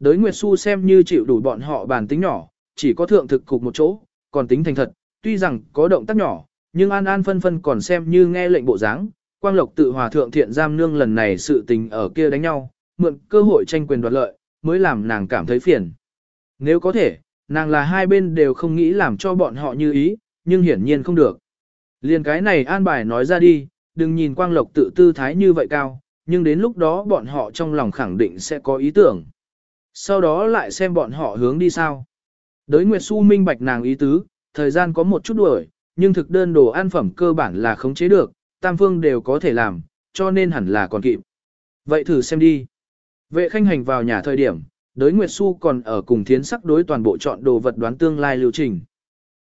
Đới Nguyệt Xu xem như chịu đủ bọn họ bản tính nhỏ, chỉ có thượng thực cục một chỗ, còn tính thành thật, tuy rằng có động tác nhỏ, nhưng An An phân phân còn xem như nghe lệnh bộ dáng. Quang Lộc tự hòa thượng thiện giam nương lần này sự tình ở kia đánh nhau, mượn cơ hội tranh quyền đoạt lợi, mới làm nàng cảm thấy phiền. Nếu có thể, nàng là hai bên đều không nghĩ làm cho bọn họ như ý, nhưng hiển nhiên không được. Liên cái này an bài nói ra đi, đừng nhìn Quang Lộc tự tư thái như vậy cao, nhưng đến lúc đó bọn họ trong lòng khẳng định sẽ có ý tưởng. Sau đó lại xem bọn họ hướng đi sao. Đới Nguyệt Xu minh bạch nàng ý tứ, thời gian có một chút đuổi, nhưng thực đơn đồ ăn phẩm cơ bản là khống chế được, tam phương đều có thể làm, cho nên hẳn là còn kịp. Vậy thử xem đi. Vệ khanh hành vào nhà thời điểm, đới Nguyệt Xu còn ở cùng thiến sắc đối toàn bộ chọn đồ vật đoán tương lai lưu trình.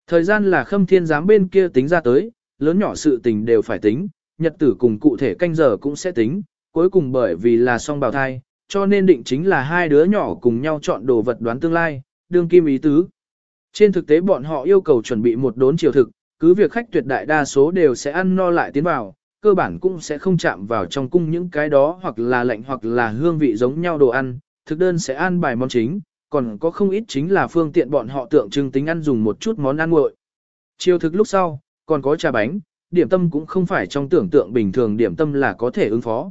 Thời gian là khâm thiên giám bên kia tính ra tới, lớn nhỏ sự tình đều phải tính, nhật tử cùng cụ thể canh giờ cũng sẽ tính, cuối cùng bởi vì là song bào thai, cho nên định chính là hai đứa nhỏ cùng nhau chọn đồ vật đoán tương lai, đương kim ý tứ. Trên thực tế bọn họ yêu cầu chuẩn bị một đốn chiều thực, cứ việc khách tuyệt đại đa số đều sẽ ăn no lại tiến vào, cơ bản cũng sẽ không chạm vào trong cung những cái đó hoặc là lạnh hoặc là hương vị giống nhau đồ ăn, thực đơn sẽ ăn bài món chính, còn có không ít chính là phương tiện bọn họ tượng trưng tính ăn dùng một chút món ăn nguội. Chiều thực lúc sau, còn có trà bánh, điểm tâm cũng không phải trong tưởng tượng bình thường điểm tâm là có thể ứng phó.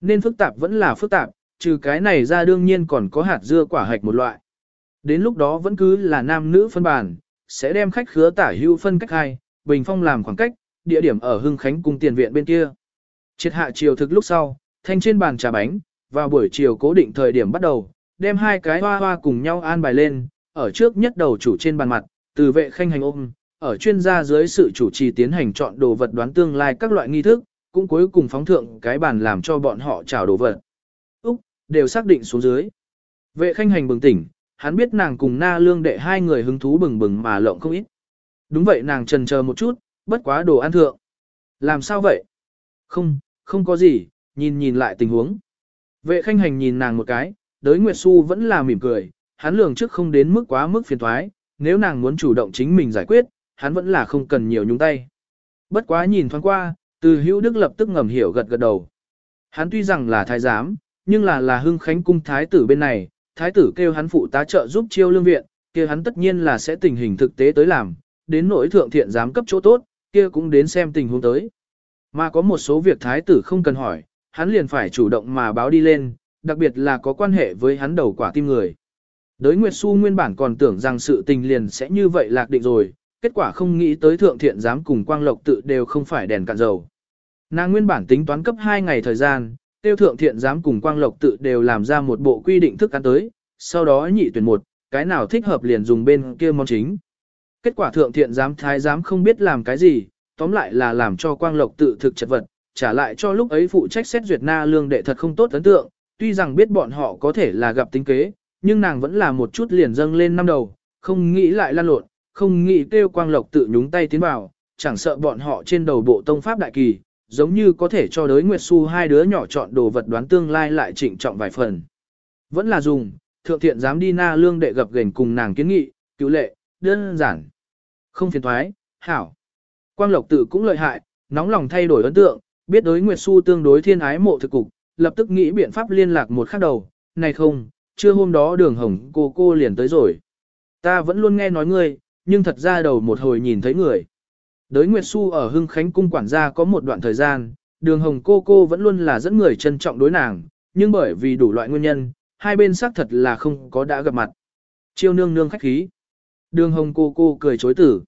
Nên phức tạp vẫn là phức tạp, trừ cái này ra đương nhiên còn có hạt dưa quả hạch một loại. Đến lúc đó vẫn cứ là nam nữ phân bàn, sẽ đem khách khứa tả hưu phân cách hai, bình phong làm khoảng cách, địa điểm ở Hưng Khánh cung tiền viện bên kia. Triệt hạ chiều thực lúc sau, thanh trên bàn trà bánh, vào buổi chiều cố định thời điểm bắt đầu, đem hai cái hoa hoa cùng nhau an bài lên, ở trước nhất đầu chủ trên bàn mặt, từ vệ khanh hành ôm, ở chuyên gia dưới sự chủ trì tiến hành chọn đồ vật đoán tương lai các loại nghi thức, cũng cuối cùng phóng thượng cái bàn làm cho bọn họ chào đồ vật. Đều xác định xuống dưới. Vệ khanh hành bừng tỉnh, hắn biết nàng cùng na lương đệ hai người hứng thú bừng bừng mà lộng không ít. Đúng vậy nàng trần chờ một chút, bất quá đồ ăn thượng. Làm sao vậy? Không, không có gì, nhìn nhìn lại tình huống. Vệ khanh hành nhìn nàng một cái, đới Nguyệt Xu vẫn là mỉm cười, hắn lường trước không đến mức quá mức phiền thoái, nếu nàng muốn chủ động chính mình giải quyết, hắn vẫn là không cần nhiều nhúng tay. Bất quá nhìn thoáng qua, từ hữu đức lập tức ngầm hiểu gật gật đầu. Hắn tuy rằng là thái giám, nhưng là là hưng khánh cung thái tử bên này, thái tử kêu hắn phụ tá trợ giúp chiêu lương viện, kia hắn tất nhiên là sẽ tình hình thực tế tới làm, đến nỗi thượng thiện giám cấp chỗ tốt, kia cũng đến xem tình huống tới. Mà có một số việc thái tử không cần hỏi, hắn liền phải chủ động mà báo đi lên, đặc biệt là có quan hệ với hắn đầu quả tim người. Đới Nguyệt Xu nguyên bản còn tưởng rằng sự tình liền sẽ như vậy lạc định rồi, kết quả không nghĩ tới thượng thiện giám cùng quang lộc tự đều không phải đèn cạn dầu. Nàng nguyên bản tính toán cấp 2 ngày thời gian, tiêu thượng thiện dám cùng quang lộc tự đều làm ra một bộ quy định thức ăn tới, sau đó nhị tuyển một, cái nào thích hợp liền dùng bên kia món chính. Kết quả thượng thiện dám thái dám không biết làm cái gì, tóm lại là làm cho quang lộc tự thực chật vật, trả lại cho lúc ấy phụ trách xét duyệt na lương đệ thật không tốt ấn tượng, tuy rằng biết bọn họ có thể là gặp tính kế, nhưng nàng vẫn là một chút liền dâng lên năm đầu, không nghĩ lại lan lộn, không nghĩ kêu quang lộc tự nhúng tay tiến vào, chẳng sợ bọn họ trên đầu bộ tông pháp đại kỳ, giống như có thể cho đới Nguyệt Xu hai đứa nhỏ chọn đồ vật đoán tương lai lại trịnh trọng vài phần. Vẫn là dùng, thượng thiện dám đi na lương đệ gặp gành cùng nàng kiến nghị, cứu lệ, đơn giản. Không phiền thoái, hảo. Quang Lộc tự cũng lợi hại, nóng lòng thay đổi ấn tượng, biết đối Nguyệt Xu tương đối thiên ái mộ thực cục, lập tức nghĩ biện pháp liên lạc một khắc đầu, này không, chưa hôm đó đường hồng cô cô liền tới rồi. Ta vẫn luôn nghe nói ngươi, nhưng thật ra đầu một hồi nhìn thấy người. Đới Nguyệt Xu ở Hưng Khánh Cung quản gia có một đoạn thời gian, đường hồng cô cô vẫn luôn là dẫn người trân trọng đối nàng, nhưng bởi vì đủ loại nguyên nhân, hai bên xác thật là không có đã gặp mặt. Chiêu nương nương khách khí. Đường hồng cô cô cười chối tử.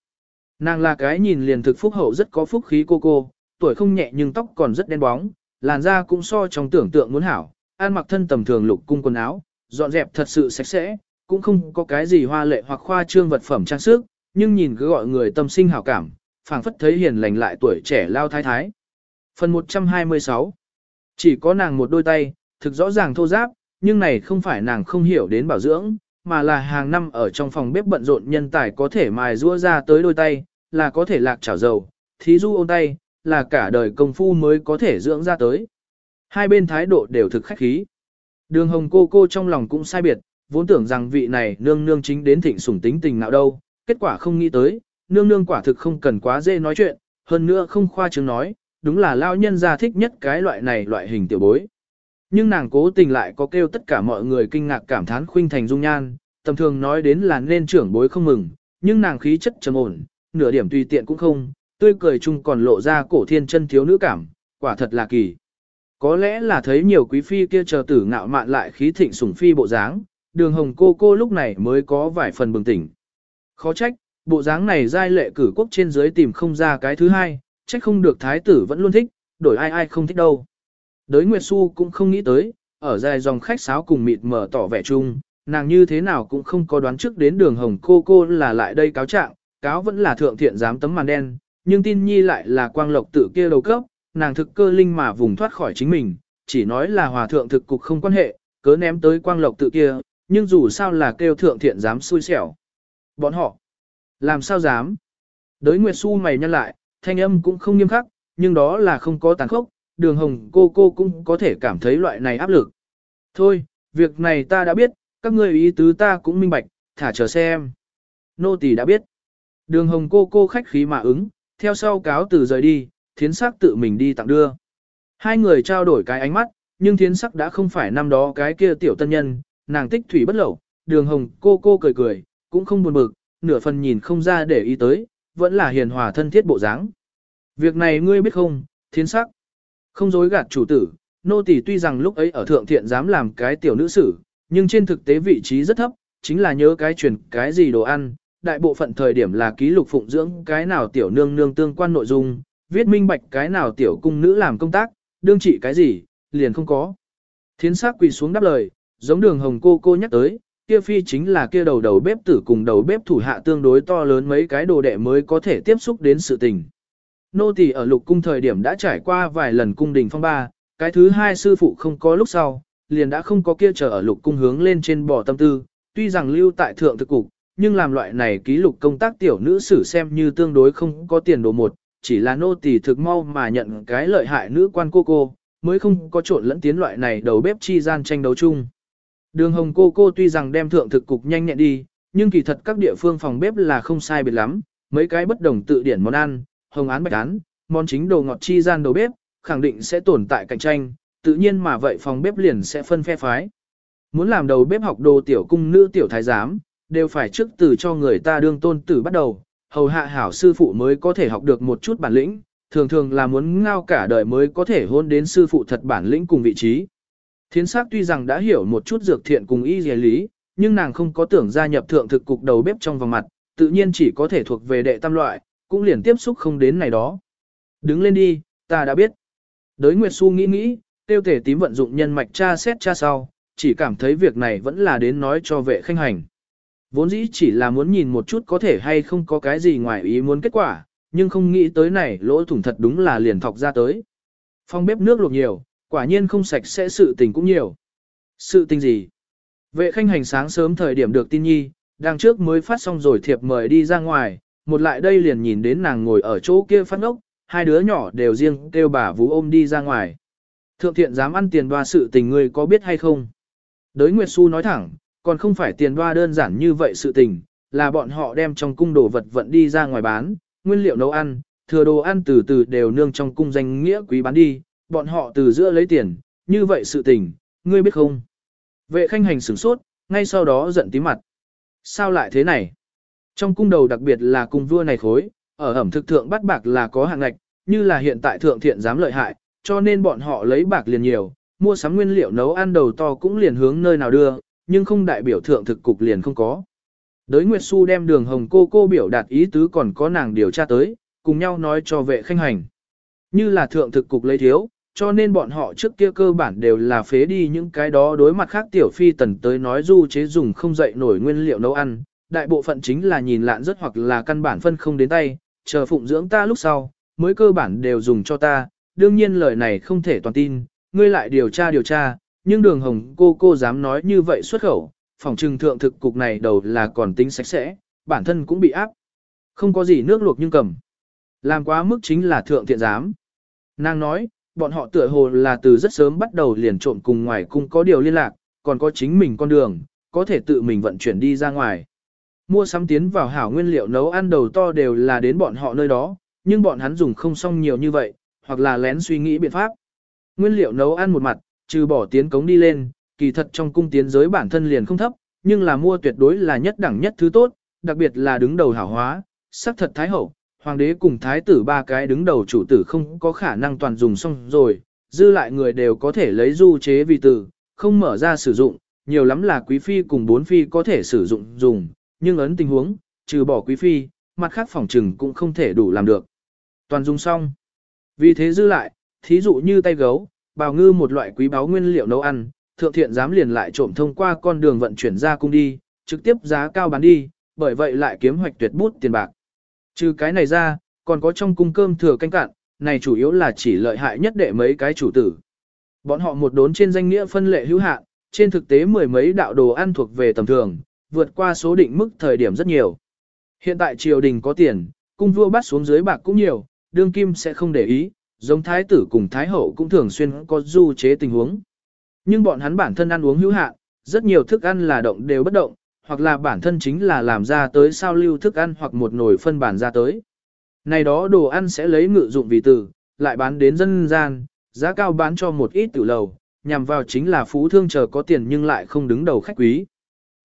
Nàng là cái nhìn liền thực phúc hậu rất có phúc khí cô cô, tuổi không nhẹ nhưng tóc còn rất đen bóng, làn da cũng so trong tưởng tượng muốn hảo, ăn mặc thân tầm thường lục cung quần áo, dọn dẹp thật sự sạch sẽ, cũng không có cái gì hoa lệ hoặc khoa trương vật phẩm trang sức, nhưng nhìn cứ gọi người tâm sinh hảo cảm, phảng phất thấy hiền lành lại tuổi trẻ lao thái thái. Phần 126 Chỉ có nàng một đôi tay, thực rõ ràng thô giáp, nhưng này không phải nàng không hiểu đến bảo dưỡng, mà là hàng năm ở trong phòng bếp bận rộn nhân tài có thể mài rua ra tới đôi tay, là có thể lạc chảo dầu, thí du ôn tay, là cả đời công phu mới có thể dưỡng ra tới. Hai bên thái độ đều thực khách khí. Đường hồng cô cô trong lòng cũng sai biệt, vốn tưởng rằng vị này nương nương chính đến thịnh sủng tính tình nào đâu, kết quả không nghĩ tới, nương nương quả thực không cần quá dễ nói chuyện, hơn nữa không khoa trương nói, đúng là lao nhân gia thích nhất cái loại này loại hình tiểu bối. Nhưng nàng cố tình lại có kêu tất cả mọi người kinh ngạc cảm thán khuynh thành dung nhan, tầm thường nói đến là nên trưởng bối không mừng, nhưng nàng khí chất trầm ổn, nửa điểm tùy tiện cũng không, tươi cười chung còn lộ ra cổ thiên chân thiếu nữ cảm, quả thật là kỳ. Có lẽ là thấy nhiều quý phi kia chờ tử ngạo mạn lại khí thịnh sủng phi bộ dáng, đường hồng cô cô lúc này mới có vài phần bừng tỉnh. Khó trách, bộ dáng này giai lệ cử quốc trên dưới tìm không ra cái thứ hai, trách không được thái tử vẫn luôn thích, đổi ai ai không thích đâu. Đới Nguyệt Xu cũng không nghĩ tới, ở dài dòng khách sáo cùng mịt mở tỏ vẻ chung, nàng như thế nào cũng không có đoán trước đến đường hồng cô cô là lại đây cáo trạng, cáo vẫn là thượng thiện giám tấm màn đen, nhưng tin nhi lại là quang lộc tự kia đầu cấp, nàng thực cơ linh mà vùng thoát khỏi chính mình, chỉ nói là hòa thượng thực cục không quan hệ, cớ ném tới quang lộc tự kia, nhưng dù sao là kêu thượng thiện dám xui xẻo. Bọn họ, làm sao dám? Đới Nguyệt Xu mày nhăn lại, thanh âm cũng không nghiêm khắc, nhưng đó là không có tàn khốc, đường hồng cô cô cũng có thể cảm thấy loại này áp lực. Thôi, việc này ta đã biết, các ngươi ý tứ ta cũng minh bạch, thả chờ xem. Nô tỳ đã biết. Đường hồng cô cô khách khí mà ứng, theo sau cáo từ rời đi, thiến sắc tự mình đi tặng đưa. Hai người trao đổi cái ánh mắt, nhưng thiến sắc đã không phải năm đó cái kia tiểu tân nhân, nàng tích thủy bất lậu, đường hồng cô cô cười cười, cũng không buồn bực, nửa phần nhìn không ra để ý tới, vẫn là hiền hòa thân thiết bộ dáng. Việc này ngươi biết không, thiến sắc. Không dối gạt chủ tử, nô tỳ tuy rằng lúc ấy ở thượng thiện dám làm cái tiểu nữ sử, nhưng trên thực tế vị trí rất thấp, chính là nhớ cái truyền cái gì đồ ăn, đại bộ phận thời điểm là ký lục phụng dưỡng cái nào tiểu nương nương tương quan nội dung, viết minh bạch cái nào tiểu cung nữ làm công tác, đương trị cái gì, liền không có. Thiến sắc quỳ xuống đáp lời, giống đường hồng cô cô nhắc tới, kia phi chính là kia đầu đầu bếp tử cùng đầu bếp thủ hạ tương đối to lớn mấy cái đồ đệ mới có thể tiếp xúc đến sự tình. Nô tỳ ở lục cung thời điểm đã trải qua vài lần cung đình phong ba, cái thứ hai sư phụ không có lúc sau, liền đã không có kia chờ ở lục cung hướng lên trên bò tâm tư, tuy rằng lưu tại thượng thực cục, nhưng làm loại này ký lục công tác tiểu nữ sử xem như tương đối không có tiền đồ một, chỉ là nô tỳ thực mau mà nhận cái lợi hại nữ quan cô cô, mới không có trộn lẫn tiến loại này đầu bếp chi gian tranh đấu chung. Đường hồng cô cô tuy rằng đem thượng thực cục nhanh nhẹn đi, nhưng kỳ thật các địa phương phòng bếp là không sai biệt lắm, mấy cái bất đồng tự điển món ăn, hồng án bạch án, món chính đồ ngọt chi gian đầu bếp, khẳng định sẽ tồn tại cạnh tranh, tự nhiên mà vậy phòng bếp liền sẽ phân phe phái. Muốn làm đầu bếp học đồ tiểu cung nữ tiểu thái giám, đều phải trước từ cho người ta đương tôn tử bắt đầu, hầu hạ hảo sư phụ mới có thể học được một chút bản lĩnh, thường thường là muốn ngao cả đời mới có thể hôn đến sư phụ thật bản lĩnh cùng vị trí. Thiến sắc tuy rằng đã hiểu một chút dược thiện cùng y dề lý, nhưng nàng không có tưởng gia nhập thượng thực cục đầu bếp trong vòng mặt, tự nhiên chỉ có thể thuộc về đệ tam loại, cũng liền tiếp xúc không đến này đó. Đứng lên đi, ta đã biết. Đới Nguyệt Xu nghĩ nghĩ, tiêu thể tím vận dụng nhân mạch tra xét tra sau, chỉ cảm thấy việc này vẫn là đến nói cho vệ khanh hành. Vốn dĩ chỉ là muốn nhìn một chút có thể hay không có cái gì ngoài ý muốn kết quả, nhưng không nghĩ tới này lỗ thủng thật đúng là liền thọc ra tới. Phong bếp nước luộc nhiều, quả nhiên không sạch sẽ sự tình cũng nhiều. Sự tình gì? Vệ khanh hành sáng sớm thời điểm được tin nhi, đang trước mới phát xong rồi thiệp mời đi ra ngoài, một lại đây liền nhìn đến nàng ngồi ở chỗ kia phát ốc, hai đứa nhỏ đều riêng kêu bà vú ôm đi ra ngoài. Thượng thiện dám ăn tiền đoa sự tình ngươi có biết hay không? Đới Nguyệt Xu nói thẳng, còn không phải tiền đoa đơn giản như vậy sự tình, là bọn họ đem trong cung đồ vật vận đi ra ngoài bán, nguyên liệu nấu ăn, thừa đồ ăn từ từ đều nương trong cung danh nghĩa quý bán đi, bọn họ từ giữa lấy tiền, như vậy sự tình, ngươi biết không? Vệ khanh hành sửng sốt, ngay sau đó giận tím mặt. Sao lại thế này? Trong cung đầu đặc biệt là cung vua này khối, ở ẩm thực thượng bắt bạc là có hạng ngạch, như là hiện tại thượng thiện dám lợi hại, cho nên bọn họ lấy bạc liền nhiều, mua sắm nguyên liệu nấu ăn đầu to cũng liền hướng nơi nào đưa, nhưng không đại biểu thượng thực cục liền không có. Đới Nguyệt Xu đem đường hồng cô cô biểu đạt ý tứ còn có nàng điều tra tới, cùng nhau nói cho vệ khanh hành. Như là thượng thực cục lấy thiếu, cho nên bọn họ trước kia cơ bản đều là phế đi những cái đó đối mặt khác tiểu phi tần tới nói du chế dùng không dậy nổi nguyên liệu nấu ăn, đại bộ phận chính là nhìn lạn rất hoặc là căn bản phân không đến tay, chờ phụng dưỡng ta lúc sau, mới cơ bản đều dùng cho ta, đương nhiên lời này không thể toàn tin, ngươi lại điều tra điều tra, nhưng đường hồng cô cô dám nói như vậy xuất khẩu, phòng trừng thượng thực cục này đầu là còn tính sạch sẽ, bản thân cũng bị áp. Không có gì nước luộc nhưng cầm. Làm quá mức chính là thượng thiện giám. Nàng nói, bọn họ tựa hồ là từ rất sớm bắt đầu liền trộn cùng ngoài cung có điều liên lạc, còn có chính mình con đường, có thể tự mình vận chuyển đi ra ngoài. Mua sắm tiến vào hảo nguyên liệu nấu ăn đầu to đều là đến bọn họ nơi đó, nhưng bọn hắn dùng không xong nhiều như vậy, hoặc là lén suy nghĩ biện pháp. Nguyên liệu nấu ăn một mặt, trừ bỏ tiến cống đi lên, kỳ thật trong cung tiến giới bản thân liền không thấp, nhưng là mua tuyệt đối là nhất đẳng nhất thứ tốt, đặc biệt là đứng đầu hảo hóa, sắc thật thái hậu, hoàng đế cùng thái tử ba cái đứng đầu chủ tử không có khả năng toàn dùng xong rồi, dư lại người đều có thể lấy du chế vì tử, không mở ra sử dụng, nhiều lắm là quý phi cùng bốn phi có thể sử dụng dùng, nhưng ấn tình huống, trừ bỏ quý phi, mặt khác phòng trừng cũng không thể đủ làm được. Toàn dùng xong. Vì thế dư lại, thí dụ như tay gấu, bào ngư một loại quý báu nguyên liệu nấu ăn, thượng thiện dám liền lại trộm thông qua con đường vận chuyển ra cung đi, trực tiếp giá cao bán đi, bởi vậy lại kiếm hoạch tuyệt bút tiền bạc. Trừ cái này ra, còn có trong cung cơm thừa canh cạn, này chủ yếu là chỉ lợi hại nhất đệ mấy cái chủ tử. Bọn họ một đốn trên danh nghĩa phân lệ hữu hạn, trên thực tế mười mấy đạo đồ ăn thuộc về tầm thường, vượt qua số định mức thời điểm rất nhiều. Hiện tại triều đình có tiền, cung vua bắt xuống dưới bạc cũng nhiều, đương kim sẽ không để ý, giống thái tử cùng thái hậu cũng thường xuyên có du chế tình huống. Nhưng bọn hắn bản thân ăn uống hữu hạn, rất nhiều thức ăn là động đều bất động, hoặc là bản thân chính là làm ra tới sao lưu thức ăn hoặc một nồi phân bản ra tới. Này đó đồ ăn sẽ lấy ngự dụng vì từ lại bán đến dân gian, giá cao bán cho một ít tử lầu, nhằm vào chính là phú thương chờ có tiền nhưng lại không đứng đầu khách quý.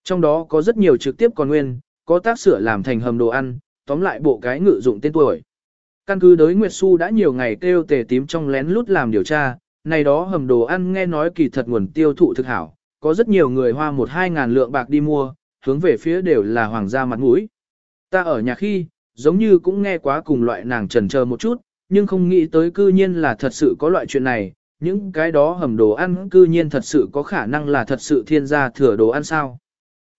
Trong đó có rất nhiều trực tiếp còn nguyên, có tác sửa làm thành hầm đồ ăn, tóm lại bộ cái ngự dụng tên tuổi. Căn cứ đối Nguyệt Xu đã nhiều ngày kêu tề tím trong lén lút làm điều tra, này đó hầm đồ ăn nghe nói kỳ thật nguồn tiêu thụ thực hảo, có rất nhiều người hoa một hai ngàn lượng bạc đi mua, hướng về phía đều là hoàng gia mặt mũi. Ta ở nhà khi, giống như cũng nghe quá cùng loại nàng trần chờ một chút, nhưng không nghĩ tới cư nhiên là thật sự có loại chuyện này, những cái đó hầm đồ ăn cư nhiên thật sự có khả năng là thật sự thiên gia thừa đồ ăn sao.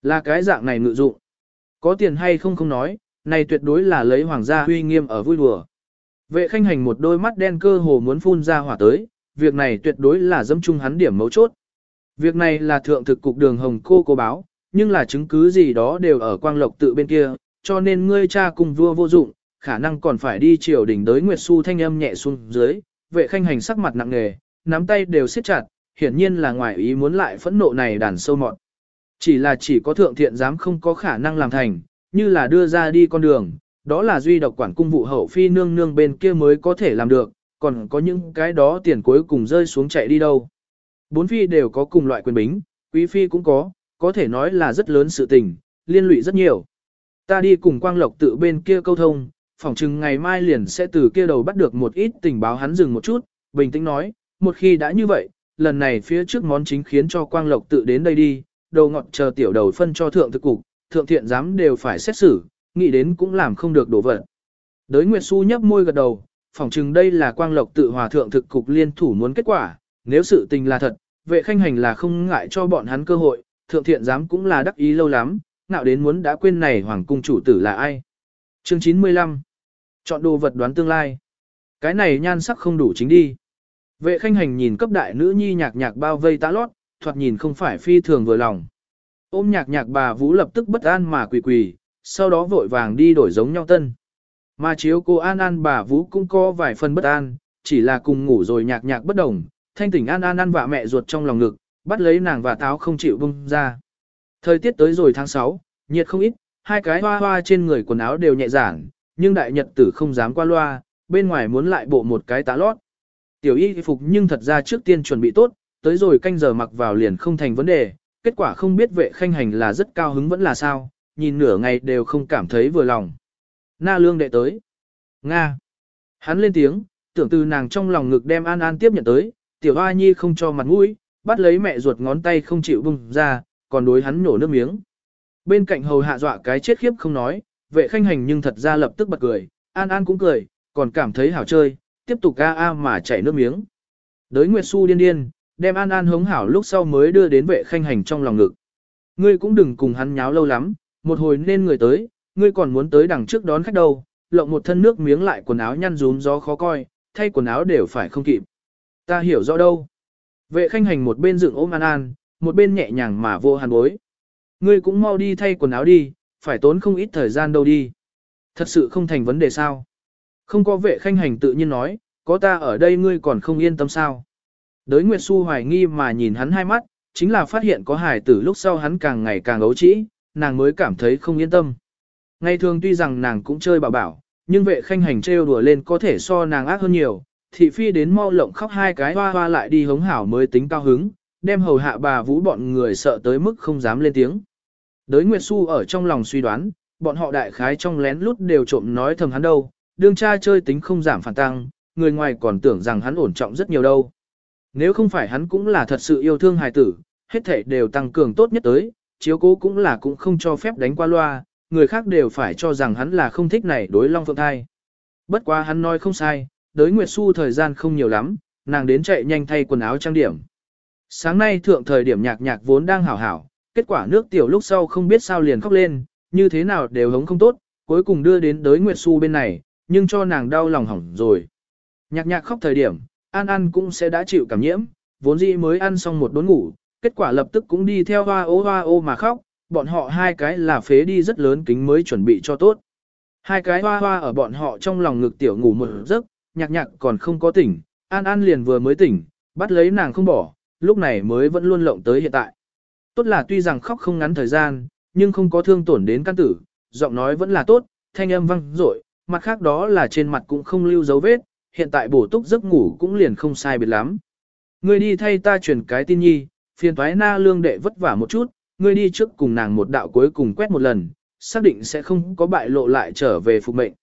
Là cái dạng này ngự dụng. Có tiền hay không không nói, này tuyệt đối là lấy hoàng gia uy nghiêm ở vui đùa. Vệ khanh hành một đôi mắt đen cơ hồ muốn phun ra hỏa tới, việc này tuyệt đối là dâm chung hắn điểm mấu chốt. Việc này là thượng thực cục đường hồng cô cô báo, nhưng là chứng cứ gì đó đều ở quang lộc tự bên kia, cho nên ngươi cha cùng vua vô dụng, khả năng còn phải đi triều đỉnh đới Nguyệt Xu thanh âm nhẹ xuống dưới, vệ khanh hành sắc mặt nặng nề, nắm tay đều siết chặt, hiển nhiên là ngoài ý muốn lại phẫn nộ này đàn sâu mọt. Chỉ là chỉ có thượng thiện dám không có khả năng làm thành, như là đưa ra đi con đường, đó là duy độc quản cung vụ hậu phi nương nương bên kia mới có thể làm được, còn có những cái đó tiền cuối cùng rơi xuống chạy đi đâu. Bốn phi đều có cùng loại quyền bính, quý phi cũng có, có thể nói là rất lớn sự tình, liên lụy rất nhiều. Ta đi cùng quang lộc tự bên kia câu thông, phỏng chừng ngày mai liền sẽ từ kia đầu bắt được một ít tình báo hắn dừng một chút, bình tĩnh nói, một khi đã như vậy, lần này phía trước món chính khiến cho quang lộc tự đến đây đi, đầu ngọt chờ tiểu đầu phân cho thượng thực cục, thượng thiện giám đều phải xét xử, nghĩ đến cũng làm không được đổ vật. Đới Nguyệt Xu nhấp môi gật đầu, phỏng chừng đây là quang lộc tự hòa thượng thực cục liên thủ muốn kết quả, nếu sự tình là thật, vệ khanh hành là không ngại cho bọn hắn cơ hội, thượng thiện giám cũng là đắc ý lâu lắm, nào đến muốn đã quên này hoàng cung chủ tử là ai. Chương 95 Chọn đồ vật đoán tương lai. Cái này nhan sắc không đủ chính đi. Vệ khanh hành nhìn cấp đại nữ nhi nhạc nhạc bao vây tá lót, thoạt nhìn không phải phi thường vừa lòng. Ôm nhạc nhạc bà Vũ lập tức bất an mà quỳ quỳ, sau đó vội vàng đi đổi giống nhau tân. Mà chiếu cô An An bà Vũ cũng có vài phần bất an, chỉ là cùng ngủ rồi nhạc nhạc bất đồng, thanh tỉnh An An ăn vạ mẹ ruột trong lòng ngực, bắt lấy nàng và táo không chịu bung ra. Thời tiết tới rồi tháng 6, nhiệt không ít, hai cái hoa hoa trên người quần áo đều nhẹ giản, nhưng đại nhật tử không dám qua loa, bên ngoài muốn lại bộ một cái tá lót. Tiểu y phục nhưng thật ra trước tiên chuẩn bị tốt, tới rồi canh giờ mặc vào liền không thành vấn đề, kết quả không biết vệ khanh hành là rất cao hứng vẫn là sao, nhìn nửa ngày đều không cảm thấy vừa lòng. Na lương đệ tới. Nga. Hắn lên tiếng, tưởng từ nàng trong lòng ngực đem An An tiếp nhận tới, tiểu hoa nhi không cho mặt mũi, bắt lấy mẹ ruột ngón tay không chịu bung ra, còn đối hắn nhổ nước miếng. Bên cạnh hầu hạ dọa cái chết khiếp không nói, vệ khanh hành nhưng thật ra lập tức bật cười, An An cũng cười, còn cảm thấy hảo chơi, tiếp tục a a mà chảy nước miếng. Đới Nguyệt Xu điên điên, đem An An hống hảo lúc sau mới đưa đến vệ khanh hành trong lòng ngực. Ngươi cũng đừng cùng hắn nháo lâu lắm, một hồi nên người tới, ngươi còn muốn tới đằng trước đón khách đâu, lộng một thân nước miếng lại quần áo nhăn rúm gió khó coi, thay quần áo đều phải không kịp. Ta hiểu rõ đâu. Vệ khanh hành một bên dựng ôm An An, một bên nhẹ nhàng mà vô hàn bối. Ngươi cũng mau đi thay quần áo đi, phải tốn không ít thời gian đâu đi. Thật sự không thành vấn đề sao. Không có vệ khanh hành tự nhiên nói, có ta ở đây ngươi còn không yên tâm sao. Đới Nguyệt Xu hoài nghi mà nhìn hắn hai mắt, chính là phát hiện có hài tử lúc sau hắn càng ngày càng ấu trĩ, nàng mới cảm thấy không yên tâm. Ngày thường tuy rằng nàng cũng chơi bảo bảo, nhưng vệ khanh hành trêu đùa lên có thể so nàng ác hơn nhiều, thị phi đến mau lộng khóc hai cái hoa hoa lại đi hống hảo mới tính cao hứng, đem hầu hạ bà vũ bọn người sợ tới mức không dám lên tiếng. Đới Nguyệt Xu ở trong lòng suy đoán, bọn họ đại khái trong lén lút đều trộm nói thầm hắn đâu, đương cha chơi tính không giảm phản tăng, người ngoài còn tưởng rằng hắn ổn trọng rất nhiều đâu. Nếu không phải hắn cũng là thật sự yêu thương hài tử, hết thể đều tăng cường tốt nhất tới, chiếu cố cũng là cũng không cho phép đánh qua loa, người khác đều phải cho rằng hắn là không thích này đối Long Phượng Thai. Bất quá hắn nói không sai, đới Nguyệt Xu thời gian không nhiều lắm, nàng đến chạy nhanh thay quần áo trang điểm. Sáng nay thượng thời điểm nhạc nhạc vốn đang hảo hảo, kết quả nước tiểu lúc sau không biết sao liền khóc lên, như thế nào đều hống không tốt, cuối cùng đưa đến đới Nguyệt Xu bên này, nhưng cho nàng đau lòng hỏng rồi. Nhạc nhạc khóc thời điểm, An An cũng sẽ đã chịu cảm nhiễm, vốn dĩ mới ăn xong một đốn ngủ, kết quả lập tức cũng đi theo hoa ô hoa ô mà khóc, bọn họ hai cái là phế đi rất lớn kính mới chuẩn bị cho tốt. Hai cái hoa hoa ở bọn họ trong lòng ngực tiểu ngủ một giấc, nhạc nhạc còn không có tỉnh, An An liền vừa mới tỉnh, bắt lấy nàng không bỏ, lúc này mới vẫn luôn lộng tới hiện tại. Tốt là tuy rằng khóc không ngắn thời gian, nhưng không có thương tổn đến căn tử, giọng nói vẫn là tốt, thanh âm vang dội, mặt khác đó là trên mặt cũng không lưu dấu vết, hiện tại bổ túc giấc ngủ cũng liền không sai biệt lắm. Ngươi đi thay ta truyền cái tin nhi, phiền toái na lương đệ vất vả một chút, ngươi đi trước cùng nàng một đạo cuối cùng quét một lần, xác định sẽ không có bại lộ lại trở về phục mệnh.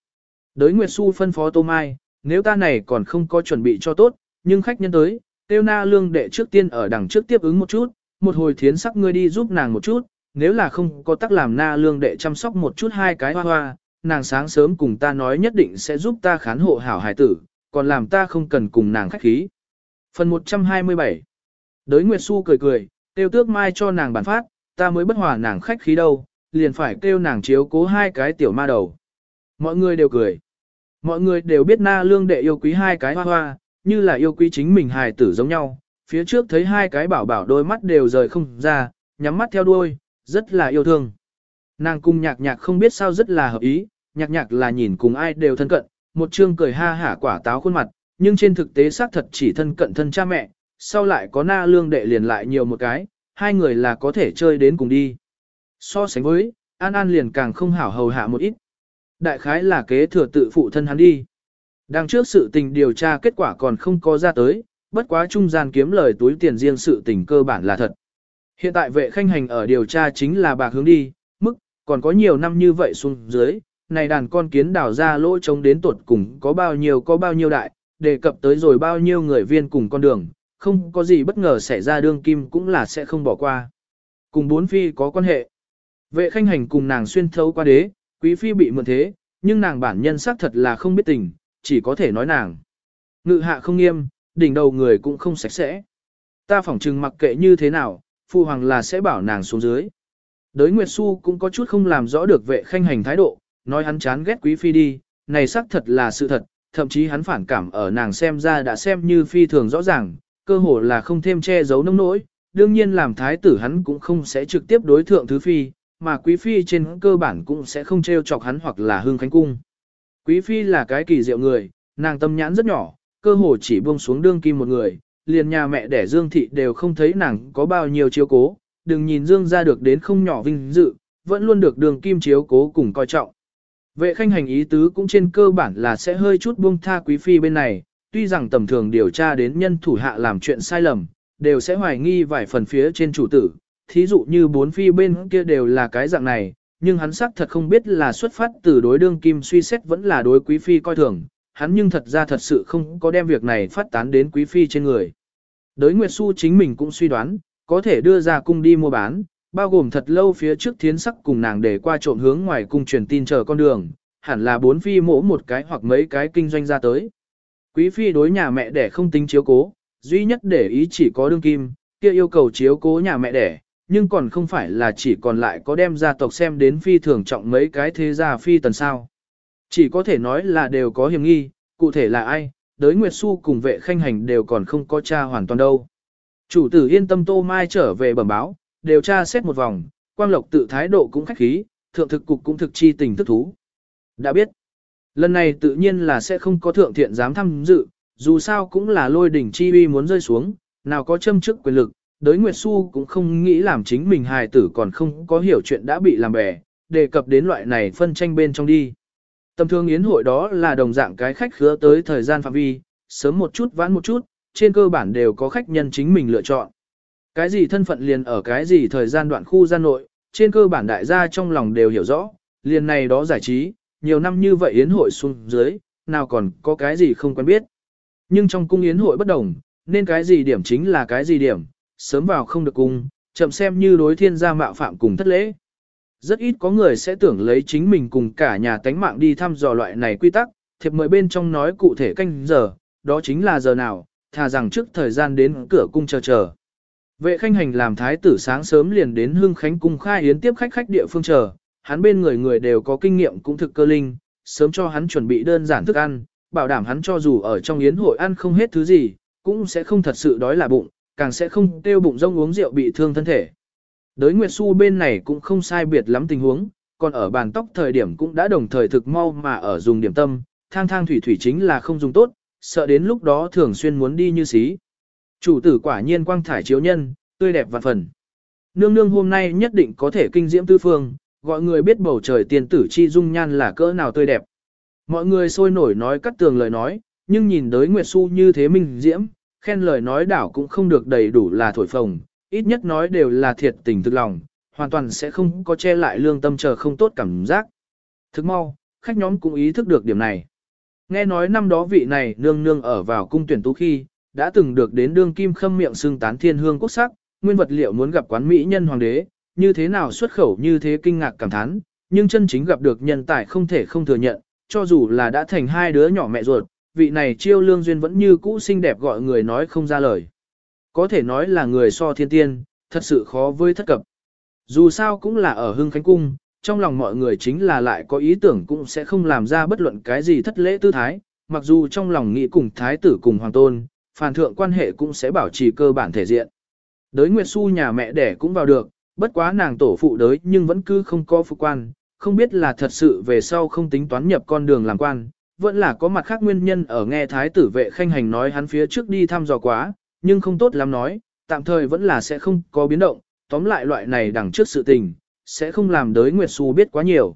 Đới Nguyệt Xu phân phó Tô Mai, nếu ta này còn không có chuẩn bị cho tốt, nhưng khách nhân tới, tiêu na lương đệ trước tiên ở đằng trước tiếp ứng một chút, một hồi thiến sắc ngươi đi giúp nàng một chút, nếu là không có tác làm na lương đệ chăm sóc một chút hai cái hoa hoa, nàng sáng sớm cùng ta nói nhất định sẽ giúp ta khán hộ hảo hải tử, còn làm ta không cần cùng nàng khách khí. Phần 127 Đới Nguyệt Xu cười cười, tiêu tước mai cho nàng bản phát, ta mới bất hòa nàng khách khí đâu, liền phải kêu nàng chiếu cố hai cái tiểu ma đầu. Mọi người đều cười. Mọi người đều biết na lương đệ yêu quý hai cái hoa hoa, như là yêu quý chính mình hài tử giống nhau. Phía trước thấy hai cái bảo bảo đôi mắt đều rời không ra, nhắm mắt theo đuôi, rất là yêu thương. Nàng cung nhạc nhạc không biết sao rất là hợp ý, nhạc nhạc là nhìn cùng ai đều thân cận, một chương cười ha hả quả táo khuôn mặt, nhưng trên thực tế xác thật chỉ thân cận thân cha mẹ, sau lại có na lương đệ liền lại nhiều một cái, hai người là có thể chơi đến cùng đi. So sánh với, An An liền càng không hảo hầu hạ một ít. Đại khái là kế thừa tự phụ thân hắn đi. Đang trước sự tình điều tra kết quả còn không có ra tới, bất quá trung gian kiếm lời túi tiền riêng sự tình cơ bản là thật. Hiện tại vệ khanh hành ở điều tra chính là bạc hướng đi, mức, còn có nhiều năm như vậy xuống dưới, này đàn con kiến đào ra lỗ trống đến tuột cùng có bao nhiêu có bao nhiêu đại, đề cập tới rồi bao nhiêu người viên cùng con đường, không có gì bất ngờ xảy ra đương kim cũng là sẽ không bỏ qua. Cùng bốn phi có quan hệ. Vệ khanh hành cùng nàng xuyên thấu qua đế, quý phi bị mượn thế, nhưng nàng bản nhân xác thật là không biết tình, chỉ có thể nói nàng. Ngự hạ không nghiêm, đỉnh đầu người cũng không sạch sẽ. Ta phỏng chừng mặc kệ như thế nào, phu hoàng là sẽ bảo nàng xuống dưới. Đới Nguyệt Xu cũng có chút không làm rõ được vệ khanh hành thái độ, nói hắn chán ghét quý phi đi, này xác thật là sự thật, thậm chí hắn phản cảm ở nàng xem ra đã xem như phi thường rõ ràng, cơ hồ là không thêm che giấu nông nỗi, đương nhiên làm thái tử hắn cũng không sẽ trực tiếp đối thượng thứ phi, mà quý phi trên cơ bản cũng sẽ không trêu chọc hắn hoặc là hương khánh cung. Quý phi là cái kỳ diệu người, nàng tâm nhãn rất nhỏ, cơ hồ chỉ buông xuống đương kim một người, liền nhà mẹ đẻ Dương Thị đều không thấy nàng có bao nhiêu chiếu cố, đừng nhìn Dương ra được đến không nhỏ vinh dự, vẫn luôn được đường kim chiếu cố cùng coi trọng. Vệ khanh hành ý tứ cũng trên cơ bản là sẽ hơi chút buông tha quý phi bên này, tuy rằng tầm thường điều tra đến nhân thủ hạ làm chuyện sai lầm, đều sẽ hoài nghi vài phần phía trên chủ tử, thí dụ như bốn phi bên kia đều là cái dạng này, nhưng hắn xác thật không biết là xuất phát từ đối đương kim suy xét vẫn là đối quý phi coi thường, hắn nhưng thật ra thật sự không có đem việc này phát tán đến quý phi trên người. Đới Nguyệt Xu chính mình cũng suy đoán, có thể đưa ra cung đi mua bán, bao gồm thật lâu phía trước thiến sắc cùng nàng để qua trộm hướng ngoài cung truyền tin chờ con đường, hẳn là bốn phi mỗ một cái hoặc mấy cái kinh doanh ra tới. Quý phi đối nhà mẹ đẻ không tính chiếu cố, duy nhất để ý chỉ có đương kim, kia yêu cầu chiếu cố nhà mẹ đẻ, nhưng còn không phải là chỉ còn lại có đem gia tộc xem đến phi thường trọng mấy cái thế gia phi tần sao. Chỉ có thể nói là đều có hiểm nghi, cụ thể là ai, đới Nguyệt Xu cùng vệ khanh hành đều còn không có cha hoàn toàn đâu. Chủ tử yên tâm Tô Mai trở về bẩm báo, đều tra xét một vòng, quang lộc tự thái độ cũng khách khí, thượng thực cục cũng thực chi tình thức thú. Đã biết, lần này tự nhiên là sẽ không có thượng thiện dám tham dự, dù sao cũng là lôi đỉnh chi uy muốn rơi xuống, nào có châm chức quyền lực, đới Nguyệt Xu cũng không nghĩ làm chính mình hài tử còn không có hiểu chuyện đã bị làm bè, đề cập đến loại này phân tranh bên trong đi. Tầm thương yến hội đó là đồng dạng cái khách khứa tới thời gian phạm vi, sớm một chút vãn một chút, trên cơ bản đều có khách nhân chính mình lựa chọn. Cái gì thân phận liền ở cái gì thời gian đoạn khu gian nội, trên cơ bản đại gia trong lòng đều hiểu rõ, liền này đó giải trí, nhiều năm như vậy yến hội xuống dưới, nào còn có cái gì không quen biết. Nhưng trong cung yến hội bất đồng, nên cái gì điểm chính là cái gì điểm, sớm vào không được cung, chậm xem như đối thiên gia mạo phạm cùng thất lễ. Rất ít có người sẽ tưởng lấy chính mình cùng cả nhà tánh mạng đi thăm dò loại này quy tắc, thiệp mời bên trong nói cụ thể canh giờ, đó chính là giờ nào, thà rằng trước thời gian đến cửa cung chờ chờ. Vệ khanh hành làm thái tử sáng sớm liền đến hương khánh cung khai yến tiếp khách khách địa phương chờ, hắn bên người người đều có kinh nghiệm cũng thực cơ linh, sớm cho hắn chuẩn bị đơn giản thức ăn, bảo đảm hắn cho dù ở trong yến hội ăn không hết thứ gì, cũng sẽ không thật sự đói là bụng, càng sẽ không tiêu bụng rông uống rượu bị thương thân thể. Đới Nguyệt Xu bên này cũng không sai biệt lắm tình huống, còn ở bàn tóc thời điểm cũng đã đồng thời thực mau mà ở dùng điểm tâm, thang thang thủy thủy chính là không dùng tốt, sợ đến lúc đó thường xuyên muốn đi như xí. Chủ tử quả nhiên quang thải chiếu nhân, tươi đẹp vạn phần. Nương nương hôm nay nhất định có thể kinh diễm tư phương, gọi người biết bầu trời tiền tử chi dung nhan là cỡ nào tươi đẹp. Mọi người sôi nổi nói cắt tường lời nói, nhưng nhìn đới Nguyệt Xu như thế minh diễm, khen lời nói đảo cũng không được đầy đủ là thổi phồng, ít nhất nói đều là thiệt tình thực lòng, hoàn toàn sẽ không có che lại lương tâm chờ không tốt cảm giác. Thức mau, khách nhóm cũng ý thức được điểm này. Nghe nói năm đó vị này nương nương ở vào cung tuyển tú khi, đã từng được đến đương kim khâm miệng xưng tán thiên hương quốc sắc, nguyên vật liệu muốn gặp quán mỹ nhân hoàng đế, như thế nào xuất khẩu như thế kinh ngạc cảm thán, nhưng chân chính gặp được nhân tài không thể không thừa nhận, cho dù là đã thành hai đứa nhỏ mẹ ruột, vị này chiêu lương duyên vẫn như cũ xinh đẹp gọi người nói không ra lời. Có thể nói là người so thiên tiên, thật sự khó với thất cập. Dù sao cũng là ở hưng khánh cung, trong lòng mọi người chính là lại có ý tưởng cũng sẽ không làm ra bất luận cái gì thất lễ tư thái, mặc dù trong lòng nghĩ cùng thái tử cùng hoàng tôn, phản thượng quan hệ cũng sẽ bảo trì cơ bản thể diện. Đới Nguyệt Xu nhà mẹ đẻ cũng vào được, bất quá nàng tổ phụ đới nhưng vẫn cứ không có phụ quan, không biết là thật sự về sau không tính toán nhập con đường làm quan, vẫn là có mặt khác nguyên nhân ở nghe thái tử vệ khanh hành nói hắn phía trước đi thăm dò quá, nhưng không tốt lắm nói, tạm thời vẫn là sẽ không có biến động, tóm lại loại này đằng trước sự tình, sẽ không làm đới Nguyệt Xu biết quá nhiều.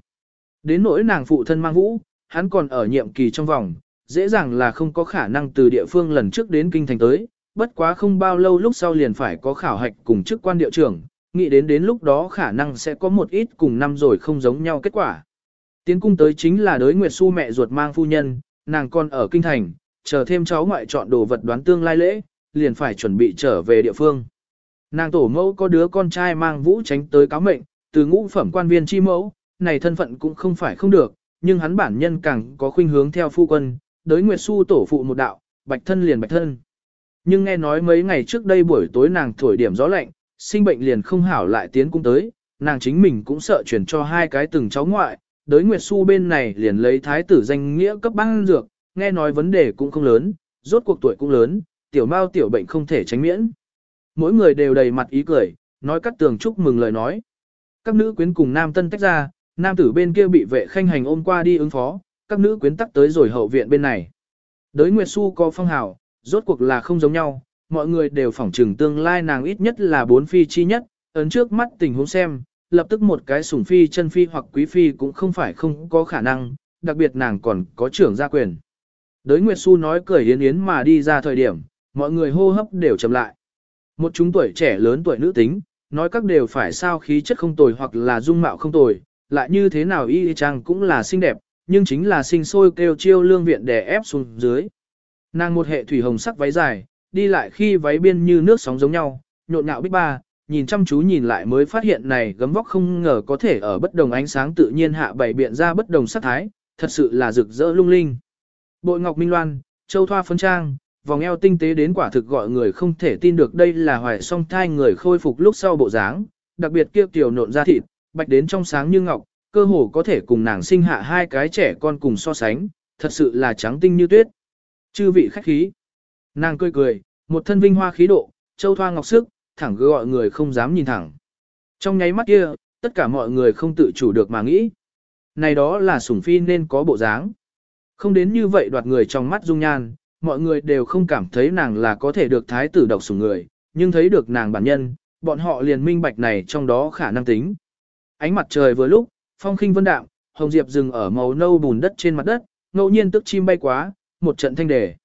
Đến nỗi nàng phụ thân mang vũ, hắn còn ở nhiệm kỳ trong vòng, dễ dàng là không có khả năng từ địa phương lần trước đến kinh thành tới, bất quá không bao lâu lúc sau liền phải có khảo hạch cùng chức quan địa trưởng, nghĩ đến đến lúc đó khả năng sẽ có một ít cùng năm rồi không giống nhau kết quả. Tiến cung tới chính là đới Nguyệt Xu mẹ ruột mang phu nhân, nàng còn ở kinh thành, chờ thêm cháu ngoại chọn đồ vật đoán tương lai lễ, liền phải chuẩn bị trở về địa phương. Nàng tổ mẫu có đứa con trai mang vũ tránh tới cáo mệnh, từ ngũ phẩm quan viên chi mẫu, này thân phận cũng không phải không được, nhưng hắn bản nhân càng có khuynh hướng theo phu quân, đới Nguyệt Xu tổ phụ một đạo, bạch thân liền bạch thân. Nhưng nghe nói mấy ngày trước đây buổi tối nàng thổi điểm gió lạnh, sinh bệnh liền không hảo lại tiến cung tới, nàng chính mình cũng sợ chuyển cho hai cái từng cháu ngoại, đới Nguyệt Xu bên này liền lấy thái tử danh nghĩa cấp băng dược, nghe nói vấn đề cũng không lớn, rốt cuộc tuổi cũng lớn, tiểu mao tiểu bệnh không thể tránh miễn. Mỗi người đều đầy mặt ý cười, nói cắt tường chúc mừng lời nói. Các nữ quyến cùng nam tân tách ra, nam tử bên kia bị vệ khanh hành ôm qua đi ứng phó, các nữ quyến tắc tới rồi hậu viện bên này. Đới Nguyệt Xu có phong hào, rốt cuộc là không giống nhau, mọi người đều phỏng trừng tương lai nàng ít nhất là bốn phi chi nhất, ấn trước mắt tình huống xem, lập tức một cái sủng phi chân phi hoặc quý phi cũng không phải không có khả năng, đặc biệt nàng còn có trưởng gia quyền. Đới Nguyệt Xu nói cười yến yến mà đi ra thời điểm, mọi người hô hấp đều chậm lại. Một chúng tuổi trẻ lớn tuổi nữ tính, nói các đều phải sao khí chất không tồi hoặc là dung mạo không tồi, lại như thế nào y chang cũng là xinh đẹp, nhưng chính là sinh sôi kêu chiêu lương viện đè ép xuống dưới. Nàng một hệ thủy hồng sắc váy dài, đi lại khi váy biên như nước sóng giống nhau, nhộn nhạo bích ba, nhìn chăm chú nhìn lại mới phát hiện này gấm vóc không ngờ có thể ở bất đồng ánh sáng tự nhiên hạ bảy biện ra bất đồng sắc thái, thật sự là rực rỡ lung linh. Bội ngọc minh loan, châu thoa phấn trang, vòng eo tinh tế đến quả thực gọi người không thể tin được đây là hoài song thai người khôi phục lúc sau bộ dáng, đặc biệt kia tiểu nộn ra thịt, bạch đến trong sáng như ngọc, cơ hồ có thể cùng nàng sinh hạ hai cái trẻ con cùng so sánh, thật sự là trắng tinh như tuyết. Chư vị khách khí. Nàng cười cười, một thân vinh hoa khí độ, châu thoa ngọc sức, thẳng gọi người không dám nhìn thẳng. Trong nháy mắt kia, tất cả mọi người không tự chủ được mà nghĩ. Này đó là sủng phi nên có bộ dáng. Không đến như vậy đoạt người trong mắt dung nhan, mọi người đều không cảm thấy nàng là có thể được thái tử độc sủng người, nhưng thấy được nàng bản nhân, bọn họ liền minh bạch này trong đó khả năng tính. Ánh mặt trời vừa lúc, phong khinh vân đạm, hồng diệp dừng ở màu nâu bùn đất trên mặt đất, ngẫu nhiên tức chim bay quá, một trận thanh đề.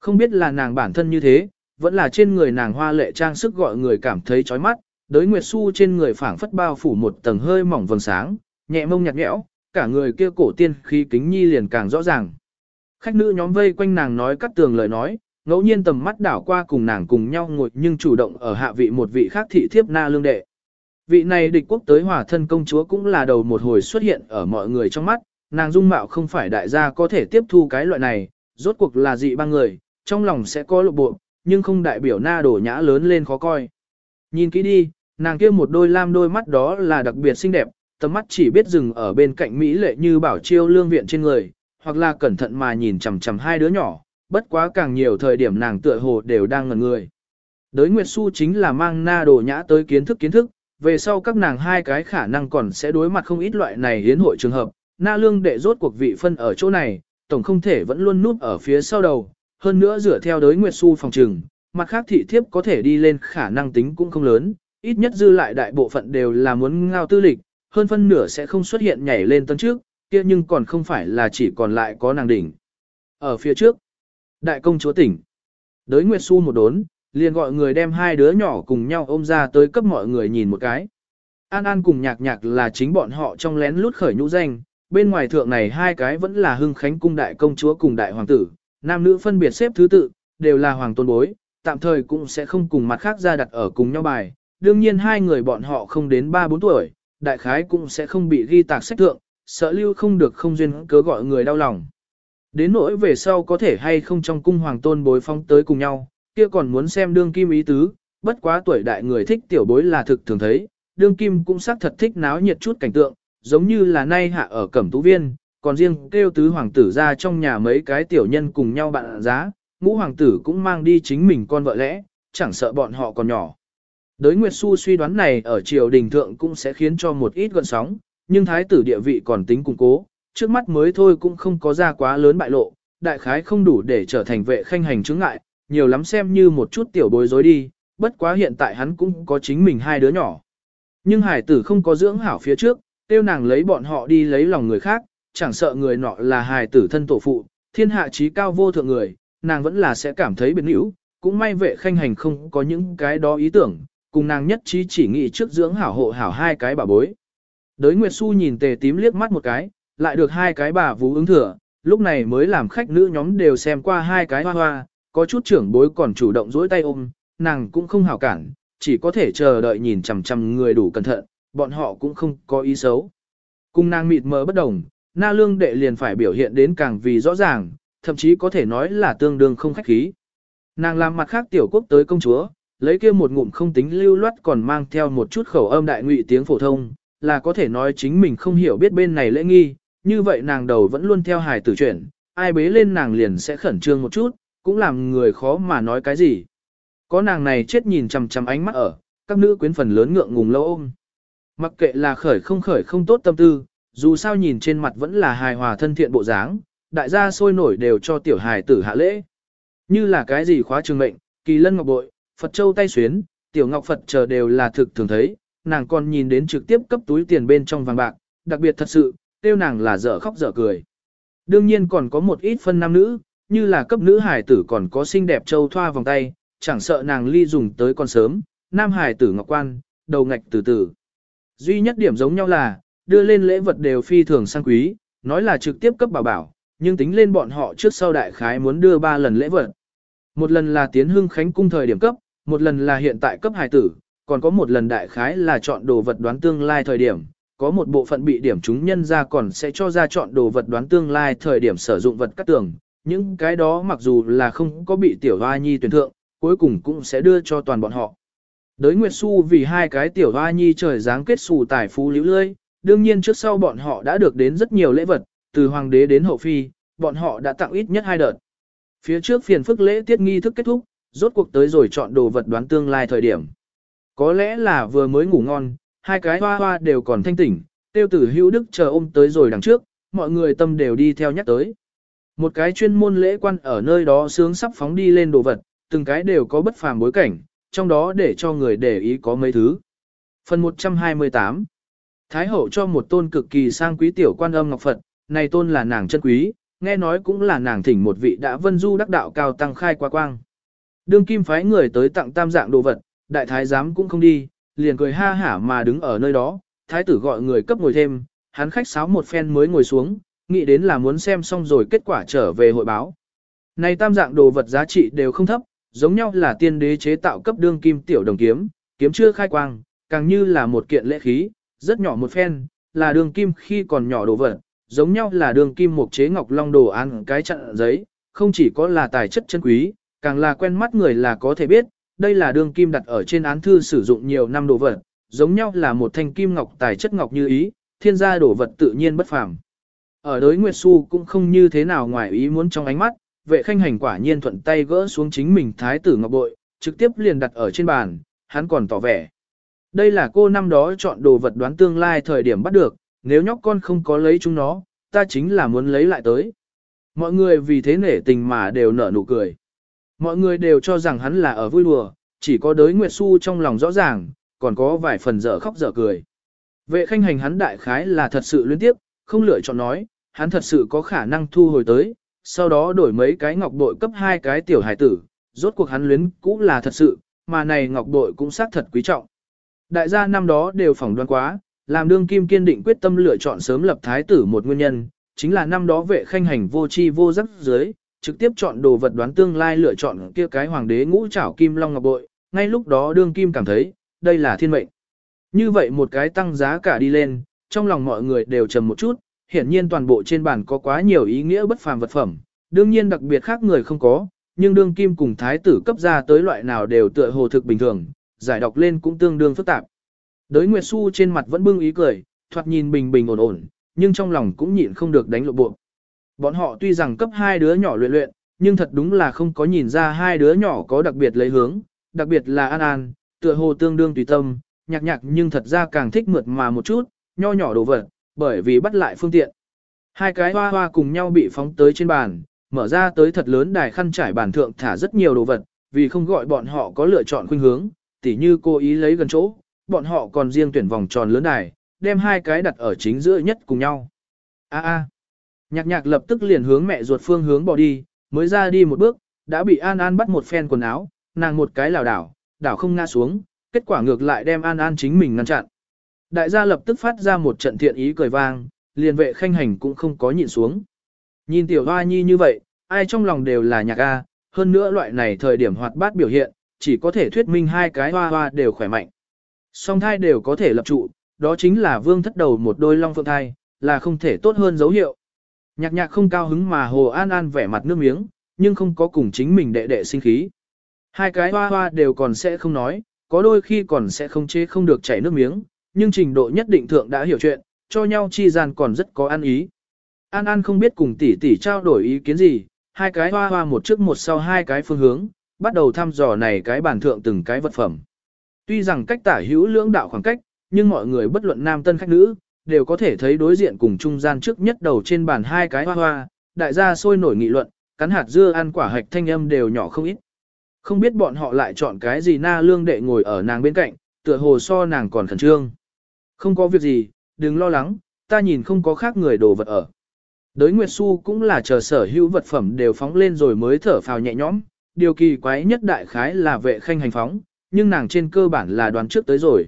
Không biết là nàng bản thân như thế, vẫn là trên người nàng hoa lệ trang sức gọi người cảm thấy chói mắt, đới Nguyệt Su trên người phảng phất bao phủ một tầng hơi mỏng vầng sáng, nhẹ mông nhạt nhẽo, cả người kia cổ tiên khí kính nhi liền càng rõ ràng. Khách nữ nhóm vây quanh nàng nói cắt tường lời nói, ngẫu nhiên tầm mắt đảo qua cùng nàng cùng nhau ngồi nhưng chủ động ở hạ vị một vị khác thị thiếp na lương đệ. Vị này địch quốc tới hòa thân công chúa cũng là đầu một hồi xuất hiện ở mọi người trong mắt, nàng dung mạo không phải đại gia có thể tiếp thu cái loại này, rốt cuộc là dị ba người, trong lòng sẽ có lộ bộ, nhưng không đại biểu na đổ nhã lớn lên khó coi. Nhìn kỹ đi, nàng kia một đôi lam đôi mắt đó là đặc biệt xinh đẹp, tầm mắt chỉ biết dừng ở bên cạnh Mỹ lệ như bảo chiêu lương viện trên người, hoặc là cẩn thận mà nhìn chằm chằm hai đứa nhỏ, bất quá càng nhiều thời điểm nàng tựa hồ đều đang ngẩn người. Đới Nguyệt Xu chính là mang na đồ nhã tới kiến thức kiến thức, về sau các nàng hai cái khả năng còn sẽ đối mặt không ít loại này hiến hội trường hợp, na lương đệ rốt cuộc vị phân ở chỗ này, tổng không thể vẫn luôn núp ở phía sau đầu, hơn nữa dựa theo đới Nguyệt Xu phòng trừng, mặt khác thị thiếp có thể đi lên khả năng tính cũng không lớn, ít nhất dư lại đại bộ phận đều là muốn ngao tư lịch, hơn phân nửa sẽ không xuất hiện nhảy lên tân trước, kia nhưng còn không phải là chỉ còn lại có nàng đỉnh. Ở phía trước, đại công chúa tỉnh. Đới Nguyệt Xu một đốn, liền gọi người đem hai đứa nhỏ cùng nhau ôm ra tới cấp mọi người nhìn một cái. An An cùng nhạc nhạc là chính bọn họ trong lén lút khởi nhũ danh, bên ngoài thượng này hai cái vẫn là hưng khánh cung đại công chúa cùng đại hoàng tử, nam nữ phân biệt xếp thứ tự, đều là hoàng tôn bối, tạm thời cũng sẽ không cùng mặt khác ra đặt ở cùng nhau bài. Đương nhiên hai người bọn họ không đến 3-4 tuổi, đại khái cũng sẽ không bị ghi tạc sách thượng, sợ lưu không được không duyên cớ gọi người đau lòng. Đến nỗi về sau có thể hay không trong cung hoàng tôn bối phong tới cùng nhau, kia còn muốn xem đương kim ý tứ, bất quá tuổi đại người thích tiểu bối là thực thường thấy, đương kim cũng xác thật thích náo nhiệt chút cảnh tượng, giống như là nay hạ ở cẩm tú viên, còn riêng kêu tứ hoàng tử ra trong nhà mấy cái tiểu nhân cùng nhau bạn giá, ngũ hoàng tử cũng mang đi chính mình con vợ lẽ, chẳng sợ bọn họ còn nhỏ. Đới Nguyệt Xu suy đoán này ở triều đình thượng cũng sẽ khiến cho một ít gọn sóng, nhưng thái tử địa vị còn tính củng cố, trước mắt mới thôi cũng không có ra quá lớn bại lộ, đại khái không đủ để trở thành vệ khanh hành chứng ngại, nhiều lắm xem như một chút tiểu bối rối đi, bất quá hiện tại hắn cũng có chính mình hai đứa nhỏ. Nhưng hải tử không có dưỡng hảo phía trước, tiêu nàng lấy bọn họ đi lấy lòng người khác, chẳng sợ người nọ là hài tử thân tổ phụ, thiên hạ trí cao vô thượng người, nàng vẫn là sẽ cảm thấy biệt hữu cũng may vệ khanh hành không có những cái đó ý tưởng, cùng nàng nhất trí chỉ nghĩ trước dưỡng hảo hộ hảo hai cái bà bối. Đới Nguyệt Xu nhìn tề tím liếc mắt một cái, lại được hai cái bà vú ứng thừa, lúc này mới làm khách nữ nhóm đều xem qua hai cái hoa hoa, có chút trưởng bối còn chủ động dỗi tay ôm, nàng cũng không hảo cản, chỉ có thể chờ đợi nhìn chằm chằm người đủ cẩn thận, bọn họ cũng không có ý xấu. Cùng nàng mịt mờ bất đồng, na lương đệ liền phải biểu hiện đến càng vì rõ ràng, thậm chí có thể nói là tương đương không khách khí. Nàng làm mặt khác tiểu quốc tới công chúa, lấy kia một ngụm không tính lưu loát còn mang theo một chút khẩu âm đại ngụy tiếng phổ thông, là có thể nói chính mình không hiểu biết bên này lễ nghi, như vậy nàng đầu vẫn luôn theo hài tử chuyển, ai bế lên nàng liền sẽ khẩn trương một chút, cũng làm người khó mà nói cái gì. Có nàng này chết nhìn chằm chằm ánh mắt ở, các nữ quyến phần lớn ngượng ngùng lâu ôm. Mặc kệ là khởi không khởi không tốt tâm tư, dù sao nhìn trên mặt vẫn là hài hòa thân thiện bộ dáng, đại gia sôi nổi đều cho tiểu hài tử hạ lễ. Như là cái gì khóa trường mệnh, kỳ lân ngọc bội, Phật châu tay xuyến, tiểu ngọc Phật chờ đều là thực thường thấy, nàng còn nhìn đến trực tiếp cấp túi tiền bên trong vàng bạc, đặc biệt thật sự, tiêu nàng là dở khóc dở cười. Đương nhiên còn có một ít phân nam nữ, như là cấp nữ hải tử còn có xinh đẹp châu thoa vòng tay, chẳng sợ nàng ly dùng tới con sớm, nam hải tử ngọc quan, đầu ngạch từ từ. Duy nhất điểm giống nhau là, đưa lên lễ vật đều phi thường sang quý, nói là trực tiếp cấp bảo bảo, nhưng tính lên bọn họ trước sau đại khái muốn đưa ba lần lễ vật. Một lần là tiến hương khánh cung thời điểm cấp, một lần là hiện tại cấp hải tử, còn có một lần đại khái là chọn đồ vật đoán tương lai thời điểm, có một bộ phận bị điểm chúng nhân ra còn sẽ cho ra chọn đồ vật đoán tương lai thời điểm sử dụng vật cắt tường, những cái đó mặc dù là không có bị tiểu hoa nhi tuyển thượng, cuối cùng cũng sẽ đưa cho toàn bọn họ. Đới Nguyệt Xu vì hai cái tiểu hoa nhi trời dáng kết xù tài phú liễu lơi, đương nhiên trước sau bọn họ đã được đến rất nhiều lễ vật, từ hoàng đế đến hậu phi, bọn họ đã tặng ít nhất hai đợt. Phía trước phiền phức lễ tiết nghi thức kết thúc, rốt cuộc tới rồi chọn đồ vật đoán tương lai thời điểm. Có lẽ là vừa mới ngủ ngon, hai cái hoa hoa đều còn thanh tỉnh, tiêu tử hữu đức chờ ôm tới rồi đằng trước, mọi người tâm đều đi theo nhắc tới. Một cái chuyên môn lễ quan ở nơi đó sướng sắp phóng đi lên đồ vật, từng cái đều có bất phàm bối cảnh, trong đó để cho người để ý có mấy thứ. Phần 128 Thái hậu cho một tôn cực kỳ sang quý tiểu quan âm ngọc Phật, này tôn là nàng chân quý, nghe nói cũng là nàng thỉnh một vị đã vân du đắc đạo cao tăng khai qua quang. Đương kim phái người tới tặng tam dạng đồ vật, đại thái giám cũng không đi, liền cười ha hả mà đứng ở nơi đó, thái tử gọi người cấp ngồi thêm, hắn khách sáo một phen mới ngồi xuống, nghĩ đến là muốn xem xong rồi kết quả trở về hội báo. Này tam dạng đồ vật giá trị đều không thấp, giống nhau là tiên đế chế tạo cấp đương kim tiểu đồng kiếm, kiếm chưa khai quang, càng như là một kiện lễ khí, rất nhỏ một phen, là đường kim khi còn nhỏ đồ vật, giống nhau là đường kim một chế ngọc long đồ ăn cái chặn giấy, không chỉ có là tài chất chân quý, càng là quen mắt người là có thể biết, đây là đường kim đặt ở trên án thư sử dụng nhiều năm đồ vật, giống nhau là một thanh kim ngọc tài chất ngọc như ý, thiên gia đồ vật tự nhiên bất phàm. Ở đối Nguyệt Xu cũng không như thế nào ngoài ý muốn trong ánh mắt, vệ khanh hành quả nhiên thuận tay gỡ xuống chính mình thái tử ngọc bội, trực tiếp liền đặt ở trên bàn, hắn còn tỏ vẻ. Đây là cô năm đó chọn đồ vật đoán tương lai thời điểm bắt được, nếu nhóc con không có lấy chúng nó, ta chính là muốn lấy lại tới. Mọi người vì thế nể tình mà đều nở nụ cười. Mọi người đều cho rằng hắn là ở vui đùa, chỉ có đới Nguyệt Xu trong lòng rõ ràng, còn có vài phần dở khóc dở cười. Vệ khanh hành hắn đại khái là thật sự liên tiếp, không lựa chọn nói, hắn thật sự có khả năng thu hồi tới, sau đó đổi mấy cái ngọc bội cấp hai cái tiểu hải tử, rốt cuộc hắn luyến cũng là thật sự, mà này ngọc bội cũng xác thật quý trọng. Đại gia năm đó đều phỏng đoán quá, làm đương kim kiên định quyết tâm lựa chọn sớm lập thái tử một nguyên nhân, chính là năm đó vệ khanh hành vô chi vô giác dưới, trực tiếp chọn đồ vật đoán tương lai lựa chọn kia cái hoàng đế ngũ trảo kim long ngọc bội, ngay lúc đó đương kim cảm thấy, đây là thiên mệnh. Như vậy một cái tăng giá cả đi lên, trong lòng mọi người đều trầm một chút, hiển nhiên toàn bộ trên bàn có quá nhiều ý nghĩa bất phàm vật phẩm, đương nhiên đặc biệt khác người không có, nhưng đương kim cùng thái tử cấp ra tới loại nào đều tựa hồ thực bình thường, giải đọc lên cũng tương đương phức tạp. Đới Nguyệt Xu trên mặt vẫn bưng ý cười, thoạt nhìn bình bình ổn ổn, nhưng trong lòng cũng nhịn không được đánh lộ bộ. Bọn họ tuy rằng cấp hai đứa nhỏ luyện luyện, nhưng thật đúng là không có nhìn ra hai đứa nhỏ có đặc biệt lấy hướng, đặc biệt là An An, tựa hồ tương đương tùy tâm, nhạc nhạc nhưng thật ra càng thích mượt mà một chút, nho nhỏ đồ vật, bởi vì bắt lại phương tiện. Hai cái hoa hoa cùng nhau bị phóng tới trên bàn, mở ra tới thật lớn đài khăn trải bàn thượng thả rất nhiều đồ vật, vì không gọi bọn họ có lựa chọn khuynh hướng, tỉ như cô ý lấy gần chỗ, bọn họ còn riêng tuyển vòng tròn lớn đài, đem hai cái đặt ở chính giữa nhất cùng nhau. A a. Nhạc nhạc lập tức liền hướng mẹ ruột phương hướng bỏ đi, mới ra đi một bước, đã bị An An bắt một phen quần áo, nàng một cái lảo đảo, đảo không ngã xuống, kết quả ngược lại đem An An chính mình ngăn chặn. Đại gia lập tức phát ra một trận thiện ý cười vang, liền vệ khanh hành cũng không có nhịn xuống. Nhìn tiểu hoa nhi như vậy, ai trong lòng đều là nhạc A, hơn nữa loại này thời điểm hoạt bát biểu hiện, chỉ có thể thuyết minh hai cái hoa hoa đều khỏe mạnh. Song thai đều có thể lập trụ, đó chính là vương thất đầu một đôi long phượng thai, là không thể tốt hơn dấu hiệu. Nhạc nhạc không cao hứng mà Hồ An An vẻ mặt nước miếng, nhưng không có cùng chính mình đệ đệ sinh khí. Hai cái hoa hoa đều còn sẽ không nói, có đôi khi còn sẽ không chế không được chảy nước miếng, nhưng trình độ nhất định thượng đã hiểu chuyện, cho nhau chi gian còn rất có ăn ý. An An không biết cùng tỷ tỷ trao đổi ý kiến gì, hai cái hoa hoa một trước một sau hai cái phương hướng, bắt đầu thăm dò này cái bàn thượng từng cái vật phẩm. Tuy rằng cách tả hữu lưỡng đạo khoảng cách, nhưng mọi người bất luận nam tân khách nữ, đều có thể thấy đối diện cùng trung gian trước nhất đầu trên bàn hai cái hoa hoa, đại gia sôi nổi nghị luận, cắn hạt dưa ăn quả hạch thanh âm đều nhỏ không ít. Không biết bọn họ lại chọn cái gì na lương đệ ngồi ở nàng bên cạnh, tựa hồ so nàng còn khẩn trương. Không có việc gì, đừng lo lắng, ta nhìn không có khác người đồ vật ở. Đới Nguyệt Xu cũng là chờ sở hữu vật phẩm đều phóng lên rồi mới thở phào nhẹ nhõm, điều kỳ quái nhất đại khái là vệ khanh hành phóng, nhưng nàng trên cơ bản là đoán trước tới rồi.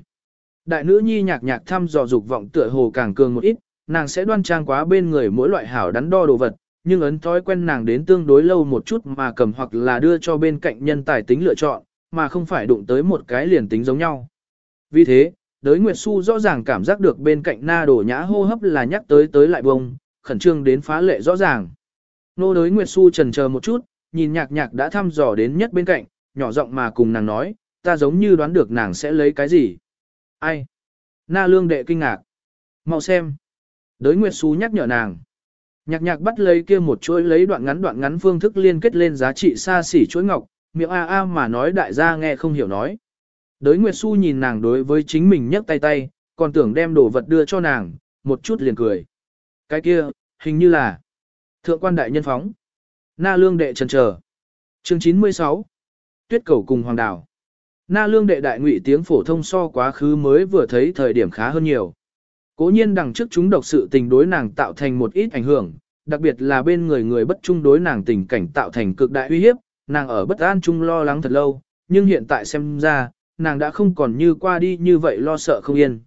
Đại nữ nhi nhạc nhạc thăm dò dục vọng tựa hồ càng cường một ít, nàng sẽ đoan trang quá bên người mỗi loại hảo đắn đo đồ vật, nhưng ấn thói quen nàng đến tương đối lâu một chút mà cầm hoặc là đưa cho bên cạnh nhân tài tính lựa chọn, mà không phải đụng tới một cái liền tính giống nhau. Vì thế, đới Nguyệt Xu rõ ràng cảm giác được bên cạnh na đổ nhã hô hấp là nhắc tới tới lại bông, khẩn trương đến phá lệ rõ ràng. Nô đới Nguyệt Xu trần chờ một chút, nhìn nhạc nhạc đã thăm dò đến nhất bên cạnh, nhỏ giọng mà cùng nàng nói, ta giống như đoán được nàng sẽ lấy cái gì. Ai? Na lương đệ kinh ngạc. Mau xem. Đới Nguyệt Xu nhắc nhở nàng. Nhạc nhạc bắt lấy kia một chuỗi lấy đoạn ngắn đoạn ngắn phương thức liên kết lên giá trị xa xỉ chuỗi ngọc, miệng a a mà nói đại gia nghe không hiểu nói. Đới Nguyệt Xu nhìn nàng đối với chính mình nhấc tay tay, còn tưởng đem đồ vật đưa cho nàng, một chút liền cười. Cái kia, hình như là thượng quan đại nhân phóng. Na lương đệ trần chờ. Chương 96. Tuyết cầu cùng hoàng đảo. Na lương đệ đại ngụy tiếng phổ thông so quá khứ mới vừa thấy thời điểm khá hơn nhiều. Cố nhiên đằng trước chúng độc sự tình đối nàng tạo thành một ít ảnh hưởng, đặc biệt là bên người người bất trung đối nàng tình cảnh tạo thành cực đại uy hiếp, nàng ở bất an chung lo lắng thật lâu, nhưng hiện tại xem ra, nàng đã không còn như qua đi như vậy lo sợ không yên.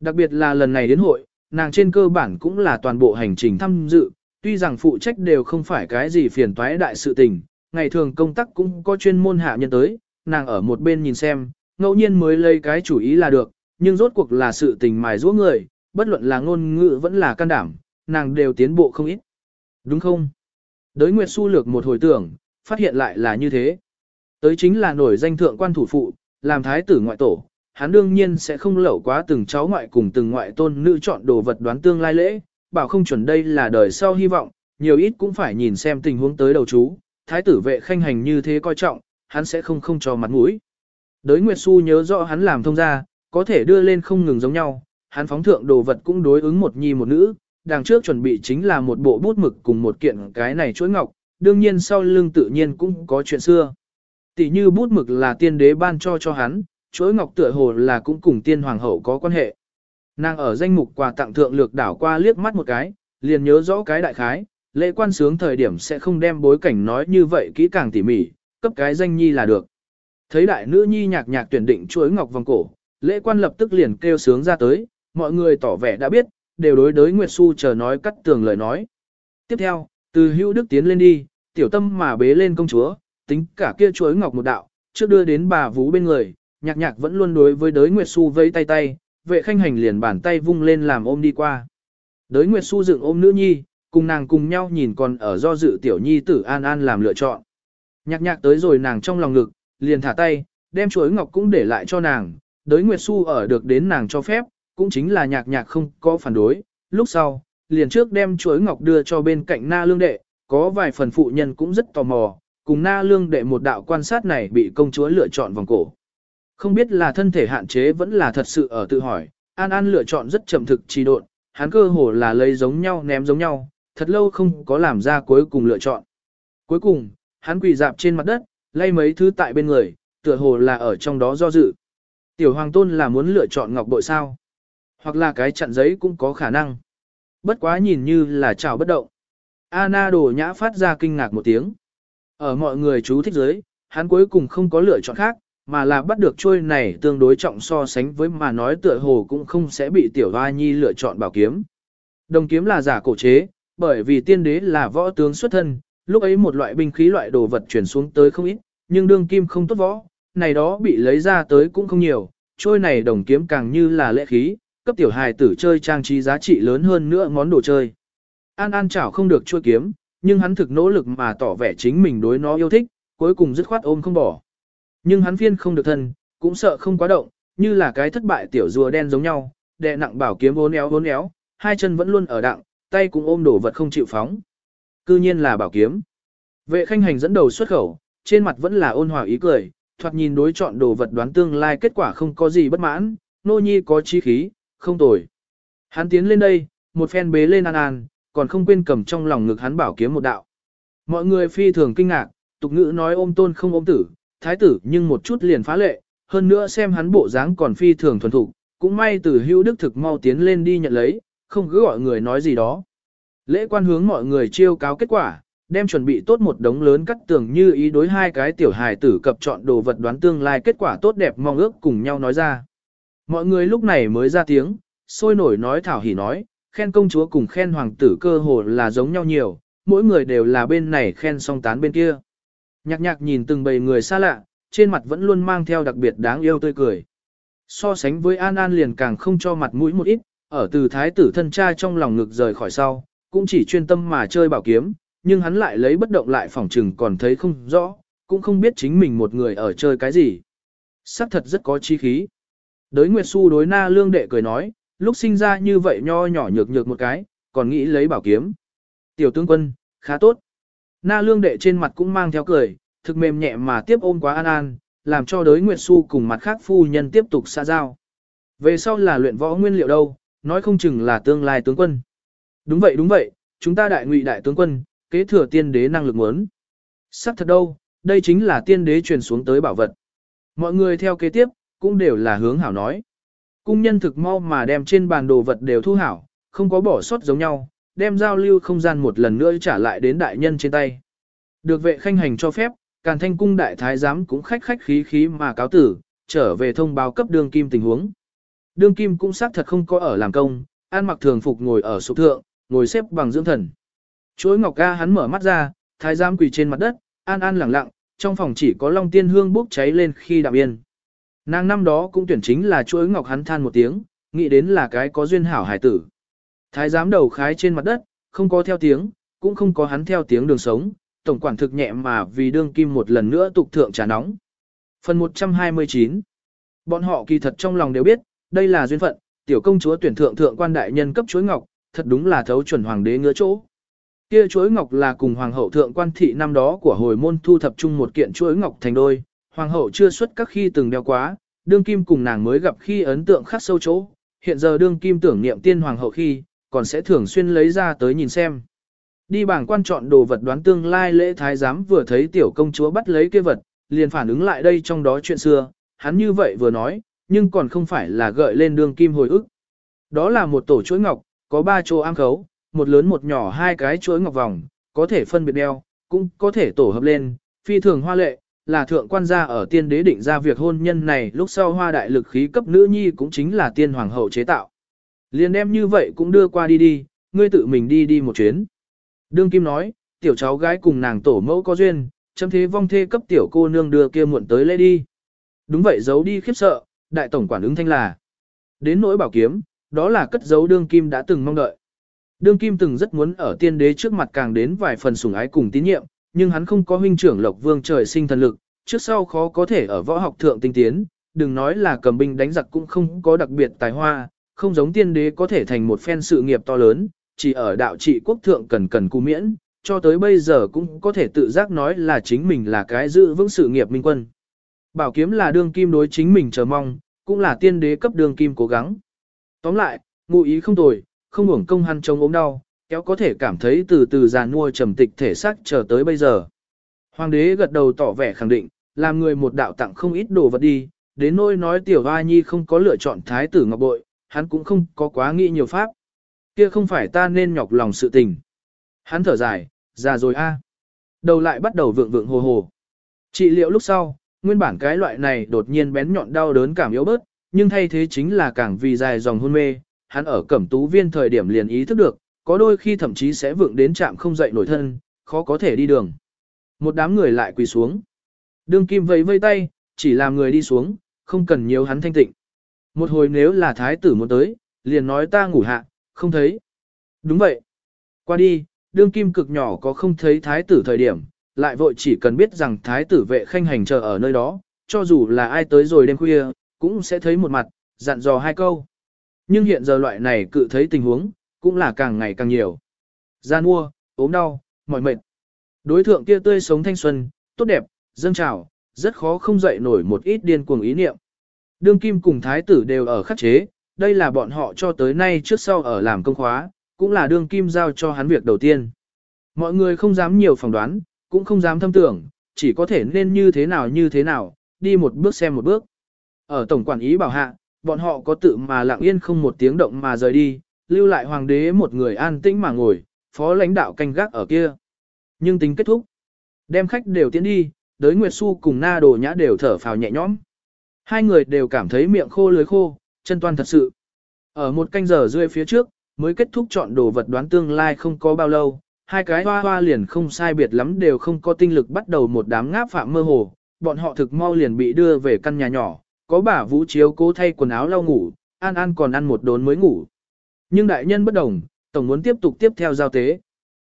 Đặc biệt là lần này đến hội, nàng trên cơ bản cũng là toàn bộ hành trình tham dự, tuy rằng phụ trách đều không phải cái gì phiền toái đại sự tình, ngày thường công tác cũng có chuyên môn hạ nhân tới, nàng ở một bên nhìn xem, ngẫu nhiên mới lấy cái chủ ý là được, nhưng rốt cuộc là sự tình mài giũa người, bất luận là ngôn ngữ vẫn là can đảm, nàng đều tiến bộ không ít. Đúng không? Đới Nguyệt Xu lược một hồi tưởng, phát hiện lại là như thế. Tới chính là nổi danh thượng quan thủ phụ, làm thái tử ngoại tổ, hắn đương nhiên sẽ không lẩu quá từng cháu ngoại cùng từng ngoại tôn nữ chọn đồ vật đoán tương lai lễ, bảo không chuẩn đây là đời sau hy vọng, nhiều ít cũng phải nhìn xem tình huống tới đầu chú, thái tử vệ khanh hành như thế coi trọng, hắn sẽ không không cho mặt mũi. Đới Nguyệt Xu nhớ rõ hắn làm thông gia, có thể đưa lên không ngừng giống nhau, hắn phóng thượng đồ vật cũng đối ứng một nhi một nữ, đằng trước chuẩn bị chính là một bộ bút mực cùng một kiện cái này chuỗi ngọc, đương nhiên sau lưng tự nhiên cũng có chuyện xưa. Tỷ như bút mực là tiên đế ban cho cho hắn, chuỗi ngọc tựa hồ là cũng cùng tiên hoàng hậu có quan hệ. Nàng ở danh mục quà tặng thượng lược đảo qua liếc mắt một cái, liền nhớ rõ cái đại khái, lễ quan sướng thời điểm sẽ không đem bối cảnh nói như vậy kỹ càng tỉ mỉ, cấp cái danh nhi là được. Thấy đại nữ nhi nhạc nhạc tuyển định chuỗi ngọc vòng cổ, lễ quan lập tức liền kêu sướng ra tới, mọi người tỏ vẻ đã biết, đều đối đối Nguyệt Xu chờ nói cắt tường lời nói. Tiếp theo, từ hữu đức tiến lên đi, tiểu tâm mà bế lên công chúa, tính cả kia chuối ngọc một đạo, trước đưa đến bà vú bên người, nhạc nhạc vẫn luôn đối với đới Nguyệt Xu vây tay tay, vệ khanh hành liền bàn tay vung lên làm ôm đi qua. Đới Nguyệt Xu dựng ôm nữ nhi, cùng nàng cùng nhau nhìn còn ở do dự tiểu nhi tử an an làm lựa chọn. Nhạc nhạc tới rồi nàng trong lòng ngực, liền thả tay, đem chuối ngọc cũng để lại cho nàng, đới Nguyệt Xu ở được đến nàng cho phép, cũng chính là nhạc nhạc không có phản đối, lúc sau, liền trước đem chuối ngọc đưa cho bên cạnh na lương đệ, có vài phần phụ nhân cũng rất tò mò, cùng na lương đệ một đạo quan sát này bị công chúa lựa chọn vòng cổ. Không biết là thân thể hạn chế vẫn là thật sự ở tự hỏi, An An lựa chọn rất chậm thực trì độn, hắn cơ hồ là lấy giống nhau ném giống nhau, thật lâu không có làm ra cuối cùng lựa chọn. Cuối cùng, hắn quỳ dạp trên mặt đất, lay mấy thứ tại bên người, tựa hồ là ở trong đó do dự. Tiểu hoàng tôn là muốn lựa chọn ngọc bội sao? Hoặc là cái chặn giấy cũng có khả năng. Bất quá nhìn như là chảo bất động. Anna đồ nhã phát ra kinh ngạc một tiếng. Ở mọi người chú thích giới, hắn cuối cùng không có lựa chọn khác, mà là bắt được trôi này tương đối trọng so sánh với mà nói tựa hồ cũng không sẽ bị tiểu hoa nhi lựa chọn bảo kiếm. Đồng kiếm là giả cổ chế, bởi vì tiên đế là võ tướng xuất thân, lúc ấy một loại binh khí loại đồ vật chuyển xuống tới không ít, nhưng đương kim không tốt võ, này đó bị lấy ra tới cũng không nhiều, trôi này đồng kiếm càng như là lễ khí, cấp tiểu hài tử chơi trang trí giá trị lớn hơn nữa món đồ chơi. An An chảo không được chua kiếm, nhưng hắn thực nỗ lực mà tỏ vẻ chính mình đối nó yêu thích, cuối cùng dứt khoát ôm không bỏ. Nhưng hắn phiên không được thân, cũng sợ không quá động, như là cái thất bại tiểu rùa đen giống nhau, đè nặng bảo kiếm vốn éo vốn éo, hai chân vẫn luôn ở đặng, tay cũng ôm đổ vật không chịu phóng. Cư nhiên là bảo kiếm. Vệ khanh hành dẫn đầu xuất khẩu, trên mặt vẫn là ôn hòa ý cười, thoạt nhìn đối chọn đồ vật đoán tương lai kết quả không có gì bất mãn, nô nhi có chi khí, không tồi. Hắn tiến lên đây, một phen bế lên an an, còn không quên cầm trong lòng ngực hắn bảo kiếm một đạo. Mọi người phi thường kinh ngạc, tục ngữ nói ôm tôn không ôm tử, thái tử nhưng một chút liền phá lệ, hơn nữa xem hắn bộ dáng còn phi thường thuần thục, cũng may từ hữu đức thực mau tiến lên đi nhận lấy, không cứ gọi người nói gì đó. Lễ quan hướng mọi người chiêu cáo kết quả, đem chuẩn bị tốt một đống lớn cắt tường như ý đối hai cái tiểu hài tử cập chọn đồ vật đoán tương lai kết quả tốt đẹp mong ước cùng nhau nói ra. Mọi người lúc này mới ra tiếng, sôi nổi nói thảo hỉ nói, khen công chúa cùng khen hoàng tử cơ hồ là giống nhau nhiều, mỗi người đều là bên này khen song tán bên kia. Nhạc nhạc nhìn từng bầy người xa lạ, trên mặt vẫn luôn mang theo đặc biệt đáng yêu tươi cười. So sánh với An An liền càng không cho mặt mũi một ít, ở từ thái tử thân cha trong lòng ngực rời khỏi sau, cũng chỉ chuyên tâm mà chơi bảo kiếm, nhưng hắn lại lấy bất động lại phòng trừng còn thấy không rõ, cũng không biết chính mình một người ở chơi cái gì. Sắc thật rất có chi khí. Đới Nguyệt Xu đối na lương đệ cười nói, lúc sinh ra như vậy nho nhỏ nhược nhược một cái, còn nghĩ lấy bảo kiếm. Tiểu tướng quân, khá tốt. Na lương đệ trên mặt cũng mang theo cười, thực mềm nhẹ mà tiếp ôm quá an an, làm cho đới Nguyệt Xu cùng mặt khác phu nhân tiếp tục xa giao. Về sau là luyện võ nguyên liệu đâu, nói không chừng là tương lai tướng quân. Đúng vậy đúng vậy, chúng ta đại ngụy đại tướng quân, kế thừa tiên đế năng lực muốn. Sắc thật đâu, đây chính là tiên đế truyền xuống tới bảo vật. Mọi người theo kế tiếp, cũng đều là hướng hảo nói. Cung nhân thực mau mà đem trên bàn đồ vật đều thu hảo, không có bỏ sót giống nhau, đem giao lưu không gian một lần nữa trả lại đến đại nhân trên tay. Được vệ khanh hành cho phép, Càn Thanh cung đại thái giám cũng khách khách khí khí mà cáo tử, trở về thông báo cấp đương kim tình huống. Đương kim cũng xác thật không có ở làm công, an mặc thường phục ngồi ở sụp thượng, ngồi xếp bằng dưỡng thần. Chuối ngọc ca hắn mở mắt ra, thái giám quỳ trên mặt đất, an an lặng lặng, trong phòng chỉ có long tiên hương bốc cháy lên khi đạm yên. Nàng năm đó cũng tuyển chính là chuối ngọc hắn than một tiếng, nghĩ đến là cái có duyên hảo hải tử. Thái giám đầu khái trên mặt đất, không có theo tiếng, cũng không có hắn theo tiếng đường sống, tổng quản thực nhẹ mà vì đương kim một lần nữa tục thượng trà nóng. Phần 129 Bọn họ kỳ thật trong lòng đều biết, đây là duyên phận, tiểu công chúa tuyển thượng thượng quan đại nhân cấp chuối ngọc, thật đúng là thấu chuẩn hoàng đế ngứa chỗ. Kia chuối ngọc là cùng hoàng hậu thượng quan thị năm đó của hồi môn thu thập chung một kiện chuối ngọc thành đôi, hoàng hậu chưa xuất các khi từng đeo quá, đương kim cùng nàng mới gặp khi ấn tượng khắc sâu chỗ, hiện giờ đương kim tưởng niệm tiên hoàng hậu khi, còn sẽ thường xuyên lấy ra tới nhìn xem. Đi bảng quan chọn đồ vật đoán tương lai lễ thái giám vừa thấy tiểu công chúa bắt lấy kia vật, liền phản ứng lại đây trong đó chuyện xưa, hắn như vậy vừa nói, nhưng còn không phải là gợi lên đương kim hồi ức. Đó là một tổ chuỗi ngọc, có ba chỗ am khấu, một lớn một nhỏ hai cái chuỗi ngọc vòng, có thể phân biệt đeo, cũng có thể tổ hợp lên, phi thường hoa lệ, là thượng quan gia ở tiên đế định ra việc hôn nhân này lúc sau hoa đại lực khí cấp nữ nhi cũng chính là tiên hoàng hậu chế tạo. Liền đem như vậy cũng đưa qua đi đi, ngươi tự mình đi đi một chuyến. Đương Kim nói, tiểu cháu gái cùng nàng tổ mẫu có duyên, chấm thế vong thê cấp tiểu cô nương đưa kia muộn tới lễ đi. Đúng vậy giấu đi khiếp sợ, đại tổng quản ứng thanh là. Đến nỗi bảo kiếm, đó là cất giấu đương Kim đã từng mong đợi. Đương Kim từng rất muốn ở tiên đế trước mặt càng đến vài phần sủng ái cùng tín nhiệm, nhưng hắn không có huynh trưởng Lộc Vương trời sinh thần lực, trước sau khó có thể ở võ học thượng tinh tiến, đừng nói là cầm binh đánh giặc cũng không có đặc biệt tài hoa, không giống tiên đế có thể thành một phen sự nghiệp to lớn, chỉ ở đạo trị quốc thượng cần cần cù miễn, cho tới bây giờ cũng có thể tự giác nói là chính mình là cái giữ vững sự nghiệp minh quân. Bảo kiếm là đương kim đối chính mình chờ mong, cũng là tiên đế cấp đương kim cố gắng. Tóm lại, ngụ ý không tồi, không hưởng công hắn chống ốm đau, kéo có thể cảm thấy từ từ già nua trầm tịch thể xác chờ tới bây giờ. Hoàng đế gật đầu tỏ vẻ khẳng định, làm người một đạo tặng không ít đồ vật đi, đến nỗi nói tiểu hoa nhi không có lựa chọn thái tử ngọc bội, hắn cũng không có quá nghĩ nhiều pháp. Kia không phải ta nên nhọc lòng sự tình. Hắn thở dài, già rồi a. Đầu lại bắt đầu vượng vượng hồ hồ. Trị liệu lúc sau, nguyên bản cái loại này đột nhiên bén nhọn đau đớn cảm yếu bớt, nhưng thay thế chính là càng vì dài dòng hôn mê, hắn ở cẩm tú viên thời điểm liền ý thức được, có đôi khi thậm chí sẽ vượng đến chạm không dậy nổi thân, khó có thể đi đường. Một đám người lại quỳ xuống. Đương kim vẫy vây tay, chỉ làm người đi xuống, không cần nhiều hắn thanh tịnh. Một hồi nếu là thái tử muốn tới, liền nói ta ngủ hạ, không thấy. Đúng vậy. Qua đi, đương kim cực nhỏ có không thấy thái tử thời điểm, lại vội chỉ cần biết rằng thái tử vệ khanh hành chờ ở nơi đó, cho dù là ai tới rồi đêm khuya, cũng sẽ thấy một mặt, dặn dò hai câu. Nhưng hiện giờ loại này cự thấy tình huống, cũng là càng ngày càng nhiều. Gian mua, ốm đau, mỏi mệt. Đối thượng kia tươi sống thanh xuân, tốt đẹp, dâng trào, rất khó không dậy nổi một ít điên cuồng ý niệm. Đương kim cùng thái tử đều ở khắc chế, đây là bọn họ cho tới nay trước sau ở làm công khóa, cũng là đương kim giao cho hắn việc đầu tiên. Mọi người không dám nhiều phỏng đoán, cũng không dám thâm tưởng, chỉ có thể nên như thế nào như thế nào, đi một bước xem một bước. Ở tổng quản ý bảo hạ, bọn họ có tự mà lặng yên không một tiếng động mà rời đi, lưu lại hoàng đế một người an tĩnh mà ngồi, phó lãnh đạo canh gác ở kia. Nhưng tính kết thúc, đem khách đều tiến đi, đới Nguyệt Xu cùng na đồ nhã đều thở phào nhẹ nhõm. Hai người đều cảm thấy miệng khô lưới khô, chân toan thật sự. Ở một canh giờ rưỡi phía trước, mới kết thúc chọn đồ vật đoán tương lai không có bao lâu, hai cái hoa hoa liền không sai biệt lắm đều không có tinh lực bắt đầu một đám ngáp phạm mơ hồ, bọn họ thực mau liền bị đưa về căn nhà nhỏ, có bà vũ chiếu cố thay quần áo lau ngủ, an an còn ăn một đốn mới ngủ. Nhưng đại nhân bất đồng, tổng muốn tiếp tục tiếp theo giao tế.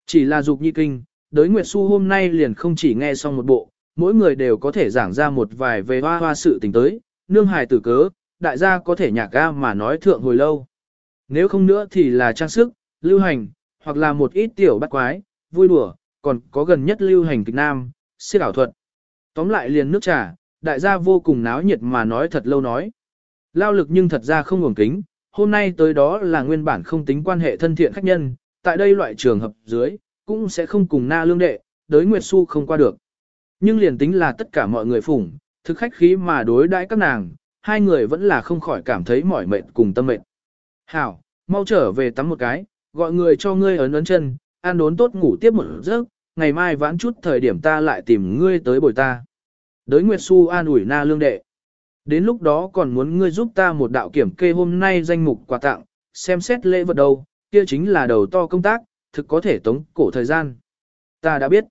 Chỉ là dục nhi kinh, đới Nguyệt Xu hôm nay liền không chỉ nghe xong một bộ, mỗi người đều có thể giảng ra một vài về hoa hoa sự tình tới, nương hài tử cớ, đại gia có thể nhạc ga mà nói thượng hồi lâu. Nếu không nữa thì là trang sức, lưu hành, hoặc là một ít tiểu bắt quái, vui đùa, còn có gần nhất lưu hành kịch nam, siết ảo thuật. Tóm lại liền nước trà, đại gia vô cùng náo nhiệt mà nói thật lâu nói. Lao lực nhưng thật ra không ngủng kính, hôm nay tới đó là nguyên bản không tính quan hệ thân thiện khách nhân, tại đây loại trường hợp dưới, cũng sẽ không cùng na lương đệ, đới Nguyệt Xu không qua được. Nhưng liền tính là tất cả mọi người phủng, thực khách khí mà đối đãi các nàng, hai người vẫn là không khỏi cảm thấy mỏi mệt cùng tâm mệt. Hảo, mau trở về tắm một cái, gọi người cho ngươi ấn ấn chân, ăn đốn tốt ngủ tiếp một giấc, ngày mai vãn chút thời điểm ta lại tìm ngươi tới bồi ta. Đới Nguyệt Xu an ủi na lương đệ. Đến lúc đó còn muốn ngươi giúp ta một đạo kiểm kê hôm nay danh mục quà tặng, xem xét lễ vật đâu, kia chính là đầu to công tác, thực có thể tống cổ thời gian. Ta đã biết.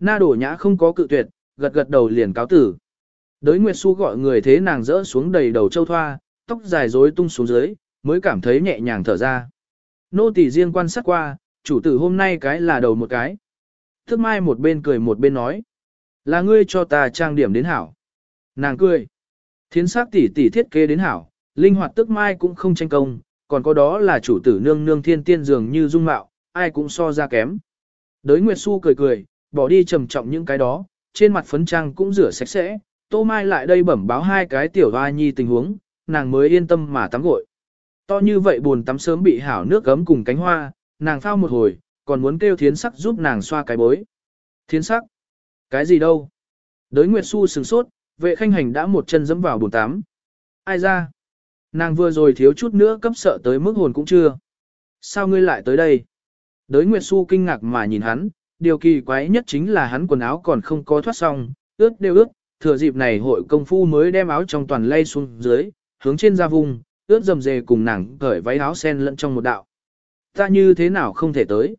Na đổ nhã không có cự tuyệt, gật gật đầu liền cáo tử. Đới Nguyệt Xu gọi người thế nàng rỡ xuống đầy đầu châu thoa, tóc dài rối tung xuống dưới, mới cảm thấy nhẹ nhàng thở ra. Nô tỳ riêng quan sát qua, chủ tử hôm nay cái là đầu một cái. Thức mai một bên cười một bên nói. Là ngươi cho ta trang điểm đến hảo. Nàng cười. Thiến sắc tỷ tỷ thiết kế đến hảo, linh hoạt tức mai cũng không tranh công, còn có đó là chủ tử nương nương thiên tiên dường như dung mạo, ai cũng so ra kém. Đới Nguyệt Xu cười cười, bỏ đi trầm trọng những cái đó, trên mặt phấn trang cũng rửa sạch sẽ, Tô Mai lại đây bẩm báo hai cái tiểu hoa nhi tình huống, nàng mới yên tâm mà tắm gội. To như vậy buồn tắm sớm bị hảo nước gấm cùng cánh hoa, nàng phao một hồi, còn muốn kêu thiến sắc giúp nàng xoa cái bối. Thiến sắc? Cái gì đâu? Đới Nguyệt Xu sừng sốt, vệ khanh hành đã một chân dẫm vào bồn tắm. Ai ra? Nàng vừa rồi thiếu chút nữa cấp sợ tới mức hồn cũng chưa. Sao ngươi lại tới đây? Đới Nguyệt Xu kinh ngạc mà nhìn hắn, điều kỳ quái nhất chính là hắn quần áo còn không có thoát xong, ướt đều ướt, thừa dịp này hội công phu mới đem áo trong toàn lay xuống dưới, hướng trên ra vùng, ướt dầm dề cùng nàng cởi váy áo sen lẫn trong một đạo. Ta như thế nào không thể tới?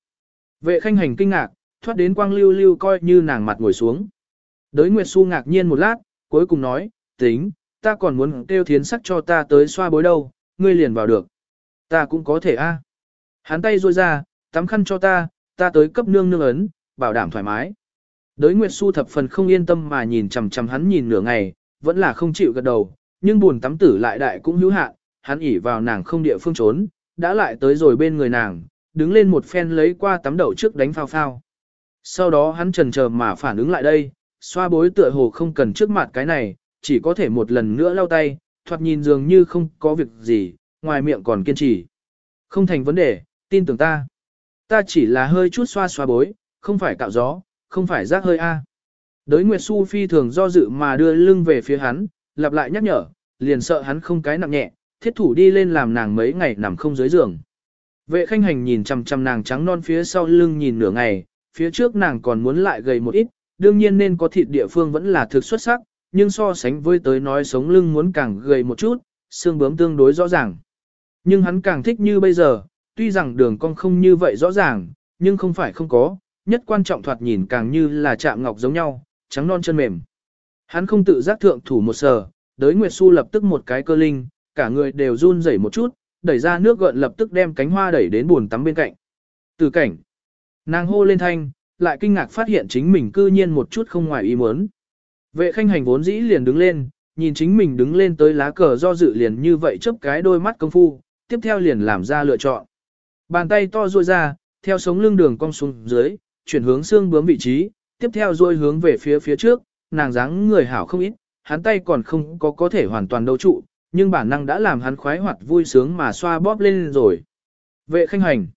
Vệ khanh hành kinh ngạc, thoát đến quang lưu lưu coi như nàng mặt ngồi xuống. Đới Nguyệt Xu ngạc nhiên một lát, cuối cùng nói, tính, ta còn muốn kêu thiến sắc cho ta tới xoa bối đâu, ngươi liền vào được. Ta cũng có thể a. Hắn tay ruôi ra, tắm khăn cho ta, ta tới cấp nương nương ấn, bảo đảm thoải mái. Đới Nguyệt Xu thập phần không yên tâm mà nhìn chằm chằm hắn nhìn nửa ngày, vẫn là không chịu gật đầu, nhưng buồn tắm tử lại đại cũng hữu hạn, hắn ỉ vào nàng không địa phương trốn, đã lại tới rồi bên người nàng, đứng lên một phen lấy qua tắm đầu trước đánh phao phao. Sau đó hắn trần chờ mà phản ứng lại đây, xoa bối tựa hồ không cần trước mặt cái này, chỉ có thể một lần nữa lau tay, thoạt nhìn dường như không có việc gì, ngoài miệng còn kiên trì. Không thành vấn đề, tin tưởng ta. Ta chỉ là hơi chút xoa xoa bối, không phải cạo gió, không phải rác hơi A. Đới Nguyệt Xu phi thường do dự mà đưa lưng về phía hắn, lặp lại nhắc nhở, liền sợ hắn không cái nặng nhẹ, thiết thủ đi lên làm nàng mấy ngày nằm không dưới giường. Vệ khanh hành nhìn chằm chằm nàng trắng non phía sau lưng nhìn nửa ngày, phía trước nàng còn muốn lại gầy một ít, đương nhiên nên có thịt địa phương vẫn là thực xuất sắc, nhưng so sánh với tới nói sống lưng muốn càng gầy một chút, xương bướm tương đối rõ ràng. Nhưng hắn càng thích như bây giờ, tuy rằng đường cong không như vậy rõ ràng, nhưng không phải không có, nhất quan trọng thoạt nhìn càng như là chạm ngọc giống nhau, trắng non chân mềm. Hắn không tự giác thượng thủ một sờ, đới Nguyệt Xu lập tức một cái cơ linh, cả người đều run rẩy một chút, đẩy ra nước gợn lập tức đem cánh hoa đẩy đến buồn tắm bên cạnh. Từ cảnh, nàng hô lên thanh, lại kinh ngạc phát hiện chính mình cư nhiên một chút không ngoài ý muốn. Vệ khanh hành vốn dĩ liền đứng lên, nhìn chính mình đứng lên tới lá cờ do dự liền như vậy chớp cái đôi mắt công phu, tiếp theo liền làm ra lựa chọn. Bàn tay to ruôi ra, theo sống lưng đường cong xuống dưới, chuyển hướng xương bướm vị trí, tiếp theo ruôi hướng về phía phía trước, nàng dáng người hảo không ít, hắn tay còn không có có thể hoàn toàn đấu trụ, nhưng bản năng đã làm hắn khoái hoạt vui sướng mà xoa bóp lên rồi. Vệ khanh hành.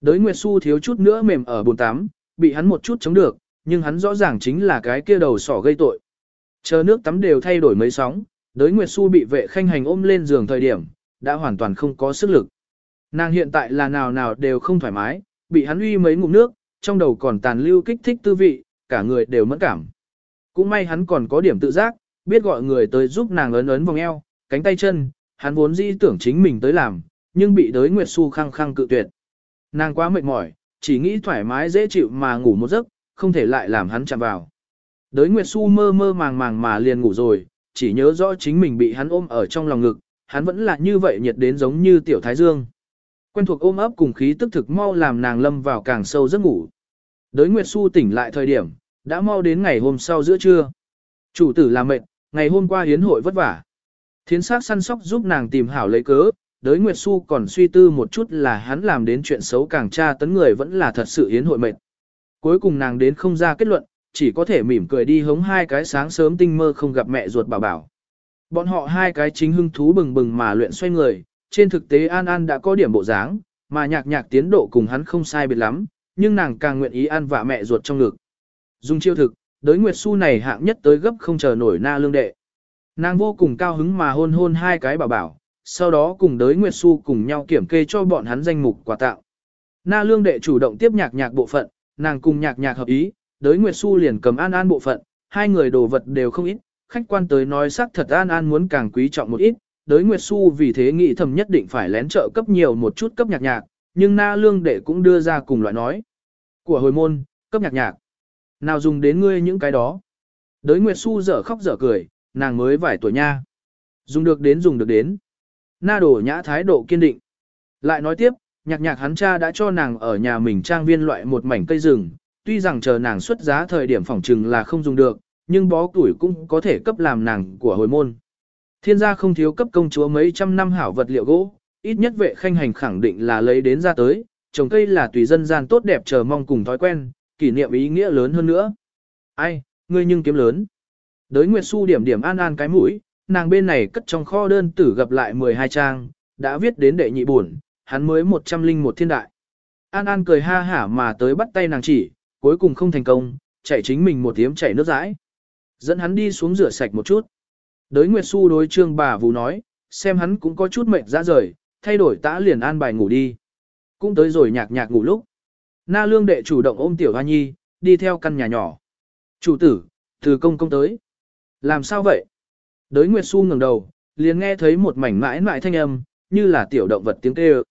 Đới Nguyệt Xu thiếu chút nữa mềm ở bồn tắm, bị hắn một chút chống được, nhưng hắn rõ ràng chính là cái kia đầu sỏ gây tội. Chờ nước tắm đều thay đổi mấy sóng, đới Nguyệt Xu bị vệ khanh hành ôm lên giường thời điểm, đã hoàn toàn không có sức lực. Nàng hiện tại là nào nào đều không thoải mái, bị hắn uy mấy ngụm nước, trong đầu còn tàn lưu kích thích tư vị, cả người đều mẫn cảm. Cũng may hắn còn có điểm tự giác, biết gọi người tới giúp nàng ấn ấn vòng eo, cánh tay chân, hắn vốn dĩ tưởng chính mình tới làm, nhưng bị đới Nguyệt Xu khăng khăng cự tuyệt. Nàng quá mệt mỏi, chỉ nghĩ thoải mái dễ chịu mà ngủ một giấc, không thể lại làm hắn chạm vào. Đới Nguyệt Xu mơ mơ màng màng mà liền ngủ rồi, chỉ nhớ rõ chính mình bị hắn ôm ở trong lòng ngực, hắn vẫn là như vậy nhiệt đến giống như tiểu thái dương. Quen thuộc ôm ấp cùng khí tức thực mau làm nàng lâm vào càng sâu giấc ngủ. Đới Nguyệt Xu tỉnh lại thời điểm, đã mau đến ngày hôm sau giữa trưa. Chủ tử là mệt, ngày hôm qua hiến hội vất vả. Thiến Sát săn sóc giúp nàng tìm hảo lấy cớ, đới Nguyệt Xu còn suy tư một chút là hắn làm đến chuyện xấu càng tra tấn người vẫn là thật sự hiến hội mệt. Cuối cùng nàng đến không ra kết luận, chỉ có thể mỉm cười đi hống hai cái sáng sớm tinh mơ không gặp mẹ ruột bảo bảo. Bọn họ hai cái chính hưng thú bừng bừng mà luyện xoay người, trên thực tế An An đã có điểm bộ dáng, mà nhạc nhạc tiến độ cùng hắn không sai biệt lắm, nhưng nàng càng nguyện ý ăn vạ mẹ ruột trong ngực. Dùng chiêu thực, đới Nguyệt Xu này hạng nhất tới gấp không chờ nổi na lương đệ. Nàng vô cùng cao hứng mà hôn hôn hai cái bảo bảo, sau đó cùng đới Nguyệt Xu cùng nhau kiểm kê cho bọn hắn danh mục quà tặng. Na lương đệ chủ động tiếp nhạc nhạc bộ phận, nàng cùng nhạc nhạc hợp ý, đới Nguyệt Xu liền cầm an an bộ phận, hai người đồ vật đều không ít, khách quan tới nói xác thật an an muốn càng quý trọng một ít, đới Nguyệt Xu vì thế nghĩ thầm nhất định phải lén trợ cấp nhiều một chút cấp nhạc nhạc, nhưng na lương đệ cũng đưa ra cùng loại nói. Của hồi môn, cấp nhạc nhạc. Nào dùng đến ngươi những cái đó. Đới Nguyệt Xu dở khóc dở cười, nàng mới vài tuổi nha. Dùng được đến dùng được đến. Na đổ nhã thái độ kiên định. Lại nói tiếp, nhạc nhạc hắn cha đã cho nàng ở nhà mình trang viên loại một mảnh cây rừng, tuy rằng chờ nàng xuất giá thời điểm phỏng trừng là không dùng được, nhưng bó tuổi cũng có thể cấp làm nàng của hồi môn. Thiên gia không thiếu cấp công chúa mấy trăm năm hảo vật liệu gỗ, ít nhất vệ khanh hành khẳng định là lấy đến ra tới, trồng cây là tùy dân gian tốt đẹp chờ mong cùng thói quen, kỷ niệm ý nghĩa lớn hơn nữa. Ai, ngươi nhưng kiếm lớn. Đới Nguyệt Xu điểm điểm an an cái mũi, nàng bên này cất trong kho đơn tử gặp lại 12 trang, đã viết đến đệ nhị buồn, hắn mới 101 thiên đại. An An cười ha hả mà tới bắt tay nàng chỉ, cuối cùng không thành công, chạy chính mình một tiếng chảy nước rãi. Dẫn hắn đi xuống rửa sạch một chút. Đới Nguyệt Xu đối trương bà Vũ nói, xem hắn cũng có chút mệt ra rời, thay đổi tã liền an bài ngủ đi. Cũng tới rồi nhạc nhạc ngủ lúc. Na lương đệ chủ động ôm tiểu hoa nhi, đi theo căn nhà nhỏ. Chủ tử, từ công công tới. Làm sao vậy? Đới Nguyệt Xu ngẩng đầu, liền nghe thấy một mảnh mãi mãi thanh âm, như là tiểu động vật tiếng kêu.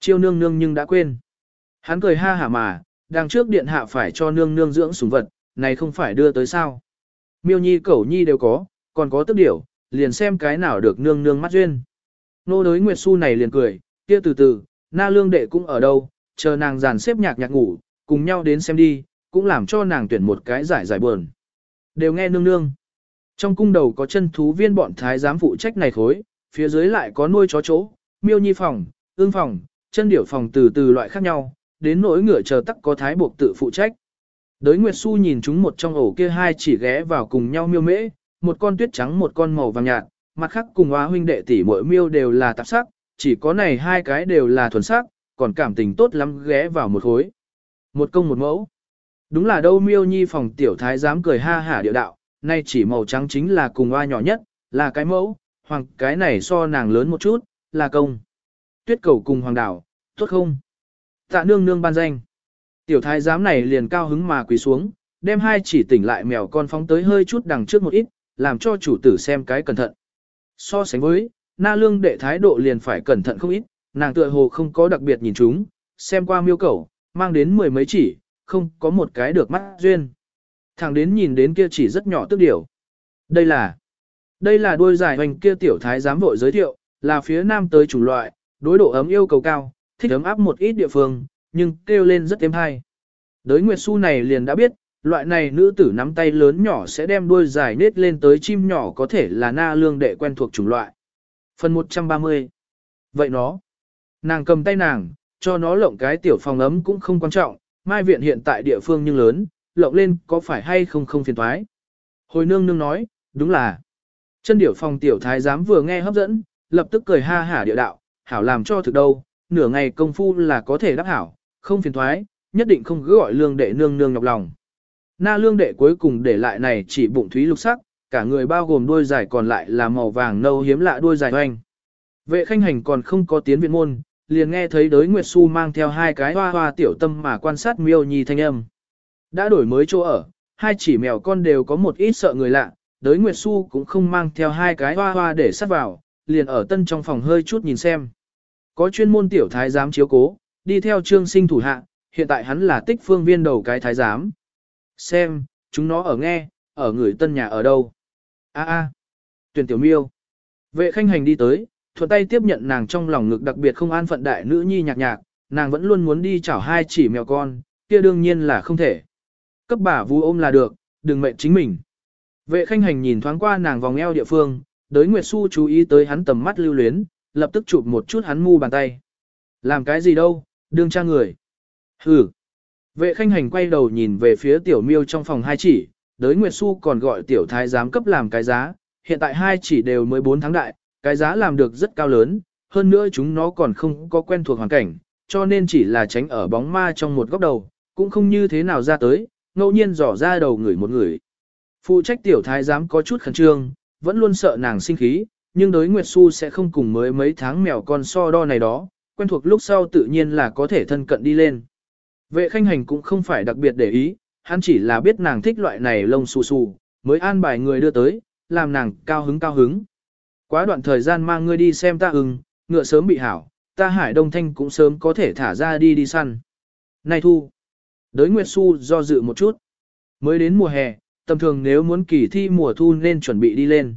Chiêu nương nương nhưng đã quên. Hắn cười ha hả mà, đằng trước điện hạ phải cho nương nương dưỡng sủng vật, này không phải đưa tới sao. Miêu nhi cẩu nhi đều có, còn có tức điểu, liền xem cái nào được nương nương mắt duyên. Nô đới Nguyệt Xu này liền cười, kia từ từ, na lương đệ cũng ở đâu, chờ nàng dàn xếp nhạc nhạc ngủ, cùng nhau đến xem đi, cũng làm cho nàng tuyển một cái giải giải buồn. Đều nghe nương nương. Trong cung đầu có chân thú viên bọn thái giám phụ trách này khối, phía dưới lại có nuôi chó chỗ, miêu nhi phòng, ương phòng, chân điểu phòng từ từ loại khác nhau, đến nỗi ngựa chờ tắc có thái buộc tự phụ trách. Đới Nguyệt Xu nhìn chúng một trong ổ kia hai chỉ ghé vào cùng nhau miêu mễ, một con tuyết trắng một con màu vàng nhạt, mặt khác cùng hóa huynh đệ tỷ mỗi miêu đều là tạp sắc, chỉ có này hai cái đều là thuần sắc, còn cảm tình tốt lắm ghé vào một khối. Một công một mẫu. Đúng là đâu miêu nhi phòng tiểu thái dám cười ha hả điệu đạo, nay chỉ màu trắng chính là cùng hoa nhỏ nhất, là cái mẫu, hoàng cái này so nàng lớn một chút, là công. Tuyết cầu cùng hoàng đảo, tốt không? Tạ nương nương ban danh. Tiểu thái giám này liền cao hứng mà quỳ xuống, đem hai chỉ tỉnh lại mèo con phóng tới hơi chút đằng trước một ít, làm cho chủ tử xem cái cẩn thận. So sánh với, na lương đệ thái độ liền phải cẩn thận không ít, nàng tựa hồ không có đặc biệt nhìn chúng, xem qua miêu cầu, mang đến mười mấy chỉ, không có một cái được mắt duyên. Thằng đến nhìn đến kia chỉ rất nhỏ tức điểu. Đây là, đây là đôi dài hoành kia tiểu thái giám vội giới thiệu, là phía nam tới chủng loại, đối độ ấm yêu cầu cao, thích ấm áp một ít địa phương, nhưng kêu lên rất êm hay. Đới Nguyệt Xu này liền đã biết, loại này nữ tử nắm tay lớn nhỏ sẽ đem đuôi dài nết lên tới chim nhỏ có thể là na lương đệ quen thuộc chủng loại. Phần 130 Vậy nó, nàng cầm tay nàng, cho nó lộng cái tiểu phòng ấm cũng không quan trọng, mai viện hiện tại địa phương nhưng lớn, lộng lên có phải hay không không phiền thoái. Hồi nương nương nói, đúng là. Chân điểu phòng tiểu thái giám vừa nghe hấp dẫn, lập tức cười ha hả địa đạo, hảo làm cho thực đâu, nửa ngày công phu là có thể đắc hảo, không phiền thoái, nhất định không cứ gọi lương đệ nương nương nhọc lòng. Na lương đệ cuối cùng để lại này chỉ bụng thúy lục sắc, cả người bao gồm đuôi dài còn lại là màu vàng nâu hiếm lạ đuôi dài hoành. Vệ khanh hành còn không có tiến viện môn, liền nghe thấy đới Nguyệt Xu mang theo hai cái hoa hoa tiểu tâm mà quan sát miêu nhi thanh âm. Đã đổi mới chỗ ở, hai chỉ mèo con đều có một ít sợ người lạ, đới Nguyệt Xu cũng không mang theo hai cái hoa hoa để sát vào, liền ở tân trong phòng hơi chút nhìn xem. Có chuyên môn tiểu thái giám chiếu cố, đi theo trương sinh thủ hạ, hiện tại hắn là tích phương viên đầu cái thái giám. Xem, chúng nó ở nghe, ở người tân nhà ở đâu. A a, tuyển tiểu miêu. Vệ khanh hành đi tới, thuận tay tiếp nhận nàng trong lòng ngực đặc biệt không an phận đại nữ nhi nhạc nhạc, nàng vẫn luôn muốn đi chảo hai chỉ mèo con, kia đương nhiên là không thể. Cấp bà vu ôm là được, đừng mệnh chính mình. Vệ khanh hành nhìn thoáng qua nàng vòng eo địa phương, đới Nguyệt Xu chú ý tới hắn tầm mắt lưu luyến, lập tức chụp một chút hắn mu bàn tay. Làm cái gì đâu, đương cha người. Hừ. Vệ khanh hành quay đầu nhìn về phía tiểu miêu trong phòng hai chỉ, đới Nguyệt Xu còn gọi tiểu thái giám cấp làm cái giá, hiện tại hai chỉ đều 14 tháng đại, cái giá làm được rất cao lớn, hơn nữa chúng nó còn không có quen thuộc hoàn cảnh, cho nên chỉ là tránh ở bóng ma trong một góc đầu, cũng không như thế nào ra tới, ngẫu nhiên dò ra đầu người một người. Phụ trách tiểu thái giám có chút khẩn trương, vẫn luôn sợ nàng sinh khí, nhưng đối Nguyệt Xu sẽ không cùng mới mấy tháng mèo con so đo này đó, quen thuộc lúc sau tự nhiên là có thể thân cận đi lên. Vệ khanh hành cũng không phải đặc biệt để ý, hắn chỉ là biết nàng thích loại này lông xù xù, mới an bài người đưa tới, làm nàng cao hứng cao hứng. Quá đoạn thời gian mang ngươi đi xem ta ưng, ngựa sớm bị hảo, ta hải đông thanh cũng sớm có thể thả ra đi đi săn. Này thu, đới Nguyệt Xu do dự một chút. Mới đến mùa hè, tầm thường nếu muốn kỳ thi mùa thu nên chuẩn bị đi lên.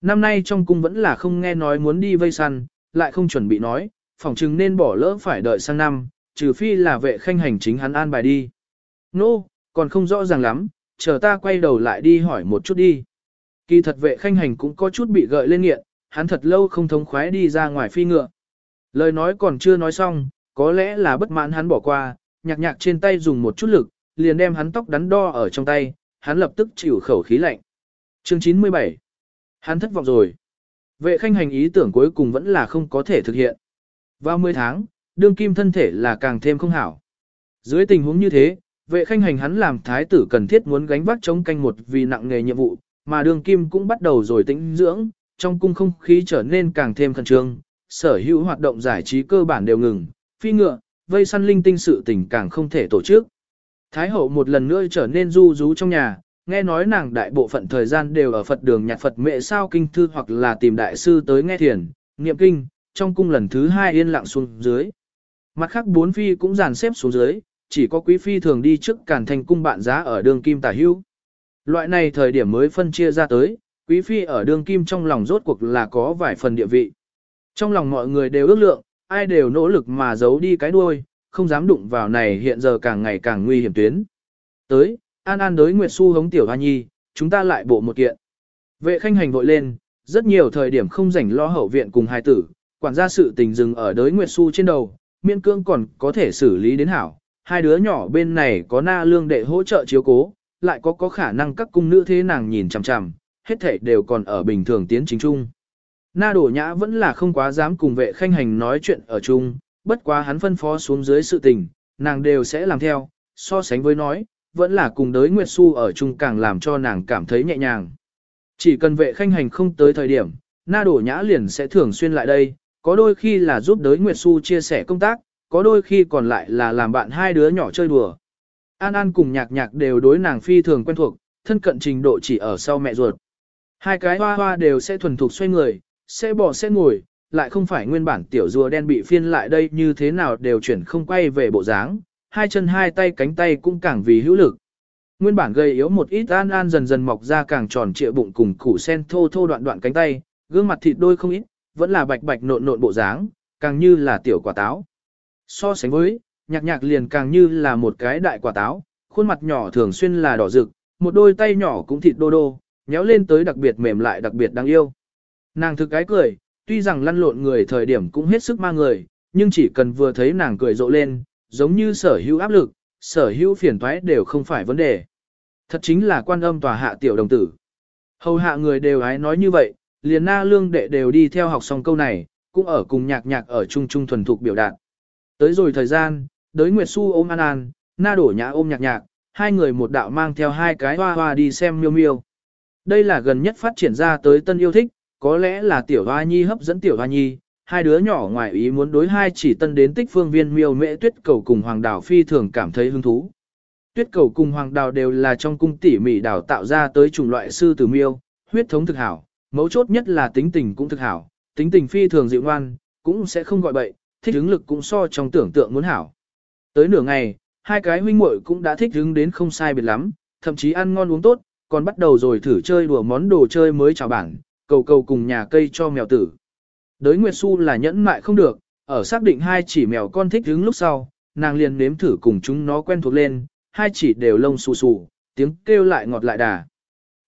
Năm nay trong cung vẫn là không nghe nói muốn đi vây săn, lại không chuẩn bị nói, phỏng chừng nên bỏ lỡ phải đợi sang năm, trừ phi là vệ khanh hành chính hắn an bài đi. Nô, no, còn không rõ ràng lắm, chờ ta quay đầu lại đi hỏi một chút đi. Kỳ thật vệ khanh hành cũng có chút bị gợi lên nghiện, hắn thật lâu không thống khoái đi ra ngoài phi ngựa. Lời nói còn chưa nói xong, có lẽ là bất mãn hắn bỏ qua, nhạc nhạc trên tay dùng một chút lực, liền đem hắn tóc đắn đo ở trong tay, hắn lập tức chịu khẩu khí lạnh. Chương 97 Hắn thất vọng rồi. Vệ khanh hành ý tưởng cuối cùng vẫn là không có thể thực hiện. Vào 10 tháng, đương kim thân thể là càng thêm không hảo. Dưới tình huống như thế, vệ khanh hành hắn làm thái tử cần thiết muốn gánh vác chống canh một vì nặng nghề nhiệm vụ, mà Đường kim cũng bắt đầu rồi tĩnh dưỡng, trong cung không khí trở nên càng thêm khẩn trương, sở hữu hoạt động giải trí cơ bản đều ngừng, phi ngựa, vây săn linh tinh sự tình càng không thể tổ chức. Thái hậu một lần nữa trở nên du rú trong nhà, nghe nói nàng đại bộ phận thời gian đều ở Phật đường nhặt Phật mẹ sao kinh thư hoặc là tìm đại sư tới nghe thiền, niệm kinh, trong cung lần thứ hai yên lặng xuống dưới. Mặt khác bốn phi cũng dàn xếp xuống dưới, chỉ có quý phi thường đi trước cản thành cung bạn giá ở đường kim tả hưu. Loại này thời điểm mới phân chia ra tới, quý phi ở đường kim trong lòng rốt cuộc là có vài phần địa vị. Trong lòng mọi người đều ước lượng, ai đều nỗ lực mà giấu đi cái đuôi, không dám đụng vào này hiện giờ càng ngày càng nguy hiểm tuyến. Tới, an an đối Nguyệt Xu hống tiểu hoa nhi, chúng ta lại bộ một kiện. Vệ khanh hành vội lên, rất nhiều thời điểm không rảnh lo hậu viện cùng hai tử, quản gia sự tình dừng ở đới Nguyệt Xu trên đầu, Miên cương còn có thể xử lý đến hảo. Hai đứa nhỏ bên này có na lương đệ hỗ trợ chiếu cố, lại có có khả năng các cung nữ thế nàng nhìn chằm chằm, hết thảy đều còn ở bình thường tiến chính trung. Na đổ nhã vẫn là không quá dám cùng vệ khanh hành nói chuyện ở chung, bất quá hắn phân phó xuống dưới sự tình, nàng đều sẽ làm theo, so sánh với nói, vẫn là cùng đới Nguyệt Xu ở chung càng làm cho nàng cảm thấy nhẹ nhàng. Chỉ cần vệ khanh hành không tới thời điểm, na đổ nhã liền sẽ thường xuyên lại đây, có đôi khi là giúp đới Nguyệt Xu chia sẻ công tác, có đôi khi còn lại là làm bạn hai đứa nhỏ chơi đùa. An An cùng nhạc nhạc đều đối nàng phi thường quen thuộc, thân cận trình độ chỉ ở sau mẹ ruột. Hai cái hoa hoa đều sẽ thuần thục xoay người, sẽ bỏ sẽ ngồi, lại không phải nguyên bản tiểu rùa đen bị phiên lại đây như thế nào đều chuyển không quay về bộ dáng, hai chân hai tay cánh tay cũng càng vì hữu lực. Nguyên bản gây yếu một ít an an dần dần mọc ra càng tròn trịa bụng cùng củ sen thô thô đoạn đoạn cánh tay, gương mặt thịt đôi không ít, vẫn là bạch bạch nộn nộn bộ dáng, càng như là tiểu quả táo. So sánh với, nhạc nhạc liền càng như là một cái đại quả táo, khuôn mặt nhỏ thường xuyên là đỏ rực, một đôi tay nhỏ cũng thịt đô đô, nhéo lên tới đặc biệt mềm lại đặc biệt đáng yêu. Nàng thực cái cười, tuy rằng lăn lộn người thời điểm cũng hết sức ma người, nhưng chỉ cần vừa thấy nàng cười rộ lên, giống như sở hữu áp lực, sở hữu phiền toái đều không phải vấn đề. Thật chính là quan âm tòa hạ tiểu đồng tử. Hầu hạ người đều ái nói như vậy, liền na lương đệ đều đi theo học xong câu này, cũng ở cùng nhạc nhạc ở chung chung thuần thục biểu đạt. Tới rồi thời gian, đới Nguyệt Xu ôm An An, na đổ nhã ôm nhạc nhạc, hai người một đạo mang theo hai cái hoa hoa đi xem miêu miêu. Đây là gần nhất phát triển ra tới tân yêu thích, có lẽ là tiểu hoa nhi hấp dẫn tiểu hoa nhi, hai đứa nhỏ ngoài ý muốn đối hai chỉ tân đến tích phương viên miêu mễ tuyết cầu cùng hoàng đảo phi thường cảm thấy hứng thú. Tuyết cầu cùng hoàng đào đều là trong cung tỉ mỉ đào tạo ra tới chủng loại sư tử miêu, huyết thống thực hảo, mấu chốt nhất là tính tình cũng thực hảo, tính tình phi thường dịu ngoan, cũng sẽ không gọi bậy, thích hứng lực cũng so trong tưởng tượng muốn hảo. Tới nửa ngày, hai cái huynh muội cũng đã thích hứng đến không sai biệt lắm, thậm chí ăn ngon uống tốt, còn bắt đầu rồi thử chơi đùa món đồ chơi mới chào bản, cầu cầu cùng nhà cây cho mèo tử. Đới Nguyệt Xu là nhẫn mại không được, ở xác định hai chỉ mèo con thích hứng lúc sau, nàng liền nếm thử cùng chúng nó quen thuộc lên, hai chỉ đều lông xù xù, tiếng kêu lại ngọt lại đà.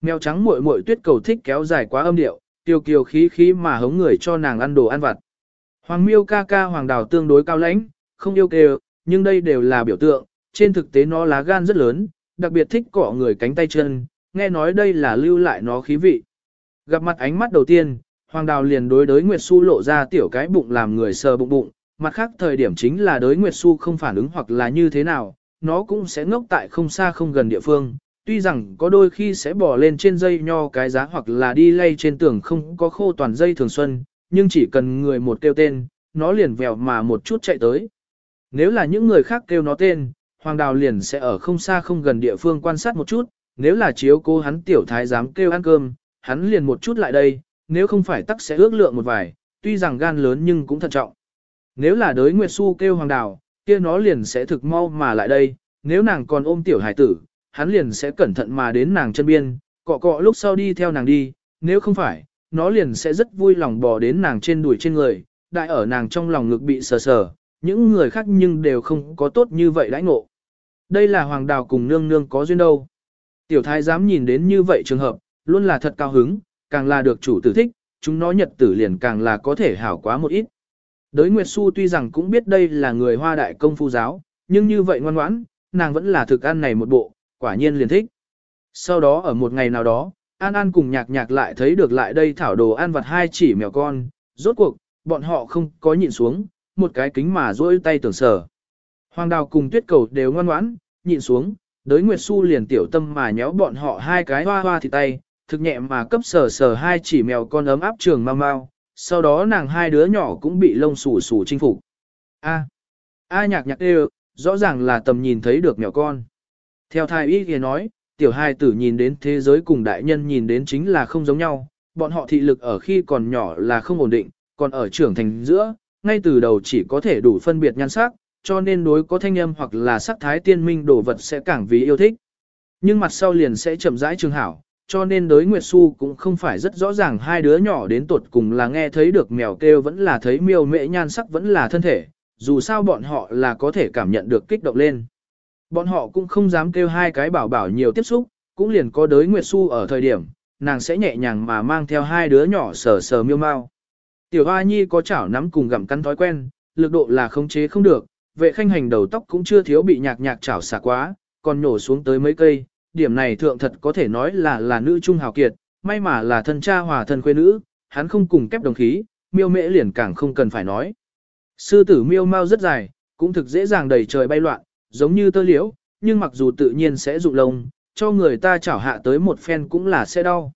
Mèo trắng muội muội tuyết cầu thích kéo dài quá âm điệu, tiêu kiều khí khí mà hống người cho nàng ăn đồ ăn vặt. Hoàng miêu ca ca hoàng đào tương đối cao lãnh, không yêu kêu, nhưng đây đều là biểu tượng, trên thực tế nó lá gan rất lớn, đặc biệt thích cọ người cánh tay chân, nghe nói đây là lưu lại nó khí vị. Gặp mặt ánh mắt đầu tiên, Hoàng Đào liền đối đối Nguyệt Xu lộ ra tiểu cái bụng làm người sờ bụng bụng, mặt khác thời điểm chính là đối Nguyệt Xu không phản ứng hoặc là như thế nào, nó cũng sẽ ngốc tại không xa không gần địa phương. Tuy rằng có đôi khi sẽ bỏ lên trên dây nho cái giá hoặc là đi lay trên tường không có khô toàn dây thường xuân, nhưng chỉ cần người một kêu tên, nó liền vèo mà một chút chạy tới. Nếu là những người khác kêu nó tên, Hoàng Đào liền sẽ ở không xa không gần địa phương quan sát một chút, nếu là chiếu cô hắn tiểu thái dám kêu ăn cơm, hắn liền một chút lại đây, nếu không phải tắc sẽ ước lượng một vài, tuy rằng gan lớn nhưng cũng thận trọng. Nếu là đới Nguyệt Xu kêu Hoàng Đào, kia nó liền sẽ thực mau mà lại đây, nếu nàng còn ôm tiểu hải tử, hắn liền sẽ cẩn thận mà đến nàng chân biên, cọ cọ lúc sau đi theo nàng đi, nếu không phải, nó liền sẽ rất vui lòng bò đến nàng trên đùi trên người, đại ở nàng trong lòng ngực bị sờ sờ, những người khác nhưng đều không có tốt như vậy đãi ngộ. Đây là hoàng đào cùng nương nương có duyên đâu. Tiểu thái dám nhìn đến như vậy trường hợp, luôn là thật cao hứng, càng là được chủ tử thích, chúng nó nhật tử liền càng là có thể hảo quá một ít. Đới Nguyệt Xu tuy rằng cũng biết đây là người hoa đại công phu giáo, nhưng như vậy ngoan ngoãn, nàng vẫn là thực ăn này một bộ, quả nhiên liền thích. Sau đó ở một ngày nào đó, An An cùng nhạc nhạc lại thấy được lại đây thảo đồ ăn vặt hai chỉ mèo con, rốt cuộc, bọn họ không có nhịn xuống, một cái kính mà rỗi tay tưởng sở. Hoàng đào cùng tuyết cầu đều ngoan ngoãn, nhịn xuống, đới Nguyệt Xu liền tiểu tâm mà nhéo bọn họ hai cái hoa hoa thịt tay, thực nhẹ mà cấp sở sở hai chỉ mèo con ấm áp trường mau mau, sau đó nàng hai đứa nhỏ cũng bị lông xù xù chinh phục. A, a nhạc nhạc đều, rõ ràng là tầm nhìn thấy được mèo con. Theo thai y kia nói, tiểu hai tử nhìn đến thế giới cùng đại nhân nhìn đến chính là không giống nhau, bọn họ thị lực ở khi còn nhỏ là không ổn định, còn ở trưởng thành giữa, ngay từ đầu chỉ có thể đủ phân biệt nhan sắc, cho nên đối có thanh âm hoặc là sắc thái tiên minh đồ vật sẽ càng vì yêu thích. Nhưng mặt sau liền sẽ chậm rãi trường hảo, cho nên đối Nguyệt Xu cũng không phải rất rõ ràng hai đứa nhỏ đến tuột cùng là nghe thấy được mèo kêu vẫn là thấy miêu mễ nhan sắc vẫn là thân thể, dù sao bọn họ là có thể cảm nhận được kích động lên. Bọn họ cũng không dám kêu hai cái bảo bảo nhiều tiếp xúc, cũng liền có đới Nguyệt Xu ở thời điểm, nàng sẽ nhẹ nhàng mà mang theo hai đứa nhỏ sờ sờ miêu mau. Tiểu Hoa Nhi có chảo nắm cùng gặm cắn thói quen, lực độ là khống chế không được, vệ khanh hành đầu tóc cũng chưa thiếu bị nhạc nhạc chảo xả quá, còn nhổ xuống tới mấy cây, điểm này thượng thật có thể nói là là nữ trung hào kiệt, may mà là thân cha hòa thân quê nữ, hắn không cùng kép đồng khí, miêu mễ liền càng không cần phải nói. Sư tử miêu mau rất dài, cũng thực dễ dàng đầy trời bay loạn, giống như tơ liễu, nhưng mặc dù tự nhiên sẽ rụng lông, cho người ta chảo hạ tới một phen cũng là sẽ đau.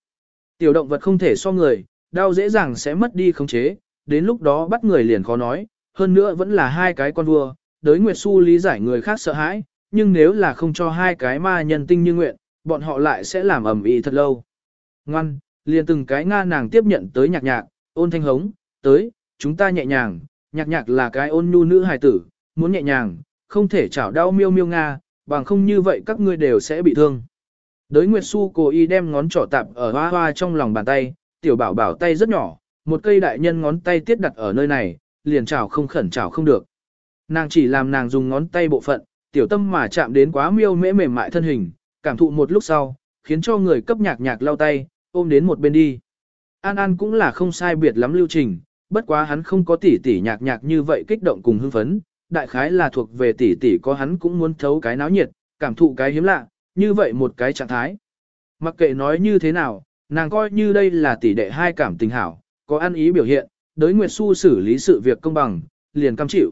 Tiểu động vật không thể so người, đau dễ dàng sẽ mất đi khống chế, đến lúc đó bắt người liền khó nói, hơn nữa vẫn là hai cái con vua, đới Nguyệt Xu lý giải người khác sợ hãi, nhưng nếu là không cho hai cái ma nhân tinh như nguyện, bọn họ lại sẽ làm ầm ĩ thật lâu. Ngoan, liền từng cái nga nàng tiếp nhận tới nhạc nhạc, ôn thanh hống, tới, chúng ta nhẹ nhàng, nhạc nhạc là cái ôn nhu nữ hài tử, muốn nhẹ nhàng, không thể chảo đau miêu miêu nga, bằng không như vậy các ngươi đều sẽ bị thương. Đới Nguyệt Xu cố ý đem ngón trỏ tạp ở hoa hoa trong lòng bàn tay, tiểu bảo bảo tay rất nhỏ, một cây đại nhân ngón tay tiết đặt ở nơi này, liền chảo không khẩn chảo không được. Nàng chỉ làm nàng dùng ngón tay bộ phận, tiểu tâm mà chạm đến quá miêu mễ mềm mại thân hình, cảm thụ một lúc sau, khiến cho người cấp nhạc nhạc lau tay, ôm đến một bên đi. An An cũng là không sai biệt lắm lưu trình, bất quá hắn không có tỉ tỉ nhạc nhạc như vậy kích động cùng hưng phấn, đại khái là thuộc về tỷ tỷ, có hắn cũng muốn thấu cái náo nhiệt, cảm thụ cái hiếm lạ, như vậy một cái trạng thái. Mặc kệ nói như thế nào, nàng coi như đây là tỷ đệ hai cảm tình hảo, có ăn ý biểu hiện, đới Nguyệt Xu xử lý sự việc công bằng, liền cam chịu.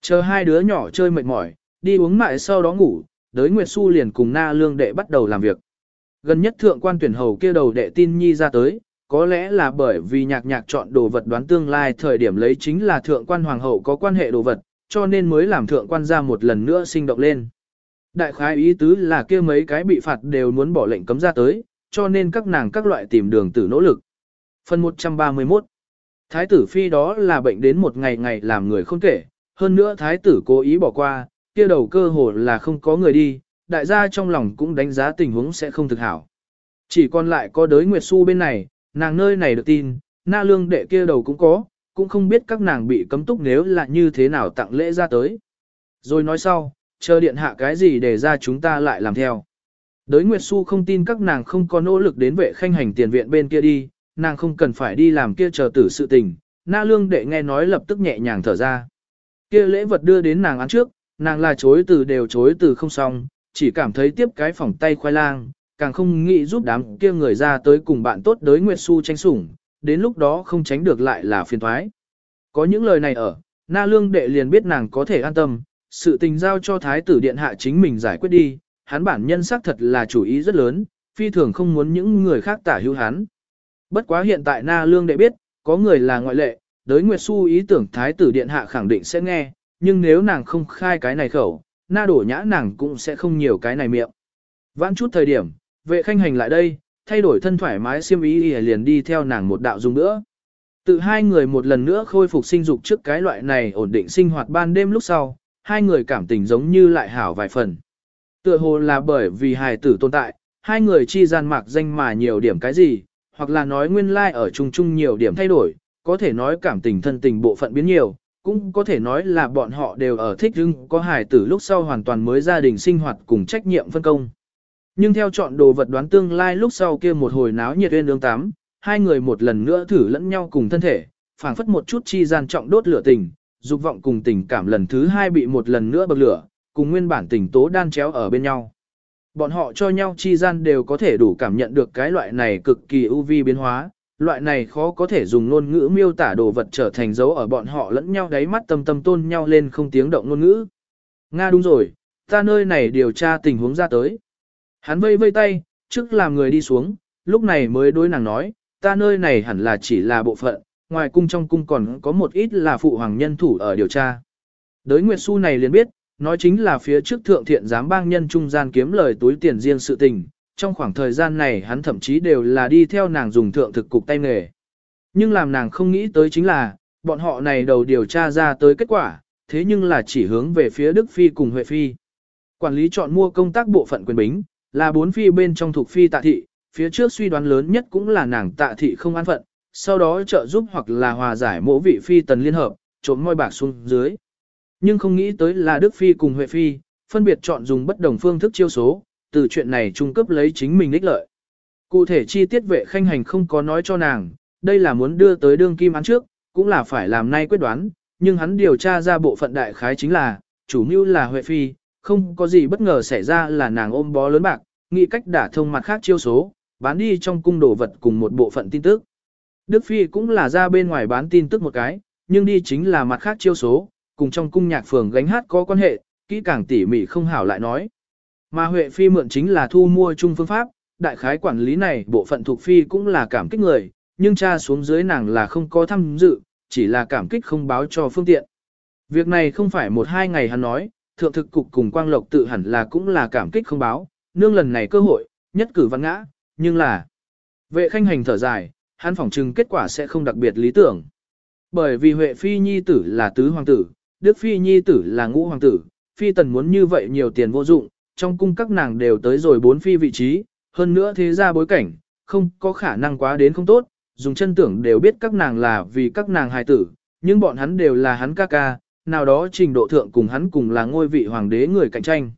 Chờ hai đứa nhỏ chơi mệt mỏi, đi uống mại sau đó ngủ, đới Nguyệt Xu liền cùng na lương đệ bắt đầu làm việc. Gần nhất thượng quan tuyển hầu kia đầu đệ tin nhi ra tới, có lẽ là bởi vì nhạc nhạc chọn đồ vật đoán tương lai thời điểm lấy chính là thượng quan hoàng hậu có quan hệ đồ vật, cho nên mới làm thượng quan ra một lần nữa sinh động lên. Đại khái ý tứ là kia mấy cái bị phạt đều muốn bỏ lệnh cấm ra tới, cho nên các nàng các loại tìm đường tử nỗ lực. Phần 131 Thái tử phi đó là bệnh đến một ngày ngày làm người không kể, hơn nữa thái tử cố ý bỏ qua, kia đầu cơ hồ là không có người đi, đại gia trong lòng cũng đánh giá tình huống sẽ không thực hảo. Chỉ còn lại có đới Nguyệt Xu bên này, nàng nơi này được tin, na lương đệ kia đầu cũng có, cũng không biết các nàng bị cấm túc nếu là như thế nào tặng lễ ra tới. Rồi nói sau, chờ điện hạ cái gì để ra chúng ta lại làm theo. Đới Nguyệt Xu không tin các nàng không có nỗ lực đến vệ khanh hành tiền viện bên kia đi, nàng không cần phải đi làm kia chờ tử sự tình. Na lương đệ nghe nói lập tức nhẹ nhàng thở ra. Kia lễ vật đưa đến nàng án trước, nàng là chối từ đều chối từ không xong, chỉ cảm thấy tiếp cái phòng tay khoai lang, càng không nghĩ giúp đám kia người ra tới cùng bạn tốt đới Nguyệt Xu tranh sủng, đến lúc đó không tránh được lại là phiền thoái. Có những lời này ở, na lương đệ liền biết nàng có thể an tâm, sự tình giao cho thái tử điện hạ chính mình giải quyết đi, hắn bản nhân xác thật là chủ ý rất lớn, phi thường không muốn những người khác tả hữu hắn. Bất quá hiện tại na lương đệ biết, có người là ngoại lệ, đới Nguyệt Xu ý tưởng thái tử điện hạ khẳng định sẽ nghe, nhưng nếu nàng không khai cái này khẩu, na đổ nhã nàng cũng sẽ không nhiều cái này miệng. Vãn chút thời điểm, vệ khanh hành lại đây, thay đổi thân thoải mái xiêm ý liền đi theo nàng một đạo dùng nữa. Tự hai người một lần nữa khôi phục sinh dục trước cái loại này ổn định sinh hoạt ban đêm lúc sau, hai người cảm tình giống như lại hảo vài phần. Tựa hồ là bởi vì hài tử tồn tại, hai người chi gian mạc danh mà nhiều điểm cái gì, hoặc là nói nguyên lai like ở chung chung nhiều điểm thay đổi, có thể nói cảm tình thân tình bộ phận biến nhiều, cũng có thể nói là bọn họ đều ở thích hưng có hài tử lúc sau hoàn toàn mới gia đình sinh hoạt cùng trách nhiệm phân công. Nhưng theo chọn đồ vật đoán tương lai lúc sau kia một hồi náo nhiệt uyên ương tám, hai người một lần nữa thử lẫn nhau cùng thân thể, phảng phất một chút chi gian trọng đốt lửa tình, dục vọng cùng tình cảm lần thứ hai bị một lần nữa bậc lửa, cùng nguyên bản tình tố đan chéo ở bên nhau. Bọn họ cho nhau chi gian đều có thể đủ cảm nhận được cái loại này cực kỳ ưu vi biến hóa, loại này khó có thể dùng ngôn ngữ miêu tả đồ vật trở thành dấu ở bọn họ lẫn nhau đáy mắt tâm tâm tôn nhau lên không tiếng động ngôn ngữ. Nga đúng rồi, ta nơi này điều tra tình huống ra tới. Hắn vây vây tay, trước làm người đi xuống, lúc này mới đối nàng nói, ta nơi này hẳn là chỉ là bộ phận, ngoài cung trong cung còn có một ít là phụ hoàng nhân thủ ở điều tra. Đới Nguyệt Xu này liền biết, nói chính là phía trước thượng thiện giám bang nhân trung gian kiếm lời túi tiền riêng sự tình, trong khoảng thời gian này hắn thậm chí đều là đi theo nàng dùng thượng thực cục tay nghề. Nhưng làm nàng không nghĩ tới chính là, bọn họ này đầu điều tra ra tới kết quả, thế nhưng là chỉ hướng về phía Đức Phi cùng Huệ Phi. Quản lý chọn mua công tác bộ phận quyền bính, là bốn phi bên trong thuộc phi tạ thị, phía trước suy đoán lớn nhất cũng là nàng tạ thị không an phận, sau đó trợ giúp hoặc là hòa giải mỗi vị phi tần liên hợp, trộm môi bạc xuống dưới. Nhưng không nghĩ tới là Đức Phi cùng Huệ Phi, phân biệt chọn dùng bất đồng phương thức chiêu số, từ chuyện này trung cấp lấy chính mình ích lợi. Cụ thể chi tiết vệ khanh hành không có nói cho nàng, đây là muốn đưa tới đương kim án trước, cũng là phải làm nay quyết đoán, nhưng hắn điều tra ra bộ phận đại khái chính là, chủ mưu là Huệ Phi, không có gì bất ngờ xảy ra là nàng ôm bó lớn bạc, nghĩ cách đả thông mặt khác chiêu số, bán đi trong cung đồ vật cùng một bộ phận tin tức. Đức Phi cũng là ra bên ngoài bán tin tức một cái, nhưng đi chính là mặt khác chiêu số, cùng trong cung nhạc phường gánh hát có quan hệ, kỹ càng tỉ mỉ không hảo lại nói. Mà Huệ Phi mượn chính là thu mua chung phương pháp, đại khái quản lý này bộ phận thuộc Phi cũng là cảm kích người, nhưng cha xuống dưới nàng là không có tham dự, chỉ là cảm kích không báo cho phương tiện. Việc này không phải một hai ngày hắn nói, thượng thực cục cùng quang lộc tự hẳn là cũng là cảm kích không báo, nương lần này cơ hội, nhất cử văn ngã, nhưng là vệ khanh hành thở dài, hắn phỏng chừng kết quả sẽ không đặc biệt lý tưởng. Bởi vì Huệ Phi Nhi tử là tứ hoàng tử, Đức Phi Nhi tử là ngũ hoàng tử, Phi tần muốn như vậy nhiều tiền vô dụng, trong cung các nàng đều tới rồi bốn phi vị trí, hơn nữa thế ra bối cảnh, không có khả năng quá đến không tốt, dùng chân tưởng đều biết các nàng là vì các nàng hài tử, nhưng bọn hắn đều là hắn ca ca, nào đó trình độ thượng cùng hắn cùng là ngôi vị hoàng đế người cạnh tranh.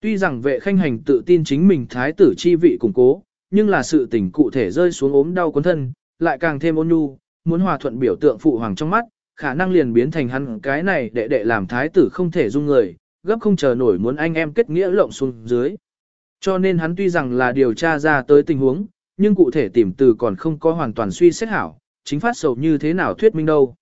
Tuy rằng vệ khanh hành tự tin chính mình thái tử chi vị củng cố, nhưng là sự tình cụ thể rơi xuống ốm đau cuốn thân, lại càng thêm ôn nhu, muốn hòa thuận biểu tượng phụ hoàng trong mắt, khả năng liền biến thành hắn cái này đệ đệ làm thái tử không thể dung người, gấp không chờ nổi muốn anh em kết nghĩa lộng xuống dưới. Cho nên hắn tuy rằng là điều tra ra tới tình huống, nhưng cụ thể tìm từ còn không có hoàn toàn suy xét hảo, chính phát sầu như thế nào thuyết minh đâu.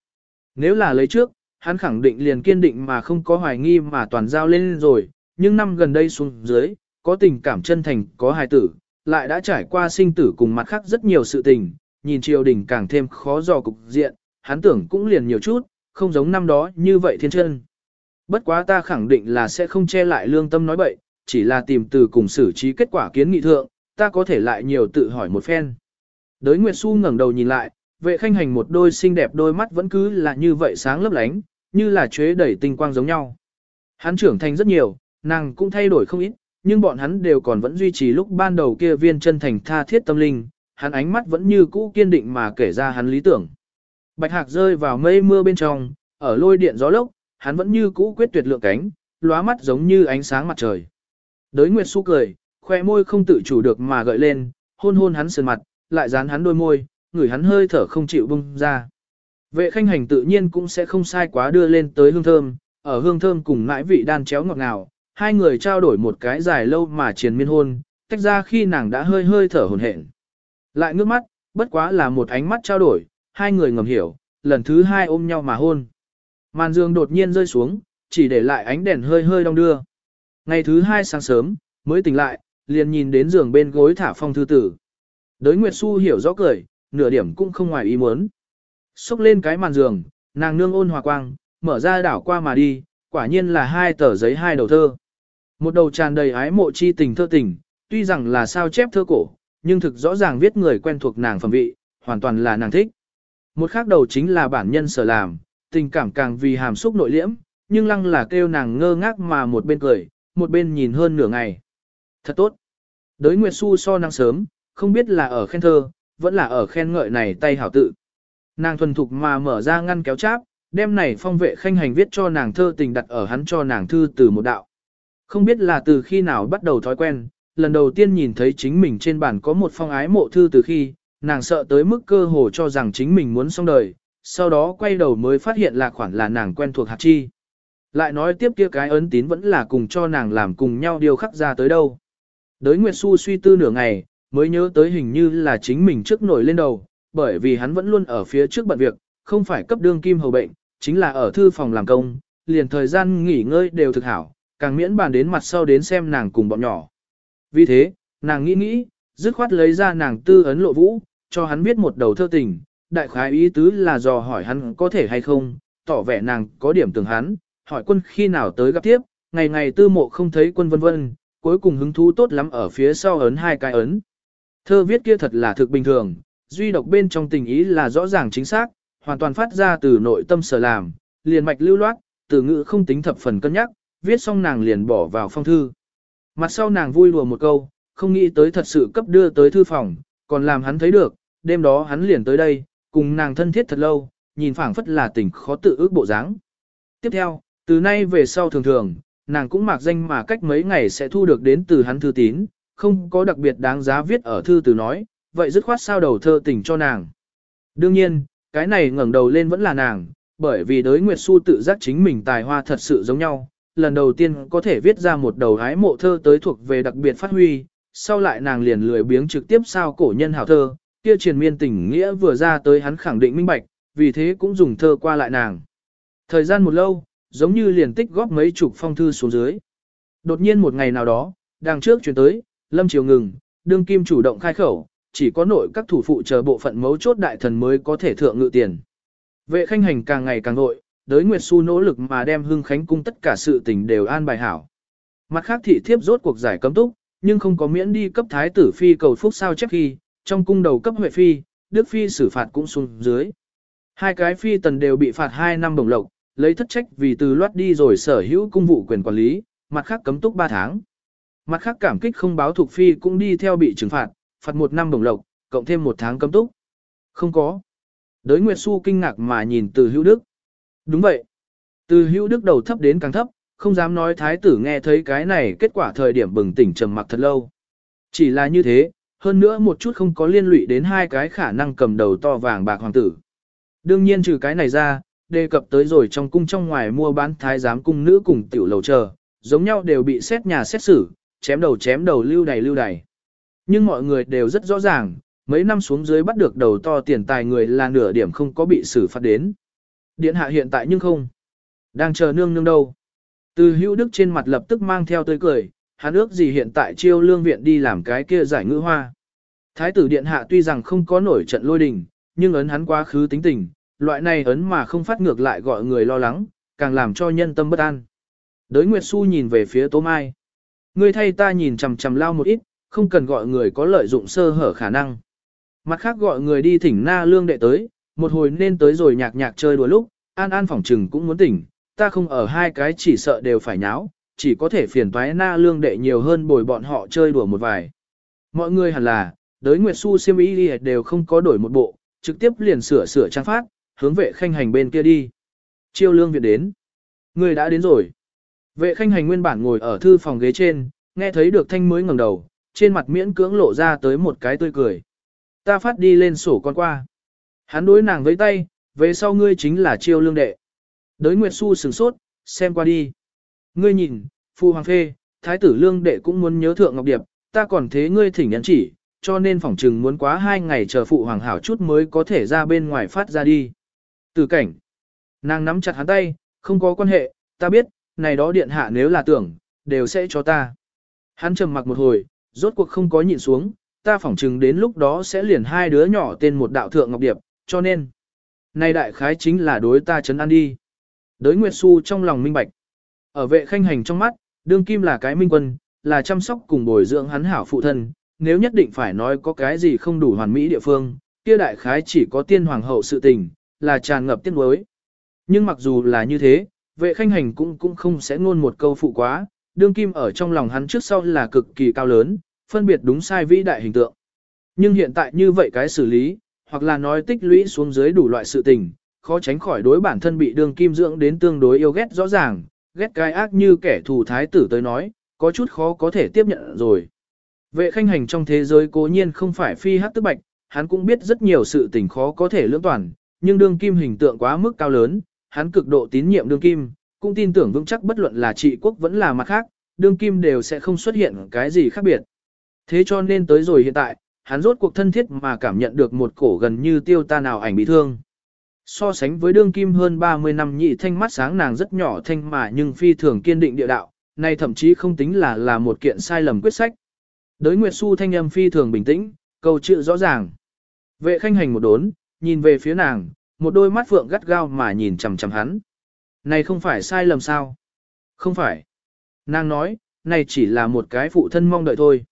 Nếu là lấy trước, hắn khẳng định liền kiên định mà không có hoài nghi mà toàn giao lên rồi, nhưng năm gần đây xuống dưới, có tình cảm chân thành, có hài tử, lại đã trải qua sinh tử cùng mặt khác rất nhiều sự tình, nhìn triều đình càng thêm khó dò cục diện, hắn tưởng cũng liền nhiều chút, không giống năm đó như vậy thiên chân. Bất quá ta khẳng định là sẽ không che lại lương tâm nói bậy, chỉ là tìm từ cùng xử trí kết quả kiến nghị thượng, ta có thể lại nhiều tự hỏi một phen. Đới Nguyệt Xu ngẩng đầu nhìn lại, vệ khanh hành một đôi xinh đẹp đôi mắt vẫn cứ là như vậy sáng lấp lánh, như là chuế đẩy tinh quang giống nhau. Hắn trưởng thành rất nhiều, nàng cũng thay đổi không ít, nhưng bọn hắn đều còn vẫn duy trì lúc ban đầu kia viên chân thành tha thiết tâm linh, hắn ánh mắt vẫn như cũ kiên định mà kể ra hắn lý tưởng. Bạch hạc rơi vào mây mưa bên trong, ở lôi điện gió lốc, hắn vẫn như cũ quyết tuyệt lượng cánh, lóa mắt giống như ánh sáng mặt trời. Đới Nguyệt Xu cười, khoe môi không tự chủ được mà gợi lên, hôn hôn hắn sườn mặt, lại dán hắn đôi môi, ngửi hắn hơi thở không chịu bung ra. Vệ khanh hành tự nhiên cũng sẽ không sai quá đưa lên tới hương thơm, ở hương thơm cùng mãi vị đan chéo ngọt ngào, hai người trao đổi một cái dài lâu mà triền miên hôn, tách ra khi nàng đã hơi hơi thở hồn hển. Lại ngước mắt, bất quá là một ánh mắt trao đổi, hai người ngầm hiểu, lần thứ hai ôm nhau mà hôn. Màn dương đột nhiên rơi xuống, chỉ để lại ánh đèn hơi hơi đong đưa. Ngày thứ hai sáng sớm, mới tỉnh lại, liền nhìn đến giường bên gối thả phong thư tử. Đới Nguyệt Xu hiểu rõ cười, nửa điểm cũng không ngoài ý muốn. Xúc lên cái màn giường, nàng nương ôn hòa quang, mở ra đảo qua mà đi, quả nhiên là hai tờ giấy hai đầu thơ. Một đầu tràn đầy ái mộ chi tình thơ tình, tuy rằng là sao chép thơ cổ, nhưng thực rõ ràng viết người quen thuộc nàng phẩm vị, hoàn toàn là nàng thích. Một khác đầu chính là bản nhân sở làm, tình cảm càng vì hàm xúc nội liễm, nhưng lăng là kêu nàng ngơ ngác mà một bên cười, một bên nhìn hơn nửa ngày. Thật tốt. Đới Nguyệt Xu so năng sớm, không biết là ở khen thơ, vẫn là ở khen ngợi này tay hảo tự. Nàng thuần thục mà mở ra ngăn kéo cháp, đem này phong vệ khanh hành viết cho nàng thơ tình đặt ở hắn cho nàng thư từ một đạo. Không biết là từ khi nào bắt đầu thói quen, lần đầu tiên nhìn thấy chính mình trên bàn có một phong ái mộ thư từ khi, nàng sợ tới mức cơ hồ cho rằng chính mình muốn xong đời, sau đó quay đầu mới phát hiện là khoản là nàng quen thuộc hạt chi. Lại nói tiếp kia cái ấn tín vẫn là cùng cho nàng làm cùng nhau điều khắc ra tới đâu. Đới Nguyệt Xu suy tư nửa ngày, mới nhớ tới hình như là chính mình trước nổi lên đầu, bởi vì hắn vẫn luôn ở phía trước bận việc, không phải cấp đương kim hầu bệnh, chính là ở thư phòng làm công, liền thời gian nghỉ ngơi đều thực hảo, càng miễn bàn đến mặt sau đến xem nàng cùng bọn nhỏ. Vì thế, nàng nghĩ nghĩ, dứt khoát lấy ra nàng tư ấn lộ vũ, cho hắn viết một đầu thơ tình, đại khái ý tứ là dò hỏi hắn có thể hay không, tỏ vẻ nàng có điểm tưởng hắn, hỏi quân khi nào tới gặp tiếp, ngày ngày tư mộ không thấy quân vân vân, cuối cùng hứng thú tốt lắm ở phía sau ấn hai cái ấn. Thơ viết kia thật là thực bình thường, duy độc bên trong tình ý là rõ ràng chính xác, hoàn toàn phát ra từ nội tâm sở làm, liền mạch lưu loát, từ ngữ không tính thập phần cân nhắc, viết xong nàng liền bỏ vào phong thư. Mặt sau nàng vui lùa một câu, không nghĩ tới thật sự cấp đưa tới thư phòng, còn làm hắn thấy được, đêm đó hắn liền tới đây, cùng nàng thân thiết thật lâu, nhìn phảng phất là tình khó tự ước bộ dáng. Tiếp theo, từ nay về sau thường thường, nàng cũng mặc danh mà cách mấy ngày sẽ thu được đến từ hắn thư tín, không có đặc biệt đáng giá viết ở thư từ nói, vậy dứt khoát sao đầu thơ tình cho nàng. Đương nhiên, cái này ngẩng đầu lên vẫn là nàng, bởi vì đới Nguyệt Xu tự giác chính mình tài hoa thật sự giống nhau, lần đầu tiên có thể viết ra một đầu hái mộ thơ tới thuộc về đặc biệt phát huy, sau lại nàng liền lười biếng trực tiếp sao cổ nhân hảo thơ, kia triền miên tình nghĩa vừa ra tới hắn khẳng định minh bạch, vì thế cũng dùng thơ qua lại nàng. Thời gian một lâu, giống như liền tích góp mấy chục phong thư xuống dưới. Đột nhiên một ngày nào đó, đằng trước chuyển tới, lâm Triều ngừng, đương kim chủ động khai khẩu, chỉ có nội các thủ phụ chờ bộ phận mấu chốt đại thần mới có thể thượng ngự tiền. Vệ khanh hành càng ngày càng nội, đới Nguyệt Xu nỗ lực mà đem hưng khánh cung tất cả sự tình đều an bài hảo. Mặt khác thị thiếp rốt cuộc giải cấm túc, nhưng không có miễn đi cấp thái tử phi cầu phúc sao chép khi, trong cung đầu cấp huệ phi, đức phi xử phạt cũng xuống dưới. Hai cái phi tần đều bị phạt 2 năm đồng lộc, lấy thất trách vì từ loát đi rồi sở hữu cung vụ quyền quản lý, mặt khác cấm túc 3 tháng. Mặt khác cảm kích không báo thuộc phi cũng đi theo bị trừng phạt, phạt một năm đồng lộc, cộng thêm một tháng cấm túc. Không có. Đới Nguyệt Xu kinh ngạc mà nhìn từ hữu đức. Đúng vậy. Từ hữu đức đầu thấp đến càng thấp, không dám nói thái tử nghe thấy cái này kết quả thời điểm bừng tỉnh trầm mặc thật lâu. Chỉ là như thế, hơn nữa một chút không có liên lụy đến hai cái khả năng cầm đầu to vàng bạc hoàng tử. Đương nhiên trừ cái này ra, đề cập tới rồi trong cung trong ngoài mua bán thái giám cung nữ cùng tiểu lầu chờ, giống nhau đều bị xét nhà xét xử, chém đầu chém đầu lưu đầy lưu đầy. Nhưng mọi người đều rất rõ ràng, mấy năm xuống dưới bắt được đầu to tiền tài người là nửa điểm không có bị xử phạt đến. Điện hạ hiện tại nhưng không. Đang chờ nương nương đâu. Từ hữu đức trên mặt lập tức mang theo tươi cười, hắn ước gì hiện tại chiêu lương viện đi làm cái kia giải ngữ hoa. Thái tử điện hạ tuy rằng không có nổi trận lôi đình, nhưng ấn hắn quá khứ tính tình, loại này ấn mà không phát ngược lại gọi người lo lắng, càng làm cho nhân tâm bất an. Đới Nguyệt Xu nhìn về phía Tố Mai. Ngươi thay ta nhìn chằm chằm lao một ít, không cần gọi người có lợi dụng sơ hở khả năng. Mặt khác gọi người đi thỉnh na lương đệ tới, một hồi nên tới rồi nhạc nhạc chơi đùa lúc, an an phỏng trừng cũng muốn tỉnh, ta không ở hai cái chỉ sợ đều phải nháo, chỉ có thể phiền toái na lương đệ nhiều hơn bồi bọn họ chơi đùa một vài. Mọi người hẳn là, đới Nguyệt Xu siêm ý đều không có đổi một bộ, trực tiếp liền sửa sửa trang phát, hướng vệ khanh hành bên kia đi. Chiêu lương viện đến. Người đã đến rồi. Vệ khanh hành nguyên bản ngồi ở thư phòng ghế trên, nghe thấy được thanh mới ngẩng đầu, trên mặt miễn cưỡng lộ ra tới một cái tươi cười. Ta phát đi lên sổ con qua. Hắn đối nàng với tay, về sau ngươi chính là chiêu lương đệ. Đới Nguyệt Xu sửng sốt, xem qua đi. Ngươi nhìn, phu hoàng phê, thái tử lương đệ cũng muốn nhớ thượng ngọc điệp, ta còn thế ngươi thỉnh nhắn chỉ, cho nên phỏng trừng muốn quá hai ngày chờ phụ hoàng hảo chút mới có thể ra bên ngoài phát ra đi. Từ cảnh, nàng nắm chặt hắn tay, không có quan hệ, ta biết, này đó điện hạ nếu là tưởng, đều sẽ cho ta. Hắn trầm mặc một hồi, rốt cuộc không có nhịn xuống, ta phỏng chừng đến lúc đó sẽ liền hai đứa nhỏ tên một đạo thượng ngọc điệp, cho nên. này đại khái chính là đối ta chấn an đi. Đới Nguyệt Xu trong lòng minh bạch. Ở vệ khanh hành trong mắt, đương kim là cái minh quân, là chăm sóc cùng bồi dưỡng hắn hảo phụ thân, nếu nhất định phải nói có cái gì không đủ hoàn mỹ địa phương, kia đại khái chỉ có tiên hoàng hậu sự tình, là tràn ngập tiếc nuối. Nhưng mặc dù là như thế, vệ khanh hành cũng cũng không sẽ ngôn một câu phụ quá, đương kim ở trong lòng hắn trước sau là cực kỳ cao lớn, phân biệt đúng sai vĩ đại hình tượng. Nhưng hiện tại như vậy cái xử lý, hoặc là nói tích lũy xuống dưới đủ loại sự tình, khó tránh khỏi đối bản thân bị đương kim dưỡng đến tương đối yêu ghét rõ ràng, ghét cái ác như kẻ thù thái tử tới nói, có chút khó có thể tiếp nhận rồi. Vệ khanh hành trong thế giới cố nhiên không phải phi hát tức bạch, hắn cũng biết rất nhiều sự tình khó có thể lưỡng toàn, nhưng đương kim hình tượng quá mức cao lớn, hắn cực độ tín nhiệm đương kim, cũng tin tưởng vững chắc bất luận là trị quốc vẫn là mặt khác, đương kim đều sẽ không xuất hiện cái gì khác biệt. Thế cho nên tới rồi hiện tại, hắn rốt cuộc thân thiết mà cảm nhận được một cổ gần như tiêu ta nào ảnh bị thương. So sánh với đương kim hơn 30 năm nhị thanh mắt sáng nàng rất nhỏ thanh mà nhưng phi thường kiên định địa đạo, này thậm chí không tính là là một kiện sai lầm quyết sách. Đới Nguyệt Xu thanh âm phi thường bình tĩnh, câu chữ rõ ràng. Vệ khanh hành một đốn, nhìn về phía nàng, một đôi mắt phượng gắt gao mà nhìn chằm chằm hắn. Này không phải sai lầm sao? Không phải. Nàng nói, này chỉ là một cái phụ thân mong đợi thôi.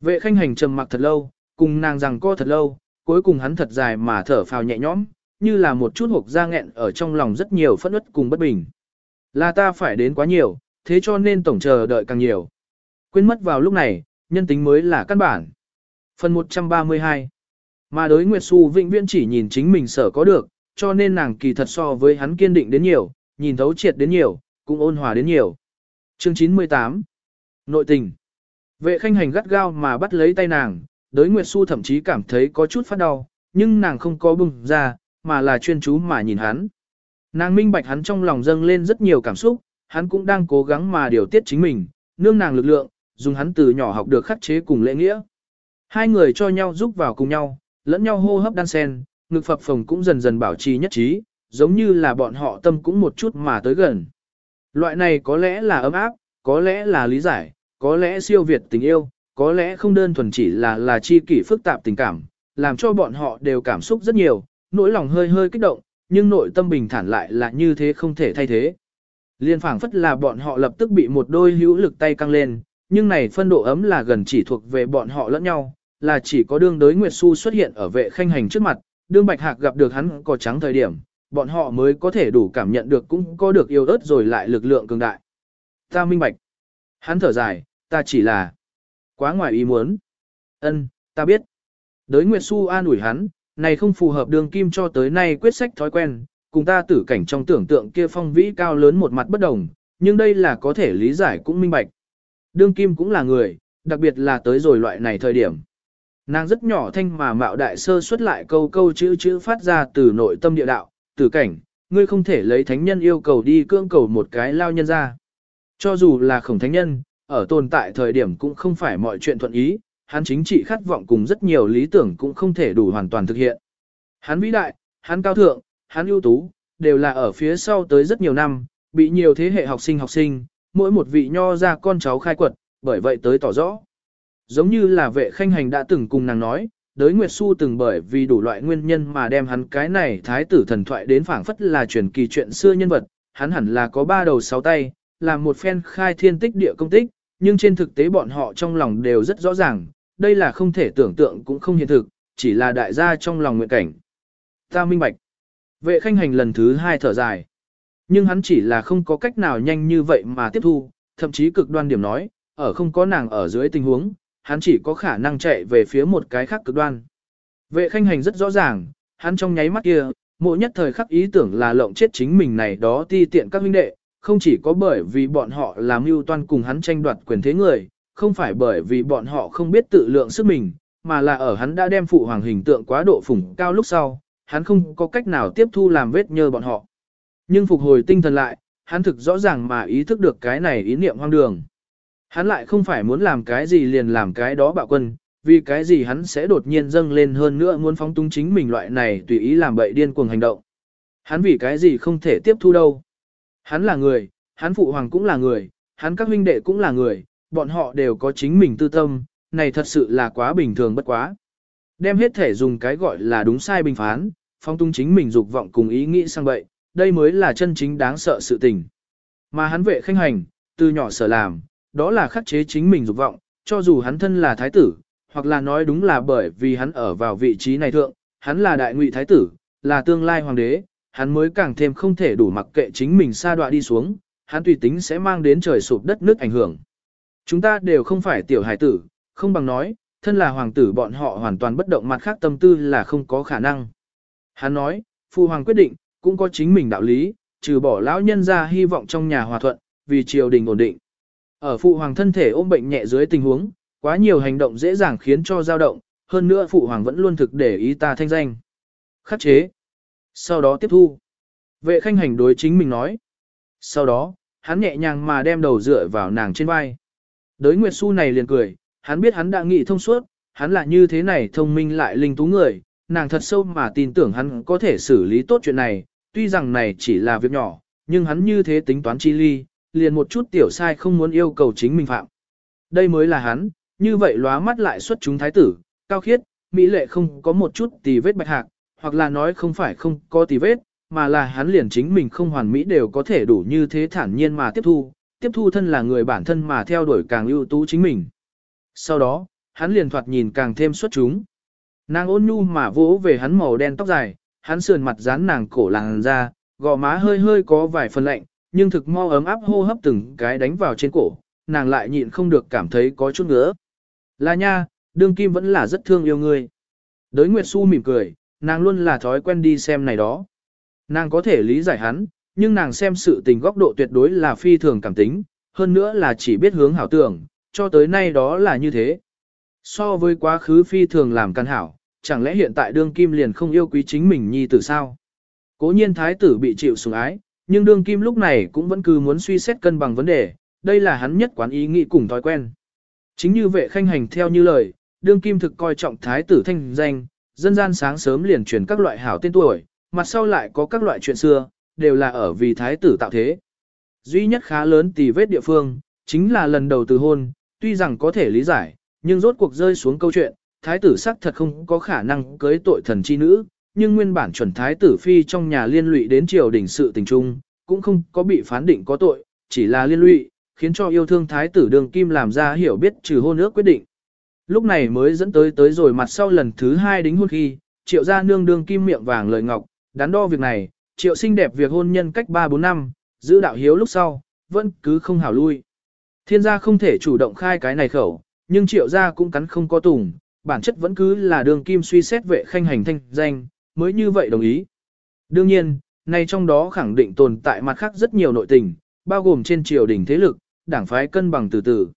Vệ khanh hành trầm mặc thật lâu, cùng nàng rằng co thật lâu, cuối cùng hắn thật dài mà thở phào nhẹ nhõm, như là một chút hộp da nghẹn ở trong lòng rất nhiều phẫn uất cùng bất bình. Là ta phải đến quá nhiều, thế cho nên tổng chờ đợi càng nhiều. Quên mất vào lúc này, nhân tính mới là căn bản. Phần 132 Mà đối Nguyệt Xu vĩnh viễn chỉ nhìn chính mình sở có được, cho nên nàng kỳ thật so với hắn kiên định đến nhiều, nhìn thấu triệt đến nhiều, cũng ôn hòa đến nhiều. Chương 98 Nội tình Vệ khanh hành gắt gao mà bắt lấy tay nàng, đối Nguyệt Xu thậm chí cảm thấy có chút phát đau, nhưng nàng không có bùng ra, mà là chuyên chú mà nhìn hắn. Nàng minh bạch hắn trong lòng dâng lên rất nhiều cảm xúc, hắn cũng đang cố gắng mà điều tiết chính mình, nương nàng lực lượng, dùng hắn từ nhỏ học được khắc chế cùng lễ nghĩa. Hai người cho nhau giúp vào cùng nhau, lẫn nhau hô hấp đan sen, ngực phập phồng cũng dần dần bảo trì nhất trí, giống như là bọn họ tâm cũng một chút mà tới gần. Loại này có lẽ là ấm áp, có lẽ là lý giải, có lẽ siêu việt tình yêu, có lẽ không đơn thuần chỉ là là chi kỷ phức tạp tình cảm, làm cho bọn họ đều cảm xúc rất nhiều, nỗi lòng hơi hơi kích động, nhưng nội tâm bình thản lại là như thế không thể thay thế. Liên phảng phất là bọn họ lập tức bị một đôi hữu lực tay căng lên, nhưng này phân độ ấm là gần chỉ thuộc về bọn họ lẫn nhau, là chỉ có đương đối Nguyệt Xu xuất hiện ở vệ khanh hành trước mặt, đương Bạch Hạc gặp được hắn có trắng thời điểm, bọn họ mới có thể đủ cảm nhận được cũng có được yêu ớt rồi lại lực lượng cường đại. Ta minh bạch. Hắn thở dài, ta chỉ là quá ngoài ý muốn. Ân, ta biết. Đới Nguyệt Xu an ủi hắn, này không phù hợp đường kim cho tới nay quyết sách thói quen, cùng ta tử cảnh trong tưởng tượng kia phong vĩ cao lớn một mặt bất đồng, nhưng đây là có thể lý giải cũng minh bạch. Đương kim cũng là người, đặc biệt là tới rồi loại này thời điểm. Nàng rất nhỏ thanh mà mạo đại sơ xuất lại câu câu chữ chữ phát ra từ nội tâm địa đạo, tử cảnh, ngươi không thể lấy thánh nhân yêu cầu đi cưỡng cầu một cái lao nhân ra. Cho dù là khổng thánh nhân, ở tồn tại thời điểm cũng không phải mọi chuyện thuận ý, hắn chính trị khát vọng cùng rất nhiều lý tưởng cũng không thể đủ hoàn toàn thực hiện. Hắn vĩ đại, hắn cao thượng, hắn ưu tú, đều là ở phía sau tới rất nhiều năm, bị nhiều thế hệ học sinh học sinh, mỗi một vị nho ra con cháu khai quật, bởi vậy tới tỏ rõ. Giống như là vệ khanh hành đã từng cùng nàng nói, đới Nguyệt Xu từng bởi vì đủ loại nguyên nhân mà đem hắn cái này thái tử thần thoại đến phảng phất là truyền kỳ chuyện xưa nhân vật, hắn hẳn là có ba đầu sáu tay, là một phen khai thiên tích địa công tích, nhưng trên thực tế bọn họ trong lòng đều rất rõ ràng, đây là không thể tưởng tượng cũng không hiện thực, chỉ là đại gia trong lòng nguyện cảnh. Ta minh bạch. Vệ khanh hành lần thứ hai thở dài. Nhưng hắn chỉ là không có cách nào nhanh như vậy mà tiếp thu, thậm chí cực đoan điểm nói, ở không có nàng ở dưới tình huống, hắn chỉ có khả năng chạy về phía một cái khác cực đoan. Vệ khanh hành rất rõ ràng, hắn trong nháy mắt kia, mộ nhất thời khắc ý tưởng là lộng chết chính mình này đó ti tiện các huynh đệ, không chỉ có bởi vì bọn họ làm mưu toan cùng hắn tranh đoạt quyền thế người, không phải bởi vì bọn họ không biết tự lượng sức mình, mà là ở hắn đã đem phụ hoàng hình tượng quá độ phủng cao lúc sau, hắn không có cách nào tiếp thu làm vết nhơ bọn họ. Nhưng phục hồi tinh thần lại, hắn thực rõ ràng mà ý thức được cái này ý niệm hoang đường. Hắn lại không phải muốn làm cái gì liền làm cái đó bạo quân, vì cái gì hắn sẽ đột nhiên dâng lên hơn nữa muốn phóng túng chính mình loại này tùy ý làm bậy điên cuồng hành động. Hắn vì cái gì không thể tiếp thu đâu. Hắn là người, hắn phụ hoàng cũng là người, hắn các huynh đệ cũng là người, bọn họ đều có chính mình tư tâm, này thật sự là quá bình thường bất quá. Đem hết thể dùng cái gọi là đúng sai bình phán, phong tung chính mình dục vọng cùng ý nghĩ sang bậy, đây mới là chân chính đáng sợ sự tình. Mà hắn vệ khanh hành, từ nhỏ sở làm, đó là khắc chế chính mình dục vọng, cho dù hắn thân là thái tử, hoặc là nói đúng là bởi vì hắn ở vào vị trí này thượng, hắn là đại ngụy thái tử, là tương lai hoàng đế, hắn mới càng thêm không thể đủ mặc kệ chính mình xa đọa đi xuống, hắn tùy tính sẽ mang đến trời sụp đất nước ảnh hưởng. Chúng ta đều không phải tiểu hải tử, không bằng nói, thân là hoàng tử bọn họ hoàn toàn bất động mặt khác tâm tư là không có khả năng. Hắn nói, phụ hoàng quyết định, cũng có chính mình đạo lý, trừ bỏ lão nhân ra hy vọng trong nhà hòa thuận, vì triều đình ổn định. Ở phụ hoàng thân thể ôm bệnh nhẹ dưới tình huống, quá nhiều hành động dễ dàng khiến cho dao động, hơn nữa phụ hoàng vẫn luôn thực để ý ta thanh danh. Khắc chế. Sau đó tiếp thu. Vệ khanh hành đối chính mình nói. Sau đó, hắn nhẹ nhàng mà đem đầu dựa vào nàng trên vai. Đới Nguyệt Xu này liền cười, hắn biết hắn đã nghĩ thông suốt, hắn là như thế này thông minh lại linh tú người, nàng thật sâu mà tin tưởng hắn có thể xử lý tốt chuyện này, tuy rằng này chỉ là việc nhỏ, nhưng hắn như thế tính toán chi ly, liền một chút tiểu sai không muốn yêu cầu chính mình phạm. Đây mới là hắn, như vậy lóa mắt lại xuất chúng thái tử, cao khiết, mỹ lệ không có một chút tì vết bạch hạc, hoặc là nói không phải không có tì vết, mà là hắn liền chính mình không hoàn mỹ đều có thể đủ như thế thản nhiên mà tiếp thu, tiếp thu thân là người bản thân mà theo đuổi càng ưu tú chính mình. Sau đó, hắn liền thoạt nhìn càng thêm xuất chúng. Nàng ôn nhu mà vỗ về hắn màu đen tóc dài, hắn sườn mặt dán nàng cổ làng ra, gò má hơi hơi có vài phần lạnh, nhưng thực mo ấm áp hô hấp từng cái đánh vào trên cổ, nàng lại nhịn không được cảm thấy có chút ngứa. Là nha, đương kim vẫn là rất thương yêu ngươi. Đới Nguyệt Xu mỉm cười, nàng luôn là thói quen đi xem này đó. Nàng có thể lý giải hắn, nhưng nàng xem sự tình góc độ tuyệt đối là phi thường cảm tính, hơn nữa là chỉ biết hướng hảo tưởng, cho tới nay đó là như thế. So với quá khứ phi thường làm căn hảo, chẳng lẽ hiện tại đương kim liền không yêu quý chính mình nhi tử sao? Cố nhiên thái tử bị chịu sủng ái, nhưng đương kim lúc này cũng vẫn cứ muốn suy xét cân bằng vấn đề, đây là hắn nhất quán ý nghĩ cùng thói quen. Chính như vệ khanh hành theo như lời, đương kim thực coi trọng thái tử thanh danh, dân gian sáng sớm liền truyền các loại hảo tên tuổi, mặt sau lại có các loại chuyện xưa, đều là ở vì thái tử tạo thế. Duy nhất khá lớn tì vết địa phương, chính là lần đầu từ hôn, tuy rằng có thể lý giải, nhưng rốt cuộc rơi xuống câu chuyện, thái tử sắc thật không có khả năng cưới tội thần chi nữ, nhưng nguyên bản chuẩn thái tử phi trong nhà liên lụy đến triều đình sự tình trung, cũng không có bị phán định có tội, chỉ là liên lụy, khiến cho yêu thương thái tử đường kim làm ra hiểu biết trừ hôn ước quyết định. Lúc này mới dẫn tới tới rồi mặt sau lần thứ hai đính hôn khi, triệu gia nương đường kim miệng vàng lời ngọc, đắn đo việc này, triệu xinh đẹp việc hôn nhân cách 3-4 năm, giữ đạo hiếu lúc sau, vẫn cứ không hảo lui. Thiên gia không thể chủ động khai cái này khẩu, nhưng triệu gia cũng cắn không có tùng, bản chất vẫn cứ là đường kim suy xét vệ khanh hành thanh danh, mới như vậy đồng ý. Đương nhiên, nay trong đó khẳng định tồn tại mặt khác rất nhiều nội tình, bao gồm trên triều đình thế lực, đảng phái cân bằng từ từ.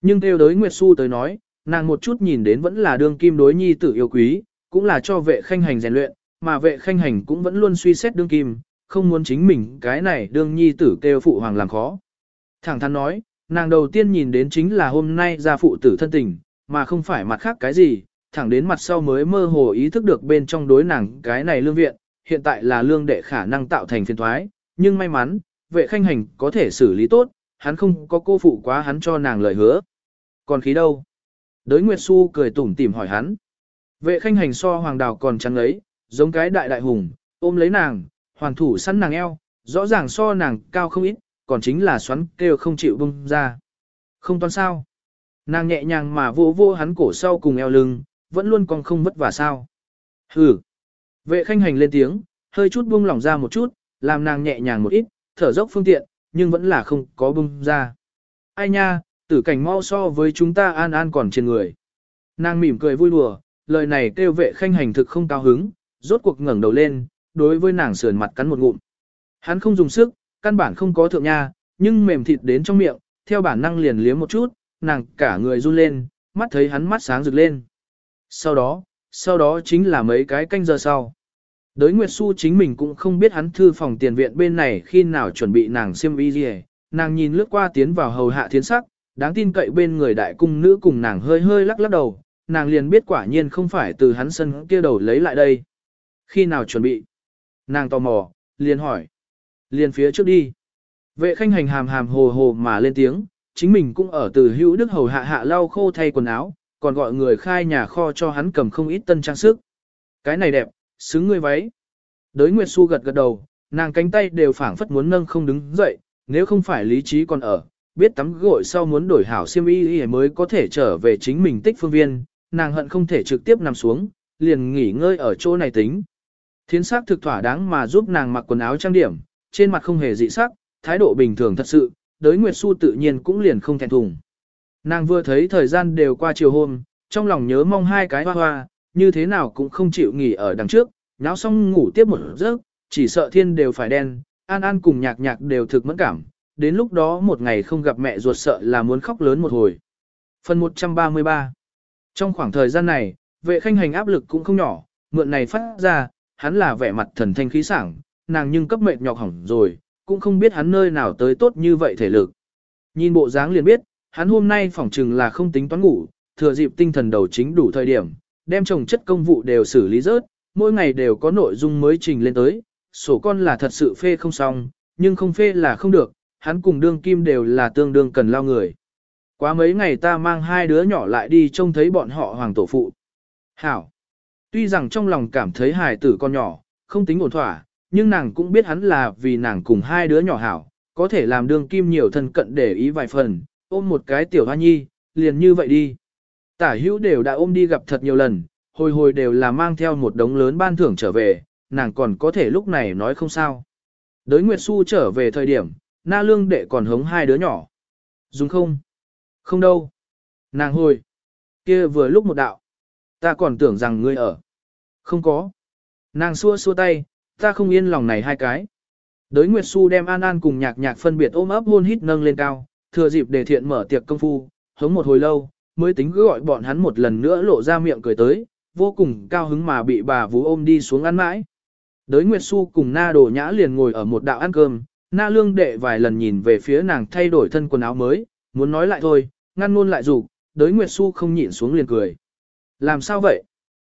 Nhưng theo đối Nguyệt Xu tới nói, nàng một chút nhìn đến vẫn là đương kim đối nhi tử yêu quý, cũng là cho vệ khanh hành rèn luyện, mà vệ khanh hành cũng vẫn luôn suy xét đương kim, không muốn chính mình cái này đương nhi tử kêu phụ hoàng làm khó. Thẳng thắn nói, nàng đầu tiên nhìn đến chính là hôm nay ra phụ tử thân tình, mà không phải mặt khác cái gì, thẳng đến mặt sau mới mơ hồ ý thức được bên trong đối nàng cái này lương viện, hiện tại là lương đệ khả năng tạo thành phiền thoái, nhưng may mắn, vệ khanh hành có thể xử lý tốt, hắn không có cô phụ quá hắn cho nàng lời hứa. Còn khí đâu? Đới Nguyệt Xu cười tủm tỉm hỏi hắn. Vệ khanh hành so hoàng đào còn trắng ấy, giống cái đại đại hùng, ôm lấy nàng, hoàng thủ săn nàng eo, rõ ràng so nàng cao không ít, còn chính là xoắn kêu không chịu bung ra. Không toán sao. Nàng nhẹ nhàng mà vô vô hắn cổ sau cùng eo lưng, vẫn luôn còn không vất vả sao. Hừ. Vệ khanh hành lên tiếng, hơi chút buông lỏng ra một chút, làm nàng nhẹ nhàng một ít, thở dốc phương tiện, nhưng vẫn là không có buông ra. Ai nha, tử cảnh mau so với chúng ta an an còn trên người. Nàng mỉm cười vui đùa, lời này kêu vệ khanh hành thực không cao hứng, rốt cuộc ngẩng đầu lên, đối với nàng sườn mặt cắn một ngụm. Hắn không dùng sức, căn bản không có thượng nha, nhưng mềm thịt đến trong miệng, theo bản năng liền liếm một chút, nàng cả người run lên, mắt thấy hắn mắt sáng rực lên. Sau đó, sau đó chính là mấy cái canh giờ sau. Đới Nguyệt Xu chính mình cũng không biết hắn thư phòng tiền viện bên này khi nào chuẩn bị nàng xiêm y gì nàng nhìn lướt qua tiến vào hầu hạ thiến sắc, đáng tin cậy bên người đại cung nữ cùng nàng hơi hơi lắc lắc đầu, nàng liền biết quả nhiên không phải từ hắn sân kia đầu lấy lại đây. Khi nào chuẩn bị? Nàng tò mò, liền hỏi. Liền phía trước đi. Vệ khanh hành hàm hàm hồ hồ mà lên tiếng, chính mình cũng ở từ hữu đức hầu hạ hạ lau khô thay quần áo, còn gọi người khai nhà kho cho hắn cầm không ít tân trang sức. Cái này đẹp, xứng ngươi váy. Đới Nguyệt Xu gật gật đầu, nàng cánh tay đều phảng phất muốn nâng không đứng dậy, nếu không phải lý trí còn ở, biết tắm gội sau muốn đổi hảo xiêm y mới có thể trở về chính mình tích phương viên, nàng hận không thể trực tiếp nằm xuống, liền nghỉ ngơi ở chỗ này tính. Thiến sắc thực thỏa đáng mà giúp nàng mặc quần áo trang điểm, trên mặt không hề dị sắc, thái độ bình thường thật sự, đới Nguyệt Xu tự nhiên cũng liền không thẹn thùng. Nàng vừa thấy thời gian đều qua chiều hôm, trong lòng nhớ mong hai cái hoa hoa, như thế nào cũng không chịu nghỉ ở đằng trước, náo xong ngủ tiếp một giấc, chỉ sợ thiên đều phải đen, an an cùng nhạc nhạc đều thực mẫn cảm, đến lúc đó một ngày không gặp mẹ ruột sợ là muốn khóc lớn một hồi. Phần 133 Trong khoảng thời gian này, vệ khanh hành áp lực cũng không nhỏ, mượn này phát ra, hắn là vẻ mặt thần thanh khí sảng, nàng nhưng cấp mệt nhọc hỏng rồi, cũng không biết hắn nơi nào tới tốt như vậy thể lực. Nhìn bộ dáng liền biết, hắn hôm nay phỏng chừng là không tính toán ngủ, thừa dịp tinh thần đầu chính đủ thời điểm, đem chồng chất công vụ đều xử lý rớt, mỗi ngày đều có nội dung mới trình lên tới, sổ con là thật sự phê không xong, nhưng không phê là không được, hắn cùng đương kim đều là tương đương cần lao người. Quá mấy ngày ta mang hai đứa nhỏ lại đi trông thấy bọn họ hoàng tổ phụ. Hảo. Tuy rằng trong lòng cảm thấy hài tử con nhỏ, không tính ổn thỏa, nhưng nàng cũng biết hắn là vì nàng cùng hai đứa nhỏ hảo, có thể làm đương kim nhiều thân cận để ý vài phần, ôm một cái tiểu hoa nhi, liền như vậy đi. Tả hữu đều đã ôm đi gặp thật nhiều lần, hồi hồi đều là mang theo một đống lớn ban thưởng trở về, nàng còn có thể lúc này nói không sao. Đới Nguyệt Xu trở về thời điểm, na lương đệ còn hống hai đứa nhỏ. Dùng không? Không đâu. Nàng hồi. kia vừa lúc một đạo. Ta còn tưởng rằng ngươi ở. Không có. Nàng xua xua tay, ta không yên lòng này hai cái. Đới Nguyệt Xu đem An An cùng nhạc nhạc phân biệt ôm ấp hôn hít nâng lên cao, thừa dịp để thiện mở tiệc công phu, hống một hồi lâu, mới tính gọi bọn hắn một lần nữa lộ ra miệng cười tới, vô cùng cao hứng mà bị bà vú ôm đi xuống ăn mãi. Đới Nguyệt Xu cùng Na Đồ Nhã liền ngồi ở một đạo ăn cơm, Na Lương đệ vài lần nhìn về phía nàng thay đổi thân quần áo mới, muốn nói lại thôi, ngăn ngôn lại dục, Đới Nguyệt Xu không nhịn xuống liền cười. Làm sao vậy?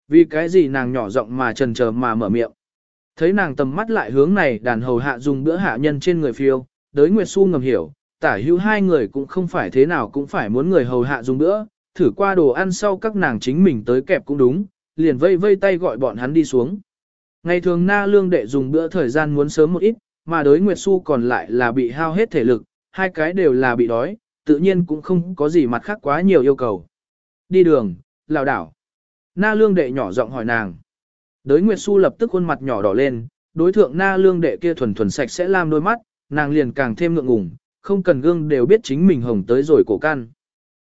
Vì cái gì nàng nhỏ giọng mà trần chờ mà mở miệng. Thấy nàng tầm mắt lại hướng này đàn hầu hạ dùng bữa hạ nhân trên người phiêu, Đới Nguyệt Xu ngầm hiểu, tả hữu hai người cũng không phải thế nào cũng phải muốn người hầu hạ dùng bữa, thử qua đồ ăn sau các nàng chính mình tới kẹp cũng đúng, liền vây vây tay gọi bọn hắn đi xuống. Ngày thường na lương đệ dùng bữa thời gian muốn sớm một ít, mà đối Nguyệt Xu còn lại là bị hao hết thể lực, hai cái đều là bị đói, tự nhiên cũng không có gì mặt khác quá nhiều yêu cầu. Đi đường, lào đảo. Na lương đệ nhỏ giọng hỏi nàng. Đới Nguyệt Xu lập tức khuôn mặt nhỏ đỏ lên, đối thượng na lương đệ kia thuần thuần sạch sẽ làm đôi mắt, nàng liền càng thêm ngượng ngùng, không cần gương đều biết chính mình hồng tới rồi cổ căn.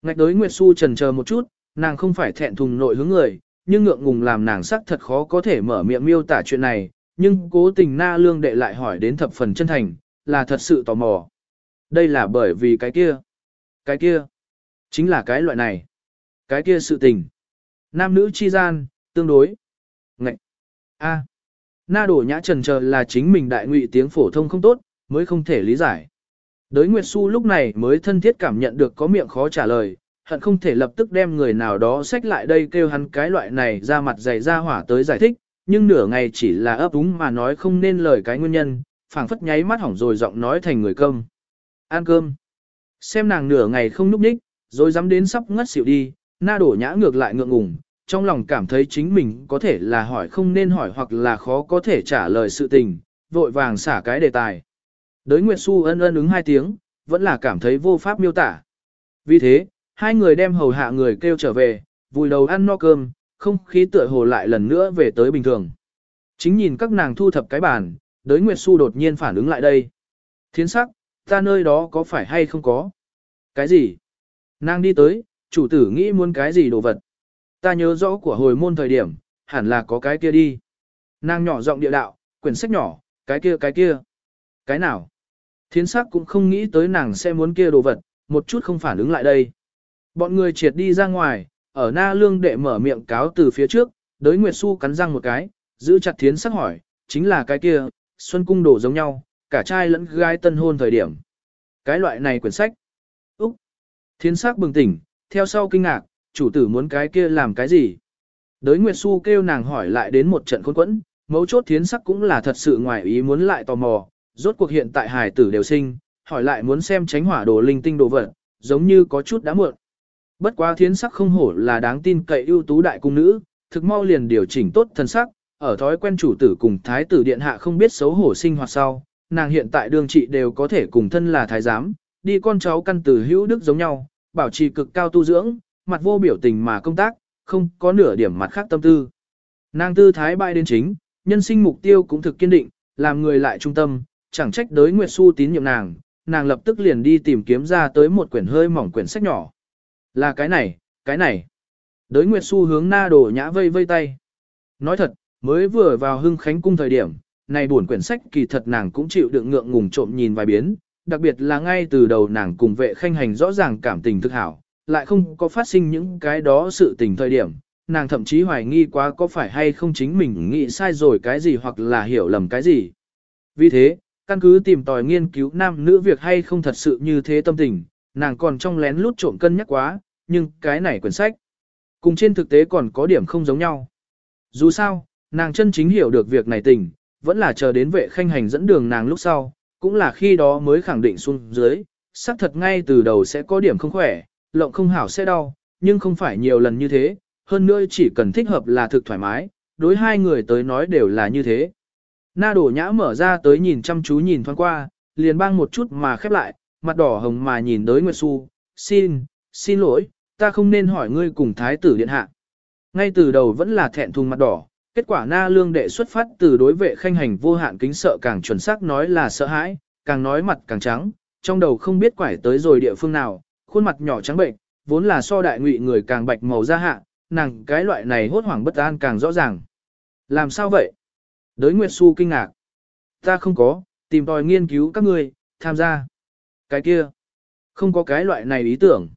Ngạch đối Nguyệt Xu trần chờ một chút, nàng không phải thẹn thùng nội hướng người, nhưng ngượng ngùng làm nàng sắc thật khó có thể mở miệng miêu tả chuyện này, nhưng cố tình na lương đệ lại hỏi đến thập phần chân thành, là thật sự tò mò. Đây là bởi vì cái kia. Cái kia. Chính là cái loại này. Cái kia sự tình. Nam nữ chi gian, tương đối. Ngậy. A. Na đổ nhã trần chờ là chính mình đại ngụy tiếng phổ thông không tốt, mới không thể lý giải. Đới Nguyệt Xu lúc này mới thân thiết cảm nhận được có miệng khó trả lời, hận không thể lập tức đem người nào đó xách lại đây kêu hắn cái loại này ra mặt dày ra hỏa tới giải thích, nhưng nửa ngày chỉ là ấp úng mà nói không nên lời cái nguyên nhân, phảng phất nháy mắt hỏng rồi giọng nói thành người cơm. Ăn cơm. Xem nàng nửa ngày không núp ních, rồi dám đến sắp ngất xỉu đi, na đổ nhã ngược lại ngượng ngùng, trong lòng cảm thấy chính mình có thể là hỏi không nên hỏi hoặc là khó có thể trả lời sự tình, vội vàng xả cái đề tài. Đới Nguyệt Xu ân ân ứng hai tiếng, vẫn là cảm thấy vô pháp miêu tả. Vì thế, hai người đem hầu hạ người kêu trở về, vùi đầu ăn no cơm, không khí tựa hồ lại lần nữa về tới bình thường. Chính nhìn các nàng thu thập cái bàn, đới Nguyệt Xu đột nhiên phản ứng lại đây. Thiến sắc, ta nơi đó có phải hay không có? Cái gì? Nàng đi tới, chủ tử nghĩ muốn cái gì đồ vật? Ta nhớ rõ của hồi môn thời điểm, hẳn là có cái kia đi. Nàng nhỏ giọng địa đạo, quyển sách nhỏ, cái kia cái kia. Cái nào? Thiến sắc cũng không nghĩ tới nàng sẽ muốn kia đồ vật, một chút không phản ứng lại đây. Bọn người triệt đi ra ngoài, ở na lương đệ mở miệng cáo từ phía trước, đới Nguyệt Xu cắn răng một cái, giữ chặt thiến sắc hỏi, chính là cái kia, xuân cung đổ giống nhau, cả trai lẫn gái tân hôn thời điểm. Cái loại này quyển sách. Úc! Thiến sắc bừng tỉnh, theo sau kinh ngạc, chủ tử muốn cái kia làm cái gì? Đới Nguyệt Xu kêu nàng hỏi lại đến một trận khôn quẫn, mấu chốt thiến sắc cũng là thật sự ngoài ý muốn lại tò mò, rốt cuộc hiện tại Hải tử đều sinh, hỏi lại muốn xem tránh hỏa đồ linh tinh đồ vật, giống như có chút đã muộn. Bất quá thiến sắc không hổ là đáng tin cậy ưu tú đại cung nữ, thực mau liền điều chỉnh tốt thân sắc, ở thói quen chủ tử cùng thái tử điện hạ không biết xấu hổ sinh hoạt sau, nàng hiện tại đương trị đều có thể cùng thân là thái giám, đi con cháu căn tử hữu đức giống nhau, bảo trì cực cao tu dưỡng, mặt vô biểu tình mà công tác, không có nửa điểm mặt khác tâm tư. Nàng tư thái bại đến chính, nhân sinh mục tiêu cũng thực kiên định, làm người lại trung tâm, chẳng trách đối Nguyệt Xu tín nhiệm nàng, nàng lập tức liền đi tìm kiếm ra tới một quyển hơi mỏng quyển sách nhỏ. Là cái này, cái này. Đới Nguyệt Xu hướng na đổ nhã vây vây tay. Nói thật, mới vừa vào hưng khánh cung thời điểm, này buồn quyển sách kỳ thật nàng cũng chịu đựng ngượng ngùng trộm nhìn vài biến, đặc biệt là ngay từ đầu nàng cùng vệ khanh hành rõ ràng cảm tình thực hảo, lại không có phát sinh những cái đó sự tình thời điểm, nàng thậm chí hoài nghi quá có phải hay không chính mình nghĩ sai rồi cái gì hoặc là hiểu lầm cái gì. Vì thế, căn cứ tìm tòi nghiên cứu nam nữ việc hay không thật sự như thế tâm tình, nàng còn trong lén lút trộm cân nhắc quá, nhưng cái này quyển sách, cùng trên thực tế còn có điểm không giống nhau. Dù sao, nàng chân chính hiểu được việc này tình, vẫn là chờ đến vệ khanh hành dẫn đường nàng lúc sau, cũng là khi đó mới khẳng định xuống dưới, xác thật ngay từ đầu sẽ có điểm không khỏe, lộng không hảo sẽ đau, nhưng không phải nhiều lần như thế, hơn nữa chỉ cần thích hợp là thực thoải mái, đối hai người tới nói đều là như thế. Na đổ nhã mở ra tới nhìn chăm chú nhìn thoáng qua, liền bang một chút mà khép lại, mặt đỏ hồng mà nhìn tới Nguyệt Xu, xin, xin lỗi, ta không nên hỏi ngươi cùng thái tử điện hạ. Ngay từ đầu vẫn là thẹn thùng mặt đỏ, kết quả na lương đệ xuất phát từ đối vệ khanh hành vô hạn kính sợ càng chuẩn xác nói là sợ hãi, càng nói mặt càng trắng, trong đầu không biết quải tới rồi địa phương nào, khuôn mặt nhỏ trắng bệnh, vốn là so đại ngụy người càng bạch màu ra hạ, nàng cái loại này hốt hoảng bất an càng rõ ràng. Làm sao vậy? Đới Nguyệt Xu kinh ngạc. Ta không có, tìm tòi nghiên cứu các ngươi, tham gia. Cái kia, không có cái loại này ý tưởng.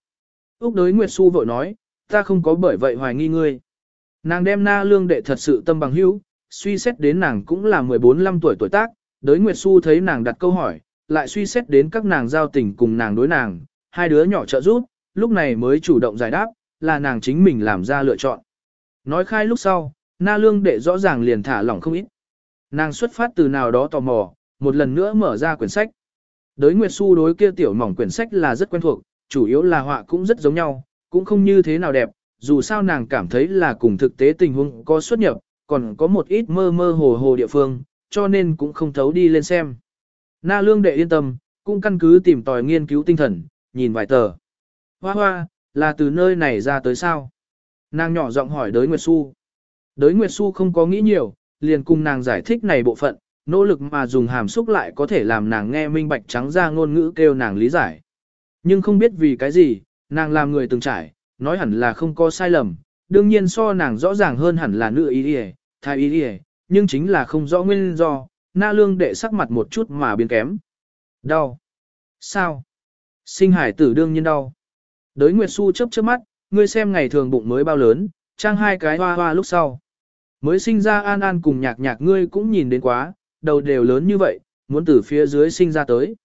Úc đới Nguyệt Xu vội nói, ta không có bởi vậy hoài nghi ngươi. Nàng đem na lương đệ thật sự tâm bằng hữu, suy xét đến nàng cũng là 14-15 tuổi tuổi tác, đới Nguyệt Xu thấy nàng đặt câu hỏi, lại suy xét đến các nàng giao tình cùng nàng đối nàng, hai đứa nhỏ trợ giúp, lúc này mới chủ động giải đáp, là nàng chính mình làm ra lựa chọn. Nói khai lúc sau, na lương đệ rõ ràng liền thả lỏng không ít. Nàng xuất phát từ nào đó tò mò, một lần nữa mở ra quyển sách. Đới Nguyệt Xu đối kia tiểu mỏng quyển sách là rất quen thuộc, chủ yếu là họa cũng rất giống nhau, cũng không như thế nào đẹp, dù sao nàng cảm thấy là cùng thực tế tình huống có xuất nhập, còn có một ít mơ mơ hồ hồ địa phương, cho nên cũng không thấu đi lên xem. Na lương đệ yên tâm, cũng căn cứ tìm tòi nghiên cứu tinh thần, nhìn vài tờ. Hoa hoa, là từ nơi này ra tới sao? Nàng nhỏ giọng hỏi đới Nguyệt Xu. Đới Nguyệt Xu không có nghĩ nhiều, liền cùng nàng giải thích này bộ phận, nỗ lực mà dùng hàm xúc lại có thể làm nàng nghe minh bạch trắng ra ngôn ngữ kêu nàng lý giải. Nhưng không biết vì cái gì, nàng làm người từng trải, nói hẳn là không có sai lầm, đương nhiên so nàng rõ ràng hơn hẳn là nữ ý đi thái ý đi nhưng chính là không rõ nguyên do, na lương đệ sắc mặt một chút mà biến kém. Đau. Sao? Sinh hải tử đương nhiên đau. Đới Nguyệt Xu chớp chớp mắt, ngươi xem ngày thường bụng mới bao lớn, trang hai cái hoa hoa lúc sau. Mới sinh ra an an cùng nhạc nhạc ngươi cũng nhìn đến quá, đầu đều lớn như vậy, muốn từ phía dưới sinh ra tới.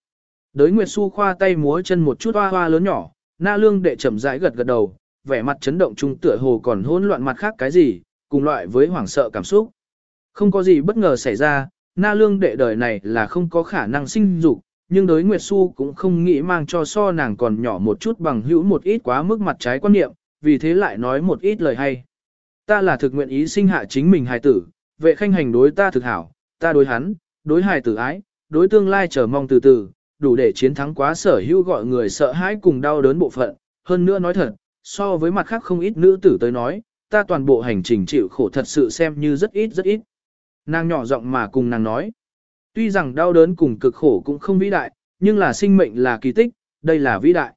Đới Nguyệt Xu khoa tay múa chân một chút hoa hoa lớn nhỏ, na lương đệ chậm rãi gật gật đầu, vẻ mặt chấn động trung tựa hồ còn hỗn loạn mặt khác cái gì, cùng loại với hoảng sợ cảm xúc. Không có gì bất ngờ xảy ra, na lương đệ đời này là không có khả năng sinh dục, nhưng đối Nguyệt Xu cũng không nghĩ mang cho so nàng còn nhỏ một chút bằng hữu một ít quá mức mặt trái quan niệm, vì thế lại nói một ít lời hay. Ta là thực nguyện ý sinh hạ chính mình hài tử, vệ khanh hành đối ta thực hảo, ta đối hắn, đối hài tử ái, đối tương lai chờ mong từ từ, đủ để chiến thắng quá sở hữu gọi người sợ hãi cùng đau đớn bộ phận. Hơn nữa nói thật, so với mặt khác không ít nữ tử tới nói, ta toàn bộ hành trình chịu khổ thật sự xem như rất ít rất ít. Nàng nhỏ giọng mà cùng nàng nói. Tuy rằng đau đớn cùng cực khổ cũng không vĩ đại, nhưng là sinh mệnh là kỳ tích, đây là vĩ đại.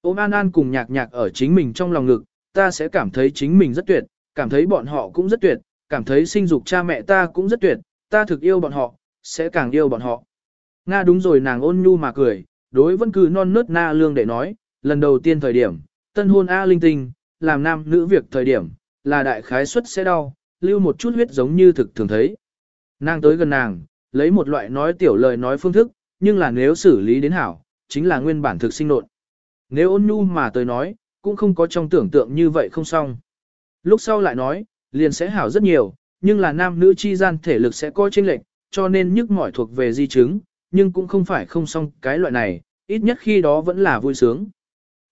Ôm An An cùng nhạc nhạc ở chính mình trong lòng ngực, ta sẽ cảm thấy chính mình rất tuyệt, cảm thấy bọn họ cũng rất tuyệt, cảm thấy sinh dục cha mẹ ta cũng rất tuyệt, ta thực yêu bọn họ, sẽ càng yêu bọn họ. Nga đúng rồi nàng ôn nhu mà cười, đối vẫn cứ non nớt na lương để nói, lần đầu tiên thời điểm, tân hôn A linh tinh, làm nam nữ việc thời điểm, là đại khái suất sẽ đau, lưu một chút huyết giống như thực thường thấy. Nàng tới gần nàng, lấy một loại nói tiểu lời nói phương thức, nhưng là nếu xử lý đến hảo, chính là nguyên bản thực sinh nộn. Nếu ôn nhu mà tới nói, cũng không có trong tưởng tượng như vậy không xong. Lúc sau lại nói, liền sẽ hảo rất nhiều, nhưng là nam nữ chi gian thể lực sẽ coi chênh lệch, cho nên nhức mỏi thuộc về di chứng, nhưng cũng không phải không xong cái loại này, ít nhất khi đó vẫn là vui sướng.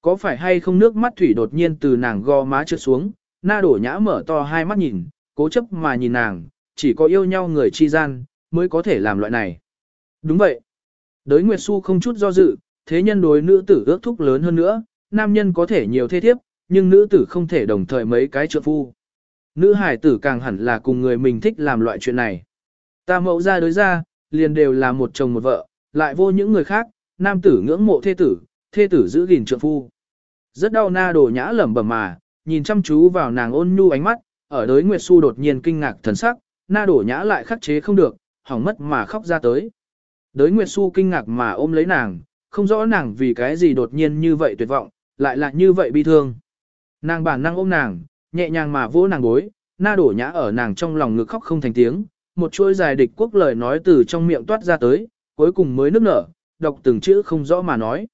Có phải hay không nước mắt thủy đột nhiên từ nàng gò má trượt xuống, na đổ nhã mở to hai mắt nhìn, cố chấp mà nhìn nàng, chỉ có yêu nhau người chi gian, mới có thể làm loại này. Đúng vậy. Đới Nguyệt Xu không chút do dự, thế nhân đối nữ tử ước thúc lớn hơn nữa, nam nhân có thể nhiều thê thiếp, nhưng nữ tử không thể đồng thời mấy cái trợ phu. Nữ hải tử càng hẳn là cùng người mình thích làm loại chuyện này. Ta mẫu ra đối ra, liền đều là một chồng một vợ, lại vô những người khác, nam tử ngưỡng mộ thê tử, thê tử giữ gìn trượng phu. Rất đau na đổ nhã lẩm bẩm mà, nhìn chăm chú vào nàng ôn nhu ánh mắt, ở đối Nguyệt Xu đột nhiên kinh ngạc thần sắc, na đổ nhã lại khắc chế không được, hỏng mất mà khóc ra tới. Đới Nguyệt Xu kinh ngạc mà ôm lấy nàng, không rõ nàng vì cái gì đột nhiên như vậy tuyệt vọng, lại là như vậy bi thương. Nàng bản năng ôm nàng, nhẹ nhàng mà vỗ nàng gối, na đổ nhã ở nàng trong lòng ngực khóc không thành tiếng, một chuỗi dài địch quốc lời nói từ trong miệng toát ra tới, cuối cùng mới nức nở, đọc từng chữ không rõ mà nói.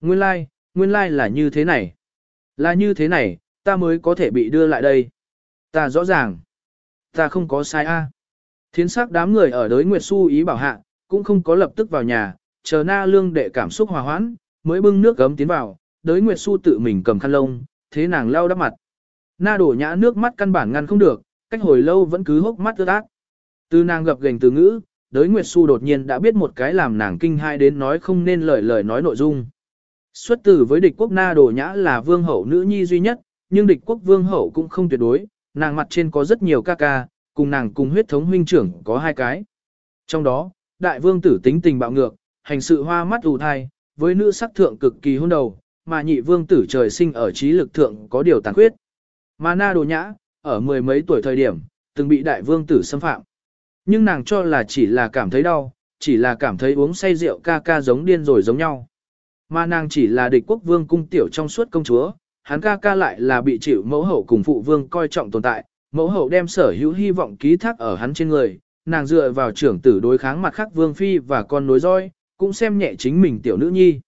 Nguyên lai, like, nguyên lai like là như thế này. Là như thế này, ta mới có thể bị đưa lại đây. Ta rõ ràng. Ta không có sai a. Thiến sắc đám người ở đới Nguyệt Xu ý bảo hạ, cũng không có lập tức vào nhà, chờ na lương đệ cảm xúc hòa hoãn, mới bưng nước gấm tiến vào, đới Nguyệt Xu tự mình cầm khăn lông, thế nàng lau đắp mặt. Na đổ nhã nước mắt căn bản ngăn không được, cách hồi lâu vẫn cứ hốc mắt ướt ác. Từ nàng gặp gành từ ngữ, đới Nguyệt Xu đột nhiên đã biết một cái làm nàng kinh hai đến nói không nên lời lời nói nội dung. Xuất tử với địch quốc Na đổ nhã là vương hậu nữ nhi duy nhất, nhưng địch quốc vương hậu cũng không tuyệt đối, nàng mặt trên có rất nhiều ca ca, cùng nàng cùng huyết thống huynh trưởng có hai cái. Trong đó, đại vương tử tính tình bạo ngược, hành sự hoa mắt ù thai, với nữ sắc thượng cực kỳ hôn đầu, mà nhị vương tử trời sinh ở trí lực thượng có điều tàn khuyết. Mà na đồ nhã, ở mười mấy tuổi thời điểm, từng bị đại vương tử xâm phạm. Nhưng nàng cho là chỉ là cảm thấy đau, chỉ là cảm thấy uống say rượu ca ca giống điên rồi giống nhau. Mà nàng chỉ là địch quốc vương cung tiểu trong suốt công chúa, hắn ca ca lại là bị chịu mẫu hậu cùng phụ vương coi trọng tồn tại, mẫu hậu đem sở hữu hy vọng ký thác ở hắn trên người, nàng dựa vào trưởng tử đối kháng mặt khác vương phi và con nối roi, cũng xem nhẹ chính mình tiểu nữ nhi.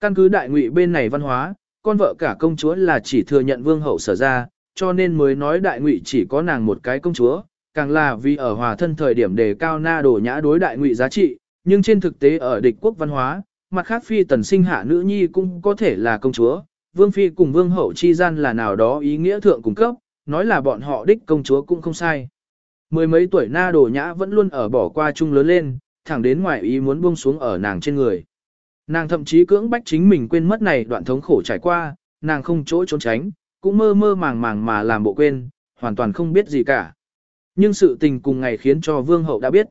Căn cứ đại ngụy bên này văn hóa, con vợ cả công chúa là chỉ thừa nhận vương hậu sở ra, cho nên mới nói đại ngụy chỉ có nàng một cái công chúa, càng là vì ở hòa thân thời điểm đề cao na đổ nhã đối đại ngụy giá trị, nhưng trên thực tế ở địch quốc văn hóa, mặt khác phi tần sinh hạ nữ nhi cũng có thể là công chúa, vương phi cùng vương hậu chi gian là nào đó ý nghĩa thượng cung cấp, nói là bọn họ đích công chúa cũng không sai. Mười mấy tuổi na đồ nhã vẫn luôn ở bỏ qua chung lớn lên, thẳng đến ngoài ý muốn buông xuống ở nàng trên người. Nàng thậm chí cưỡng bách chính mình quên mất này đoạn thống khổ trải qua, nàng không chỗ trốn tránh, cũng mơ mơ màng màng mà làm bộ quên, hoàn toàn không biết gì cả. Nhưng sự tình cùng ngày khiến cho vương hậu đã biết.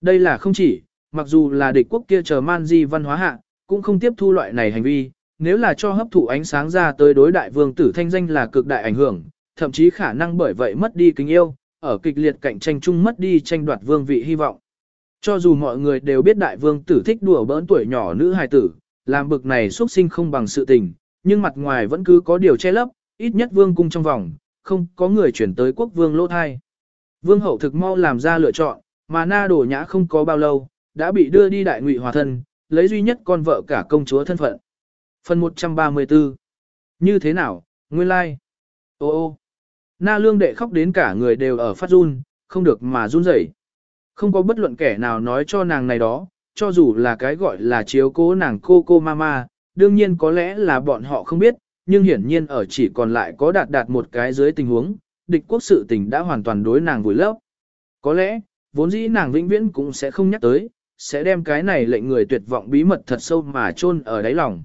Đây là không chỉ, mặc dù là địch quốc kia chờ man di văn hóa hạ, cũng không tiếp thu loại này hành vi, nếu là cho hấp thụ ánh sáng ra tới đối đại vương tử thanh danh là cực đại ảnh hưởng, thậm chí khả năng bởi vậy mất đi kính yêu, ở kịch liệt cạnh tranh chung mất đi tranh đoạt vương vị hy vọng. Cho dù mọi người đều biết đại vương tử thích đùa bỡn tuổi nhỏ nữ hài tử, làm bực này xuất sinh không bằng sự tình, nhưng mặt ngoài vẫn cứ có điều che lấp, ít nhất vương cung trong vòng, không có người chuyển tới quốc vương lỗ thai. Vương hậu thực mau làm ra lựa chọn, mà na đổ nhã không có bao lâu, đã bị đưa đi đại ngụy hòa thân, lấy duy nhất con vợ cả công chúa thân phận. Phần 134 Như thế nào, nguyên lai? Like. Ô ô Na lương đệ khóc đến cả người đều ở phát run, không được mà run rẩy. Không có bất luận kẻ nào nói cho nàng này đó, cho dù là cái gọi là chiếu cố nàng cô cô mama, đương nhiên có lẽ là bọn họ không biết, nhưng hiển nhiên ở chỉ còn lại có đạt đạt một cái dưới tình huống, địch quốc sự tình đã hoàn toàn đối nàng vùi lấp. Có lẽ, vốn dĩ nàng vĩnh viễn cũng sẽ không nhắc tới, sẽ đem cái này lệnh người tuyệt vọng bí mật thật sâu mà chôn ở đáy lòng.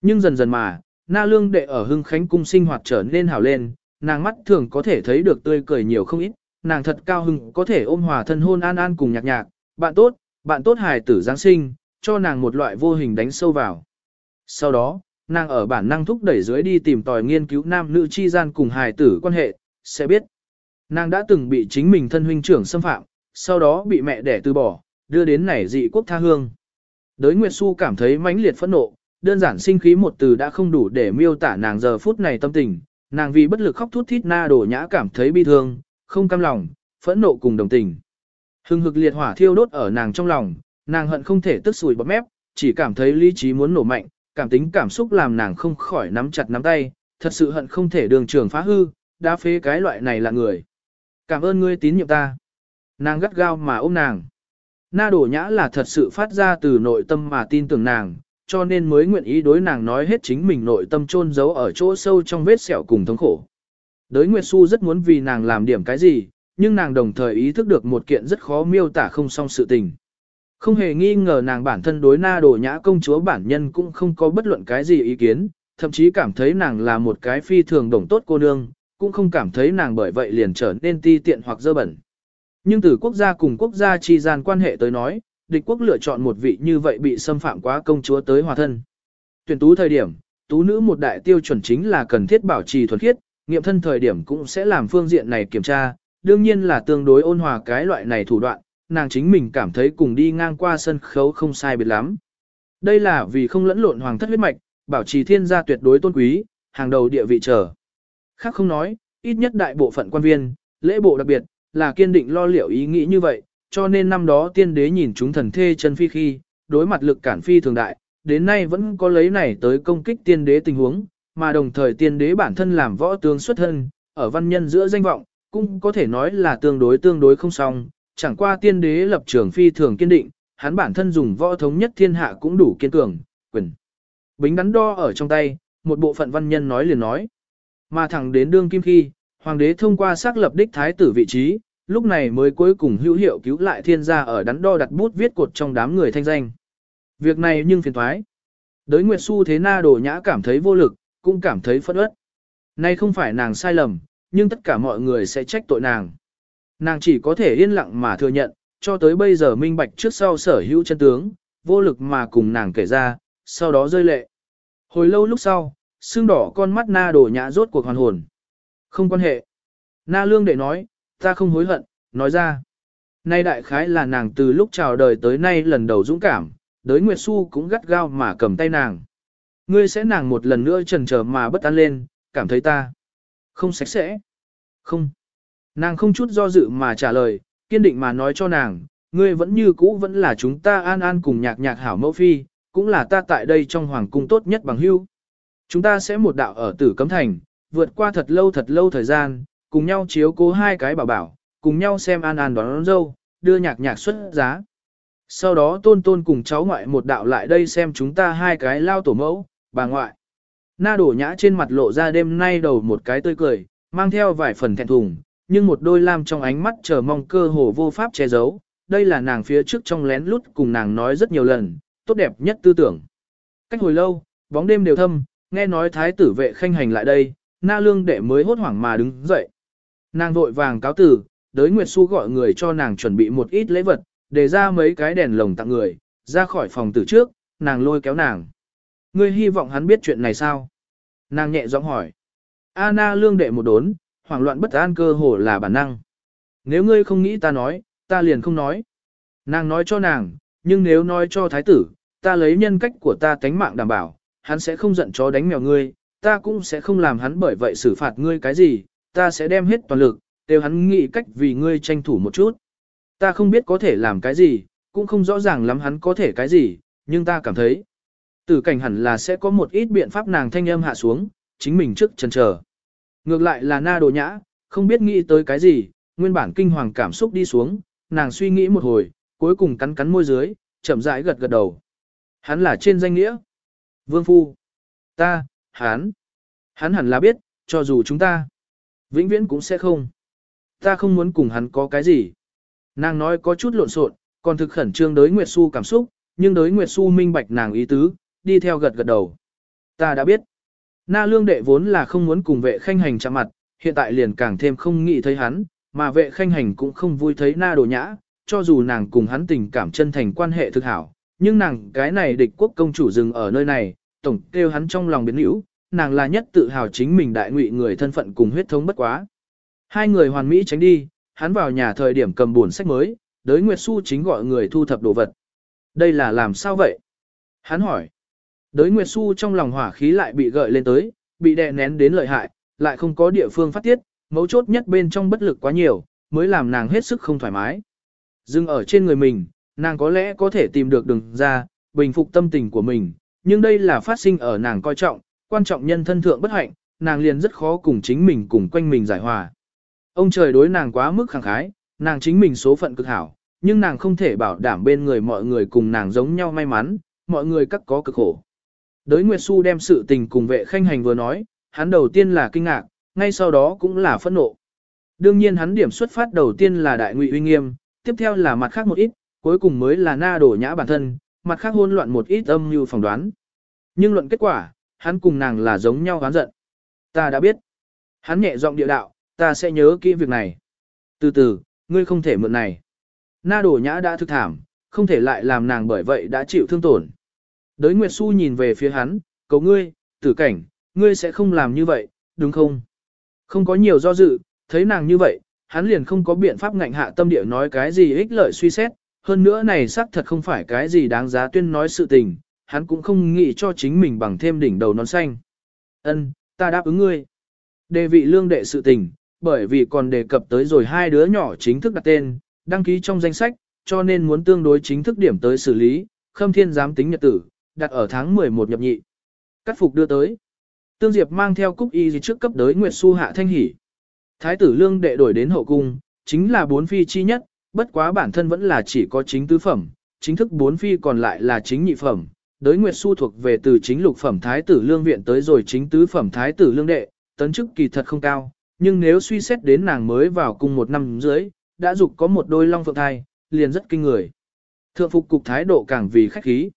Nhưng dần dần mà, na lương đệ ở hưng khánh cung sinh hoạt trở nên hào lên, nàng mắt thường có thể thấy được tươi cười nhiều không ít, nàng thật cao hưng có thể ôm hòa thân hôn an an cùng nhạc nhạc, bạn tốt, bạn tốt hài tử Giáng sinh, cho nàng một loại vô hình đánh sâu vào. Sau đó, nàng ở bản năng thúc đẩy dưới đi tìm tòi nghiên cứu nam nữ chi gian cùng hài tử quan hệ, sẽ biết. Nàng đã từng bị chính mình thân huynh trưởng xâm phạm, sau đó bị mẹ đẻ từ bỏ, đưa đến nảy dị quốc tha hương. Đới Nguyệt Xu cảm thấy mãnh liệt phẫn nộ, đơn giản sinh khí một từ đã không đủ để miêu tả nàng giờ phút này tâm tình, nàng vì bất lực khóc thút thít na đổ nhã cảm thấy bi thương, không cam lòng, phẫn nộ cùng đồng tình. Hưng hực liệt hỏa thiêu đốt ở nàng trong lòng, nàng hận không thể tức sùi bọt mép, chỉ cảm thấy lý trí muốn nổ mạnh, cảm tính cảm xúc làm nàng không khỏi nắm chặt nắm tay, thật sự hận không thể đường trường phá hư, đã phế cái loại này là người. Cảm ơn ngươi tín nhiệm ta. Nàng gắt gao mà ôm nàng. Na đổ nhã là thật sự phát ra từ nội tâm mà tin tưởng nàng, cho nên mới nguyện ý đối nàng nói hết chính mình nội tâm chôn giấu ở chỗ sâu trong vết sẹo cùng thống khổ. Đới Nguyệt Xu rất muốn vì nàng làm điểm cái gì, nhưng nàng đồng thời ý thức được một kiện rất khó miêu tả không xong sự tình. Không hề nghi ngờ nàng bản thân đối na đồ nhã công chúa bản nhân cũng không có bất luận cái gì ý kiến, thậm chí cảm thấy nàng là một cái phi thường đồng tốt cô nương, cũng không cảm thấy nàng bởi vậy liền trở nên ti tiện hoặc dơ bẩn. Nhưng từ quốc gia cùng quốc gia chi gian quan hệ tới nói, địch quốc lựa chọn một vị như vậy bị xâm phạm quá công chúa tới hòa thân. Tuyển tú thời điểm, tú nữ một đại tiêu chuẩn chính là cần thiết bảo trì thuần khiết, nghiệm thân thời điểm cũng sẽ làm phương diện này kiểm tra, đương nhiên là tương đối ôn hòa cái loại này thủ đoạn, nàng chính mình cảm thấy cùng đi ngang qua sân khấu không sai biệt lắm. Đây là vì không lẫn lộn hoàng thất huyết mạch, bảo trì thiên gia tuyệt đối tôn quý, hàng đầu địa vị trở. Khác không nói, ít nhất đại bộ phận quan viên, lễ bộ đặc biệt, là kiên định lo liệu ý nghĩ như vậy, cho nên năm đó tiên đế nhìn chúng thần thê chân phi khi, đối mặt lực cản phi thường đại, đến nay vẫn có lấy này tới công kích tiên đế tình huống, mà đồng thời tiên đế bản thân làm võ tướng xuất thân, ở văn nhân giữa danh vọng, cũng có thể nói là tương đối tương đối không xong, chẳng qua tiên đế lập trường phi thường kiên định, hắn bản thân dùng võ thống nhất thiên hạ cũng đủ kiên cường, quyền. Bính đắn đo ở trong tay, một bộ phận văn nhân nói liền nói. Mà thẳng đến đương kim khi, hoàng đế thông qua xác lập đích thái tử vị trí, lúc này mới cuối cùng hữu hiệu cứu lại thiên gia ở đắn đo đặt bút viết cột trong đám người thanh danh. Việc này nhưng phiền thoái. Đới Nguyệt Xu thế na đồ nhã cảm thấy vô lực, cũng cảm thấy phẫn uất. Nay không phải nàng sai lầm, nhưng tất cả mọi người sẽ trách tội nàng. Nàng chỉ có thể yên lặng mà thừa nhận, cho tới bây giờ minh bạch trước sau sở hữu chân tướng, vô lực mà cùng nàng kể ra, sau đó rơi lệ. Hồi lâu lúc sau, xương đỏ con mắt na đổ nhã rốt cuộc hoàn hồn. Không quan hệ. Na lương để nói, ta không hối hận, nói ra. Nay đại khái là nàng từ lúc chào đời tới nay lần đầu dũng cảm, đới Nguyệt Xu cũng gắt gao mà cầm tay nàng. Ngươi sẽ nàng một lần nữa trần trở mà bất an lên, cảm thấy ta. Không sạch sẽ. Không. Nàng không chút do dự mà trả lời, kiên định mà nói cho nàng, ngươi vẫn như cũ vẫn là chúng ta an an cùng nhạc nhạc hảo mẫu phi, cũng là ta tại đây trong hoàng cung tốt nhất bằng hưu. Chúng ta sẽ một đạo ở tử cấm thành, vượt qua thật lâu thật lâu thời gian, cùng nhau chiếu cố hai cái bảo bảo, cùng nhau xem an an đón, đón dâu, đưa nhạc nhạc xuất giá. Sau đó tôn tôn cùng cháu ngoại một đạo lại đây xem chúng ta hai cái lao tổ mẫu, bà ngoại. Na đổ nhã trên mặt lộ ra đêm nay đầu một cái tươi cười, mang theo vài phần thẹn thùng, nhưng một đôi lam trong ánh mắt chờ mong cơ hồ vô pháp che giấu. Đây là nàng phía trước trong lén lút cùng nàng nói rất nhiều lần, tốt đẹp nhất tư tưởng. Cách hồi lâu, bóng đêm đều thâm, nghe nói thái tử vệ khanh hành lại đây, na lương đệ mới hốt hoảng mà đứng dậy. Nàng vội vàng cáo tử, đới Nguyệt Xu gọi người cho nàng chuẩn bị một ít lễ vật, để ra mấy cái đèn lồng tặng người, ra khỏi phòng từ trước, nàng lôi kéo nàng. Ngươi hy vọng hắn biết chuyện này sao? Nàng nhẹ giọng hỏi. Anna lương đệ một đốn, hoảng loạn bất an cơ hồ là bản năng. Nếu ngươi không nghĩ ta nói, ta liền không nói. Nàng nói cho nàng, nhưng nếu nói cho thái tử, ta lấy nhân cách của ta tánh mạng đảm bảo, hắn sẽ không giận chó đánh mèo ngươi, ta cũng sẽ không làm hắn bởi vậy xử phạt ngươi cái gì, ta sẽ đem hết toàn lực, đều hắn nghĩ cách vì ngươi tranh thủ một chút. Ta không biết có thể làm cái gì, cũng không rõ ràng lắm hắn có thể cái gì, nhưng ta cảm thấy, tử cảnh hẳn là sẽ có một ít biện pháp nàng thanh âm hạ xuống, chính mình trước chân chờ. Ngược lại là na đồ nhã, không biết nghĩ tới cái gì, nguyên bản kinh hoàng cảm xúc đi xuống, nàng suy nghĩ một hồi, cuối cùng cắn cắn môi dưới, chậm rãi gật gật đầu. Hắn là trên danh nghĩa. Vương Phu. Ta, hắn. Hắn hẳn là biết, cho dù chúng ta. Vĩnh viễn cũng sẽ không. Ta không muốn cùng hắn có cái gì. Nàng nói có chút lộn xộn, còn thực khẩn trương đối Nguyệt Xu cảm xúc, nhưng đối Nguyệt Xu minh bạch nàng ý tứ, đi theo gật gật đầu. Ta đã biết. Na lương đệ vốn là không muốn cùng vệ khanh hành chạm mặt, hiện tại liền càng thêm không nghĩ thấy hắn, mà vệ khanh hành cũng không vui thấy na đồ nhã, cho dù nàng cùng hắn tình cảm chân thành quan hệ thực hảo, nhưng nàng cái này địch quốc công chủ dừng ở nơi này, tổng kêu hắn trong lòng biến hữu, nàng là nhất tự hào chính mình đại ngụy người thân phận cùng huyết thống bất quá. Hai người hoàn mỹ tránh đi, hắn vào nhà thời điểm cầm buồn sách mới, đới Nguyệt Xu chính gọi người thu thập đồ vật. Đây là làm sao vậy? Hắn hỏi. Đới Nguyệt Xu trong lòng hỏa khí lại bị gợi lên tới, bị đè nén đến lợi hại, lại không có địa phương phát tiết, mấu chốt nhất bên trong bất lực quá nhiều, mới làm nàng hết sức không thoải mái. Dừng ở trên người mình, nàng có lẽ có thể tìm được đường ra, bình phục tâm tình của mình, nhưng đây là phát sinh ở nàng coi trọng, quan trọng nhân thân thượng bất hạnh, nàng liền rất khó cùng chính mình cùng quanh mình giải hòa. Ông trời đối nàng quá mức khẳng khái, nàng chính mình số phận cực hảo, nhưng nàng không thể bảo đảm bên người mọi người cùng nàng giống nhau may mắn, mọi người các có cực khổ. Đới Nguyệt Xu đem sự tình cùng vệ khanh hành vừa nói, hắn đầu tiên là kinh ngạc, ngay sau đó cũng là phẫn nộ. Đương nhiên hắn điểm xuất phát đầu tiên là đại ngụy uy nghiêm, tiếp theo là mặt khác một ít, cuối cùng mới là na đổ nhã bản thân, mặt khác hôn loạn một ít âm như phỏng đoán. Nhưng luận kết quả, hắn cùng nàng là giống nhau hắn giận. Ta đã biết. Hắn nhẹ giọng địa đạo, ta sẽ nhớ kỹ việc này. Từ từ, ngươi không thể mượn này. Na đổ nhã đã thực thảm, không thể lại làm nàng bởi vậy đã chịu thương tổn. Đới Nguyệt Xu nhìn về phía hắn, cầu ngươi, tử cảnh, ngươi sẽ không làm như vậy, đúng không? Không có nhiều do dự, thấy nàng như vậy, hắn liền không có biện pháp ngạnh hạ tâm địa nói cái gì ích lợi suy xét, hơn nữa này xác thật không phải cái gì đáng giá tuyên nói sự tình, hắn cũng không nghĩ cho chính mình bằng thêm đỉnh đầu nón xanh. Ân, ta đáp ứng ngươi. Đề vị lương đệ sự tình, bởi vì còn đề cập tới rồi hai đứa nhỏ chính thức đặt tên, đăng ký trong danh sách, cho nên muốn tương đối chính thức điểm tới xử lý, khâm thiên giám tính nhật tử, đặt ở tháng 11 nhập nhị. Cắt phục đưa tới. Tương Diệp mang theo cúc y gì trước cấp đới Nguyệt Xu hạ thanh hỉ. Thái tử lương đệ đổi đến hậu cung, chính là bốn phi chi nhất, bất quá bản thân vẫn là chỉ có chính tứ phẩm, chính thức bốn phi còn lại là chính nhị phẩm. Đới Nguyệt Xu thuộc về từ chính lục phẩm thái tử lương viện tới rồi chính tứ phẩm thái tử lương đệ, tấn chức kỳ thật không cao, nhưng nếu suy xét đến nàng mới vào cung một năm dưới, đã dục có một đôi long phượng thai, liền rất kinh người. Thượng phục cục thái độ càng vì khách khí.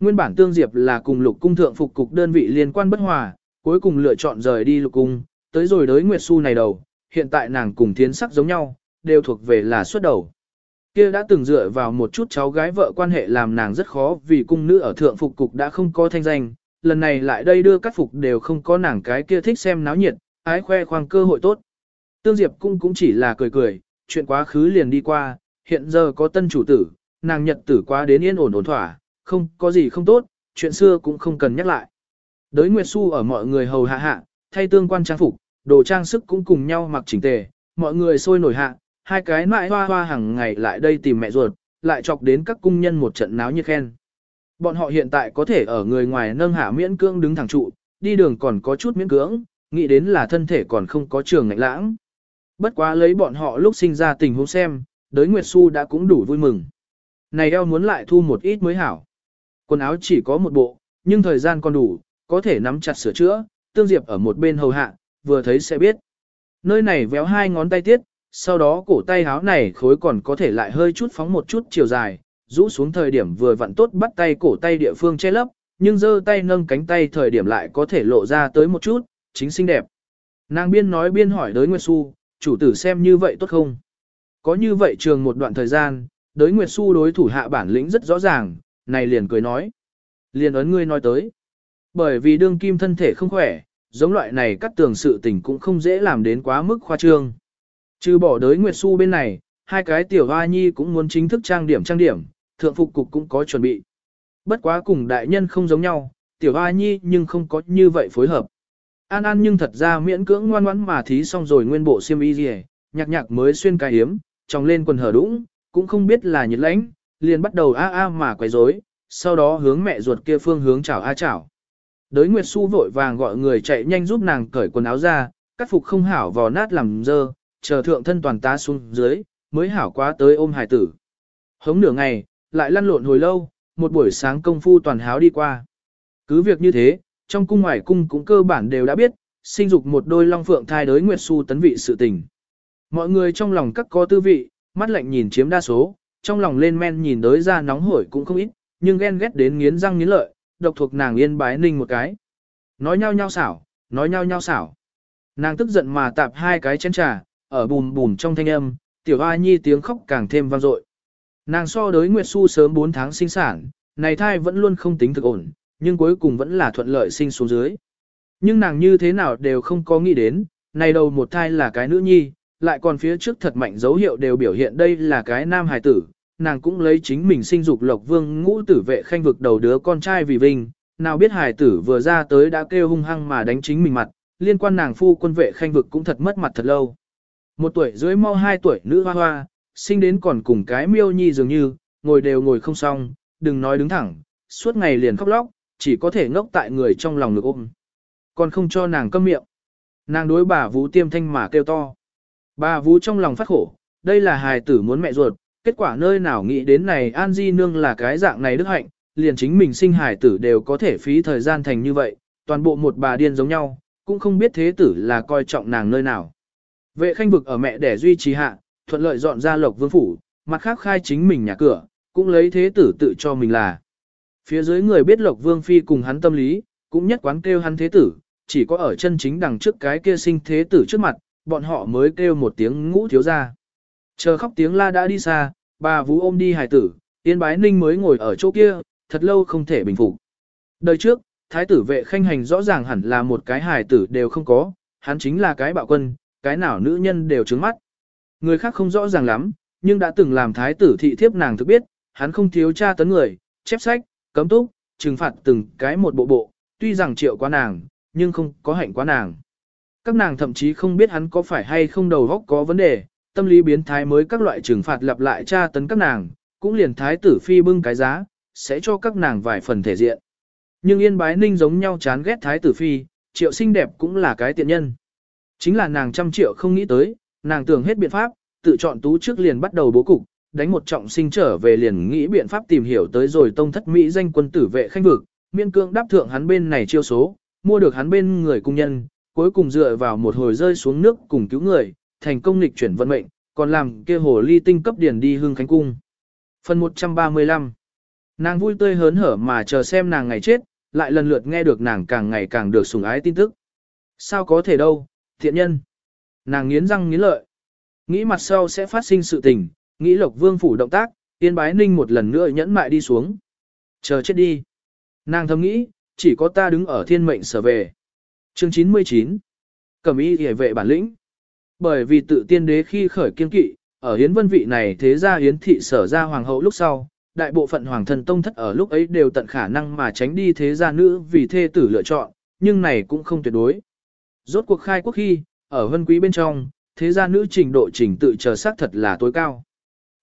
Nguyên bản tương diệp là cùng lục cung thượng phục cục đơn vị liên quan bất hòa, cuối cùng lựa chọn rời đi lục cung, tới rồi đới Nguyệt Xu này đầu, hiện tại nàng cùng thiến sắc giống nhau, đều thuộc về là xuất đầu. Kia đã từng dựa vào một chút cháu gái vợ quan hệ làm nàng rất khó vì cung nữ ở thượng phục cục đã không có thanh danh, lần này lại đây đưa các phục đều không có nàng cái kia thích xem náo nhiệt, ái khoe khoang cơ hội tốt. Tương Diệp cung cũng chỉ là cười cười, chuyện quá khứ liền đi qua, hiện giờ có tân chủ tử, nàng nhật tử quá đến yên ổn ổn thỏa, không có gì không tốt, chuyện xưa cũng không cần nhắc lại. Đới Nguyệt Xu ở mọi người hầu hạ hạ, thay tương quan trang phục, đồ trang sức cũng cùng nhau mặc chỉnh tề, mọi người sôi nổi hạ, hai cái mãi hoa hoa hàng ngày lại đây tìm mẹ ruột, lại chọc đến các cung nhân một trận náo như khen. Bọn họ hiện tại có thể ở người ngoài nâng hạ miễn cưỡng đứng thẳng trụ, đi đường còn có chút miễn cưỡng, nghĩ đến là thân thể còn không có trường ngạnh lãng. Bất quá lấy bọn họ lúc sinh ra tình huống xem, đới Nguyệt Xu đã cũng đủ vui mừng. Này eo muốn lại thu một ít mới hảo. Quần áo chỉ có một bộ, nhưng thời gian còn đủ, có thể nắm chặt sửa chữa, tương diệp ở một bên hầu hạ, vừa thấy sẽ biết. Nơi này véo hai ngón tay tiết, sau đó cổ tay háo này khối còn có thể lại hơi chút phóng một chút chiều dài, rũ xuống thời điểm vừa vặn tốt bắt tay cổ tay địa phương che lấp, nhưng giơ tay nâng cánh tay thời điểm lại có thể lộ ra tới một chút, chính xinh đẹp. Nàng biên nói biên hỏi đới Nguyệt Xu, chủ tử xem như vậy tốt không? Có như vậy trường một đoạn thời gian, đới Nguyệt Xu đối thủ hạ bản lĩnh rất rõ ràng, này liền cười nói. Liền ấn ngươi nói tới. Bởi vì đương kim thân thể không khỏe, giống loại này cắt tường sự tình cũng không dễ làm đến quá mức khoa trương. Trừ bỏ đới Nguyệt Xu bên này, hai cái tiểu hoa nhi cũng muốn chính thức trang điểm trang điểm, thượng phục cục cũng có chuẩn bị. Bất quá cùng đại nhân không giống nhau, tiểu hoa nhi nhưng không có như vậy phối hợp. An An nhưng thật ra miễn cưỡng ngoan ngoãn mà thí xong rồi nguyên bộ xiêm y gì, nhạc nhạc mới xuyên cái hiếm, tròng lên quần hở đũng, cũng không biết là nhiệt lãnh, liền bắt đầu a a mà quấy rối, sau đó hướng mẹ ruột kia phương hướng chào a chào. Đới Nguyệt Xu vội vàng gọi người chạy nhanh giúp nàng cởi quần áo ra, cắt phục không hảo vò nát làm dơ, chờ thượng thân toàn tá xuống dưới, mới hảo quá tới ôm hải tử. Hống nửa ngày, lại lăn lộn hồi lâu, một buổi sáng công phu toàn háo đi qua. Cứ việc như thế, trong cung ngoài cung cũng cơ bản đều đã biết, sinh dục một đôi long phượng thai đới Nguyệt Xu tấn vị sự tình. Mọi người trong lòng các có tư vị, mắt lạnh nhìn chiếm đa số, trong lòng lên men nhìn đới ra nóng hổi cũng không ít, nhưng ghen ghét đến nghiến răng nghiến lợi, độc thuộc nàng yên bái ninh một cái. Nói nhau nhau xảo, nói nhau nhau xảo. Nàng tức giận mà tạp hai cái chén trà, ở bùm bùm trong thanh âm, tiểu A Nhi tiếng khóc càng thêm vang dội. Nàng so đối Nguyệt Xu sớm 4 tháng sinh sản, này thai vẫn luôn không tính thực ổn, nhưng cuối cùng vẫn là thuận lợi sinh xuống dưới. Nhưng nàng như thế nào đều không có nghĩ đến, này đầu một thai là cái nữ nhi, lại còn phía trước thật mạnh dấu hiệu đều biểu hiện đây là cái nam hài tử, nàng cũng lấy chính mình sinh dục lộc vương ngũ tử vệ khanh vực đầu đứa con trai vì vinh, nào biết hài tử vừa ra tới đã kêu hung hăng mà đánh chính mình mặt, liên quan nàng phu quân vệ khanh vực cũng thật mất mặt thật lâu. Một tuổi dưới mau hai tuổi nữ hoa hoa, sinh đến còn cùng cái miêu nhi dường như, ngồi đều ngồi không xong, đừng nói đứng thẳng, suốt ngày liền khóc lóc, chỉ có thể ngốc tại người trong lòng ngực ôm. Còn không cho nàng câm miệng. Nàng đối bà Vũ tiêm thanh mà kêu to. Bà Vũ trong lòng phát khổ, đây là hài tử muốn mẹ ruột, kết quả nơi nào nghĩ đến này An Di Nương là cái dạng này đức hạnh, liền chính mình sinh hài tử đều có thể phí thời gian thành như vậy, toàn bộ một bà điên giống nhau, cũng không biết thế tử là coi trọng nàng nơi nào. Vệ khanh vực ở mẹ để duy trì hạ, thuận lợi dọn ra lộc vương phủ, mặt khác khai chính mình nhà cửa, cũng lấy thế tử tự cho mình là. Phía dưới người biết lộc vương phi cùng hắn tâm lý, cũng nhất quán kêu hắn thế tử, chỉ có ở chân chính đằng trước cái kia sinh thế tử trước mặt, bọn họ mới kêu một tiếng ngũ thiếu ra. Chờ khóc tiếng la đã đi xa, bà vú ôm đi hài tử, yên bái ninh mới ngồi ở chỗ kia, thật lâu không thể bình phục. Đời trước, thái tử vệ khanh hành rõ ràng hẳn là một cái hài tử đều không có, hắn chính là cái bạo quân, cái nào nữ nhân đều trứng mắt. Người khác không rõ ràng lắm, nhưng đã từng làm thái tử thị thiếp nàng thực biết, hắn không thiếu tra tấn người, chép sách, cấm túc, trừng phạt từng cái một bộ bộ, tuy rằng triệu quá nàng, nhưng không có hạnh quá nàng. Các nàng thậm chí không biết hắn có phải hay không đầu góc có vấn đề, tâm lý biến thái mới các loại trừng phạt lặp lại tra tấn các nàng, cũng liền thái tử phi bưng cái giá, sẽ cho các nàng vài phần thể diện. Nhưng yên bái ninh giống nhau chán ghét thái tử phi, triệu xinh đẹp cũng là cái tiện nhân. Chính là nàng trăm triệu không nghĩ tới, nàng tưởng hết biện pháp, tự chọn tú trước liền bắt đầu bố cục, đánh một trọng sinh trở về liền nghĩ biện pháp tìm hiểu tới rồi tông thất Mỹ danh quân tử vệ khanh vực, miên cương đáp thượng hắn bên này chiêu số, mua được hắn bên người cung nhân, cuối cùng dựa vào một hồi rơi xuống nước cùng cứu người, thành công lịch chuyển vận mệnh, còn làm kia hồ ly tinh cấp điển đi hương khánh cung. Phần 135 Nàng vui tươi hớn hở mà chờ xem nàng ngày chết, lại lần lượt nghe được nàng càng ngày càng được sủng ái tin tức. Sao có thể đâu, thiện nhân. Nàng nghiến răng nghiến lợi. Nghĩ mặt sau sẽ phát sinh sự tình, nghĩ lộc vương phủ động tác, tiên bái ninh một lần nữa nhẫn mại đi xuống. Chờ chết đi. Nàng thầm nghĩ, chỉ có ta đứng ở thiên mệnh sở về. Chương 99 Cẩm y hề vệ bản lĩnh Bởi vì tự tiên đế khi khởi kiên kỵ, ở hiến vân vị này thế ra hiến thị sở ra hoàng hậu lúc sau, đại bộ phận hoàng thần tông thất ở lúc ấy đều tận khả năng mà tránh đi thế gia nữ vì thê tử lựa chọn, nhưng này cũng không tuyệt đối. Rốt cuộc khai quốc khi, ở vân quý bên trong, thế gia nữ trình độ trình tự chờ sắc thật là tối cao.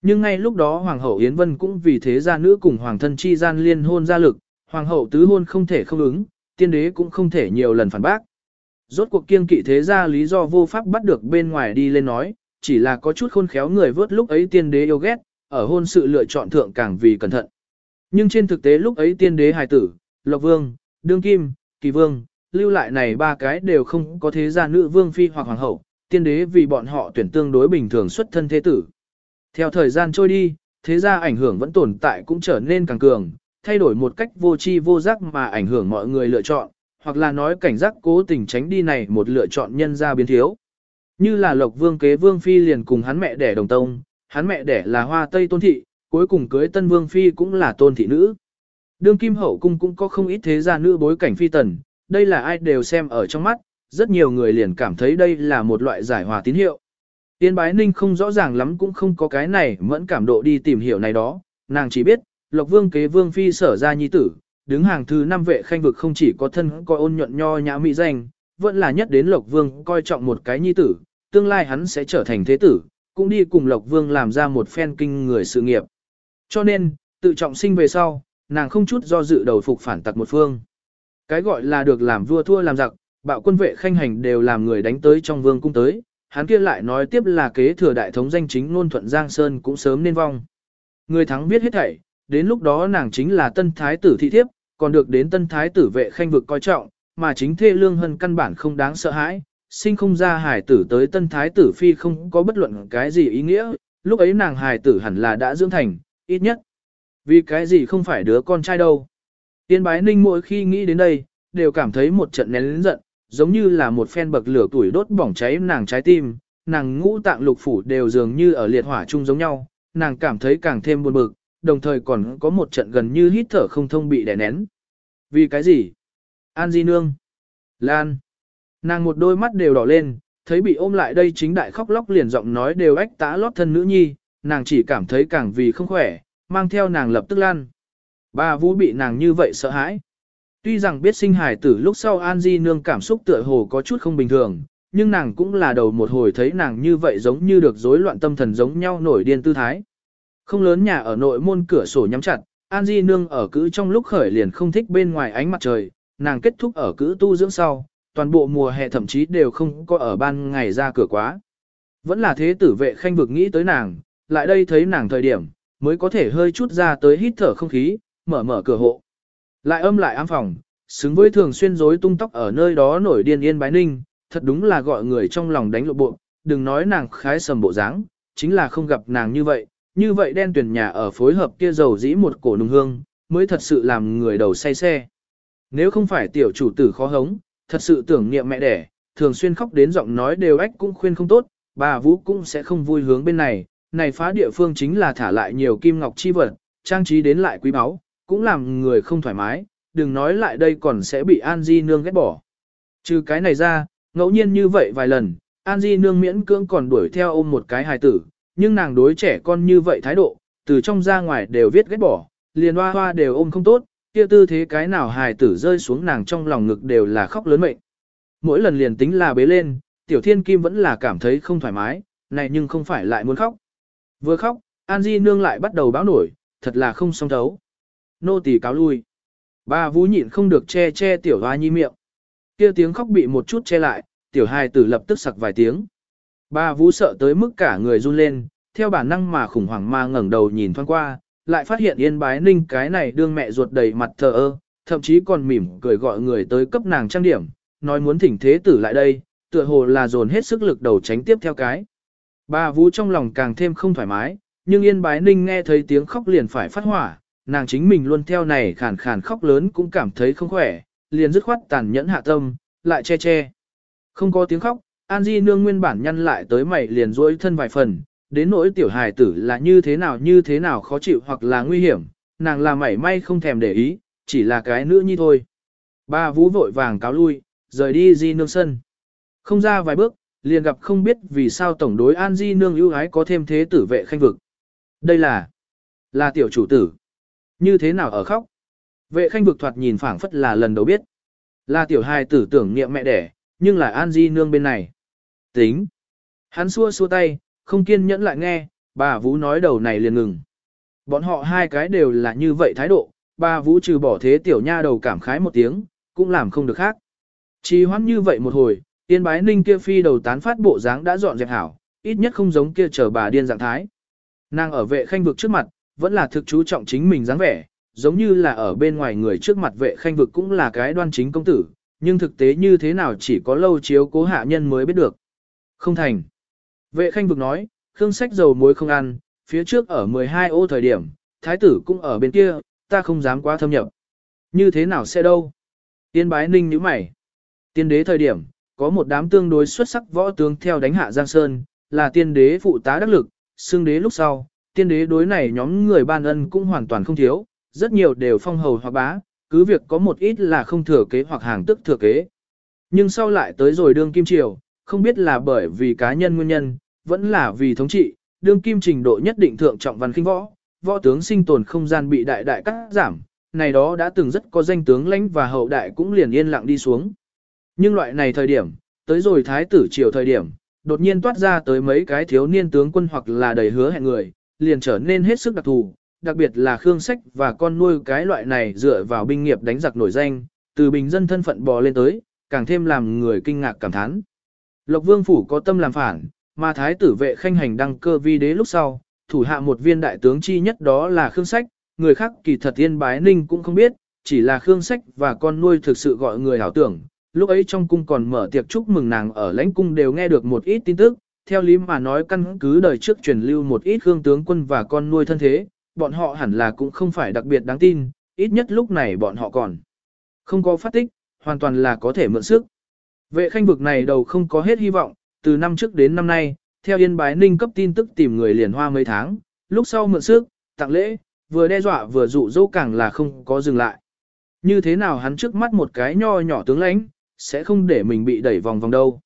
Nhưng ngay lúc đó Hoàng hậu Yến Vân cũng vì thế gia nữ cùng Hoàng thân chi gian liên hôn gia lực, Hoàng hậu tứ hôn không thể không ứng, tiên đế cũng không thể nhiều lần phản bác. Rốt cuộc kiên kỵ thế gia lý do vô pháp bắt được bên ngoài đi lên nói, chỉ là có chút khôn khéo người vớt lúc ấy tiên đế yêu ghét, ở hôn sự lựa chọn thượng càng vì cẩn thận. Nhưng trên thực tế lúc ấy tiên đế hài tử, Lộc Vương, Đương Kim, Kỳ Vương, lưu lại này ba cái đều không có thế gia nữ vương phi hoặc hoàng hậu, tiên đế vì bọn họ tuyển tương đối bình thường xuất thân thế tử. Theo thời gian trôi đi, thế gia ảnh hưởng vẫn tồn tại cũng trở nên càng cường, thay đổi một cách vô tri vô giác mà ảnh hưởng mọi người lựa chọn, hoặc là nói cảnh giác cố tình tránh đi này một lựa chọn nhân ra biến thiếu. Như là Lộc Vương kế Vương Phi liền cùng hắn mẹ đẻ đồng tông, hắn mẹ đẻ là Hoa Tây Tôn Thị, cuối cùng cưới Tân Vương Phi cũng là Tôn Thị Nữ. Đương Kim Hậu Cung cũng có không ít thế gia nữ bối cảnh phi tần, đây là ai đều xem ở trong mắt, rất nhiều người liền cảm thấy đây là một loại giải hòa tín hiệu. Tiên bái ninh không rõ ràng lắm cũng không có cái này mẫn cảm độ đi tìm hiểu này đó, nàng chỉ biết, Lộc Vương kế Vương Phi sở ra nhi tử, đứng hàng thứ năm vệ khanh vực không chỉ có thân coi ôn nhuận nho nhã mỹ danh, vẫn là nhất đến Lộc Vương coi trọng một cái nhi tử, tương lai hắn sẽ trở thành thế tử, cũng đi cùng Lộc Vương làm ra một phen kinh người sự nghiệp. Cho nên, tự trọng sinh về sau, nàng không chút do dự đầu phục phản tặc một phương. Cái gọi là được làm vua thua làm giặc, bạo quân vệ khanh hành đều làm người đánh tới trong vương cung tới, hắn kia lại nói tiếp là kế thừa đại thống danh chính ngôn thuận Giang Sơn cũng sớm nên vong. Người thắng biết hết thảy, đến lúc đó nàng chính là tân thái tử thị thiếp, còn được đến tân thái tử vệ khanh vực coi trọng, mà chính thê lương hân căn bản không đáng sợ hãi, sinh không ra hài tử tới tân thái tử phi không có bất luận cái gì ý nghĩa, lúc ấy nàng hài tử hẳn là đã dưỡng thành, ít nhất. Vì cái gì không phải đứa con trai đâu. Tiên bái ninh mỗi khi nghĩ đến đây, đều cảm thấy một trận nén lĩnh giận, giống như là một phen bậc lửa tuổi đốt bỏng cháy nàng trái tim, nàng ngũ tạng lục phủ đều dường như ở liệt hỏa chung giống nhau, nàng cảm thấy càng thêm buồn bực, đồng thời còn có một trận gần như hít thở không thông bị đè nén. Vì cái gì? An Di Nương. Lan. Nàng một đôi mắt đều đỏ lên, thấy bị ôm lại đây chính đại khóc lóc liền giọng nói đều ách tá lót thân nữ nhi, nàng chỉ cảm thấy càng vì không khỏe, mang theo nàng lập tức lan. bà Vũ bị nàng như vậy sợ hãi. Tuy rằng biết sinh hài tử lúc sau An Di nương cảm xúc tựa hồ có chút không bình thường, nhưng nàng cũng là đầu một hồi thấy nàng như vậy giống như được rối loạn tâm thần giống nhau nổi điên tư thái. Không lớn nhà ở nội môn cửa sổ nhắm chặt, An Di nương ở cữ trong lúc khởi liền không thích bên ngoài ánh mặt trời, nàng kết thúc ở cữ tu dưỡng sau, toàn bộ mùa hè thậm chí đều không có ở ban ngày ra cửa quá. Vẫn là thế tử vệ khanh vực nghĩ tới nàng, lại đây thấy nàng thời điểm, mới có thể hơi chút ra tới hít thở không khí, mở mở cửa hộ. Lại âm lại ám phòng, xứng với thường xuyên rối tung tóc ở nơi đó nổi điên yên bái ninh, thật đúng là gọi người trong lòng đánh lộ bộ, đừng nói nàng khái sầm bộ dáng, chính là không gặp nàng như vậy, như vậy đen tuyển nhà ở phối hợp kia dầu dĩ một cổ nùng hương, mới thật sự làm người đầu say xe. Nếu không phải tiểu chủ tử khó hống, thật sự tưởng niệm mẹ đẻ, thường xuyên khóc đến giọng nói đều ách cũng khuyên không tốt, bà Vũ cũng sẽ không vui hướng bên này, này phá địa phương chính là thả lại nhiều kim ngọc chi vật, trang trí đến lại quý báu, cũng làm người không thoải mái, đừng nói lại đây còn sẽ bị An Di Nương ghét bỏ. Trừ cái này ra, ngẫu nhiên như vậy vài lần, An Di Nương miễn cưỡng còn đuổi theo ôm một cái hài tử, nhưng nàng đối trẻ con như vậy thái độ, từ trong ra ngoài đều viết ghét bỏ, liền hoa hoa đều ôm không tốt, kia tư thế cái nào hài tử rơi xuống nàng trong lòng ngực đều là khóc lớn mệnh. Mỗi lần liền tính là bế lên, tiểu thiên kim vẫn là cảm thấy không thoải mái, này nhưng không phải lại muốn khóc. Vừa khóc, An Di nương lại bắt đầu báo nổi, thật là không song thấu. Nô tỳ cáo lui. Ba vũ nhịn không được che che tiểu hoa nhi miệng. Kia tiếng khóc bị một chút che lại, tiểu hài tử lập tức sặc vài tiếng. Ba vũ sợ tới mức cả người run lên, theo bản năng mà khủng hoảng mà ngẩng đầu nhìn thoáng qua, lại phát hiện yên bái ninh cái này đương mẹ ruột đầy mặt thờ ơ, thậm chí còn mỉm cười gọi người tới cấp nàng trang điểm, nói muốn thỉnh thế tử lại đây, tựa hồ là dồn hết sức lực đầu tránh tiếp theo cái. Bà Vũ trong lòng càng thêm không thoải mái, nhưng Yên Bái Ninh nghe thấy tiếng khóc liền phải phát hỏa, nàng chính mình luôn theo này khàn khàn khóc lớn cũng cảm thấy không khỏe, liền dứt khoát tàn nhẫn hạ tâm, lại che che. Không có tiếng khóc, An Di nương nguyên bản nhăn lại tới mày liền rối thân vài phần, đến nỗi tiểu hài tử là như thế nào như thế nào khó chịu hoặc là nguy hiểm, nàng là mảy may không thèm để ý, chỉ là cái nữ nhi thôi. Ba Vũ vội vàng cáo lui, rời đi Di nương sân. Không ra vài bước, liền gặp không biết vì sao tổng đối An Di nương ưu ái có thêm thế tử vệ khanh vực. Đây là, là tiểu chủ tử. Như thế nào ở khóc? Vệ khanh vực thoạt nhìn phảng phất là lần đầu biết. Là tiểu hài tử tưởng niệm mẹ đẻ, nhưng là An Di nương bên này. Tính. Hắn xua xua tay, không kiên nhẫn lại nghe, bà Vũ nói đầu này liền ngừng. Bọn họ hai cái đều là như vậy thái độ, bà Vũ trừ bỏ thế tiểu nha đầu cảm khái một tiếng, cũng làm không được khác. Chỉ hoãn như vậy một hồi, tiên bái ninh kia phi đầu tán phát bộ dáng đã dọn dẹp hảo, ít nhất không giống kia chờ bà điên dạng thái. Nàng ở vệ khanh vực trước mặt, vẫn là thực chú trọng chính mình dáng vẻ, giống như là ở bên ngoài người trước mặt vệ khanh vực cũng là cái đoan chính công tử, nhưng thực tế như thế nào chỉ có lâu chiếu cố hạ nhân mới biết được. Không thành. Vệ khanh vực nói, khương sách dầu muối không ăn, phía trước ở 12 ô thời điểm, thái tử cũng ở bên kia, ta không dám quá thâm nhập. Như thế nào sẽ đâu? Tiên bái ninh nhíu mày. Tiên đế thời điểm, có một đám tương đối xuất sắc võ tướng theo đánh hạ Giang Sơn, là tiên đế phụ tá đắc lực, xương đế lúc sau, tiên đế đối này nhóm người ban ân cũng hoàn toàn không thiếu, rất nhiều đều phong hầu hoặc bá, cứ việc có một ít là không thừa kế hoặc hàng tức thừa kế. Nhưng sau lại tới rồi đương kim triều, không biết là bởi vì cá nhân nguyên nhân, vẫn là vì thống trị, đương kim trình độ nhất định thượng trọng văn khinh võ, võ tướng sinh tồn không gian bị đại đại cắt giảm, này đó đã từng rất có danh tướng lãnh và hậu đại cũng liền yên lặng đi xuống. Nhưng loại này thời điểm, tới rồi thái tử triều thời điểm, đột nhiên toát ra tới mấy cái thiếu niên tướng quân hoặc là đầy hứa hẹn người, liền trở nên hết sức đặc thù, đặc biệt là Khương Sách và con nuôi cái loại này dựa vào binh nghiệp đánh giặc nổi danh, từ bình dân thân phận bò lên tới, càng thêm làm người kinh ngạc cảm thán. Lộc Vương phủ có tâm làm phản, mà thái tử vệ khanh hành đăng cơ vi đế lúc sau, thủ hạ một viên đại tướng chi nhất đó là Khương Sách, người khác kỳ thật yên bái ninh cũng không biết, chỉ là Khương Sách và con nuôi thực sự gọi người hảo tưởng, lúc ấy trong cung còn mở tiệc chúc mừng nàng ở lãnh cung đều nghe được một ít tin tức, theo lý mà nói căn cứ đời trước truyền lưu một ít hương tướng quân và con nuôi thân thế, bọn họ hẳn là cũng không phải đặc biệt đáng tin, ít nhất lúc này bọn họ còn không có phát tích, hoàn toàn là có thể mượn sức. Vệ khanh vực này đầu không có hết hy vọng, từ năm trước đến năm nay, theo Yên Bái Ninh cấp tin tức tìm người liền hoa mấy tháng, lúc sau mượn sức, tặng lễ, vừa đe dọa vừa dụ dỗ càng là không có dừng lại. Như thế nào hắn trước mắt một cái nho nhỏ tướng lãnh, sẽ không để mình bị đẩy vòng vòng đâu.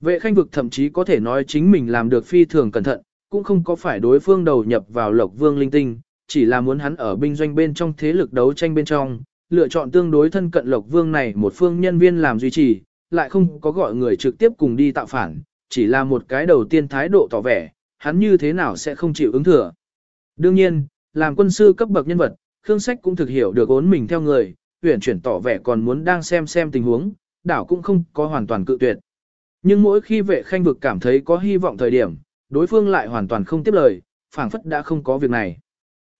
Vệ khanh vực thậm chí có thể nói chính mình làm được phi thường cẩn thận, cũng không có phải đối phương đầu nhập vào lộc vương linh tinh, chỉ là muốn hắn ở binh doanh bên trong thế lực đấu tranh bên trong, lựa chọn tương đối thân cận lộc vương này một phương nhân viên làm duy trì, lại không có gọi người trực tiếp cùng đi tạo phản, chỉ là một cái đầu tiên thái độ tỏ vẻ, hắn như thế nào sẽ không chịu ứng thừa. Đương nhiên, làm quân sư cấp bậc nhân vật, Khương Sách cũng thực hiểu được ốn mình theo người, tuyển chuyển tỏ vẻ còn muốn đang xem xem tình huống, đảo cũng không có hoàn toàn cự tuyệt. Nhưng mỗi khi vệ khanh vực cảm thấy có hy vọng thời điểm, đối phương lại hoàn toàn không tiếp lời, phảng phất đã không có việc này.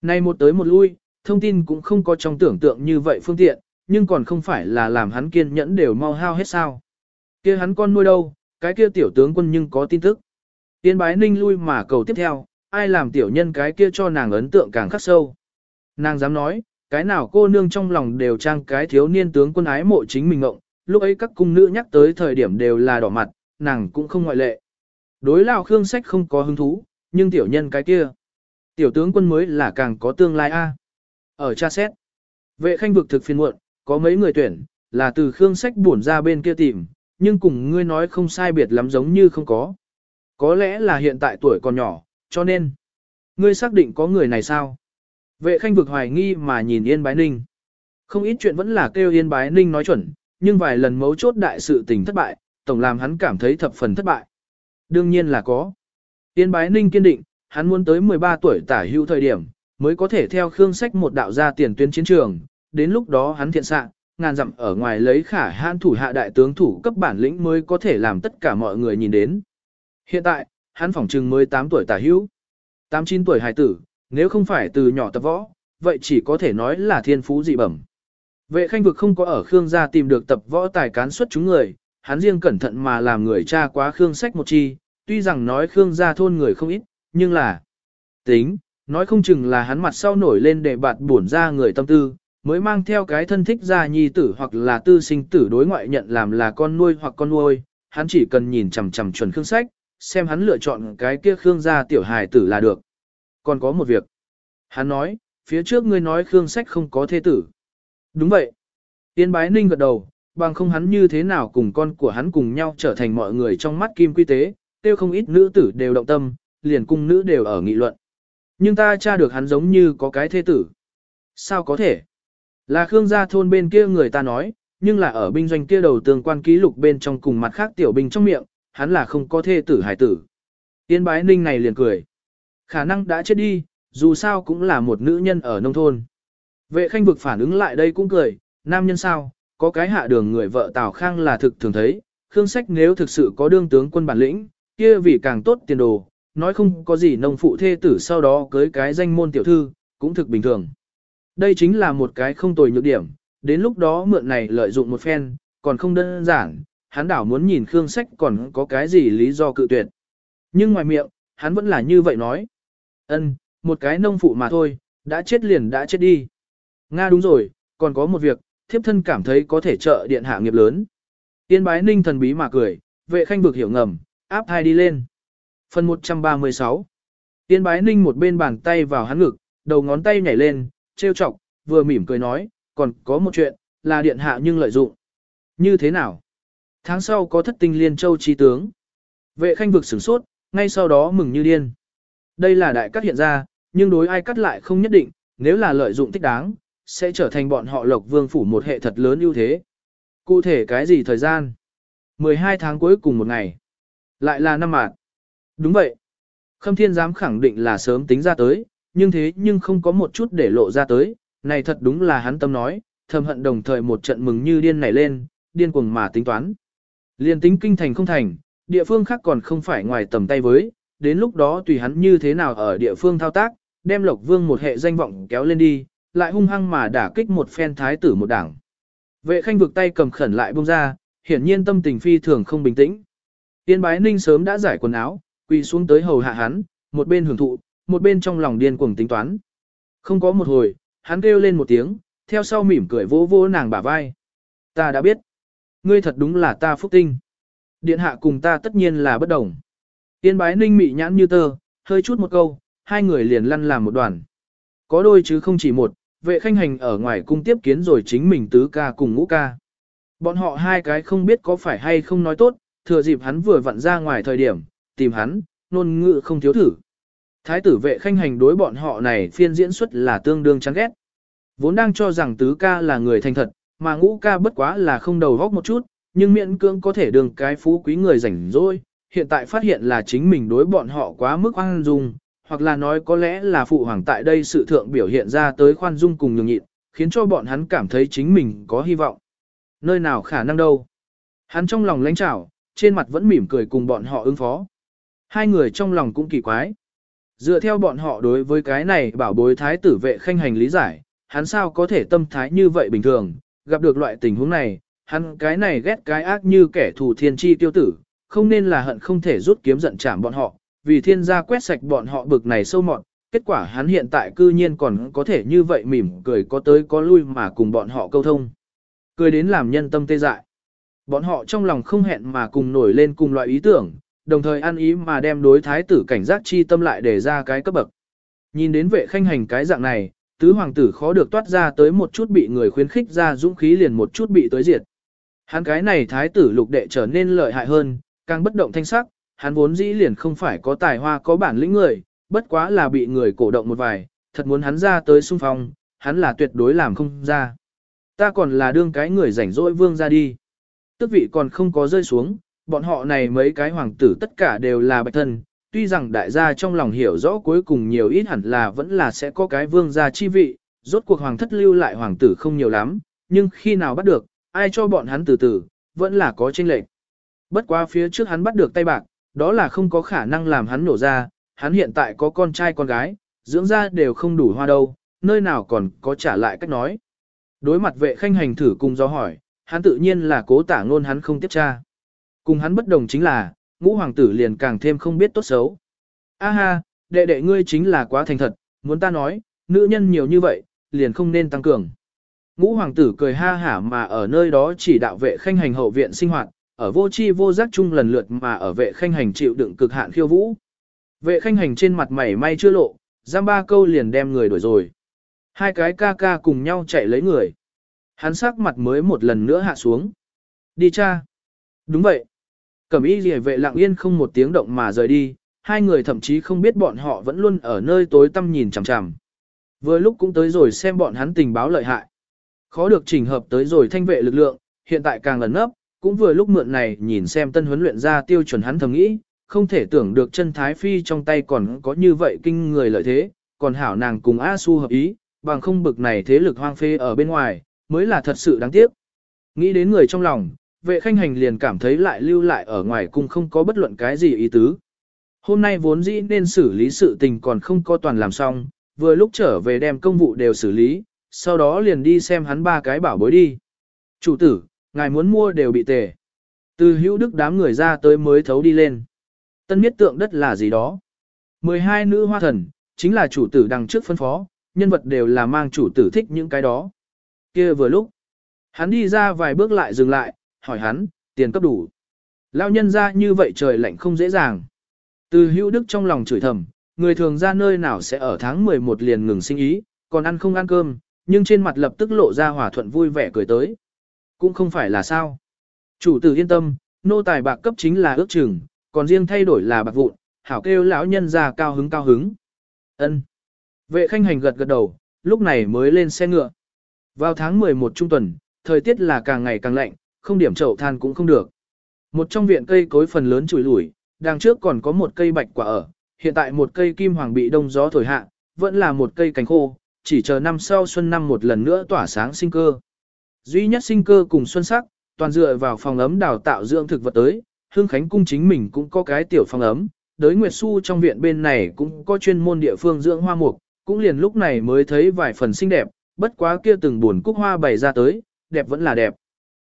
Nay một tới một lui, thông tin cũng không có trong tưởng tượng như vậy phương tiện, nhưng còn không phải là làm hắn kiên nhẫn đều mau hao hết sao. kia hắn con nuôi đâu, cái kia tiểu tướng quân nhưng có tin tức. tiên bái ninh lui mà cầu tiếp theo, ai làm tiểu nhân cái kia cho nàng ấn tượng càng khắc sâu. Nàng dám nói, cái nào cô nương trong lòng đều trang cái thiếu niên tướng quân ái mộ chính mình ngộng, lúc ấy các cung nữ nhắc tới thời điểm đều là đỏ mặt, nàng cũng không ngoại lệ. Đối lao khương sách không có hứng thú, nhưng tiểu nhân cái kia. Tiểu tướng quân mới là càng có tương lai a. Ở cha xét, vệ khanh vực thực phiền muộn, có mấy người tuyển, là từ khương sách buồn ra bên kia tìm, nhưng cùng ngươi nói không sai biệt lắm giống như không có. Có lẽ là hiện tại tuổi còn nhỏ, cho nên, ngươi xác định có người này sao? Vệ khanh vực hoài nghi mà nhìn Yên Bái Ninh. Không ít chuyện vẫn là kêu Yên Bái Ninh nói chuẩn, nhưng vài lần mấu chốt đại sự tình thất bại, tổng làm hắn cảm thấy thập phần thất bại. Đương nhiên là có. Yên Bái Ninh kiên định, hắn muốn tới 13 tuổi tả hữu thời điểm, mới có thể theo Khương Sách một đạo gia tiền tuyến chiến trường, đến lúc đó hắn thiện sạng, ngàn dặm ở ngoài lấy khả hãn thủ hạ đại tướng thủ cấp bản lĩnh mới có thể làm tất cả mọi người nhìn đến. Hiện tại, hắn phỏng trừng mới 8 tuổi tả hữu. 8-9 tuổi hài tử, nếu không phải từ nhỏ tập võ, vậy chỉ có thể nói là thiên phú dị bẩm. Vệ khanh vực không có ở Khương gia tìm được tập võ tài cán xuất chúng người, hắn riêng cẩn thận mà làm người cha quá Khương sách một chi, tuy rằng nói Khương gia thôn người không ít, nhưng là tính, nói không chừng là hắn mặt sau nổi lên để bạt buồn ra người tâm tư, mới mang theo cái thân thích gia nhi tử hoặc là tư sinh tử đối ngoại nhận làm là con nuôi hoặc con nuôi, hắn chỉ cần nhìn chằm chằm chuẩn Khương sách, xem hắn lựa chọn cái kia Khương gia tiểu hài tử là được. Còn có một việc. Hắn nói, phía trước ngươi nói Khương sách không có thế tử. Đúng vậy. Tiên bái ninh gật đầu, bằng không hắn như thế nào cùng con của hắn cùng nhau trở thành mọi người trong mắt kim quy tế, tiêu không ít nữ tử đều động tâm, liền cung nữ đều ở nghị luận. Nhưng ta tra được hắn giống như có cái thế tử. Sao có thể? Là Khương gia thôn bên kia người ta nói, nhưng là ở binh doanh kia đầu tường quan ký lục bên trong cùng mặt khác tiểu binh trong miệng, hắn là không có thê tử hải tử. Tiên bái ninh này liền cười. Khả năng đã chết đi, dù sao cũng là một nữ nhân ở nông thôn. Vệ khanh vực phản ứng lại đây cũng cười, nam nhân sao, có cái hạ đường người vợ Tào Khang là thực thường thấy, Khương Sách nếu thực sự có đương tướng quân bản lĩnh, kia vì càng tốt tiền đồ, nói không có gì nông phụ thê tử sau đó cưới cái danh môn tiểu thư, cũng thực bình thường. Đây chính là một cái không tồi nhược điểm, đến lúc đó mượn này lợi dụng một phen, còn không đơn giản, hắn đảo muốn nhìn Khương Sách còn có cái gì lý do cự tuyệt. Nhưng ngoài miệng, hắn vẫn là như vậy nói. Ân, một cái nông phụ mà thôi, đã chết liền đã chết đi. Nga đúng rồi, còn có một việc, thiếp thân cảm thấy có thể trợ điện hạ nghiệp lớn. Tiên bái ninh thần bí mà cười, vệ khanh vực hiểu ngầm, áp hai đi lên. Phần 136 Tiên bái ninh một bên bàn tay vào hắn ngực, đầu ngón tay nhảy lên, trêu chọc, vừa mỉm cười nói, còn có một chuyện, là điện hạ nhưng lợi dụng. Như thế nào? Tháng sau có thất tinh liên châu trí tướng. Vệ khanh vực sửng sốt, ngay sau đó mừng như điên. Đây là đại cắt hiện ra, nhưng đối ai cắt lại không nhất định, nếu là lợi dụng thích đáng, sẽ trở thành bọn họ lộc vương phủ một hệ thật lớn ưu thế. Cụ thể cái gì thời gian? 12 tháng cuối cùng một ngày. Lại là năm mạng. Đúng vậy. Khâm thiên dám khẳng định là sớm tính ra tới, nhưng thế nhưng không có một chút để lộ ra tới, này thật đúng là hắn tâm nói, thầm hận đồng thời một trận mừng như điên nảy lên, điên cuồng mà tính toán. Liên tính kinh thành không thành, địa phương khác còn không phải ngoài tầm tay với, đến lúc đó tùy hắn như thế nào ở địa phương thao tác, đem Lộc Vương một hệ danh vọng kéo lên đi, lại hung hăng mà đả kích một phen thái tử một đảng. Vệ khanh vực tay cầm khẩn lại buông ra, hiển nhiên tâm tình phi thường không bình tĩnh. Tiên bái ninh sớm đã giải quần áo, quỳ xuống tới hầu hạ hắn, một bên hưởng thụ, một bên trong lòng điên cuồng tính toán. Không có một hồi, hắn kêu lên một tiếng, theo sau mỉm cười vỗ vỗ nàng bả vai. Ta đã biết. Ngươi thật đúng là ta phúc tinh. Điện hạ cùng ta tất nhiên là bất đồng. Tiên bái ninh mị nhãn như tơ, hơi chút một câu, hai người liền lăn làm một đoàn. Có đôi chứ không chỉ một, vệ khanh hành ở ngoài cung tiếp kiến rồi chính mình tứ ca cùng ngũ ca. Bọn họ hai cái không biết có phải hay không nói tốt, thừa dịp hắn vừa vặn ra ngoài thời điểm, tìm hắn, nôn ngự không thiếu thử. Thái tử vệ khanh hành đối bọn họ này phiên diễn xuất là tương đương chán ghét. Vốn đang cho rằng tứ ca là người thành thật, mà ngũ ca bất quá là không đầu góc một chút, nhưng miễn cưỡng có thể đường cái phú quý người rảnh rỗi, hiện tại phát hiện là chính mình đối bọn họ quá mức hoang dung, hoặc là nói có lẽ là phụ hoàng tại đây sự thượng biểu hiện ra tới khoan dung cùng nhường nhịn, khiến cho bọn hắn cảm thấy chính mình có hy vọng. Nơi nào khả năng đâu. Hắn trong lòng lãnh trảo, trên mặt vẫn mỉm cười cùng bọn họ ứng phó. Hai người trong lòng cũng kỳ quái. Dựa theo bọn họ đối với cái này bảo bối thái tử vệ khanh hành lý giải, hắn sao có thể tâm thái như vậy bình thường, gặp được loại tình huống này, hắn cái này ghét cái ác như kẻ thù thiên chi tiêu tử, không nên là hận không thể rút kiếm giận trảm bọn họ, vì thiên gia quét sạch bọn họ bực này sâu mọt, kết quả hắn hiện tại cư nhiên còn có thể như vậy mỉm cười có tới có lui mà cùng bọn họ câu thông. Cười đến làm nhân tâm tê dại. Bọn họ trong lòng không hẹn mà cùng nổi lên cùng loại ý tưởng, đồng thời ăn ý mà đem đối thái tử cảnh giác chi tâm lại để ra cái cấp bậc. Nhìn đến vệ khanh hành cái dạng này, tứ hoàng tử khó được toát ra tới một chút bị người khuyến khích ra dũng khí liền một chút bị tới diệt. Hắn cái này thái tử lục đệ trở nên lợi hại hơn, càng bất động thanh sắc, hắn vốn dĩ liền không phải có tài hoa có bản lĩnh người, bất quá là bị người cổ động một vài, thật muốn hắn ra tới xung phong, hắn là tuyệt đối làm không ra. Ta còn là đương cái người rảnh rỗi vương ra đi. Tức vị còn không có rơi xuống, bọn họ này mấy cái hoàng tử tất cả đều là bạch thân, tuy rằng đại gia trong lòng hiểu rõ cuối cùng nhiều ít hẳn là vẫn là sẽ có cái vương gia chi vị, rốt cuộc hoàng thất lưu lại hoàng tử không nhiều lắm, nhưng khi nào bắt được, ai cho bọn hắn từ từ, vẫn là có tranh lệch. Bất quá phía trước hắn bắt được tay bạc, đó là không có khả năng làm hắn nổ ra, hắn hiện tại có con trai con gái, dưỡng ra đều không đủ hoa đâu, nơi nào còn có trả lại cách nói. Đối mặt vệ khanh hành thử cùng do hỏi, hắn tự nhiên là cố tả ngôn hắn không tiếp tra. Cùng hắn bất đồng chính là, ngũ hoàng tử liền càng thêm không biết tốt xấu. A ha, đệ đệ ngươi chính là quá thành thật, muốn ta nói, nữ nhân nhiều như vậy, liền không nên tăng cường. Ngũ hoàng tử cười ha hả mà ở nơi đó chỉ đạo vệ khanh hành hậu viện sinh hoạt, ở vô chi vô giác chung lần lượt mà ở vệ khanh hành chịu đựng cực hạn khiêu vũ. Vệ khanh hành trên mặt mày may chưa lộ, giam ba câu liền đem người đuổi rồi. Hai cái ca ca cùng nhau chạy lấy người. Hắn sắc mặt mới một lần nữa hạ xuống. Đi cha. Đúng vậy. Cẩm y rìa vệ lặng yên không một tiếng động mà rời đi, hai người thậm chí không biết bọn họ vẫn luôn ở nơi tối tăm nhìn chằm chằm. Vừa lúc cũng tới rồi xem bọn hắn tình báo lợi hại. Khó được chỉnh hợp tới rồi thanh vệ lực lượng, hiện tại càng lần nấp, cũng vừa lúc mượn này nhìn xem tân huấn luyện ra tiêu chuẩn hắn thầm nghĩ, không thể tưởng được chân thái phi trong tay còn có như vậy kinh người lợi thế, còn hảo nàng cùng A Su hợp ý, bằng không bực này thế lực hoang phê ở bên ngoài, mới là thật sự đáng tiếc. Nghĩ đến người trong lòng, vệ khanh hành liền cảm thấy lại lưu lại ở ngoài cung không có bất luận cái gì ý tứ. Hôm nay vốn dĩ nên xử lý sự tình còn không có toàn làm xong, vừa lúc trở về đem công vụ đều xử lý, sau đó liền đi xem hắn ba cái bảo bối đi. Chủ tử, ngài muốn mua đều bị tề. Từ hữu đức đám người ra tới mới thấu đi lên. Tân miết tượng đất là gì đó? 12 nữ hoa thần, chính là chủ tử đằng trước phân phó, nhân vật đều là mang chủ tử thích những cái đó. kia vừa lúc, hắn đi ra vài bước lại dừng lại, hỏi hắn, tiền cấp đủ. Lao nhân ra như vậy trời lạnh không dễ dàng. Từ hữu đức trong lòng chửi thầm, người thường ra nơi nào sẽ ở tháng 11 liền ngừng sinh ý, còn ăn không ăn cơm, nhưng trên mặt lập tức lộ ra hòa thuận vui vẻ cười tới. Cũng không phải là sao. Chủ tử yên tâm, nô tài bạc cấp chính là ước chừng, còn riêng thay đổi là bạc vụn, hảo kêu lão nhân ra cao hứng cao hứng. Ân. Vệ khanh hành gật gật đầu, lúc này mới lên xe ngựa. Vào tháng 11 trung tuần, thời tiết là càng ngày càng lạnh, không điểm chậu than cũng không được. Một trong viện cây cối phần lớn chùi lủi, đằng trước còn có một cây bạch quả ở, hiện tại một cây kim hoàng bị đông gió thổi hạ, vẫn là một cây cành khô, chỉ chờ năm sau xuân năm một lần nữa tỏa sáng sinh cơ. Duy nhất sinh cơ cùng xuân sắc, toàn dựa vào phòng ấm đào tạo dưỡng thực vật tới, Hương Khánh cung chính mình cũng có cái tiểu phòng ấm, đới Nguyệt Xu trong viện bên này cũng có chuyên môn địa phương dưỡng hoa mục, cũng liền lúc này mới thấy vài phần xinh đẹp, bất quá kia từng buồn cúc hoa bày ra tới, đẹp vẫn là đẹp.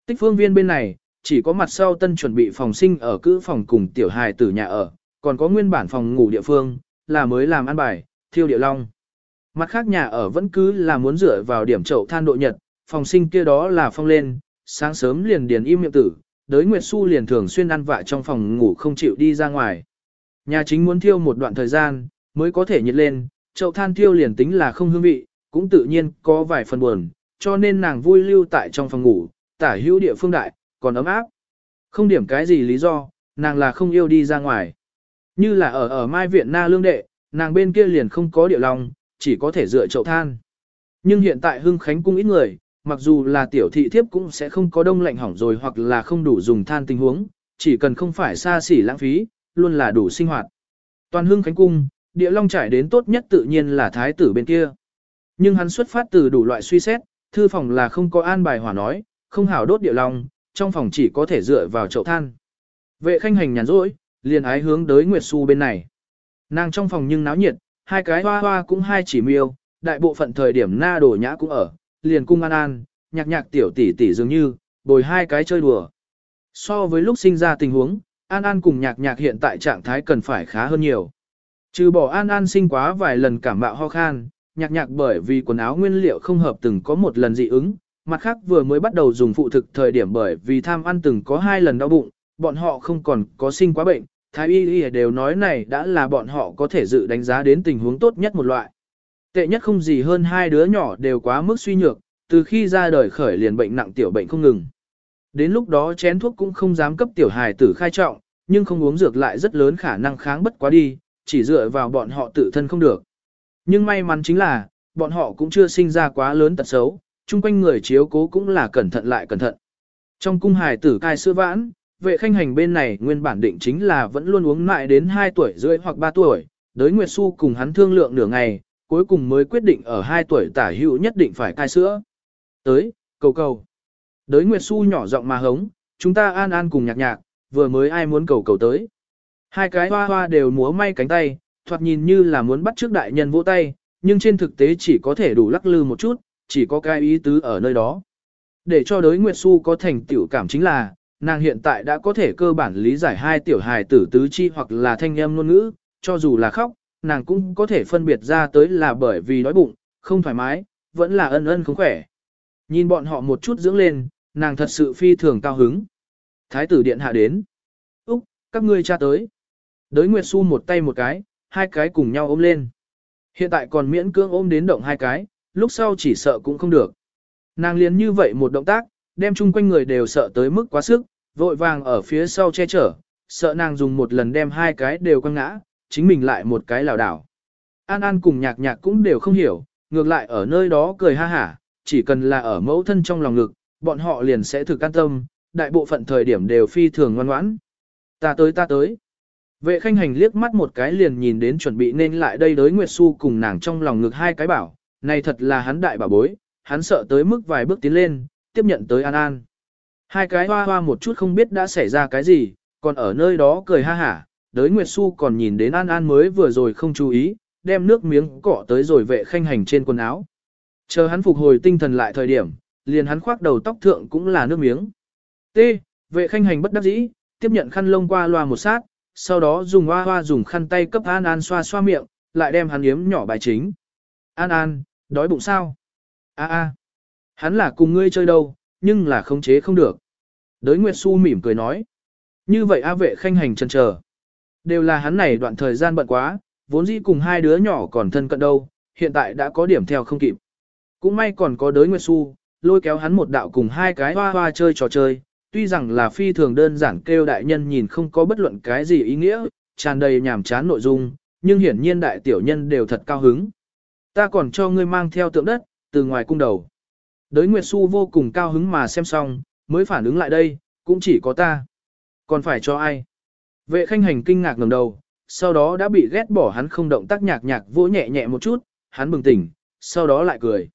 Tích phương viên bên này, chỉ có mặt sau tân chuẩn bị phòng sinh ở cữ phòng cùng tiểu hài tử nhà ở, còn có nguyên bản phòng ngủ địa phương, là mới làm ăn bài, thiêu địa long. Mặt khác nhà ở vẫn cứ là muốn dựa vào điểm chậu than độ nhật, phòng sinh kia đó là phong lên, sáng sớm liền điền im miệng tử, đới Nguyệt Xu liền thường xuyên ăn vạ trong phòng ngủ không chịu đi ra ngoài. Nhà chính muốn thiêu một đoạn thời gian, mới có thể nhiệt lên, chậu than thiêu liền tính là không hương vị, cũng tự nhiên có vài phần buồn, cho nên nàng vui lưu tại trong phòng ngủ, tả hữu địa phương đại, còn ấm áp. Không điểm cái gì lý do, nàng là không yêu đi ra ngoài. Như là ở ở Mai Viện Na Lương Đệ, nàng bên kia liền không có địa lòng, chỉ có thể dựa chậu than. Nhưng hiện tại Hưng Khánh cung ít người, mặc dù là tiểu thị thiếp cũng sẽ không có đông lạnh hỏng rồi hoặc là không đủ dùng than tình huống, chỉ cần không phải xa xỉ lãng phí, luôn là đủ sinh hoạt. Toàn Hưng Khánh cung, địa long trải đến tốt nhất tự nhiên là thái tử bên kia. Nhưng hắn xuất phát từ đủ loại suy xét, thư phòng là không có an bài hỏa nói, không hảo đốt địa long, trong phòng chỉ có thể dựa vào chậu than. Vệ khanh hành nhàn rỗi, liền ái hướng tới Nguyệt Xu bên này. Nàng trong phòng nhưng náo nhiệt, hai cái hoa hoa cũng hai chỉ miêu, đại bộ phận thời điểm na đổ nhã cũng ở, liền cung an an, nhạc nhạc tiểu tỷ tỷ dường như, bồi hai cái chơi đùa. So với lúc sinh ra tình huống, An An cùng nhạc nhạc hiện tại trạng thái cần phải khá hơn nhiều. Trừ bỏ An An sinh quá vài lần cảm bạo ho khan, nhạc nhạc bởi vì quần áo nguyên liệu không hợp từng có một lần dị ứng, mặt khác vừa mới bắt đầu dùng phụ thực thời điểm bởi vì tham ăn từng có hai lần đau bụng, bọn họ không còn có sinh quá bệnh, thái y y đều nói này đã là bọn họ có thể dự đánh giá đến tình huống tốt nhất một loại. Tệ nhất không gì hơn hai đứa nhỏ đều quá mức suy nhược, từ khi ra đời khởi liền bệnh nặng tiểu bệnh không ngừng. Đến lúc đó chén thuốc cũng không dám cấp tiểu hài tử khai trọng, nhưng không uống dược lại rất lớn khả năng kháng bất quá đi, chỉ dựa vào bọn họ tự thân không được. Nhưng may mắn chính là, bọn họ cũng chưa sinh ra quá lớn tật xấu, chung quanh người chiếu cố cũng là cẩn thận lại cẩn thận. Trong cung hài tử cai sữa vãn, vệ khanh hành bên này nguyên bản định chính là vẫn luôn uống lại đến 2 tuổi rưỡi hoặc 3 tuổi, đới Nguyệt Xu cùng hắn thương lượng nửa ngày, cuối cùng mới quyết định ở 2 tuổi tả hữu nhất định phải cai sữa. Tới, cầu cầu. Đới Nguyệt Xu nhỏ giọng mà hống, chúng ta an an cùng nhạc nhạc, vừa mới ai muốn cầu cầu tới. Hai cái hoa hoa đều múa may cánh tay, thoạt nhìn như là muốn bắt trước đại nhân vỗ tay, nhưng trên thực tế chỉ có thể đủ lắc lư một chút, chỉ có cái ý tứ ở nơi đó. Để cho đới Nguyệt Xu có thành tiểu cảm chính là, nàng hiện tại đã có thể cơ bản lý giải hai tiểu hài tử tứ chi hoặc là thanh âm ngôn ngữ, cho dù là khóc, nàng cũng có thể phân biệt ra tới là bởi vì đói bụng, không thoải mái, vẫn là ân ân không khỏe. Nhìn bọn họ một chút dưỡng lên, nàng thật sự phi thường cao hứng. Thái tử điện hạ đến. Úc, các ngươi cha tới. Đới Nguyệt Xu một tay một cái, hai cái cùng nhau ôm lên. Hiện tại còn miễn cưỡng ôm đến động hai cái, lúc sau chỉ sợ cũng không được. Nàng liền như vậy một động tác, đem chung quanh người đều sợ tới mức quá sức, vội vàng ở phía sau che chở, sợ nàng dùng một lần đem hai cái đều quăng ngã, chính mình lại một cái lảo đảo. An An cùng nhạc nhạc cũng đều không hiểu, ngược lại ở nơi đó cười ha hả, chỉ cần là ở mẫu thân trong lòng ngực, bọn họ liền sẽ thực an tâm, đại bộ phận thời điểm đều phi thường ngoan ngoãn. Ta tới ta tới. Vệ khanh hành liếc mắt một cái liền nhìn đến chuẩn bị nên lại đây đối Nguyệt Xu cùng nàng trong lòng ngực hai cái bảo, này thật là hắn đại bà bối, hắn sợ tới mức vài bước tiến lên, tiếp nhận tới An An. Hai cái hoa hoa một chút không biết đã xảy ra cái gì, còn ở nơi đó cười ha hả, đới Nguyệt Xu còn nhìn đến An An mới vừa rồi không chú ý, đem nước miếng cọ tới rồi vệ khanh hành trên quần áo. Chờ hắn phục hồi tinh thần lại thời điểm, liền hắn khoác đầu tóc thượng cũng là nước miếng. T. Vệ khanh hành bất đắc dĩ, tiếp nhận khăn lông qua loa một sát, sau đó dùng hoa hoa dùng khăn tay cấp An An xoa xoa miệng, lại đem hắn yếm nhỏ bài chính. An An, đói bụng sao? A a, hắn là cùng ngươi chơi đâu, nhưng là khống chế không được. Đới Nguyệt Xu mỉm cười nói. Như vậy A vệ khanh hành chân chờ. Đều là hắn này đoạn thời gian bận quá, vốn dĩ cùng hai đứa nhỏ còn thân cận đâu, hiện tại đã có điểm theo không kịp. Cũng may còn có đới Nguyệt Xu, lôi kéo hắn một đạo cùng hai cái hoa hoa chơi trò chơi, tuy rằng là phi thường đơn giản kêu đại nhân nhìn không có bất luận cái gì ý nghĩa, tràn đầy nhảm chán nội dung, nhưng hiển nhiên đại tiểu nhân đều thật cao hứng. Ta còn cho ngươi mang theo tượng đất, từ ngoài cung đầu. Đới Nguyệt Xu vô cùng cao hứng mà xem xong, mới phản ứng lại đây, cũng chỉ có ta. Còn phải cho ai? Vệ khanh hành kinh ngạc ngẩng đầu, sau đó đã bị ghét bỏ hắn không động tác nhạc nhạc vỗ nhẹ nhẹ một chút, hắn bừng tỉnh, sau đó lại cười.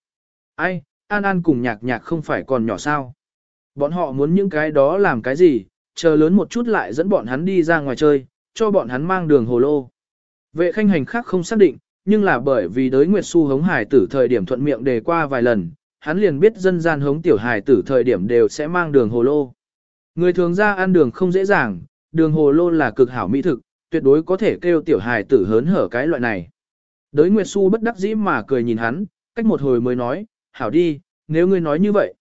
Ai, An An cùng nhạc nhạc không phải còn nhỏ sao? Bọn họ muốn những cái đó làm cái gì, chờ lớn một chút lại dẫn bọn hắn đi ra ngoài chơi, cho bọn hắn mang đường hồ lô. Vệ khanh hành khác không xác định, nhưng là bởi vì đới Nguyệt Xu hống hải tử thời điểm thuận miệng đề qua vài lần, hắn liền biết dân gian hống tiểu hải tử thời điểm đều sẽ mang đường hồ lô. Người thường ra ăn đường không dễ dàng, đường hồ lô là cực hảo mỹ thực, tuyệt đối có thể kêu tiểu hải tử hớn hở cái loại này. Đới Nguyệt Xu bất đắc dĩ mà cười nhìn hắn, cách một hồi mới nói, hảo đi, nếu ngươi nói như vậy.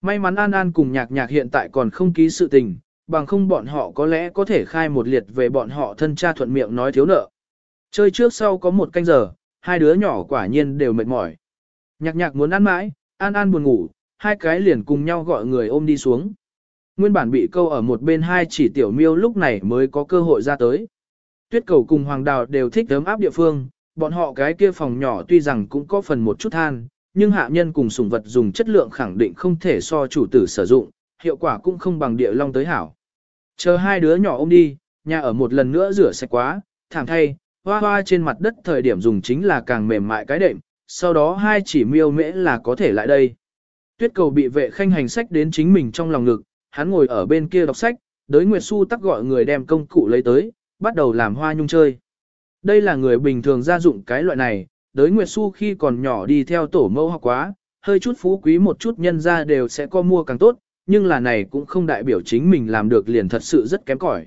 May mắn An An cùng nhạc nhạc hiện tại còn không ký sự tình, bằng không bọn họ có lẽ có thể khai một liệt về bọn họ thân cha thuận miệng nói thiếu nợ. Chơi trước sau có một canh giờ, hai đứa nhỏ quả nhiên đều mệt mỏi. Nhạc nhạc muốn ăn mãi, An An buồn ngủ, hai cái liền cùng nhau gọi người ôm đi xuống. Nguyên bản bị câu ở một bên hai chỉ tiểu miêu lúc này mới có cơ hội ra tới. Tuyết cầu cùng hoàng đào đều thích ấm áp địa phương, bọn họ cái kia phòng nhỏ tuy rằng cũng có phần một chút than, nhưng hạ nhân cùng sủng vật dùng chất lượng khẳng định không thể so chủ tử sử dụng, hiệu quả cũng không bằng địa long tới hảo. Chờ hai đứa nhỏ ôm đi, nhà ở một lần nữa rửa sạch quá, thảm thay, hoa hoa trên mặt đất thời điểm dùng chính là càng mềm mại cái đệm, sau đó hai chỉ miêu mễ là có thể lại đây. Tuyết cầu bị vệ khanh hành sách đến chính mình trong lòng ngực, hắn ngồi ở bên kia đọc sách, đới Nguyệt Xu tắc gọi người đem công cụ lấy tới, bắt đầu làm hoa nhung chơi. Đây là người bình thường gia dụng cái loại này, đới Nguyệt Xu khi còn nhỏ đi theo tổ mẫu học quá, hơi chút phú quý một chút nhân ra đều sẽ có mua càng tốt, nhưng là này cũng không đại biểu chính mình làm được liền thật sự rất kém cỏi.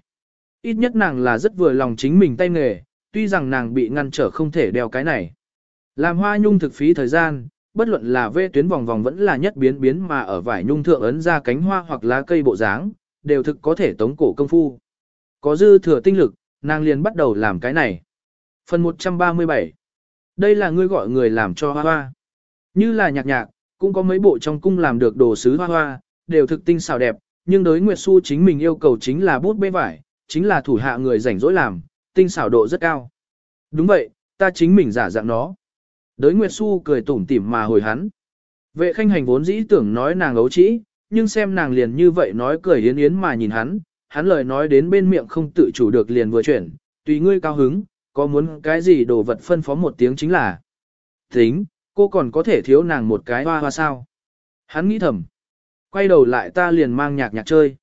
Ít nhất nàng là rất vừa lòng chính mình tay nghề, tuy rằng nàng bị ngăn trở không thể đeo cái này. Làm hoa nhung thực phí thời gian, bất luận là vê tuyến vòng vòng vẫn là nhất biến biến mà ở vải nhung thượng ấn ra cánh hoa hoặc lá cây bộ dáng, đều thực có thể tống cổ công phu. Có dư thừa tinh lực, nàng liền bắt đầu làm cái này. Phần 137 Đây là ngươi gọi người làm cho hoa hoa. Như là nhạc nhạc, cũng có mấy bộ trong cung làm được đồ sứ hoa hoa, đều thực tinh xảo đẹp, nhưng đối Nguyệt Xu chính mình yêu cầu chính là bút bê vải, chính là thủ hạ người rảnh rỗi làm, tinh xảo độ rất cao. Đúng vậy, ta chính mình giả dạng nó. Đới Nguyệt Xu cười tủm tỉm mà hồi hắn. Vệ khanh hành vốn dĩ tưởng nói nàng ấu trĩ, nhưng xem nàng liền như vậy nói cười yến yến mà nhìn hắn, hắn lời nói đến bên miệng không tự chủ được liền vừa chuyển, tùy ngươi cao hứng, có muốn cái gì đồ vật phân phó một tiếng chính là. Tính, cô còn có thể thiếu nàng một cái hoa hoa sao. Hắn nghĩ thầm. Quay đầu lại ta liền mang nhạc nhạc chơi.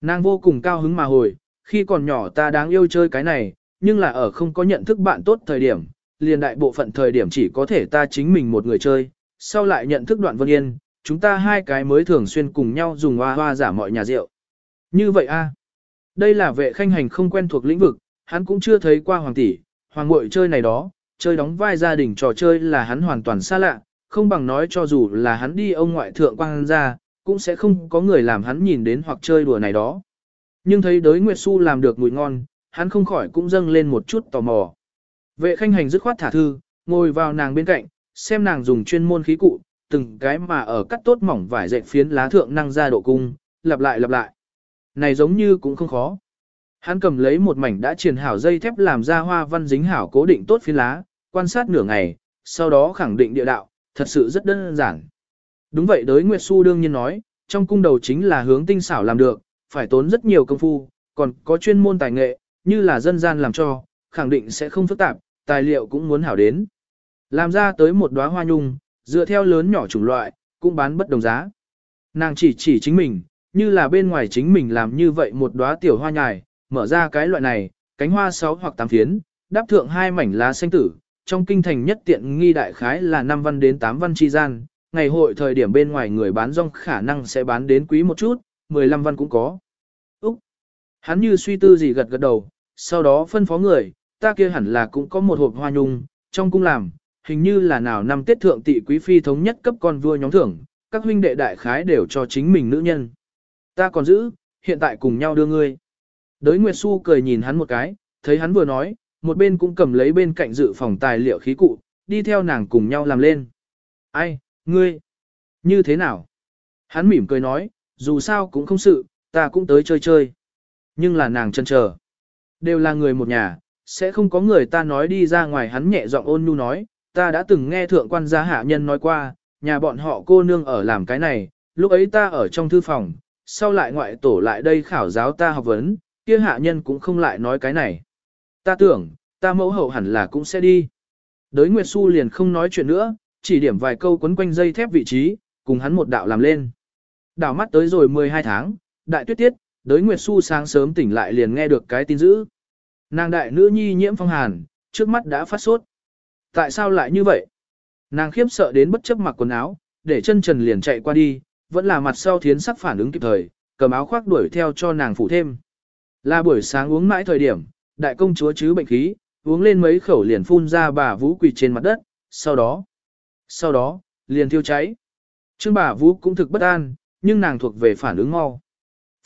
Nàng vô cùng cao hứng mà hồi, khi còn nhỏ ta đáng yêu chơi cái này, nhưng là ở không có nhận thức bạn tốt thời điểm, liền đại bộ phận thời điểm chỉ có thể ta chính mình một người chơi, sau lại nhận thức đoạn vân yên, chúng ta hai cái mới thường xuyên cùng nhau dùng hoa hoa giả mọi nhà rượu. Như vậy a Đây là vệ khanh hành không quen thuộc lĩnh vực, hắn cũng chưa thấy qua hoàng tỷ, hoàng ngội chơi này đó, chơi đóng vai gia đình trò chơi là hắn hoàn toàn xa lạ, không bằng nói cho dù là hắn đi ông ngoại thượng quang ra, cũng sẽ không có người làm hắn nhìn đến hoặc chơi đùa này đó. Nhưng thấy đới Nguyệt Xu làm được mùi ngon, hắn không khỏi cũng dâng lên một chút tò mò. Vệ khanh hành dứt khoát thả thư, ngồi vào nàng bên cạnh, xem nàng dùng chuyên môn khí cụ, từng cái mà ở cắt tốt mỏng vải dệt phiến lá thượng năng ra độ cung, lặp lại lặp lại. Này giống như cũng không khó. Hắn cầm lấy một mảnh đã triền hảo dây thép làm ra hoa văn dính hảo cố định tốt phiến lá, quan sát nửa ngày, sau đó khẳng định địa đạo, thật sự rất đơn giản. Đúng vậy đới Nguyệt Xu đương nhiên nói, trong cung đầu chính là hướng tinh xảo làm được, phải tốn rất nhiều công phu, còn có chuyên môn tài nghệ, như là dân gian làm cho, khẳng định sẽ không phức tạp, tài liệu cũng muốn hảo đến. Làm ra tới một đóa hoa nhung, dựa theo lớn nhỏ chủng loại, cũng bán bất đồng giá. Nàng chỉ chỉ chính mình, như là bên ngoài chính mình làm như vậy một đóa tiểu hoa nhài, mở ra cái loại này, cánh hoa 6 hoặc 8 phiến, đáp thượng hai mảnh lá xanh tử, trong kinh thành nhất tiện nghi đại khái là 5 văn đến 8 văn chi gian, ngày hội thời điểm bên ngoài người bán rong khả năng sẽ bán đến quý một chút, 15 văn cũng có. Hắn như suy tư gì gật gật đầu, sau đó phân phó người, ta kia hẳn là cũng có một hộp hoa nhung, trong cung làm, hình như là nào năm tiết thượng tị quý phi thống nhất cấp con vua nhóm thưởng, các huynh đệ đại khái đều cho chính mình nữ nhân. Ta còn giữ, hiện tại cùng nhau đưa ngươi. Đới Nguyệt Xu cười nhìn hắn một cái, thấy hắn vừa nói, một bên cũng cầm lấy bên cạnh dự phòng tài liệu khí cụ, đi theo nàng cùng nhau làm lên. Ai, ngươi, như thế nào? Hắn mỉm cười nói, dù sao cũng không sự, ta cũng tới chơi chơi. Nhưng là nàng chân chờ. Đều là người một nhà, sẽ không có người ta nói đi ra ngoài hắn nhẹ giọng ôn nhu nói, ta đã từng nghe thượng quan gia hạ nhân nói qua, nhà bọn họ cô nương ở làm cái này, lúc ấy ta ở trong thư phòng, sau lại ngoại tổ lại đây khảo giáo ta học vấn, kia hạ nhân cũng không lại nói cái này. Ta tưởng, ta mẫu hậu hẳn là cũng sẽ đi. Đới Nguyệt Xu liền không nói chuyện nữa, chỉ điểm vài câu quấn quanh dây thép vị trí, cùng hắn một đạo làm lên. Đảo mắt tới rồi 12 tháng, đại tuyết tiết, đới Nguyệt Xu sáng sớm tỉnh lại liền nghe được cái tin dữ. Nàng đại nữ nhi nhiễm phong hàn, trước mắt đã phát sốt. Tại sao lại như vậy? Nàng khiếp sợ đến bất chấp mặc quần áo, để chân trần liền chạy qua đi, vẫn là mặt sau thiến sắc phản ứng kịp thời, cầm áo khoác đuổi theo cho nàng phủ thêm. Là buổi sáng uống mãi thời điểm, đại công chúa chứ bệnh khí, uống lên mấy khẩu liền phun ra bà vũ quỳ trên mặt đất, sau đó, sau đó, liền thiêu cháy. Trương bà vũ cũng thực bất an, nhưng nàng thuộc về phản ứng mau.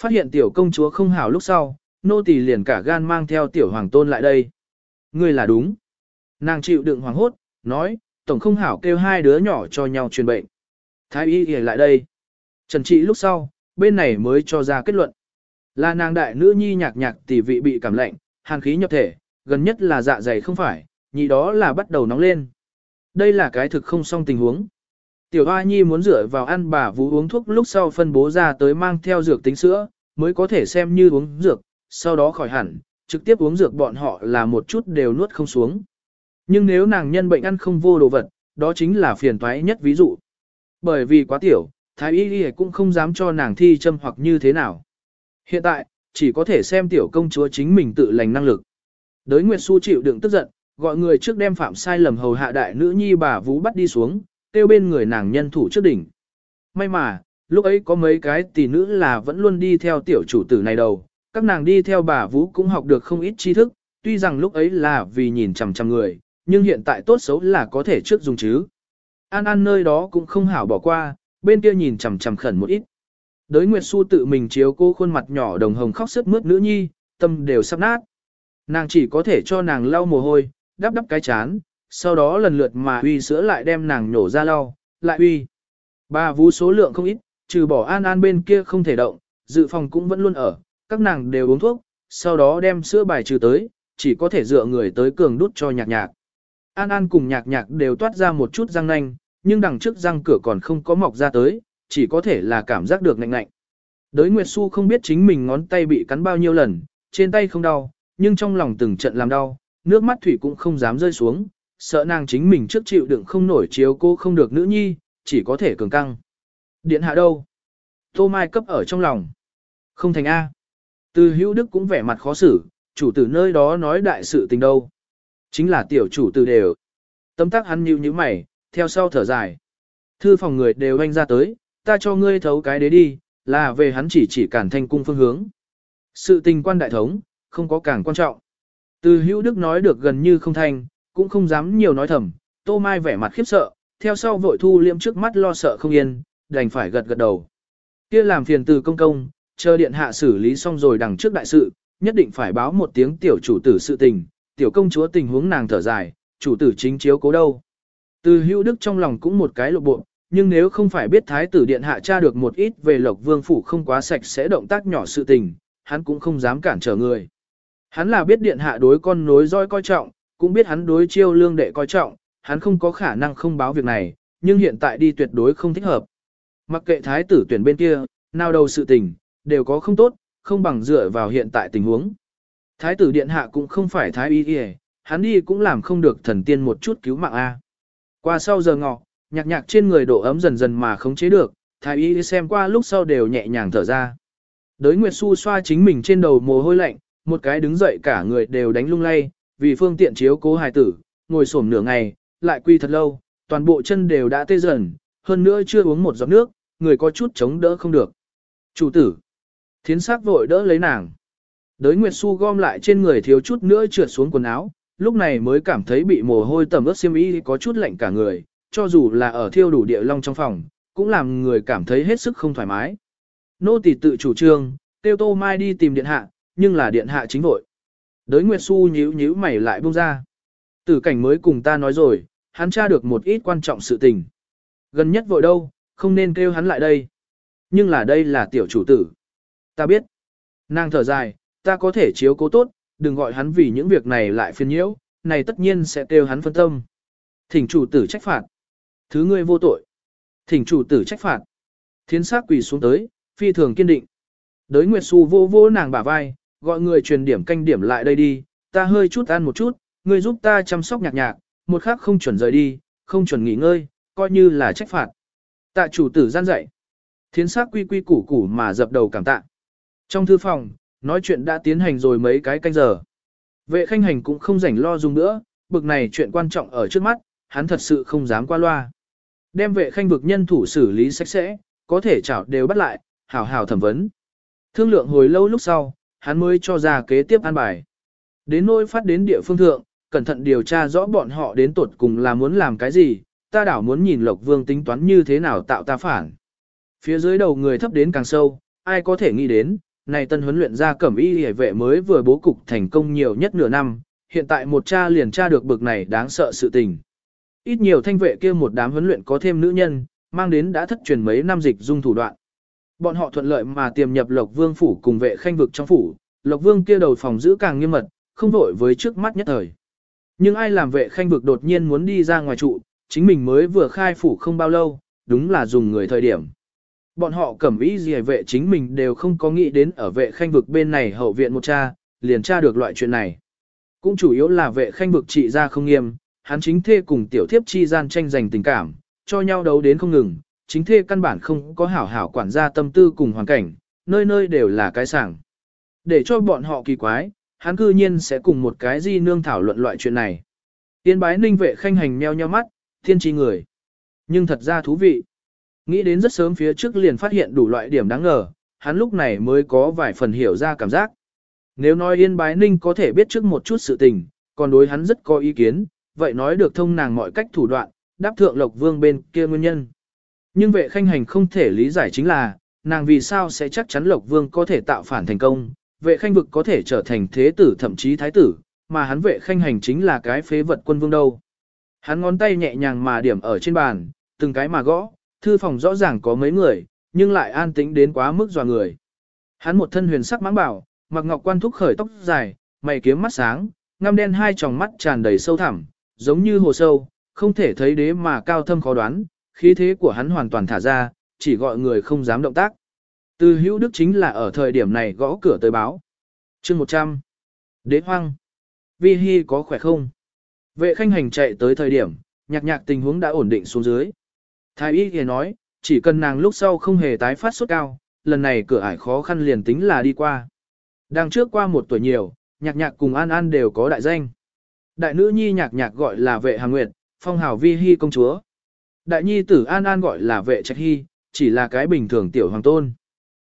Phát hiện tiểu công chúa không hảo lúc sau, nô tỳ liền cả gan mang theo tiểu hoàng tôn lại đây. Ngươi là đúng. Nàng chịu đựng hoàng hốt, nói, tổng không hảo kêu hai đứa nhỏ cho nhau truyền bệnh. Thái y ghề lại đây. Trần trị lúc sau, bên này mới cho ra kết luận. Là nàng đại nữ nhi nhạc nhạc tỷ vị bị cảm lạnh, hàn khí nhập thể, gần nhất là dạ dày không phải, nhị đó là bắt đầu nóng lên. Đây là cái thực không xong tình huống. Tiểu Hoa Nhi muốn rửa vào ăn bà vú uống thuốc lúc sau phân bố ra tới mang theo dược tính sữa, mới có thể xem như uống dược, sau đó khỏi hẳn, trực tiếp uống dược bọn họ là một chút đều nuốt không xuống. Nhưng nếu nàng nhân bệnh ăn không vô đồ vật, đó chính là phiền toái nhất ví dụ. Bởi vì quá tiểu, Thái Y Y cũng không dám cho nàng thi châm hoặc như thế nào. Hiện tại, chỉ có thể xem tiểu công chúa chính mình tự lành năng lực. Đới Nguyệt Xu chịu đựng tức giận, gọi người trước đem phạm sai lầm hầu hạ đại nữ nhi bà Vũ bắt đi xuống, tiêu bên người nàng nhân thủ trước đỉnh. May mà, lúc ấy có mấy cái tỷ nữ là vẫn luôn đi theo tiểu chủ tử này đầu, các nàng đi theo bà Vũ cũng học được không ít tri thức, tuy rằng lúc ấy là vì nhìn chằm chằm người, nhưng hiện tại tốt xấu là có thể trước dùng chứ. An An nơi đó cũng không hảo bỏ qua, bên kia nhìn chằm chằm khẩn một ít. Đới Nguyệt Xu tự mình chiếu cô khuôn mặt nhỏ đồng hồng khóc sướt mướt nữ nhi, tâm đều sắp nát. Nàng chỉ có thể cho nàng lau mồ hôi, đắp đắp cái chán, sau đó lần lượt mà uy sữa lại đem nàng nhổ ra lau, lại uy. Bà vú số lượng không ít, trừ bỏ An An bên kia không thể động, dự phòng cũng vẫn luôn ở, các nàng đều uống thuốc, sau đó đem sữa bài trừ tới, chỉ có thể dựa người tới cường đút cho nhạc nhạc. An An cùng nhạc nhạc đều toát ra một chút răng nanh, nhưng đằng trước răng cửa còn không có mọc ra tới, chỉ có thể là cảm giác được ngạnh ngạnh. Đới Nguyệt Xu không biết chính mình ngón tay bị cắn bao nhiêu lần, trên tay không đau, nhưng trong lòng từng trận làm đau, nước mắt thủy cũng không dám rơi xuống, sợ nàng chính mình trước chịu đựng không nổi chiếu cô không được nữ nhi, chỉ có thể cường căng. Điện hạ đâu? Tô Mai cấp ở trong lòng. Không thành A. Từ hữu đức cũng vẻ mặt khó xử, chủ tử nơi đó nói đại sự tình đâu. Chính là tiểu chủ tử đều. tấm tác hắn nhíu như mày, theo sau thở dài. Thư phòng người đều anh ra tới, ta cho ngươi thấu cái đấy đi, là về hắn chỉ chỉ cản thanh cung phương hướng. Sự tình quan đại thống, không có càng quan trọng. Từ hữu đức nói được gần như không thành, cũng không dám nhiều nói thầm, tô mai vẻ mặt khiếp sợ, theo sau vội thu liễm trước mắt lo sợ không yên, đành phải gật gật đầu. kia làm phiền từ công công, chờ điện hạ xử lý xong rồi đằng trước đại sự, nhất định phải báo một tiếng tiểu chủ tử sự tình, tiểu công chúa tình huống nàng thở dài, chủ tử chính chiếu cố đâu. Từ hữu đức trong lòng cũng một cái lộ bộ, nhưng nếu không phải biết thái tử điện hạ tra được một ít về lộc vương phủ không quá sạch sẽ động tác nhỏ sự tình, hắn cũng không dám cản trở người. Hắn là biết điện hạ đối con nối roi coi trọng, cũng biết hắn đối chiêu lương đệ coi trọng, hắn không có khả năng không báo việc này, nhưng hiện tại đi tuyệt đối không thích hợp. Mặc kệ thái tử tuyển bên kia, nào đầu sự tình, đều có không tốt, không bằng dựa vào hiện tại tình huống. Thái tử điện hạ cũng không phải thái y y, hắn đi cũng làm không được thần tiên một chút cứu mạng A. Qua sau giờ ngọ, nhạc nhạc trên người độ ấm dần dần mà không chế được, thái y xem qua lúc sau đều nhẹ nhàng thở ra. Đới Nguyệt Xu xoa chính mình trên đầu mồ hôi lạnh, một cái đứng dậy cả người đều đánh lung lay, vì phương tiện chiếu cố hài tử, ngồi xổm nửa ngày, lại quy thật lâu, toàn bộ chân đều đã tê dần, hơn nữa chưa uống một giọt nước, người có chút chống đỡ không được. Chủ tử, thiến sắc vội đỡ lấy nàng. Đới Nguyệt Xu gom lại trên người thiếu chút nữa trượt xuống quần áo, lúc này mới cảm thấy bị mồ hôi tầm ướt xiêm y có chút lạnh cả người, cho dù là ở thiêu đủ địa long trong phòng, cũng làm người cảm thấy hết sức không thoải mái. Nô tỳ tự chủ trương, tiêu tô mai đi tìm điện hạ, nhưng là điện hạ chính vội. Đới Nguyệt Xu nhíu nhíu mày lại buông ra. Tử cảnh mới cùng ta nói rồi, hắn tra được một ít quan trọng sự tình. Gần nhất vội đâu, không nên kêu hắn lại đây. Nhưng là đây là tiểu chủ tử. Ta biết. Nàng thở dài, ta có thể chiếu cố tốt, đừng gọi hắn vì những việc này lại phiền nhiễu, này tất nhiên sẽ kêu hắn phân tâm. Thỉnh chủ tử trách phạt. Thứ ngươi vô tội. Thỉnh chủ tử trách phạt. Thiến sát quỳ xuống tới, phi thường kiên định. Đới Nguyệt Xu vô vô nàng bả vai, gọi người truyền điểm canh điểm lại đây đi, ta hơi chút ăn một chút, ngươi giúp ta chăm sóc nhạc nhạc, một khắc không chuẩn rời đi, không chuẩn nghỉ ngơi, coi như là trách phạt. Tạ chủ tử gian dạy. Thiến sắc quy quy củ củ mà dập đầu cảm tạ. Trong thư phòng, nói chuyện đã tiến hành rồi mấy cái canh giờ. Vệ khanh hành cũng không rảnh lo dùng nữa, bực này chuyện quan trọng ở trước mắt, hắn thật sự không dám qua loa. Đem vệ khanh vực nhân thủ xử lý sạch sẽ, có thể chảo đều bắt lại, hảo hảo thẩm vấn. Thương lượng hồi lâu lúc sau, hắn mới cho ra kế tiếp an bài. Đến nỗi phát đến địa phương thượng, cẩn thận điều tra rõ bọn họ đến tột cùng là muốn làm cái gì, ta đảo muốn nhìn Lộc Vương tính toán như thế nào tạo ta phản. Phía dưới đầu người thấp đến càng sâu, ai có thể nghĩ đến, này tân huấn luyện ra cẩm y hề vệ mới vừa bố cục thành công nhiều nhất nửa năm, hiện tại một cha liền tra được bực này đáng sợ sự tình. Ít nhiều thanh vệ kia một đám huấn luyện có thêm nữ nhân, mang đến đã thất truyền mấy năm dịch dung thủ đoạn. Bọn họ thuận lợi mà tiềm nhập Lộc Vương phủ cùng vệ khanh vực trong phủ, Lộc Vương kia đầu phòng giữ càng nghiêm mật, không vội với trước mắt nhất thời. Nhưng ai làm vệ khanh vực đột nhiên muốn đi ra ngoài trụ, chính mình mới vừa khai phủ không bao lâu, đúng là dùng người thời điểm. Bọn họ cẩm ý gì vệ chính mình đều không có nghĩ đến ở vệ khanh vực bên này hậu viện một cha, liền tra được loại chuyện này. Cũng chủ yếu là vệ khanh vực trị ra không nghiêm, hắn chính thê cùng tiểu thiếp chi gian tranh giành tình cảm, cho nhau đấu đến không ngừng, chính thê căn bản không có hảo hảo quản gia tâm tư cùng hoàn cảnh, nơi nơi đều là cái sảng. Để cho bọn họ kỳ quái, hắn cư nhiên sẽ cùng một cái di nương thảo luận loại chuyện này. Tiên bái ninh vệ khanh hành meo nheo mắt, thiên tri người. Nhưng thật ra thú vị. Nghĩ đến rất sớm phía trước liền phát hiện đủ loại điểm đáng ngờ, hắn lúc này mới có vài phần hiểu ra cảm giác. Nếu nói Yên Bái Ninh có thể biết trước một chút sự tình, còn đối hắn rất có ý kiến, vậy nói được thông nàng mọi cách thủ đoạn, đáp thượng Lộc Vương bên kia nguyên nhân. Nhưng vệ khanh hành không thể lý giải chính là, nàng vì sao sẽ chắc chắn Lộc Vương có thể tạo phản thành công, vệ khanh vực có thể trở thành thế tử thậm chí thái tử, mà hắn vệ khanh hành chính là cái phế vật quân vương đâu. Hắn ngón tay nhẹ nhàng mà điểm ở trên bàn, từng cái mà gõ, thư phòng rõ ràng có mấy người, nhưng lại an tĩnh đến quá mức dò người. Hắn một thân huyền sắc mãng bảo, mặc ngọc quan thúc khởi tóc dài, mày kiếm mắt sáng, ngăm đen hai tròng mắt tràn đầy sâu thẳm, giống như hồ sâu, không thể thấy đế mà cao thâm khó đoán, khí thế của hắn hoàn toàn thả ra, chỉ gọi người không dám động tác. Từ hữu đức chính là ở thời điểm này gõ cửa tới báo. chương 100. Đế hoang. Vi Hi có khỏe không? Vệ khanh hành chạy tới thời điểm, nhạc nhạc tình huống đã ổn định xuống dưới. Thái y thì nói, chỉ cần nàng lúc sau không hề tái phát sốt cao, lần này cửa ải khó khăn liền tính là đi qua. Đang trước qua một tuổi nhiều, nhạc nhạc cùng An An đều có đại danh. Đại nữ nhi nhạc nhạc gọi là vệ hàng nguyệt, phong hào vi hy công chúa. Đại nhi tử An An gọi là vệ trạch hy, chỉ là cái bình thường tiểu hoàng tôn.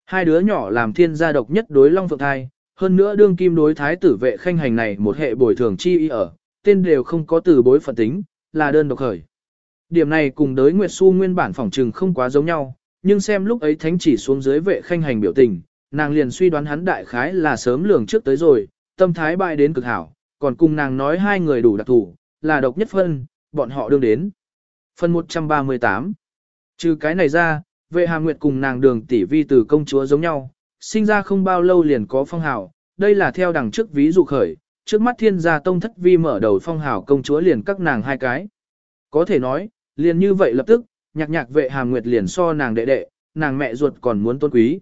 Hai đứa nhỏ làm thiên gia độc nhất đối long phượng thai, hơn nữa đương kim đối thái tử vệ khanh hành này một hệ bồi thường chi y ở, tên đều không có từ bối phận tính, là đơn độc khởi. Điểm này cùng đới Nguyệt Xu nguyên bản phỏng trừng không quá giống nhau, nhưng xem lúc ấy thánh chỉ xuống dưới vệ khanh hành biểu tình, nàng liền suy đoán hắn đại khái là sớm lường trước tới rồi, tâm thái bại đến cực hảo, còn cùng nàng nói hai người đủ đặc thủ, là độc nhất phân, bọn họ đương đến. Phần 138 Trừ cái này ra, vệ hà nguyệt cùng nàng đường tỷ vi từ công chúa giống nhau, sinh ra không bao lâu liền có phong hào, đây là theo đằng trước ví dụ khởi, trước mắt thiên gia tông thất vi mở đầu phong hào công chúa liền các nàng hai cái. Có thể nói, liền như vậy lập tức, nhạc nhạc vệ hàm nguyệt liền so nàng đệ đệ, nàng mẹ ruột còn muốn tôn quý.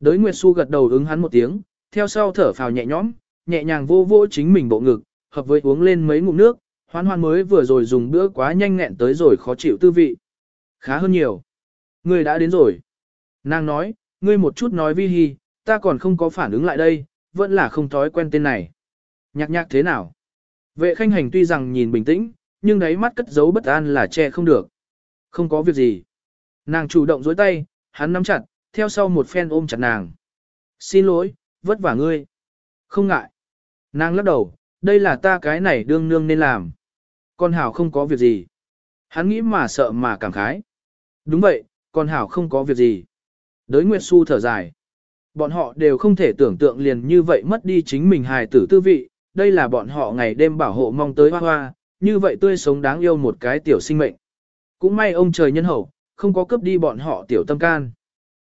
Đới Nguyệt Xu gật đầu ứng hắn một tiếng, theo sau thở phào nhẹ nhõm, nhẹ nhàng vô vô chính mình bộ ngực, hợp với uống lên mấy ngụm nước, hoan hoan mới vừa rồi dùng bữa quá nhanh nghẹn tới rồi khó chịu tư vị. Khá hơn nhiều. Ngươi đã đến rồi. Nàng nói, ngươi một chút nói vi hi, ta còn không có phản ứng lại đây, vẫn là không thói quen tên này. Nhạc nhạc thế nào? Vệ khanh hành tuy rằng nhìn bình tĩnh, nhưng đáy mắt cất giấu bất an là che không được. Không có việc gì. Nàng chủ động dối tay, hắn nắm chặt, theo sau một phen ôm chặt nàng. Xin lỗi, vất vả ngươi. Không ngại. Nàng lắc đầu, đây là ta cái này đương nương nên làm. Con Hảo không có việc gì. Hắn nghĩ mà sợ mà cảm khái. Đúng vậy, con Hảo không có việc gì. Đới Nguyệt Xu thở dài. Bọn họ đều không thể tưởng tượng liền như vậy mất đi chính mình hài tử tư vị. Đây là bọn họ ngày đêm bảo hộ mong tới hoa hoa, như vậy tươi sống đáng yêu một cái tiểu sinh mệnh. Cũng may ông trời nhân hậu, không có cướp đi bọn họ tiểu tâm can.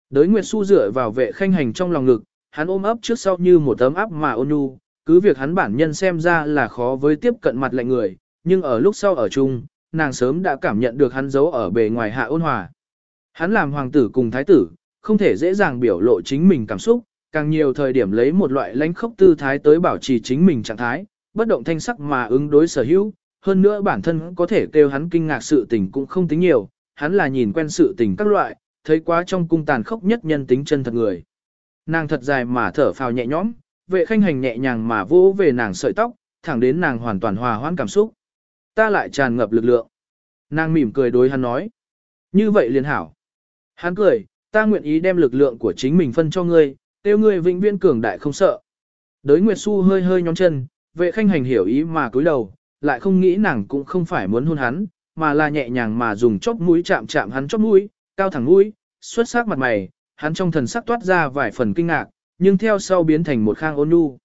Đới Nguyệt Xu dựa vào vệ khanh hành trong lòng ngực, hắn ôm ấp trước sau như một tấm áp mà ôn nhu, cứ việc hắn bản nhân xem ra là khó với tiếp cận mặt lạnh người, nhưng ở lúc sau ở chung, nàng sớm đã cảm nhận được hắn giấu ở bề ngoài hạ ôn hòa. Hắn làm hoàng tử cùng thái tử, không thể dễ dàng biểu lộ chính mình cảm xúc, càng nhiều thời điểm lấy một loại lãnh khốc tư thái tới bảo trì chính mình trạng thái, bất động thanh sắc mà ứng đối sở hữu, hơn nữa bản thân có thể kêu hắn kinh ngạc sự tình cũng không tính nhiều, hắn là nhìn quen sự tình các loại, thấy quá trong cung tàn khốc nhất nhân tính chân thật người. Nàng thật dài mà thở phào nhẹ nhõm, vệ khanh hành nhẹ nhàng mà vỗ về nàng sợi tóc, thẳng đến nàng hoàn toàn hòa hoãn cảm xúc. Ta lại tràn ngập lực lượng. Nàng mỉm cười đối hắn nói. Như vậy liền hảo. Hắn cười, ta nguyện ý đem lực lượng của chính mình phân cho ngươi, tiêu ngươi vĩnh viễn cường đại không sợ. Đới Nguyệt Xu hơi hơi nhón chân, vệ khanh hành hiểu ý mà cúi đầu, lại không nghĩ nàng cũng không phải muốn hôn hắn, mà là nhẹ nhàng mà dùng chóp mũi chạm chạm hắn chóp mũi, cao thẳng mũi, xuất sắc mặt mày, hắn trong thần sắc toát ra vài phần kinh ngạc, nhưng theo sau biến thành một khang ôn nhu.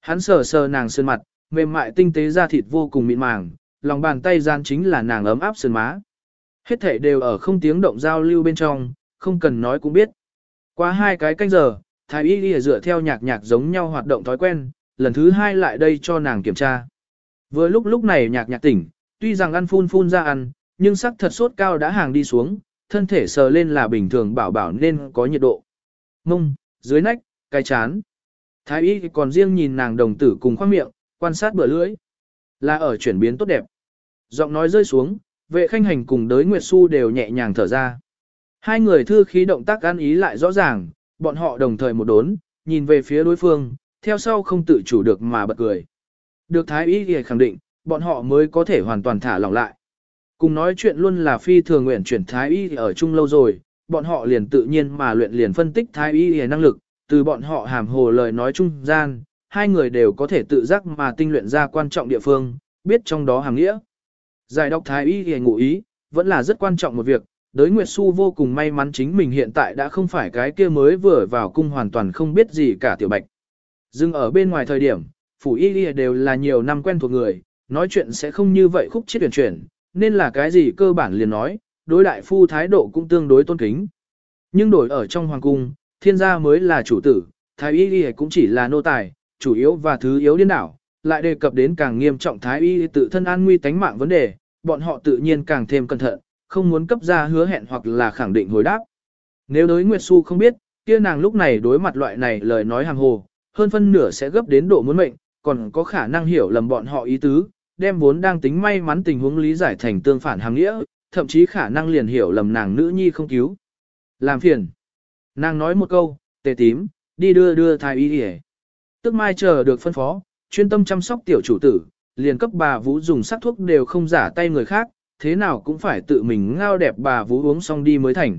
Hắn sờ sờ nàng sơn mặt, mềm mại tinh tế da thịt vô cùng mịn màng, lòng bàn tay gian chính là nàng ấm áp sườn má. Hết thể đều ở không tiếng động giao lưu bên trong, không cần nói cũng biết. Qua hai cái canh giờ, thái y lìa dựa theo nhạc nhạc giống nhau hoạt động thói quen, lần thứ hai lại đây cho nàng kiểm tra. Vừa lúc lúc này nhạc nhạc tỉnh, tuy rằng ăn phun phun ra ăn, nhưng sắc thật sốt cao đã hàng đi xuống, thân thể sờ lên là bình thường bảo bảo nên có nhiệt độ. Mông, dưới nách, cay chán. Thái y còn riêng nhìn nàng đồng tử cùng khoang miệng, quan sát bữa lưỡi. Là ở chuyển biến tốt đẹp. Giọng nói rơi xuống, vệ khanh hành cùng đới Nguyệt Xu đều nhẹ nhàng thở ra. Hai người thư khí động tác ăn ý lại rõ ràng, bọn họ đồng thời một đốn, nhìn về phía đối phương, theo sau không tự chủ được mà bật cười. Được Thái y thì khẳng định, bọn họ mới có thể hoàn toàn thả lỏng lại. Cùng nói chuyện luôn là phi thường nguyện chuyển thái y ở chung lâu rồi, bọn họ liền tự nhiên mà luyện liền phân tích thái y năng lực, từ bọn họ hàm hồ lời nói trung gian, hai người đều có thể tự giác mà tinh luyện ra quan trọng địa phương, biết trong đó hàng nghĩa. Giải độc thái y hề ngụ ý, vẫn là rất quan trọng một việc, đới Nguyệt Xu vô cùng may mắn chính mình hiện tại đã không phải cái kia mới vừa vào cung hoàn toàn không biết gì cả tiểu bạch. Dừng ở bên ngoài thời điểm, phủ y đều là nhiều năm quen thuộc người, nói chuyện sẽ không như vậy khúc chiết chuyển chuyển, nên là cái gì cơ bản liền nói, đối đại phu thái độ cũng tương đối tôn kính. Nhưng đổi ở trong hoàng cung, thiên gia mới là chủ tử, thái y cũng chỉ là nô tài, chủ yếu và thứ yếu điên đảo, lại đề cập đến càng nghiêm trọng thái y tự thân an nguy tánh mạng vấn đề, bọn họ tự nhiên càng thêm cẩn thận, không muốn cấp ra hứa hẹn hoặc là khẳng định hồi đáp. Nếu đối Nguyệt Xu không biết, kia nàng lúc này đối mặt loại này lời nói hàng hồ, hơn phân nửa sẽ gấp đến độ muốn mệnh, còn có khả năng hiểu lầm bọn họ ý tứ, đem vốn đang tính may mắn tình huống lý giải thành tương phản hàng nghĩa, thậm chí khả năng liền hiểu lầm nàng nữ nhi không cứu. Làm phiền. Nàng nói một câu, tề tím, đi đưa đưa thái y đi Tức mai chờ được phân phó, chuyên tâm chăm sóc tiểu chủ tử, liền cấp bà Vũ dùng sắc thuốc đều không giả tay người khác, thế nào cũng phải tự mình ngao đẹp bà Vũ uống xong đi mới thành.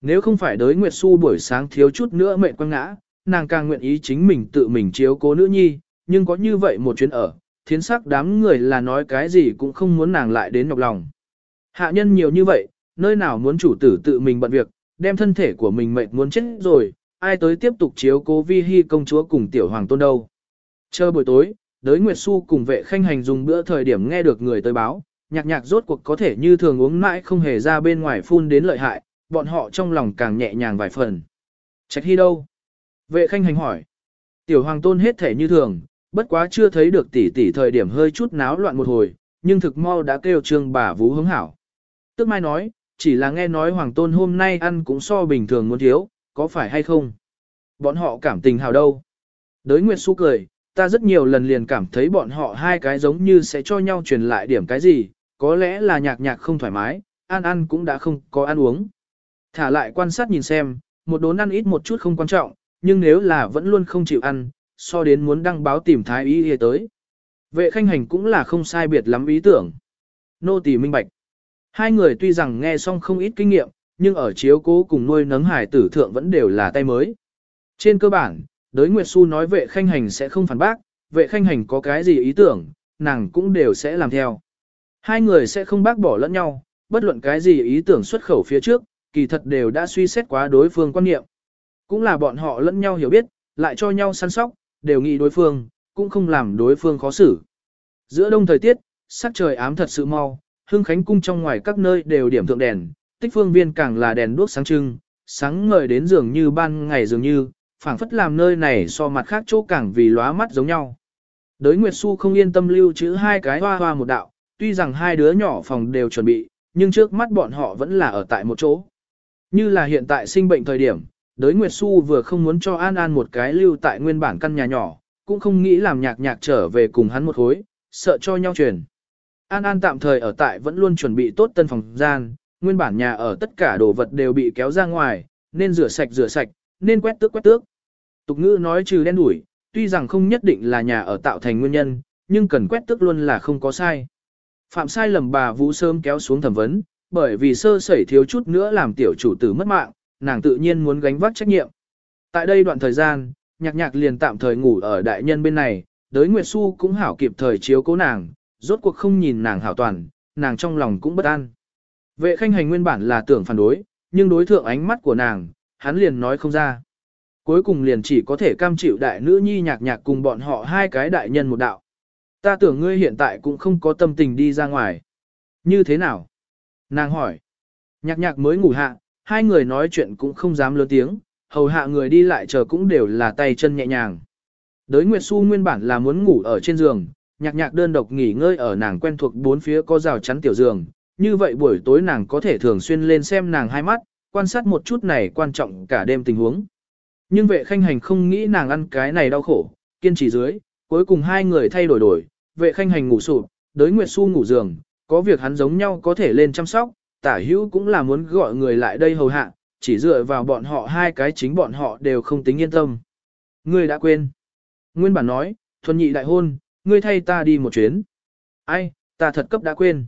Nếu không phải đới Nguyệt Xu buổi sáng thiếu chút nữa mệnh quăng ngã, nàng càng nguyện ý chính mình tự mình chiếu cố nữ nhi, nhưng có như vậy một chuyến ở, thiến sắc đám người là nói cái gì cũng không muốn nàng lại đến nhọc lòng. Hạ nhân nhiều như vậy, nơi nào muốn chủ tử tự mình bận việc, đem thân thể của mình mệt muốn chết rồi, ai tới tiếp tục chiếu cố vi hy công chúa cùng tiểu hoàng tôn đâu. Chờ buổi tối, đới Nguyệt Xu cùng vệ khanh hành dùng bữa thời điểm nghe được người tới báo, nhạc nhạc rốt cuộc có thể như thường uống mãi không hề ra bên ngoài phun đến lợi hại, bọn họ trong lòng càng nhẹ nhàng vài phần. Trạch hy đâu? Vệ khanh hành hỏi. Tiểu hoàng tôn hết thể như thường, bất quá chưa thấy được tỷ tỷ thời điểm hơi chút náo loạn một hồi, nhưng thực mau đã kêu trương bà vú hứng hảo. Tức mai nói, chỉ là nghe nói hoàng tôn hôm nay ăn cũng so bình thường muốn thiếu, có phải hay không? Bọn họ cảm tình hào đâu? Đới Nguyệt Xu cười, ta rất nhiều lần liền cảm thấy bọn họ hai cái giống như sẽ cho nhau truyền lại điểm cái gì, có lẽ là nhạc nhạc không thoải mái, ăn ăn cũng đã không có ăn uống. Thả lại quan sát nhìn xem, một đốn ăn ít một chút không quan trọng, nhưng nếu là vẫn luôn không chịu ăn, so đến muốn đăng báo tìm thái y y tới. Vệ khanh hành cũng là không sai biệt lắm ý tưởng. Nô tỳ minh bạch. Hai người tuy rằng nghe xong không ít kinh nghiệm, nhưng ở chiếu cố cùng nuôi nấng hải tử thượng vẫn đều là tay mới. Trên cơ bản, đới Nguyệt Xu nói vệ khanh hành sẽ không phản bác, vệ khanh hành có cái gì ý tưởng, nàng cũng đều sẽ làm theo. Hai người sẽ không bác bỏ lẫn nhau, bất luận cái gì ý tưởng xuất khẩu phía trước, kỳ thật đều đã suy xét quá đối phương quan niệm. Cũng là bọn họ lẫn nhau hiểu biết, lại cho nhau săn sóc, đều nghĩ đối phương, cũng không làm đối phương khó xử. Giữa đông thời tiết, sắc trời ám thật sự mau, hương khánh cung trong ngoài các nơi đều điểm thượng đèn, tích phương viên càng là đèn đuốc sáng trưng, sáng ngời đến dường như ban ngày dường như, phảng phất làm nơi này so mặt khác chỗ càng vì lóa mắt giống nhau. Đới Nguyệt Xu không yên tâm lưu trữ hai cái hoa hoa một đạo, tuy rằng hai đứa nhỏ phòng đều chuẩn bị, nhưng trước mắt bọn họ vẫn là ở tại một chỗ. Như là hiện tại sinh bệnh thời điểm, đới Nguyệt Xu vừa không muốn cho An An một cái lưu tại nguyên bản căn nhà nhỏ, cũng không nghĩ làm nhạc nhạc trở về cùng hắn một khối, sợ cho nhau truyền. An An tạm thời ở tại vẫn luôn chuẩn bị tốt tân phòng gian, nguyên bản nhà ở tất cả đồ vật đều bị kéo ra ngoài, nên rửa sạch rửa sạch, nên quét tước quét tước. Tục ngữ nói trừ đen đuổi, tuy rằng không nhất định là nhà ở tạo thành nguyên nhân, nhưng cần quét tước luôn là không có sai. Phạm sai lầm bà Vũ Sớm kéo xuống thẩm vấn, bởi vì sơ sẩy thiếu chút nữa làm tiểu chủ tử mất mạng, nàng tự nhiên muốn gánh vác trách nhiệm. Tại đây đoạn thời gian, nhạc nhạc liền tạm thời ngủ ở đại nhân bên này, đới Nguyệt Xu cũng hảo kịp thời chiếu cố nàng, rốt cuộc không nhìn nàng hảo toàn, nàng trong lòng cũng bất an. Vệ khanh hành nguyên bản là tưởng phản đối, nhưng đối thượng ánh mắt của nàng, hắn liền nói không ra. Cuối cùng liền chỉ có thể cam chịu đại nữ nhi nhạc nhạc cùng bọn họ hai cái đại nhân một đạo. Ta tưởng ngươi hiện tại cũng không có tâm tình đi ra ngoài. Như thế nào? Nàng hỏi. Nhạc nhạc mới ngủ hạ, hai người nói chuyện cũng không dám lớn tiếng, hầu hạ người đi lại chờ cũng đều là tay chân nhẹ nhàng. Đới Nguyệt Xu nguyên bản là muốn ngủ ở trên giường, nhạc nhạc đơn độc nghỉ ngơi ở nàng quen thuộc bốn phía có rào chắn tiểu giường, như vậy buổi tối nàng có thể thường xuyên lên xem nàng hai mắt, quan sát một chút này quan trọng cả đêm tình huống. Nhưng vệ khanh hành không nghĩ nàng ăn cái này đau khổ, kiên trì dưới, cuối cùng hai người thay đổi đổi, vệ khanh hành ngủ sụp, đới Nguyệt Xu ngủ giường, có việc hắn giống nhau có thể lên chăm sóc, tả hữu cũng là muốn gọi người lại đây hầu hạ, chỉ dựa vào bọn họ hai cái chính bọn họ đều không tính yên tâm. Ngươi đã quên. Nguyên bản nói, thuần nhị đại hôn, ngươi thay ta đi một chuyến. Ai, ta thật cấp đã quên.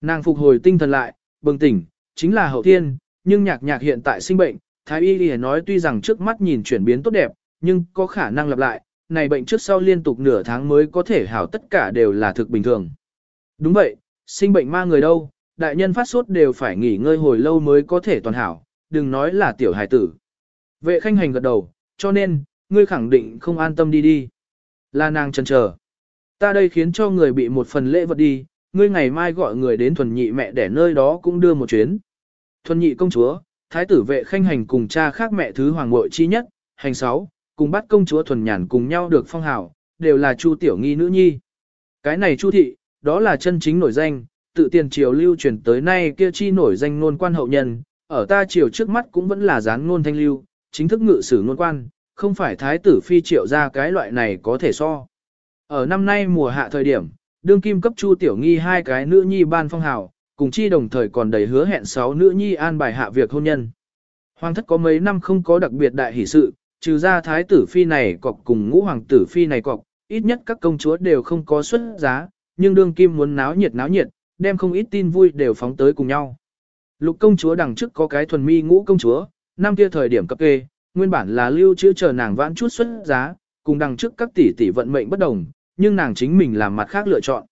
Nàng phục hồi tinh thần lại, bừng tỉnh, chính là hậu thiên, nhưng nhạc nhạc hiện tại sinh bệnh, thái y lìa nói tuy rằng trước mắt nhìn chuyển biến tốt đẹp, nhưng có khả năng lặp lại, này bệnh trước sau liên tục nửa tháng mới có thể hảo tất cả đều là thực bình thường. Đúng vậy, sinh bệnh ma người đâu, đại nhân phát sốt đều phải nghỉ ngơi hồi lâu mới có thể toàn hảo, đừng nói là tiểu hài tử. Vệ khanh hành gật đầu, cho nên, ngươi khẳng định không an tâm đi đi. Là nàng chần chờ. Ta đây khiến cho người bị một phần lễ vật đi, ngươi ngày mai gọi người đến thuần nhị mẹ để nơi đó cũng đưa một chuyến. Thuần nhị công chúa, thái tử vệ khanh hành cùng cha khác mẹ thứ hoàng muội chi nhất, hành sáu, cùng bắt công chúa thuần nhàn cùng nhau được phong hào, đều là chu tiểu nghi nữ nhi. Cái này chu thị, đó là chân chính nổi danh, tự tiền triều lưu truyền tới nay kia chi nổi danh ngôn quan hậu nhân, ở ta triều trước mắt cũng vẫn là gián ngôn thanh lưu, chính thức ngự sử ngôn quan, không phải thái tử phi triệu ra cái loại này có thể so. Ở năm nay mùa hạ thời điểm, đương kim cấp chu tiểu nghi hai cái nữ nhi ban phong hào, cùng chi đồng thời còn đầy hứa hẹn sáu nữ nhi an bài hạ việc hôn nhân. Hoàng thất có mấy năm không có đặc biệt đại hỷ sự, trừ ra thái tử phi này cọc cùng ngũ hoàng tử phi này cọc, ít nhất các công chúa đều không có xuất giá, nhưng đương kim muốn náo nhiệt náo nhiệt, đem không ít tin vui đều phóng tới cùng nhau. Lục công chúa đằng trước có cái thuần mi ngũ công chúa, năm kia thời điểm cấp kê, nguyên bản là lưu trữ chờ nàng vãn chút xuất giá, cùng đằng trước các tỷ tỷ vận mệnh bất đồng, nhưng nàng chính mình làm mặt khác lựa chọn.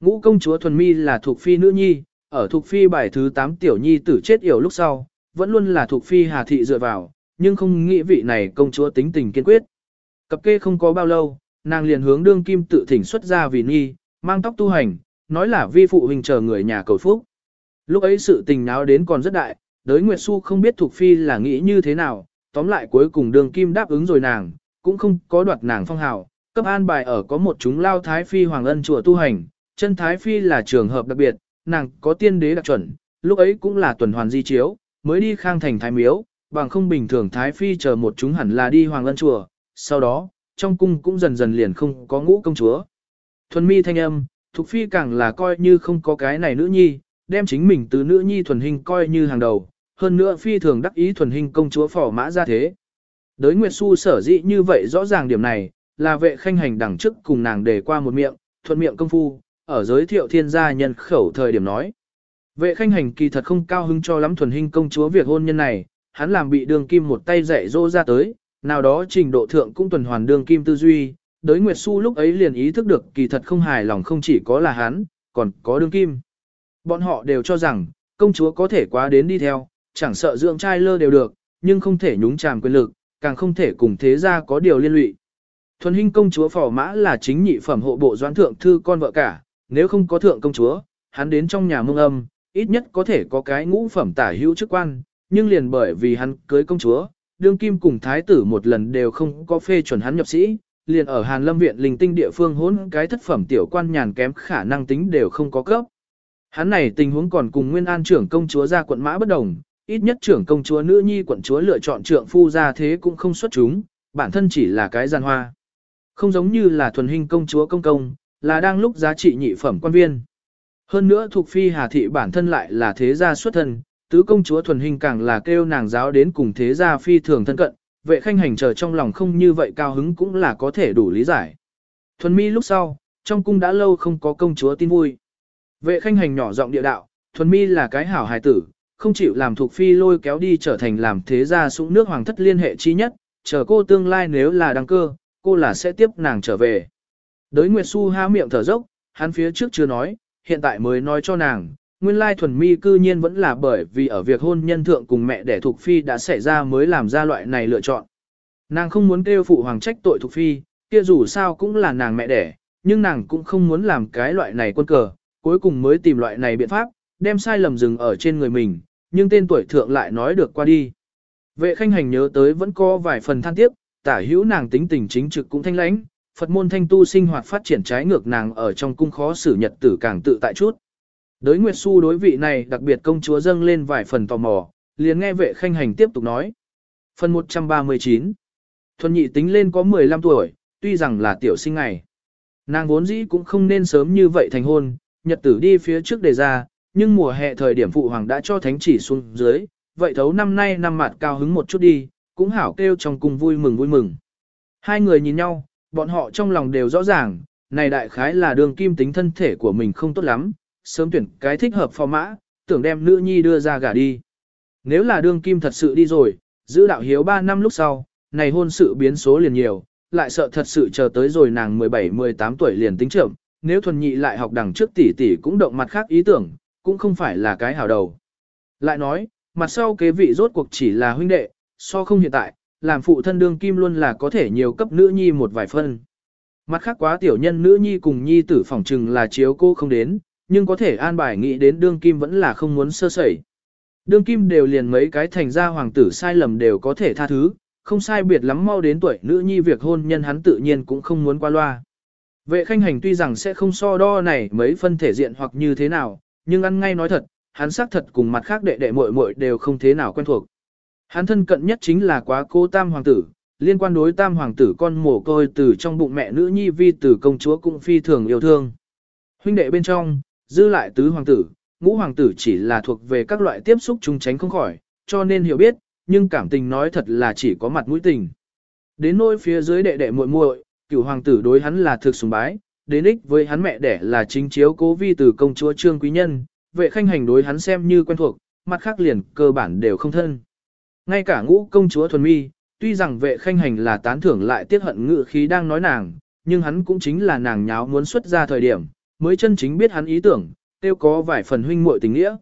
Ngũ công chúa thuần mi là thuộc phi nữ nhi, ở thuộc phi bài thứ 8 tiểu nhi tử chết yểu lúc sau, vẫn luôn là thuộc phi hà thị dựa vào, nhưng không nghĩ vị này công chúa tính tình kiên quyết. Cập kê không có bao lâu, nàng liền hướng đương kim tự thỉnh xuất ra vì nhi, mang tóc tu hành, nói là vi phụ huynh chờ người nhà cầu phúc. Lúc ấy sự tình náo đến còn rất đại, đới Nguyệt Xu không biết thuộc phi là nghĩ như thế nào, tóm lại cuối cùng đường kim đáp ứng rồi nàng, cũng không có đoạt nàng phong hào, cấp an bài ở có một chúng lao thái phi hoàng ân chùa tu hành, chân thái phi là trường hợp đặc biệt, nàng có tiên đế đặc chuẩn, lúc ấy cũng là tuần hoàn di chiếu, mới đi khang thành thái miếu, bằng không bình thường thái phi chờ một chúng hẳn là đi hoàng ân chùa, sau đó, trong cung cũng dần dần liền không có ngũ công chúa. Thuần mi thanh âm, Thục phi càng là coi như không có cái này nữ nhi, đem chính mình từ nữ nhi thuần hình coi như hàng đầu, hơn nữa phi thường đắc ý thuần hình công chúa phỏ mã ra thế. Đới Nguyệt Xu sở dĩ như vậy rõ ràng điểm này, là vệ khanh hành đằng trước cùng nàng để qua một miệng, thuận miệng công phu, ở giới thiệu thiên gia nhân khẩu thời điểm nói. Vệ khanh hành kỳ thật không cao hứng cho lắm thuần hình công chúa việc hôn nhân này, hắn làm bị đường kim một tay dạy dỗ ra tới, nào đó trình độ thượng cũng tuần hoàn đường kim tư duy, đới Nguyệt Xu lúc ấy liền ý thức được kỳ thật không hài lòng không chỉ có là hắn, còn có đường kim. Bọn họ đều cho rằng, công chúa có thể quá đến đi theo, chẳng sợ dưỡng trai lơ đều được, nhưng không thể nhúng chàm quyền lực, càng không thể cùng thế gia có điều liên lụy. Thuần hình công chúa phò mã là chính nhị phẩm hộ bộ doãn thượng thư con vợ cả, nếu không có thượng công chúa, hắn đến trong nhà mông âm, ít nhất có thể có cái ngũ phẩm tả hữu chức quan, nhưng liền bởi vì hắn cưới công chúa, đương kim cùng thái tử một lần đều không có phê chuẩn hắn nhập sĩ, liền ở Hàn Lâm viện linh tinh địa phương hỗn cái thất phẩm tiểu quan nhàn kém khả năng tính đều không có cấp. Hắn này tình huống còn cùng Nguyên An trưởng công chúa ra quận mã bất đồng, ít nhất trưởng công chúa nữ nhi quận chúa lựa chọn trưởng phu ra thế cũng không xuất chúng, bản thân chỉ là cái gian hoa. Không giống như là thuần hình công chúa công công, là đang lúc giá trị nhị phẩm quan viên. Hơn nữa thuộc phi Hà thị bản thân lại là thế gia xuất thân, tứ công chúa thuần hình càng là kêu nàng giáo đến cùng thế gia phi thường thân cận, vệ khanh hành chờ trong lòng không như vậy cao hứng cũng là có thể đủ lý giải. Thuần mi lúc sau, trong cung đã lâu không có công chúa tin vui. Vệ khanh hành nhỏ giọng địa đạo, thuần mi là cái hảo hài tử, không chịu làm thuộc phi lôi kéo đi trở thành làm thế gia sũng nước hoàng thất liên hệ chi nhất, chờ cô tương lai nếu là đăng cơ, cô là sẽ tiếp nàng trở về. Đới Nguyệt Xu há miệng thở dốc, hắn phía trước chưa nói, hiện tại mới nói cho nàng, nguyên lai thuần mi cư nhiên vẫn là bởi vì ở việc hôn nhân thượng cùng mẹ đẻ Thục Phi đã xảy ra mới làm ra loại này lựa chọn. Nàng không muốn kêu phụ hoàng trách tội Thục Phi, kia dù sao cũng là nàng mẹ đẻ, nhưng nàng cũng không muốn làm cái loại này quân cờ, cuối cùng mới tìm loại này biện pháp, đem sai lầm dừng ở trên người mình, nhưng tên tuổi thượng lại nói được qua đi. Vệ khanh hành nhớ tới vẫn có vài phần than tiếp, tả hữu nàng tính tình chính trực cũng thanh lãnh, Phật môn thanh tu sinh hoạt phát triển trái ngược nàng ở trong cung khó xử nhật tử càng tự tại chút. Đới Nguyệt Xu đối vị này đặc biệt công chúa dâng lên vài phần tò mò, liền nghe vệ khanh hành tiếp tục nói. Phần 139 Thuần nhị tính lên có 15 tuổi, tuy rằng là tiểu sinh ngày. Nàng vốn dĩ cũng không nên sớm như vậy thành hôn, nhật tử đi phía trước đề ra, nhưng mùa hè thời điểm phụ hoàng đã cho thánh chỉ xuống dưới, vậy thấu năm nay năm mặt cao hứng một chút đi, cũng hảo kêu trong cùng vui mừng vui mừng. Hai người nhìn nhau, bọn họ trong lòng đều rõ ràng, này đại khái là đường kim tính thân thể của mình không tốt lắm, sớm tuyển cái thích hợp phò mã, tưởng đem nữ nhi đưa ra gả đi. Nếu là đường kim thật sự đi rồi, giữ đạo hiếu 3 năm lúc sau, này hôn sự biến số liền nhiều, lại sợ thật sự chờ tới rồi nàng 17-18 tuổi liền tính trưởng, nếu thuần nhị lại học đằng trước tỷ tỷ cũng động mặt khác ý tưởng, cũng không phải là cái hảo đầu. Lại nói, mặt sau kế vị rốt cuộc chỉ là huynh đệ, so không hiện tại, làm phụ thân đương kim luôn là có thể nhiều cấp nữ nhi một vài phân. Mặt khác quá tiểu nhân nữ nhi cùng nhi tử phỏng trừng là chiếu cô không đến, nhưng có thể an bài nghĩ đến đương kim vẫn là không muốn sơ sẩy. Đương kim đều liền mấy cái thành ra hoàng tử sai lầm đều có thể tha thứ, không sai biệt lắm mau đến tuổi nữ nhi việc hôn nhân hắn tự nhiên cũng không muốn qua loa. Vệ khanh hành tuy rằng sẽ không so đo này mấy phân thể diện hoặc như thế nào, nhưng ăn ngay nói thật, hắn xác thật cùng mặt khác đệ đệ muội muội đều không thế nào quen thuộc. Hắn thân cận nhất chính là quá cô tam hoàng tử, liên quan đối tam hoàng tử con mồ côi từ trong bụng mẹ nữ nhi vi tử công chúa cũng phi thường yêu thương. Huynh đệ bên trong, dư lại tứ hoàng tử, ngũ hoàng tử chỉ là thuộc về các loại tiếp xúc chung tránh không khỏi, cho nên hiểu biết, nhưng cảm tình nói thật là chỉ có mặt mũi tình. Đến nỗi phía dưới đệ đệ muội muội, cửu hoàng tử đối hắn là thực sùng bái, đến ích với hắn mẹ đẻ là chính chiếu cố vi Tử công chúa trương quý nhân, vệ khanh hành đối hắn xem như quen thuộc, mặt khác liền cơ bản đều không thân. Ngay cả ngũ công chúa thuần mi, tuy rằng vệ khanh hành là tán thưởng lại tiếc hận ngự khí đang nói nàng, nhưng hắn cũng chính là nàng nháo muốn xuất ra thời điểm, mới chân chính biết hắn ý tưởng, tiêu có vài phần huynh muội tình nghĩa.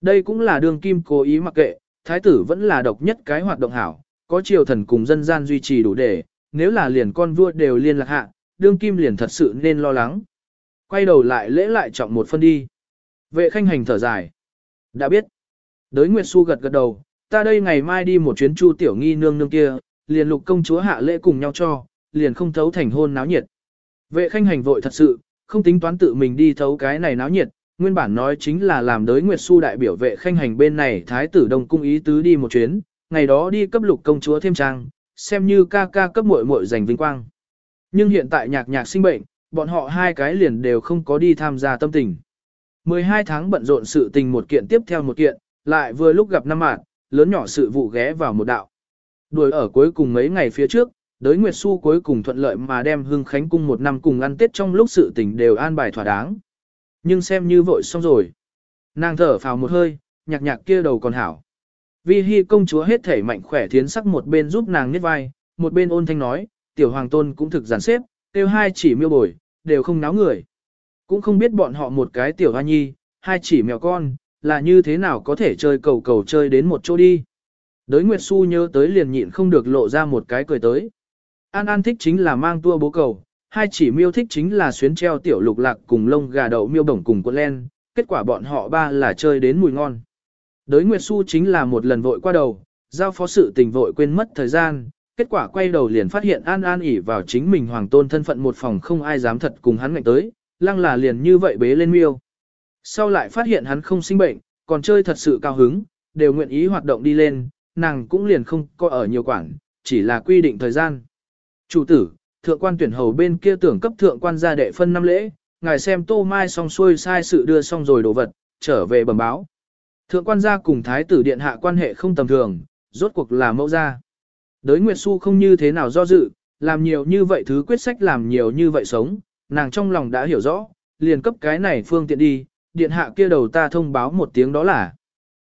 Đây cũng là đường kim cố ý mặc kệ, thái tử vẫn là độc nhất cái hoạt động hảo, có triều thần cùng dân gian duy trì đủ để, nếu là liền con vua đều liên lạc hạ, đương kim liền thật sự nên lo lắng. Quay đầu lại lễ lại trọng một phân đi. Vệ khanh hành thở dài. Đã biết. Đới Nguyệt Xu gật gật đầu, ta đây ngày mai đi một chuyến chu tiểu nghi nương nương kia, liền lục công chúa hạ lễ cùng nhau cho, liền không thấu thành hôn náo nhiệt. Vệ khanh hành vội thật sự, không tính toán tự mình đi thấu cái này náo nhiệt, nguyên bản nói chính là làm đới Nguyệt Xu đại biểu vệ khanh hành bên này thái tử đông cung ý tứ đi một chuyến, ngày đó đi cấp lục công chúa thêm trang, xem như ca ca cấp muội muội giành vinh quang. Nhưng hiện tại nhạc nhạc sinh bệnh, bọn họ hai cái liền đều không có đi tham gia tâm tình. 12 tháng bận rộn sự tình một kiện tiếp theo một kiện, lại vừa lúc gặp năm mạng, lớn nhỏ sự vụ ghé vào một đạo. Đuổi ở cuối cùng mấy ngày phía trước, đới Nguyệt Xu cuối cùng thuận lợi mà đem Hưng Khánh Cung một năm cùng ăn Tết trong lúc sự tình đều an bài thỏa đáng. Nhưng xem như vội xong rồi. Nàng thở phào một hơi, nhạc nhạc kia đầu còn hảo. Vi Hi công chúa hết thể mạnh khỏe thiến sắc một bên giúp nàng nhét vai, một bên ôn thanh nói, tiểu hoàng tôn cũng thực giản xếp, tiêu hai chỉ miêu bồi, đều không náo người. Cũng không biết bọn họ một cái tiểu hoa nhi, hai chỉ mèo con, là như thế nào có thể chơi cầu cầu chơi đến một chỗ đi. Đới Nguyệt Xu nhớ tới liền nhịn không được lộ ra một cái cười tới. An An thích chính là mang tua bố cầu, hai chỉ miêu thích chính là xuyến treo tiểu lục lạc cùng lông gà đậu miêu bổng cùng quân len, kết quả bọn họ ba là chơi đến mùi ngon. Đới Nguyệt Xu chính là một lần vội qua đầu, giao phó sự tình vội quên mất thời gian, kết quả quay đầu liền phát hiện An An ỉ vào chính mình hoàng tôn thân phận một phòng không ai dám thật cùng hắn ngạnh tới, lăng là liền như vậy bế lên miêu. Sau lại phát hiện hắn không sinh bệnh, còn chơi thật sự cao hứng, đều nguyện ý hoạt động đi lên, nàng cũng liền không có ở nhiều quản, chỉ là quy định thời gian. Chủ tử, thượng quan tuyển hầu bên kia tưởng cấp thượng quan gia đệ phân năm lễ, ngài xem tô mai xong xuôi sai sự đưa xong rồi đồ vật, trở về bẩm báo. Thượng quan gia cùng thái tử điện hạ quan hệ không tầm thường, rốt cuộc là mẫu gia. Đới Nguyệt Xu không như thế nào do dự, làm nhiều như vậy thứ quyết sách làm nhiều như vậy sống, nàng trong lòng đã hiểu rõ, liền cấp cái này phương tiện đi, điện hạ kia đầu ta thông báo một tiếng đó là.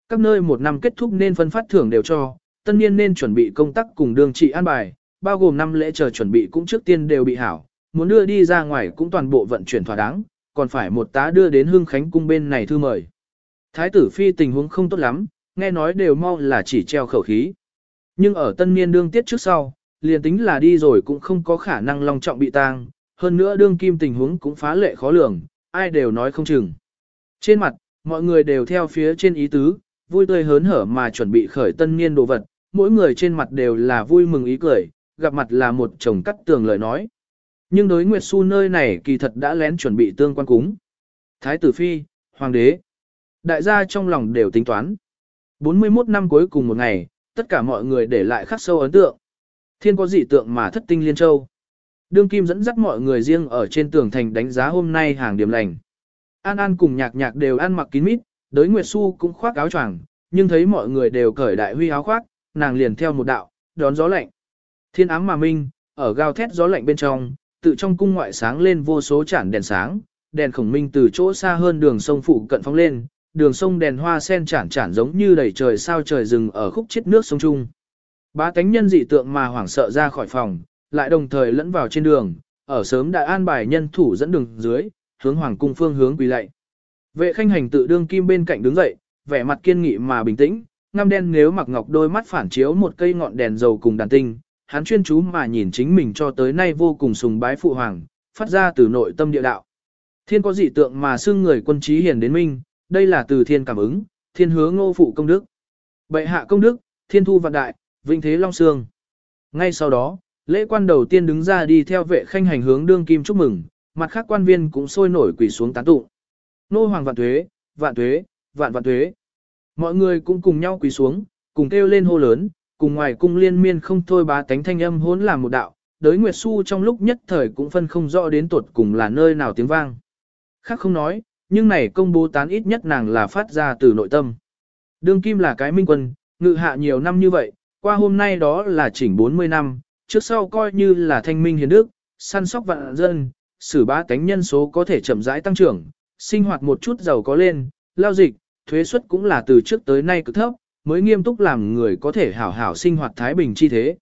Các nơi một năm kết thúc nên phân phát thưởng đều cho, tân niên nên chuẩn bị công tác cùng đường trị an bài, bao gồm năm lễ chờ chuẩn bị cũng trước tiên đều bị hảo, muốn đưa đi ra ngoài cũng toàn bộ vận chuyển thỏa đáng, còn phải một tá đưa đến Hưng Khánh cung bên này thư mời. Thái tử phi tình huống không tốt lắm, nghe nói đều mau là chỉ treo khẩu khí. Nhưng ở tân niên đương tiết trước sau, liền tính là đi rồi cũng không có khả năng long trọng bị tang, hơn nữa đương kim tình huống cũng phá lệ khó lường, ai đều nói không chừng. Trên mặt, mọi người đều theo phía trên ý tứ, vui tươi hớn hở mà chuẩn bị khởi tân niên đồ vật, mỗi người trên mặt đều là vui mừng ý cười, gặp mặt là một chồng cắt tường lời nói. Nhưng đối Nguyệt Xu nơi này kỳ thật đã lén chuẩn bị tương quan cúng. Thái tử Phi, Hoàng đế, đại gia trong lòng đều tính toán. 41 năm cuối cùng một ngày, tất cả mọi người để lại khắc sâu ấn tượng. Thiên có dị tượng mà thất tinh liên châu. Đương Kim dẫn dắt mọi người riêng ở trên tường thành đánh giá hôm nay hàng điểm lành. An An cùng nhạc nhạc đều ăn mặc kín mít, đới Nguyệt Xu cũng khoác áo choàng, nhưng thấy mọi người đều cởi đại huy áo khoác, nàng liền theo một đạo, đón gió lạnh. Thiên ám mà minh, ở gào thét gió lạnh bên trong, tự trong cung ngoại sáng lên vô số chản đèn sáng, đèn khổng minh từ chỗ xa hơn đường sông phụ cận phóng lên, đường sông đèn hoa sen chản chản giống như đầy trời sao trời rừng ở khúc chết nước sông Trung. Bá tánh nhân dị tượng mà hoảng sợ ra khỏi phòng, lại đồng thời lẫn vào trên đường, ở sớm đã an bài nhân thủ dẫn đường dưới, hướng hoàng cung phương hướng quỳ lạy. Vệ khanh hành tự đương kim bên cạnh đứng dậy, vẻ mặt kiên nghị mà bình tĩnh, ngăm đen nếu mặc ngọc đôi mắt phản chiếu một cây ngọn đèn dầu cùng đàn tinh, hắn chuyên chú mà nhìn chính mình cho tới nay vô cùng sùng bái phụ hoàng, phát ra từ nội tâm địa đạo. Thiên có dị tượng mà xưng người quân trí hiền đến minh, đây là từ thiên cảm ứng, thiên hứa ngô phụ công đức. Bệ hạ công đức, thiên thu vạn đại, vinh thế long sương. Ngay sau đó, lễ quan đầu tiên đứng ra đi theo vệ khanh hành hướng đương kim chúc mừng, mặt khác quan viên cũng sôi nổi quỳ xuống tán tụng. Nô hoàng vạn tuế, vạn tuế, vạn vạn tuế. Mọi người cũng cùng nhau quỳ xuống, cùng kêu lên hô lớn, cùng ngoài cung liên miên không thôi bá tánh thanh âm hỗn làm một đạo, đới Nguyệt Xu trong lúc nhất thời cũng phân không rõ đến tuột cùng là nơi nào tiếng vang. Khác không nói, nhưng này công bố tán ít nhất nàng là phát ra từ nội tâm. Đương kim là cái minh quân, ngự hạ nhiều năm như vậy, qua hôm nay đó là chỉnh 40 năm, trước sau coi như là thanh minh hiền đức, săn sóc vạn dân, Sử bá tánh nhân số có thể chậm rãi tăng trưởng, sinh hoạt một chút giàu có lên, lao dịch, thuế suất cũng là từ trước tới nay cực thấp, mới nghiêm túc làm người có thể hảo hảo sinh hoạt thái bình chi thế.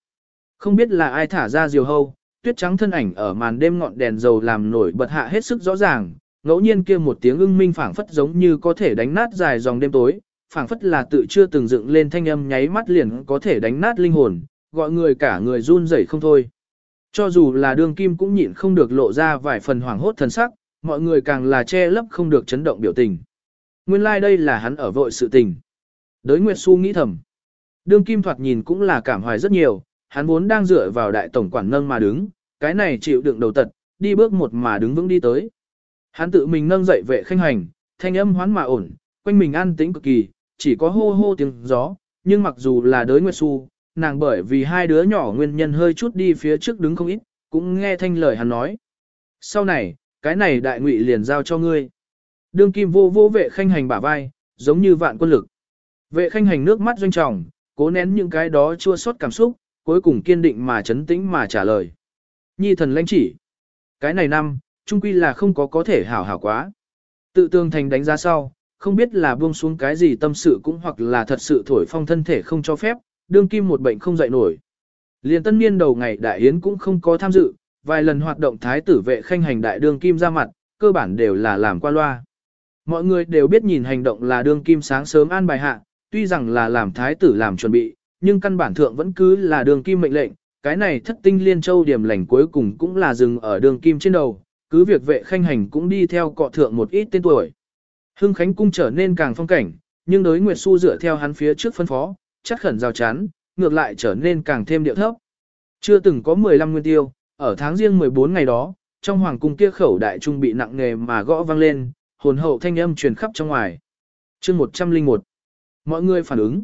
Không biết là ai thả ra diều hâu, tuyết trắng thân ảnh ở màn đêm ngọn đèn dầu làm nổi bật hạ hết sức rõ ràng, ngẫu nhiên kia một tiếng ưng minh phảng phất giống như có thể đánh nát dài dòng đêm tối, phảng phất là tự chưa từng dựng lên thanh âm nháy mắt liền có thể đánh nát linh hồn, gọi người cả người run rẩy không thôi. Cho dù là Đường kim cũng nhịn không được lộ ra vài phần hoảng hốt thần sắc, mọi người càng là che lấp không được chấn động biểu tình. Nguyên lai like đây là hắn ở vội sự tình. Đới Nguyệt Xu nghĩ thầm. Đường kim thoạt nhìn cũng là cảm hoài rất nhiều, hắn vốn đang dựa vào đại tổng quản nâng mà đứng, cái này chịu đựng đầu tật, đi bước một mà đứng vững đi tới. Hắn tự mình nâng dậy vệ khanh hành, thanh âm hoán mà ổn, quanh mình an tĩnh cực kỳ, chỉ có hô hô tiếng gió, nhưng mặc dù là đới Nguyệt Xu, nàng bởi vì hai đứa nhỏ nguyên nhân hơi chút đi phía trước đứng không ít, cũng nghe thanh lời hắn nói. Sau này, cái này đại ngụy liền giao cho ngươi. Đương kim vô vô vệ khanh hành bả vai, giống như vạn quân lực. Vệ khanh hành nước mắt doanh trọng, cố nén những cái đó chua xót cảm xúc, cuối cùng kiên định mà chấn tĩnh mà trả lời. Nhi thần lãnh chỉ. Cái này năm, trung quy là không có có thể hảo hảo quá. Tự tương thành đánh giá sau, không biết là buông xuống cái gì tâm sự cũng hoặc là thật sự thổi phong thân thể không cho phép, đương kim một bệnh không dậy nổi. Liên tân niên đầu ngày đại yến cũng không có tham dự, vài lần hoạt động thái tử vệ khanh hành đại đương kim ra mặt, cơ bản đều là làm qua loa. Mọi người đều biết nhìn hành động là đương kim sáng sớm an bài hạ, tuy rằng là làm thái tử làm chuẩn bị, nhưng căn bản thượng vẫn cứ là đương kim mệnh lệnh, cái này thất tinh liên châu điểm lành cuối cùng cũng là dừng ở đường kim trên đầu, cứ việc vệ khanh hành cũng đi theo cọ thượng một ít tên tuổi. Hưng Khánh cung trở nên càng phong cảnh, nhưng đối Nguyệt Xu dựa theo hắn phía trước phân phó, chắc khẩn rào chắn, ngược lại trở nên càng thêm điệu thấp. Chưa từng có 15 nguyên tiêu, ở tháng riêng 14 ngày đó, trong hoàng cung kia khẩu đại trung bị nặng nghề mà gõ vang lên, hồn hậu thanh âm truyền khắp trong ngoài. Chương 101 Mọi người phản ứng.